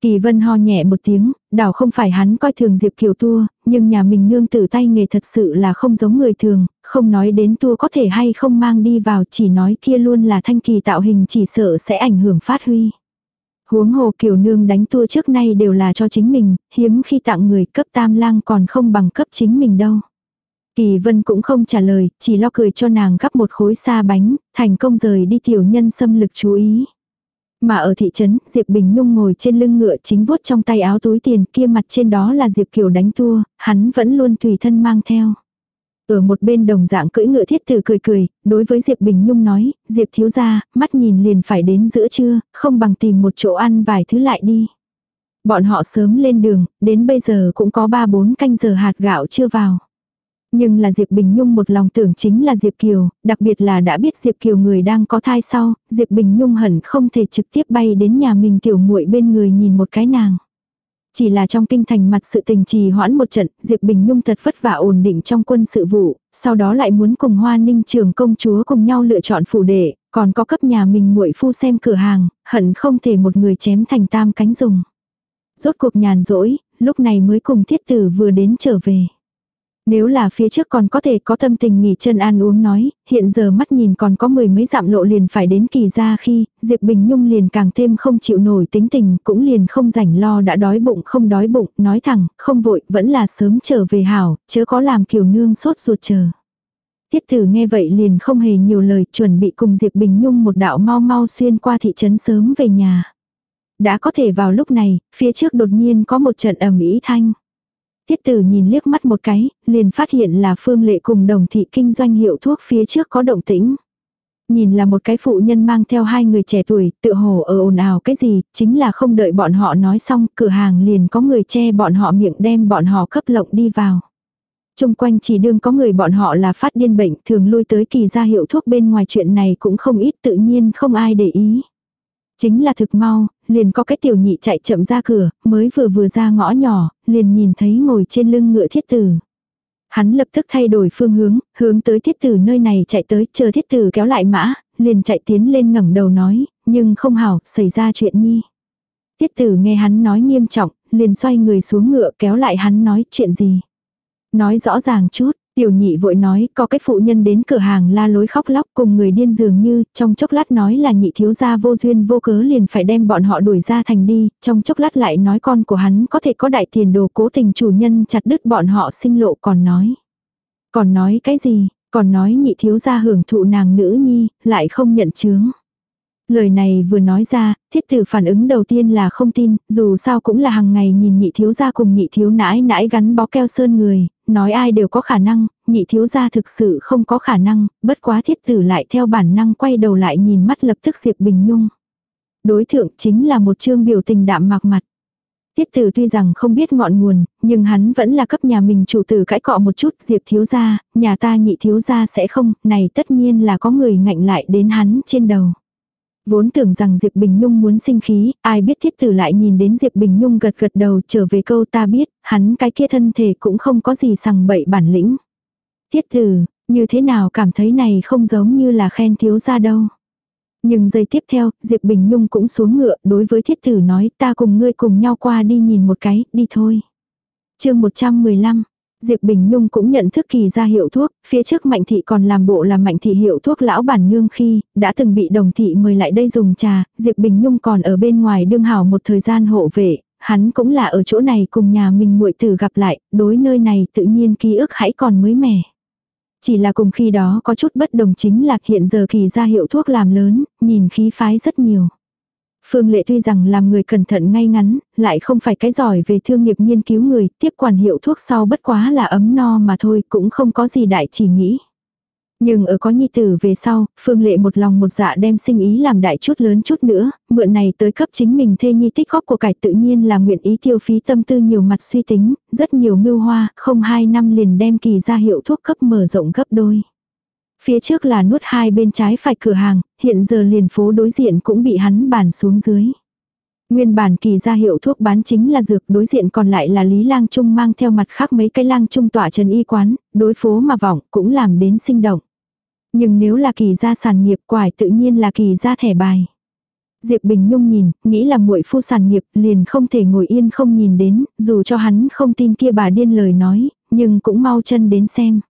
Kỳ vân ho nhẹ một tiếng, đảo không phải hắn coi thường Diệp Kiều tua, nhưng nhà mình nương tử tay nghề thật sự là không giống người thường, không nói đến tua có thể hay không mang đi vào chỉ nói kia luôn là thanh kỳ tạo hình chỉ sợ sẽ ảnh hưởng phát huy. Huống hồ kiều nương đánh tua trước nay đều là cho chính mình, hiếm khi tặng người cấp tam lang còn không bằng cấp chính mình đâu. Kỳ vân cũng không trả lời, chỉ lo cười cho nàng gắp một khối xa bánh, thành công rời đi tiểu nhân xâm lực chú ý. Mà ở thị trấn, Diệp Bình Nhung ngồi trên lưng ngựa chính vuốt trong tay áo túi tiền kia mặt trên đó là Diệp Kiều đánh tua, hắn vẫn luôn tùy thân mang theo. Ở một bên đồng dạng cưỡi ngựa thiết tử cười cười, đối với Diệp Bình Nhung nói, Diệp thiếu gia, mắt nhìn liền phải đến giữa trưa, không bằng tìm một chỗ ăn vài thứ lại đi. Bọn họ sớm lên đường, đến bây giờ cũng có 3-4 canh giờ hạt gạo chưa vào. Nhưng là Diệp Bình Nhung một lòng tưởng chính là Diệp Kiều, đặc biệt là đã biết Diệp Kiều người đang có thai sau, Diệp Bình Nhung hẳn không thể trực tiếp bay đến nhà mình tiểu muội bên người nhìn một cái nàng. Chỉ là trong kinh thành mặt sự tình trì hoãn một trận, Diệp Bình Nhung thật vất vả ổn định trong quân sự vụ, sau đó lại muốn cùng Hoa Ninh trường công chúa cùng nhau lựa chọn phủ đệ, còn có cấp nhà mình muội phu xem cửa hàng, hận không thể một người chém thành tam cánh dùng. Rốt cuộc nhàn rỗi, lúc này mới cùng thiết tử vừa đến trở về. Nếu là phía trước còn có thể có tâm tình nghỉ chân ăn uống nói, hiện giờ mắt nhìn còn có mười mấy dặm lộ liền phải đến kỳ ra khi, Diệp Bình Nhung liền càng thêm không chịu nổi tính tình, cũng liền không rảnh lo đã đói bụng không đói bụng, nói thẳng, không vội, vẫn là sớm trở về hảo, chớ có làm kiều nương sốt ruột chờ. Tiết tử nghe vậy liền không hề nhiều lời chuẩn bị cùng Diệp Bình Nhung một đạo mau mau xuyên qua thị trấn sớm về nhà. Đã có thể vào lúc này, phía trước đột nhiên có một trận ầm ý thanh. Tiết tử nhìn liếc mắt một cái, liền phát hiện là Phương Lệ cùng đồng thị kinh doanh hiệu thuốc phía trước có động tĩnh. Nhìn là một cái phụ nhân mang theo hai người trẻ tuổi, tự hồ ở ồn ào cái gì, chính là không đợi bọn họ nói xong, cửa hàng liền có người che bọn họ miệng đem bọn họ cấp lộng đi vào. Trung quanh chỉ đương có người bọn họ là phát điên bệnh, thường lui tới kỳ ra hiệu thuốc bên ngoài chuyện này cũng không ít tự nhiên không ai để ý. Chính là thực mau, liền có cái tiểu nhị chạy chậm ra cửa, mới vừa vừa ra ngõ nhỏ, liền nhìn thấy ngồi trên lưng ngựa thiết tử. Hắn lập tức thay đổi phương hướng, hướng tới thiết tử nơi này chạy tới, chờ thiết tử kéo lại mã, liền chạy tiến lên ngẩng đầu nói, nhưng không hảo, xảy ra chuyện nhi. Tiết tử nghe hắn nói nghiêm trọng, liền xoay người xuống ngựa kéo lại hắn nói chuyện gì. Nói rõ ràng chút, Tiểu nhị vội nói, có cái phụ nhân đến cửa hàng la lối khóc lóc cùng người điên dường như, trong chốc lát nói là nhị thiếu gia vô duyên vô cớ liền phải đem bọn họ đuổi ra thành đi, trong chốc lát lại nói con của hắn có thể có đại tiền đồ cố tình chủ nhân chặt đứt bọn họ sinh lộ còn nói. Còn nói cái gì, còn nói nhị thiếu gia hưởng thụ nàng nữ nhi, lại không nhận chướng. Lời này vừa nói ra, thiết tử phản ứng đầu tiên là không tin, dù sao cũng là hàng ngày nhìn nhị thiếu gia cùng nhị thiếu nãi nãi gắn bó keo sơn người, nói ai đều có khả năng, nhị thiếu gia thực sự không có khả năng, bất quá thiết tử lại theo bản năng quay đầu lại nhìn mắt lập tức Diệp Bình Nhung. Đối thượng chính là một chương biểu tình đạm mạc mặt. Tiết tử tuy rằng không biết ngọn nguồn, nhưng hắn vẫn là cấp nhà mình chủ tử cãi cọ một chút Diệp thiếu gia, nhà ta nhị thiếu gia sẽ không, này tất nhiên là có người ngạnh lại đến hắn trên đầu. Vốn tưởng rằng Diệp Bình Nhung muốn sinh khí, ai biết thiết tử lại nhìn đến Diệp Bình Nhung gật gật đầu trở về câu ta biết, hắn cái kia thân thể cũng không có gì sằng bậy bản lĩnh. Thiết tử, như thế nào cảm thấy này không giống như là khen thiếu ra đâu. Nhưng giây tiếp theo, Diệp Bình Nhung cũng xuống ngựa đối với thiết tử nói ta cùng ngươi cùng nhau qua đi nhìn một cái, đi thôi. chương 115, Diệp Bình Nhung cũng nhận thức kỳ ra hiệu thuốc, phía trước Mạnh Thị còn làm bộ là Mạnh Thị hiệu thuốc lão bản nương khi, đã từng bị đồng thị mời lại đây dùng trà, Diệp Bình Nhung còn ở bên ngoài đương hảo một thời gian hộ vệ, hắn cũng là ở chỗ này cùng nhà mình muội tử gặp lại, đối nơi này tự nhiên ký ức hãy còn mới mẻ. Chỉ là cùng khi đó có chút bất đồng chính là hiện giờ kỳ ra hiệu thuốc làm lớn, nhìn khí phái rất nhiều. Phương Lệ tuy rằng làm người cẩn thận ngay ngắn, lại không phải cái giỏi về thương nghiệp nghiên cứu người, tiếp quản hiệu thuốc sau bất quá là ấm no mà thôi, cũng không có gì đại chỉ nghĩ. Nhưng ở có nhi tử về sau, Phương Lệ một lòng một dạ đem sinh ý làm đại chút lớn chút nữa, mượn này tới cấp chính mình thê nhi tích góp của cải tự nhiên là nguyện ý tiêu phí tâm tư nhiều mặt suy tính, rất nhiều mưu hoa, không hai năm liền đem kỳ ra hiệu thuốc cấp mở rộng gấp đôi. Phía trước là nuốt hai bên trái phải cửa hàng, hiện giờ liền phố đối diện cũng bị hắn bàn xuống dưới. Nguyên bản kỳ ra hiệu thuốc bán chính là dược đối diện còn lại là Lý Lang Trung mang theo mặt khác mấy cái lang trung tỏa trần y quán, đối phố mà vọng cũng làm đến sinh động. Nhưng nếu là kỳ ra sản nghiệp quải tự nhiên là kỳ ra thẻ bài. Diệp Bình Nhung nhìn, nghĩ là muội phu sản nghiệp liền không thể ngồi yên không nhìn đến, dù cho hắn không tin kia bà điên lời nói, nhưng cũng mau chân đến xem.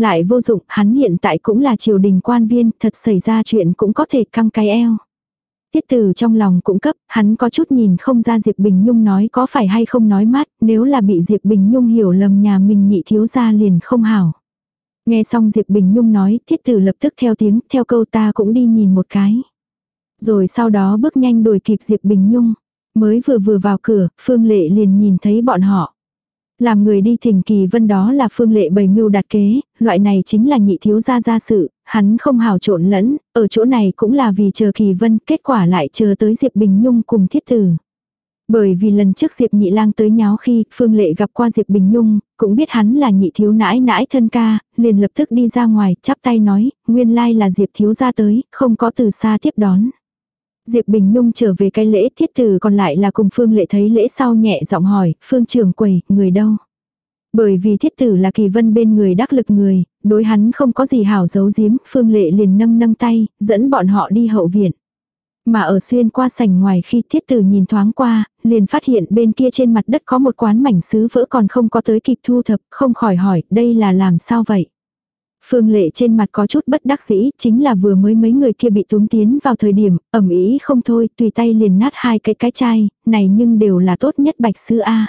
Lại vô dụng, hắn hiện tại cũng là triều đình quan viên, thật xảy ra chuyện cũng có thể căng cái eo. Tiết tử trong lòng cũng cấp, hắn có chút nhìn không ra Diệp Bình Nhung nói có phải hay không nói mát, nếu là bị Diệp Bình Nhung hiểu lầm nhà mình nhị thiếu ra liền không hảo. Nghe xong Diệp Bình Nhung nói, thiết tử lập tức theo tiếng, theo câu ta cũng đi nhìn một cái. Rồi sau đó bước nhanh đuổi kịp Diệp Bình Nhung. Mới vừa vừa vào cửa, Phương Lệ liền nhìn thấy bọn họ. Làm người đi thỉnh kỳ vân đó là phương lệ bày mưu đặt kế, loại này chính là nhị thiếu gia gia sự, hắn không hào trộn lẫn, ở chỗ này cũng là vì chờ kỳ vân, kết quả lại chờ tới Diệp Bình Nhung cùng thiết tử. Bởi vì lần trước Diệp Nhị Lang tới nháo khi Phương Lệ gặp qua Diệp Bình Nhung, cũng biết hắn là nhị thiếu nãi nãi thân ca, liền lập tức đi ra ngoài, chắp tay nói, nguyên lai là Diệp thiếu ra tới, không có từ xa tiếp đón. Diệp Bình Nhung trở về cái lễ thiết tử còn lại là cùng Phương Lệ thấy lễ sau nhẹ giọng hỏi, Phương trưởng quầy, người đâu? Bởi vì thiết tử là kỳ vân bên người đắc lực người, đối hắn không có gì hảo giấu giếm, Phương Lệ liền nâng nâng tay, dẫn bọn họ đi hậu viện. Mà ở xuyên qua sảnh ngoài khi thiết tử nhìn thoáng qua, liền phát hiện bên kia trên mặt đất có một quán mảnh sứ vỡ còn không có tới kịp thu thập, không khỏi hỏi đây là làm sao vậy. Phương lệ trên mặt có chút bất đắc dĩ, chính là vừa mới mấy người kia bị túm tiến vào thời điểm, ẩm ý không thôi, tùy tay liền nát hai cái cái chai, này nhưng đều là tốt nhất bạch sư A.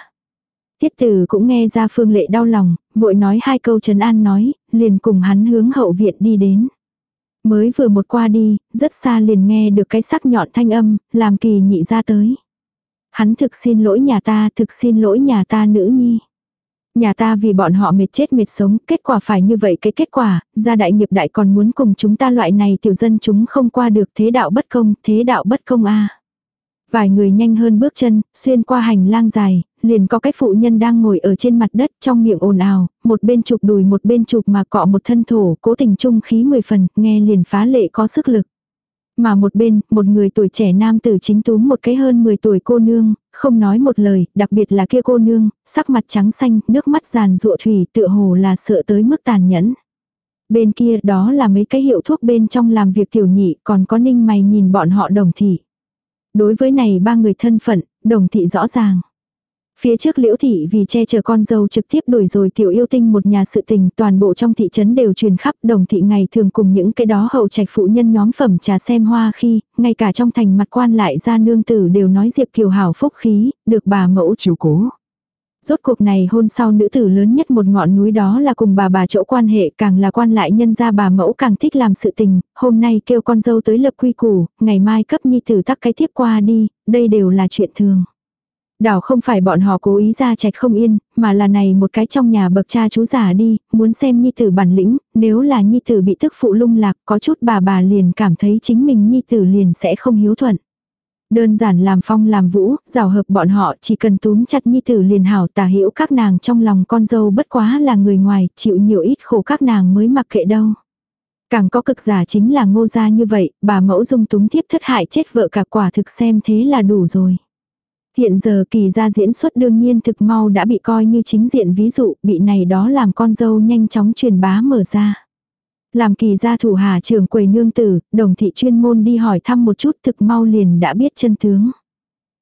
Tiết tử cũng nghe ra phương lệ đau lòng, vội nói hai câu trấn an nói, liền cùng hắn hướng hậu viện đi đến. Mới vừa một qua đi, rất xa liền nghe được cái sắc nhọn thanh âm, làm kỳ nhị ra tới. Hắn thực xin lỗi nhà ta, thực xin lỗi nhà ta nữ nhi. Nhà ta vì bọn họ mệt chết mệt sống, kết quả phải như vậy cái kết quả, gia đại nghiệp đại còn muốn cùng chúng ta loại này tiểu dân chúng không qua được thế đạo bất công, thế đạo bất công a Vài người nhanh hơn bước chân, xuyên qua hành lang dài, liền có cái phụ nhân đang ngồi ở trên mặt đất trong miệng ồn ào, một bên chụp đùi một bên chụp mà cọ một thân thổ, cố tình trung khí mười phần, nghe liền phá lệ có sức lực. Mà một bên, một người tuổi trẻ nam tử chính túm một cái hơn 10 tuổi cô nương, không nói một lời, đặc biệt là kia cô nương, sắc mặt trắng xanh, nước mắt giàn rụa thủy tựa hồ là sợ tới mức tàn nhẫn. Bên kia đó là mấy cái hiệu thuốc bên trong làm việc tiểu nhị, còn có ninh mày nhìn bọn họ đồng thị. Đối với này ba người thân phận, đồng thị rõ ràng. Phía trước liễu thị vì che chở con dâu trực tiếp đuổi rồi tiểu yêu tinh một nhà sự tình toàn bộ trong thị trấn đều truyền khắp đồng thị ngày thường cùng những cái đó hậu trạch phụ nhân nhóm phẩm trà xem hoa khi, ngay cả trong thành mặt quan lại ra nương tử đều nói Diệp Kiều hảo phúc khí, được bà mẫu chiếu cố. Rốt cuộc này hôn sau nữ tử lớn nhất một ngọn núi đó là cùng bà bà chỗ quan hệ càng là quan lại nhân ra bà mẫu càng thích làm sự tình, hôm nay kêu con dâu tới lập quy củ, ngày mai cấp nhi tử tắc cái tiếp qua đi, đây đều là chuyện thường. Đảo không phải bọn họ cố ý ra trạch không yên, mà là này một cái trong nhà bậc cha chú già đi, muốn xem nhi tử bản lĩnh, nếu là nhi tử bị tức phụ lung lạc, có chút bà bà liền cảm thấy chính mình nhi tử liền sẽ không hiếu thuận. Đơn giản làm phong làm vũ, rào hợp bọn họ chỉ cần túm chặt nhi tử liền hảo tả hữu các nàng trong lòng con dâu bất quá là người ngoài, chịu nhiều ít khổ các nàng mới mặc kệ đâu. Càng có cực giả chính là ngô gia như vậy, bà mẫu dung túng thiếp thất hại chết vợ cả quả thực xem thế là đủ rồi. Hiện giờ kỳ gia diễn xuất đương nhiên thực mau đã bị coi như chính diện ví dụ, bị này đó làm con dâu nhanh chóng truyền bá mở ra. Làm kỳ gia thủ hà trưởng quầy nương tử, đồng thị chuyên môn đi hỏi thăm một chút thực mau liền đã biết chân tướng.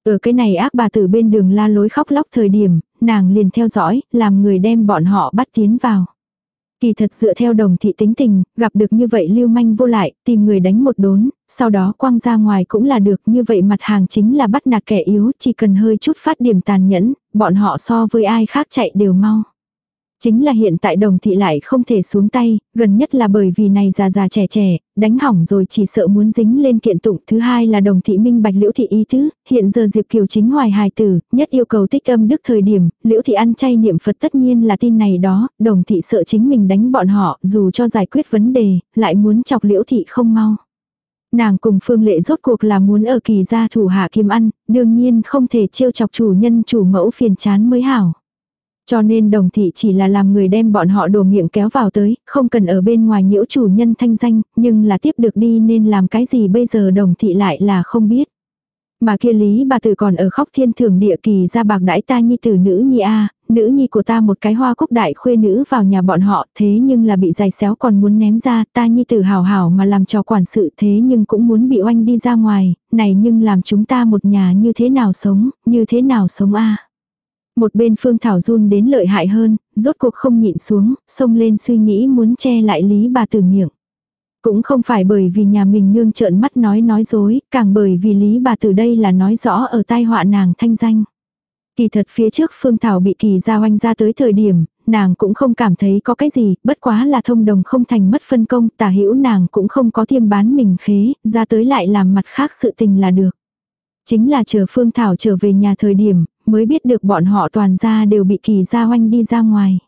Ở cái này ác bà tử bên đường la lối khóc lóc thời điểm, nàng liền theo dõi, làm người đem bọn họ bắt tiến vào. Kỳ thật dựa theo đồng thị tính tình, gặp được như vậy lưu manh vô lại, tìm người đánh một đốn, sau đó quăng ra ngoài cũng là được như vậy mặt hàng chính là bắt nạt kẻ yếu, chỉ cần hơi chút phát điểm tàn nhẫn, bọn họ so với ai khác chạy đều mau. Chính là hiện tại đồng thị lại không thể xuống tay, gần nhất là bởi vì này già già trẻ trẻ, đánh hỏng rồi chỉ sợ muốn dính lên kiện tụng. Thứ hai là đồng thị minh bạch liễu thị ý tứ, hiện giờ Diệp Kiều chính hoài hài tử, nhất yêu cầu tích âm đức thời điểm, liễu thị ăn chay niệm Phật tất nhiên là tin này đó, đồng thị sợ chính mình đánh bọn họ, dù cho giải quyết vấn đề, lại muốn chọc liễu thị không mau. Nàng cùng phương lệ rốt cuộc là muốn ở kỳ gia thủ hạ kim ăn, đương nhiên không thể trêu chọc chủ nhân chủ mẫu phiền chán mới hảo. Cho nên đồng thị chỉ là làm người đem bọn họ đổ miệng kéo vào tới, không cần ở bên ngoài nhiễu chủ nhân thanh danh, nhưng là tiếp được đi nên làm cái gì bây giờ đồng thị lại là không biết. Mà kia lý bà tử còn ở khóc thiên thường địa kỳ ra bạc đãi ta nhi tử nữ nhi a nữ nhi của ta một cái hoa cúc đại khuê nữ vào nhà bọn họ thế nhưng là bị giày xéo còn muốn ném ra ta nhi tử hào hào mà làm cho quản sự thế nhưng cũng muốn bị oanh đi ra ngoài, này nhưng làm chúng ta một nhà như thế nào sống, như thế nào sống a một bên Phương Thảo run đến lợi hại hơn, rốt cuộc không nhịn xuống, xông lên suy nghĩ muốn che lại lý bà từ miệng. Cũng không phải bởi vì nhà mình nương trợn mắt nói nói dối, càng bởi vì lý bà từ đây là nói rõ ở tai họa nàng thanh danh. Kỳ thật phía trước Phương Thảo bị kỳ giao oanh ra tới thời điểm, nàng cũng không cảm thấy có cái gì, bất quá là thông đồng không thành mất phân công, tả hữu nàng cũng không có tiêm bán mình khế, ra tới lại làm mặt khác sự tình là được. Chính là chờ Phương Thảo trở về nhà thời điểm, mới biết được bọn họ toàn gia đều bị kỳ gia oanh đi ra ngoài.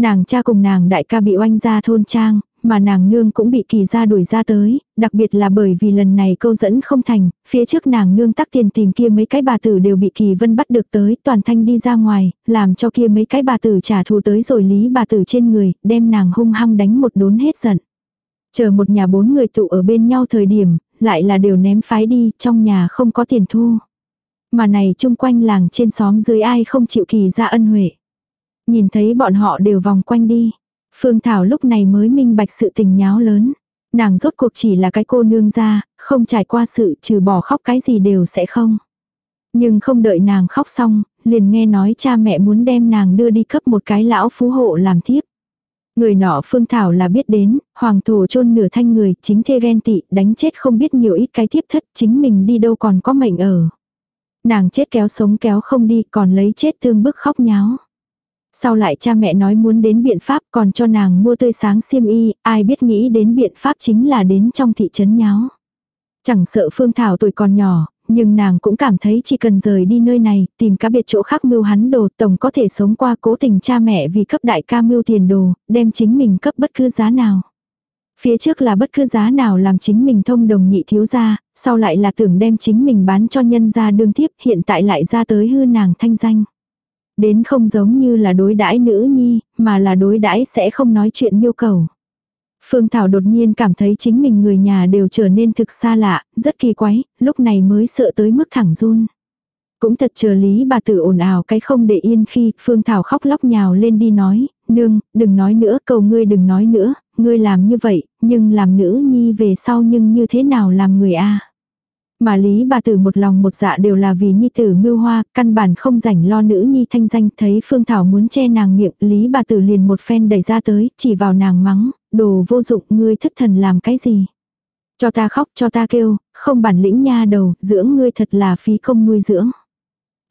Nàng cha cùng nàng đại ca bị oanh ra thôn trang, mà nàng nương cũng bị kỳ gia đuổi ra tới, đặc biệt là bởi vì lần này câu dẫn không thành, phía trước nàng nương tắc tiền tìm kia mấy cái bà tử đều bị kỳ vân bắt được tới, toàn thanh đi ra ngoài, làm cho kia mấy cái bà tử trả thù tới rồi lý bà tử trên người, đem nàng hung hăng đánh một đốn hết giận. Chờ một nhà bốn người tụ ở bên nhau thời điểm, lại là đều ném phái đi, trong nhà không có tiền thu. Mà này chung quanh làng trên xóm dưới ai không chịu kỳ ra ân huệ. Nhìn thấy bọn họ đều vòng quanh đi. Phương Thảo lúc này mới minh bạch sự tình nháo lớn. Nàng rốt cuộc chỉ là cái cô nương ra, không trải qua sự trừ bỏ khóc cái gì đều sẽ không. Nhưng không đợi nàng khóc xong, liền nghe nói cha mẹ muốn đem nàng đưa đi cấp một cái lão phú hộ làm thiếp. Người nọ Phương Thảo là biết đến, hoàng thổ chôn nửa thanh người, chính thê ghen tị, đánh chết không biết nhiều ít cái thiếp thất, chính mình đi đâu còn có mệnh ở. Nàng chết kéo sống kéo không đi, còn lấy chết thương bức khóc nháo. Sau lại cha mẹ nói muốn đến biện pháp còn cho nàng mua tươi sáng xiêm y, ai biết nghĩ đến biện pháp chính là đến trong thị trấn nháo. Chẳng sợ Phương Thảo tuổi còn nhỏ, nhưng nàng cũng cảm thấy chỉ cần rời đi nơi này, tìm cá biệt chỗ khác mưu hắn đồ, tổng có thể sống qua cố tình cha mẹ vì cấp đại ca mưu tiền đồ, đem chính mình cấp bất cứ giá nào. Phía trước là bất cứ giá nào làm chính mình thông đồng nhị thiếu gia, sau lại là tưởng đem chính mình bán cho nhân gia đương tiếp, hiện tại lại ra tới hư nàng thanh danh. Đến không giống như là đối đãi nữ nhi, mà là đối đãi sẽ không nói chuyện miêu cầu. Phương Thảo đột nhiên cảm thấy chính mình người nhà đều trở nên thực xa lạ, rất kỳ quái, lúc này mới sợ tới mức thẳng run. Cũng thật chờ lý bà tử ồn ào cái không để yên khi Phương Thảo khóc lóc nhào lên đi nói, nương, đừng nói nữa, cầu ngươi đừng nói nữa, ngươi làm như vậy, nhưng làm nữ nhi về sau nhưng như thế nào làm người a mà lý bà tử một lòng một dạ đều là vì nhi tử mưu hoa, căn bản không rảnh lo nữ nhi thanh danh, thấy Phương Thảo muốn che nàng miệng, lý bà tử liền một phen đẩy ra tới, chỉ vào nàng mắng, đồ vô dụng ngươi thất thần làm cái gì. Cho ta khóc cho ta kêu, không bản lĩnh nha đầu, dưỡng ngươi thật là phí công nuôi dưỡng.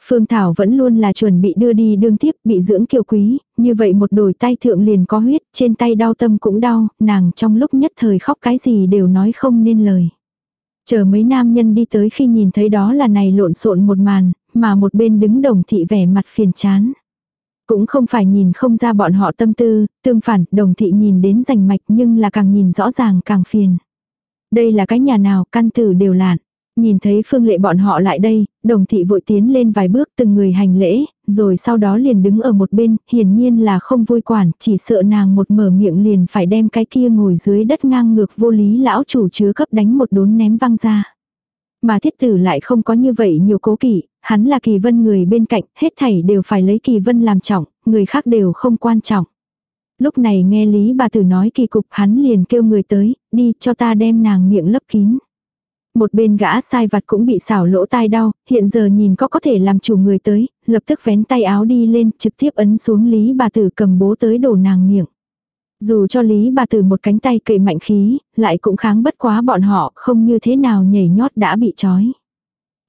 Phương Thảo vẫn luôn là chuẩn bị đưa đi đương tiếp bị dưỡng kiều quý, như vậy một đồi tay thượng liền có huyết, trên tay đau tâm cũng đau, nàng trong lúc nhất thời khóc cái gì đều nói không nên lời. Chờ mấy nam nhân đi tới khi nhìn thấy đó là này lộn xộn một màn, mà một bên đứng đồng thị vẻ mặt phiền chán. Cũng không phải nhìn không ra bọn họ tâm tư, tương phản, đồng thị nhìn đến rành mạch nhưng là càng nhìn rõ ràng càng phiền. Đây là cái nhà nào, căn tử đều lạn. Nhìn thấy phương lệ bọn họ lại đây, đồng thị vội tiến lên vài bước từng người hành lễ, rồi sau đó liền đứng ở một bên, hiển nhiên là không vui quản, chỉ sợ nàng một mở miệng liền phải đem cái kia ngồi dưới đất ngang ngược vô lý lão chủ chứa cấp đánh một đốn ném văng ra. Mà thiết tử lại không có như vậy nhiều cố kỵ, hắn là kỳ vân người bên cạnh, hết thảy đều phải lấy kỳ vân làm trọng, người khác đều không quan trọng. Lúc này nghe lý bà tử nói kỳ cục hắn liền kêu người tới, đi cho ta đem nàng miệng lấp kín. Một bên gã sai vặt cũng bị xảo lỗ tai đau, hiện giờ nhìn có có thể làm chủ người tới, lập tức vén tay áo đi lên, trực tiếp ấn xuống lý bà tử cầm bố tới đổ nàng miệng. Dù cho lý bà tử một cánh tay cậy mạnh khí, lại cũng kháng bất quá bọn họ, không như thế nào nhảy nhót đã bị trói.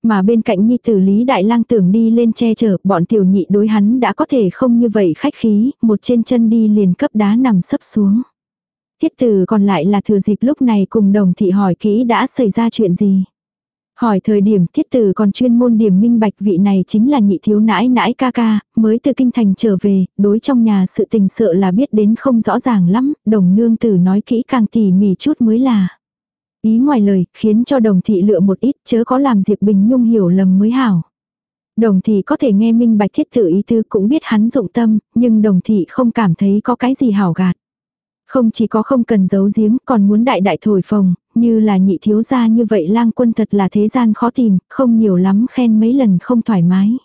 Mà bên cạnh nhi tử Lý Đại Lang tưởng đi lên che chở, bọn tiểu nhị đối hắn đã có thể không như vậy khách khí, một trên chân đi liền cấp đá nằm sấp xuống. Thiết tử còn lại là thừa dịp lúc này cùng đồng thị hỏi kỹ đã xảy ra chuyện gì. Hỏi thời điểm thiết tử còn chuyên môn điểm minh bạch vị này chính là nhị thiếu nãi nãi ca ca, mới từ kinh thành trở về, đối trong nhà sự tình sợ là biết đến không rõ ràng lắm, đồng nương tử nói kỹ càng tỉ mỉ chút mới là. Ý ngoài lời, khiến cho đồng thị lựa một ít chớ có làm Diệp Bình Nhung hiểu lầm mới hảo. Đồng thị có thể nghe minh bạch thiết tử ý tư cũng biết hắn dụng tâm, nhưng đồng thị không cảm thấy có cái gì hảo gạt. Không chỉ có không cần giấu giếm còn muốn đại đại thổi phồng, như là nhị thiếu gia như vậy lang quân thật là thế gian khó tìm, không nhiều lắm khen mấy lần không thoải mái.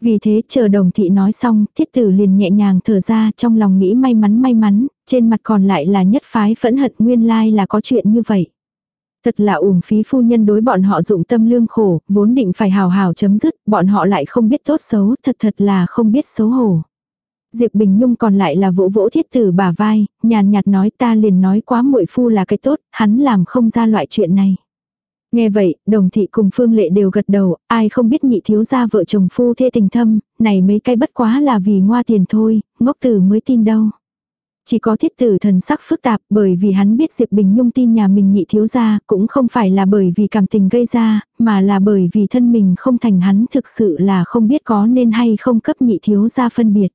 Vì thế chờ đồng thị nói xong, thiết tử liền nhẹ nhàng thở ra trong lòng nghĩ may mắn may mắn, trên mặt còn lại là nhất phái phẫn hận nguyên lai là có chuyện như vậy. Thật là uổng phí phu nhân đối bọn họ dụng tâm lương khổ, vốn định phải hào hào chấm dứt, bọn họ lại không biết tốt xấu, thật thật là không biết xấu hổ. Diệp Bình Nhung còn lại là vỗ vỗ thiết tử bả vai, nhàn nhạt nói ta liền nói quá muội phu là cái tốt, hắn làm không ra loại chuyện này. Nghe vậy, đồng thị cùng phương lệ đều gật đầu, ai không biết nhị thiếu gia vợ chồng phu thê tình thâm, này mấy cái bất quá là vì ngoa tiền thôi, ngốc tử mới tin đâu. Chỉ có thiết tử thần sắc phức tạp bởi vì hắn biết Diệp Bình Nhung tin nhà mình nhị thiếu gia cũng không phải là bởi vì cảm tình gây ra, mà là bởi vì thân mình không thành hắn thực sự là không biết có nên hay không cấp nhị thiếu gia phân biệt.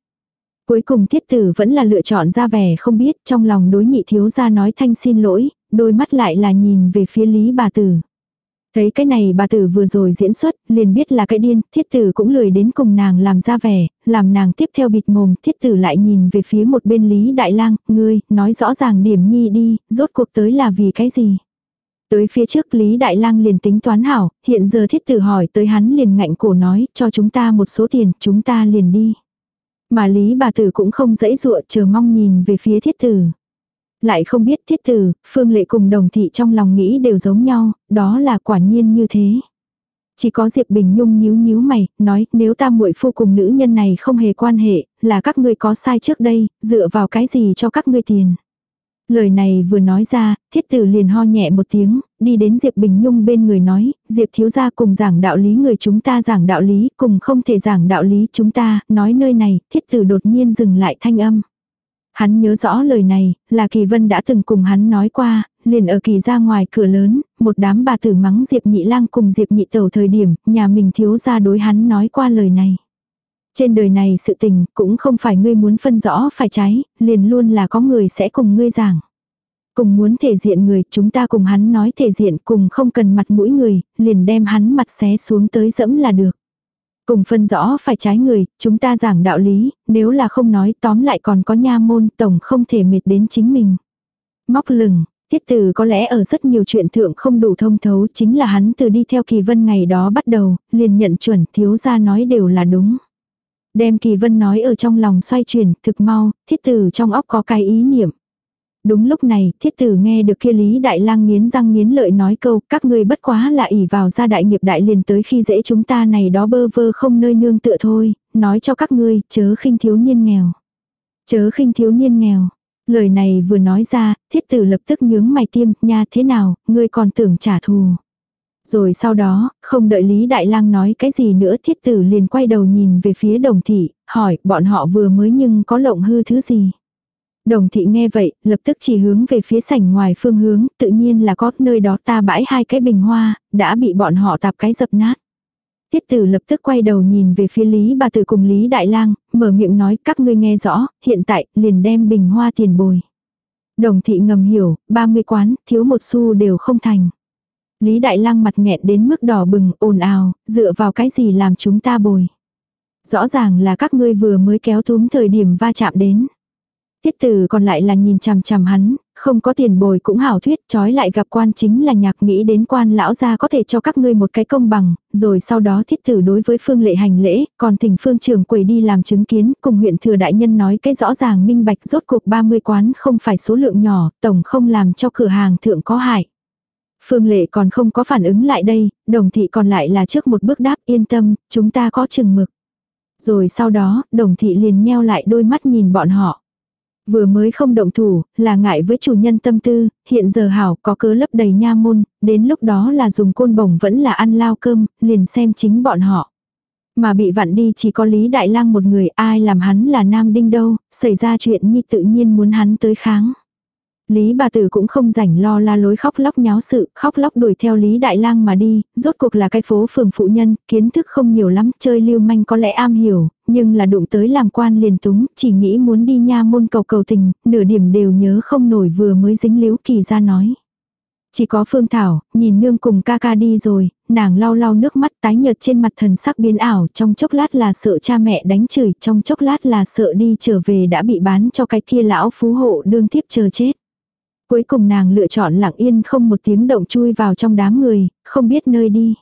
Cuối cùng thiết tử vẫn là lựa chọn ra vẻ không biết trong lòng đối nhị thiếu gia nói thanh xin lỗi, đôi mắt lại là nhìn về phía lý bà tử. Thấy cái này bà tử vừa rồi diễn xuất, liền biết là cái điên, thiết tử cũng lười đến cùng nàng làm ra vẻ, làm nàng tiếp theo bịt mồm, thiết tử lại nhìn về phía một bên Lý Đại Lang, ngươi, nói rõ ràng điểm nhi đi, rốt cuộc tới là vì cái gì. Tới phía trước Lý Đại Lang liền tính toán hảo, hiện giờ thiết tử hỏi tới hắn liền ngạnh cổ nói, cho chúng ta một số tiền, chúng ta liền đi. Mà Lý bà tử cũng không dãy dụa chờ mong nhìn về phía thiết tử. Lại không biết thiết tử, phương lệ cùng đồng thị trong lòng nghĩ đều giống nhau, đó là quả nhiên như thế. Chỉ có Diệp Bình Nhung nhíu nhíu mày, nói nếu ta muội phu cùng nữ nhân này không hề quan hệ, là các ngươi có sai trước đây, dựa vào cái gì cho các ngươi tiền. Lời này vừa nói ra, thiết tử liền ho nhẹ một tiếng, đi đến Diệp Bình Nhung bên người nói, Diệp thiếu gia cùng giảng đạo lý người chúng ta giảng đạo lý, cùng không thể giảng đạo lý chúng ta, nói nơi này, thiết tử đột nhiên dừng lại thanh âm. Hắn nhớ rõ lời này, là Kỳ Vân đã từng cùng hắn nói qua, liền ở kỳ ra ngoài cửa lớn, một đám bà tử mắng Diệp Nhị Lang cùng Diệp Nhị Tẩu thời điểm, nhà mình thiếu gia đối hắn nói qua lời này. Trên đời này sự tình cũng không phải ngươi muốn phân rõ phải trái, liền luôn là có người sẽ cùng ngươi giảng. Cùng muốn thể diện người, chúng ta cùng hắn nói thể diện cùng không cần mặt mũi người, liền đem hắn mặt xé xuống tới dẫm là được. Cùng phân rõ phải trái người, chúng ta giảng đạo lý, nếu là không nói tóm lại còn có nha môn tổng không thể mệt đến chính mình. Móc lừng, Tiết tử có lẽ ở rất nhiều chuyện thượng không đủ thông thấu chính là hắn từ đi theo kỳ vân ngày đó bắt đầu, liền nhận chuẩn thiếu ra nói đều là đúng. Đem kỳ vân nói ở trong lòng xoay chuyển, thực mau, thiết tử trong óc có cái ý niệm. Đúng lúc này, thiết tử nghe được kia Lý Đại lang nghiến răng nghiến lợi nói câu, các ngươi bất quá là ỷ vào gia đại nghiệp đại liền tới khi dễ chúng ta này đó bơ vơ không nơi nương tựa thôi, nói cho các ngươi, chớ khinh thiếu niên nghèo. Chớ khinh thiếu niên nghèo. Lời này vừa nói ra, thiết tử lập tức nhướng mày tiêm, nha thế nào, ngươi còn tưởng trả thù. Rồi sau đó, không đợi Lý Đại Lang nói cái gì nữa thiết tử liền quay đầu nhìn về phía đồng thị, hỏi bọn họ vừa mới nhưng có lộng hư thứ gì. Đồng thị nghe vậy, lập tức chỉ hướng về phía sảnh ngoài phương hướng, tự nhiên là có nơi đó ta bãi hai cái bình hoa, đã bị bọn họ tạp cái dập nát. Tiết tử lập tức quay đầu nhìn về phía Lý bà tử cùng Lý Đại Lang, mở miệng nói các ngươi nghe rõ, hiện tại, liền đem bình hoa tiền bồi. Đồng thị ngầm hiểu, 30 quán, thiếu một xu đều không thành. Lý Đại Lang mặt nghẹn đến mức đỏ bừng, ồn ào, dựa vào cái gì làm chúng ta bồi. Rõ ràng là các ngươi vừa mới kéo túm thời điểm va chạm đến. Tiết tử còn lại là nhìn chằm chằm hắn, không có tiền bồi cũng hảo thuyết, trói lại gặp quan chính là nhạc nghĩ đến quan lão gia có thể cho các ngươi một cái công bằng, rồi sau đó thiết tử đối với phương lệ hành lễ, còn thỉnh phương trưởng quầy đi làm chứng kiến, cùng huyện thừa đại nhân nói cái rõ ràng minh bạch rốt cuộc 30 quán không phải số lượng nhỏ, tổng không làm cho cửa hàng thượng có hại. Phương lệ còn không có phản ứng lại đây, đồng thị còn lại là trước một bước đáp yên tâm, chúng ta có chừng mực. Rồi sau đó, đồng thị liền nheo lại đôi mắt nhìn bọn họ. Vừa mới không động thủ, là ngại với chủ nhân tâm tư, hiện giờ hảo có cớ lấp đầy nha môn, đến lúc đó là dùng côn bổng vẫn là ăn lao cơm, liền xem chính bọn họ. Mà bị vặn đi chỉ có Lý Đại Lang một người ai làm hắn là nam đinh đâu, xảy ra chuyện như tự nhiên muốn hắn tới kháng. Lý bà tử cũng không rảnh lo la lối khóc lóc nháo sự, khóc lóc đuổi theo Lý Đại Lang mà đi, rốt cuộc là cái phố phường phụ nhân, kiến thức không nhiều lắm, chơi lưu manh có lẽ am hiểu, nhưng là đụng tới làm quan liền túng, chỉ nghĩ muốn đi nha môn cầu cầu tình, nửa điểm đều nhớ không nổi vừa mới dính liếu kỳ ra nói. Chỉ có Phương Thảo, nhìn nương cùng ca ca đi rồi, nàng lau lau nước mắt tái nhợt trên mặt thần sắc biến ảo, trong chốc lát là sợ cha mẹ đánh chửi, trong chốc lát là sợ đi trở về đã bị bán cho cái kia lão phú hộ đương tiếp chờ chết. Cuối cùng nàng lựa chọn lặng yên không một tiếng động chui vào trong đám người, không biết nơi đi.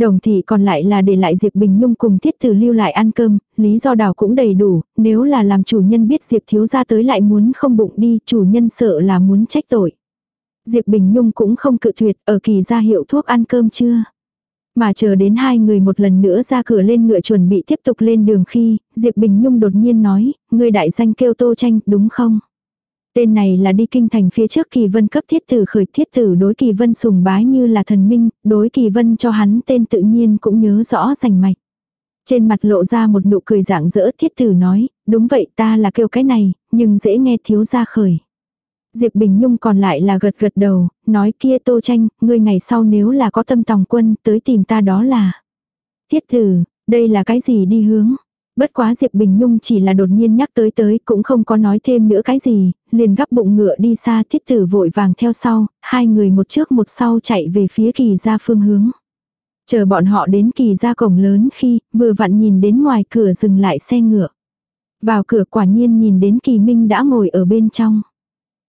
Đồng thị còn lại là để lại Diệp Bình Nhung cùng Tiết Tử lưu lại ăn cơm, lý do đào cũng đầy đủ, nếu là làm chủ nhân biết Diệp thiếu ra tới lại muốn không bụng đi, chủ nhân sợ là muốn trách tội. Diệp Bình Nhung cũng không cự tuyệt, ở kỳ ra hiệu thuốc ăn cơm chưa. Mà chờ đến hai người một lần nữa ra cửa lên ngựa chuẩn bị tiếp tục lên đường khi, Diệp Bình Nhung đột nhiên nói, người đại danh kêu Tô Tranh, đúng không? Tên này là đi kinh thành phía trước kỳ vân cấp thiết tử khởi thiết tử đối kỳ vân sùng bái như là thần minh, đối kỳ vân cho hắn tên tự nhiên cũng nhớ rõ rành mạch. Trên mặt lộ ra một nụ cười dạng dỡ thiết tử nói, đúng vậy ta là kêu cái này, nhưng dễ nghe thiếu ra khởi. Diệp Bình Nhung còn lại là gật gật đầu, nói kia tô tranh, ngươi ngày sau nếu là có tâm tòng quân tới tìm ta đó là. Thiết tử, đây là cái gì đi hướng? Bất quá Diệp Bình Nhung chỉ là đột nhiên nhắc tới tới cũng không có nói thêm nữa cái gì, liền gắp bụng ngựa đi xa thiết tử vội vàng theo sau, hai người một trước một sau chạy về phía kỳ ra phương hướng. Chờ bọn họ đến kỳ ra cổng lớn khi vừa vặn nhìn đến ngoài cửa dừng lại xe ngựa. Vào cửa quả nhiên nhìn đến kỳ minh đã ngồi ở bên trong.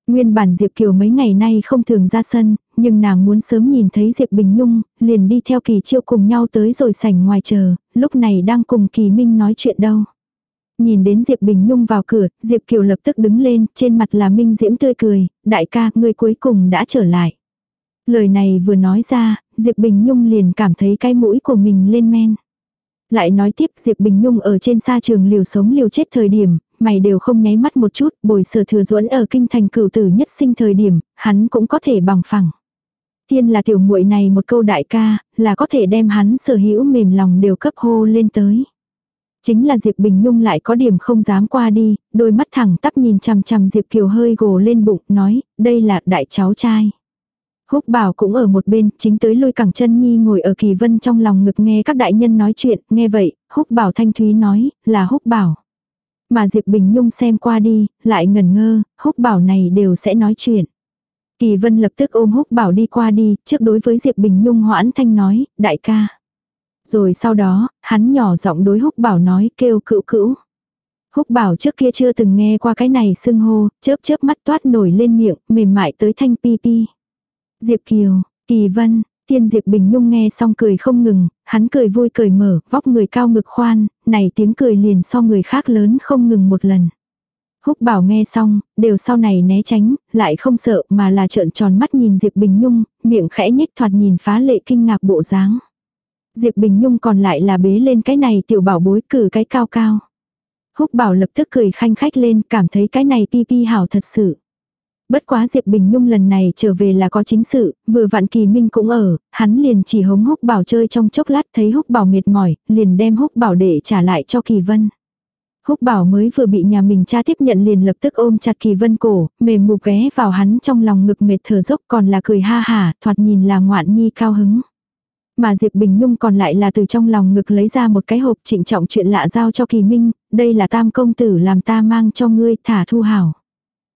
Nguyên bản Diệp Kiều mấy ngày nay không thường ra sân, nhưng nàng muốn sớm nhìn thấy Diệp Bình Nhung, liền đi theo kỳ chiêu cùng nhau tới rồi sảnh ngoài chờ, lúc này đang cùng kỳ minh nói chuyện đâu. Nhìn đến Diệp Bình Nhung vào cửa, Diệp Kiều lập tức đứng lên, trên mặt là minh diễm tươi cười, đại ca, người cuối cùng đã trở lại. Lời này vừa nói ra, Diệp Bình Nhung liền cảm thấy cái mũi của mình lên men. Lại nói tiếp Diệp Bình Nhung ở trên xa trường liều sống liều chết thời điểm, mày đều không nháy mắt một chút, bồi sở thừa duẫn ở kinh thành cửu tử nhất sinh thời điểm, hắn cũng có thể bằng phẳng. Tiên là tiểu muội này một câu đại ca, là có thể đem hắn sở hữu mềm lòng đều cấp hô lên tới. Chính là Diệp Bình Nhung lại có điểm không dám qua đi, đôi mắt thẳng tắp nhìn chằm chằm Diệp Kiều hơi gồ lên bụng, nói, đây là đại cháu trai. Húc bảo cũng ở một bên, chính tới lôi cẳng chân nhi ngồi ở kỳ vân trong lòng ngực nghe các đại nhân nói chuyện, nghe vậy, húc bảo thanh thúy nói, là húc bảo. Mà Diệp Bình Nhung xem qua đi, lại ngần ngơ, húc bảo này đều sẽ nói chuyện. Kỳ vân lập tức ôm húc bảo đi qua đi, trước đối với Diệp Bình Nhung hoãn thanh nói, đại ca. Rồi sau đó, hắn nhỏ giọng đối húc bảo nói kêu cữu cữu. Húc bảo trước kia chưa từng nghe qua cái này sưng hô, chớp chớp mắt toát nổi lên miệng, mềm mại tới thanh pi pi. Diệp Kiều, Kỳ Vân, Tiên Diệp Bình Nhung nghe xong cười không ngừng, hắn cười vui cười mở, vóc người cao ngực khoan, này tiếng cười liền so người khác lớn không ngừng một lần. Húc bảo nghe xong, đều sau này né tránh, lại không sợ mà là trợn tròn mắt nhìn Diệp Bình Nhung, miệng khẽ nhếch thoạt nhìn phá lệ kinh ngạc bộ dáng. Diệp Bình Nhung còn lại là bế lên cái này tiểu bảo bối cử cái cao cao. Húc bảo lập tức cười khanh khách lên cảm thấy cái này pi pi hảo thật sự. Bất quá Diệp Bình Nhung lần này trở về là có chính sự, vừa vạn Kỳ Minh cũng ở, hắn liền chỉ hống húc bảo chơi trong chốc lát thấy húc bảo mệt mỏi, liền đem húc bảo để trả lại cho Kỳ Vân. Húc bảo mới vừa bị nhà mình cha tiếp nhận liền lập tức ôm chặt Kỳ Vân cổ, mềm mục ghé vào hắn trong lòng ngực mệt thở dốc còn là cười ha hả, thoạt nhìn là ngoạn nhi cao hứng. Mà Diệp Bình Nhung còn lại là từ trong lòng ngực lấy ra một cái hộp trịnh trọng chuyện lạ giao cho Kỳ Minh, đây là tam công tử làm ta mang cho ngươi thả thu hảo.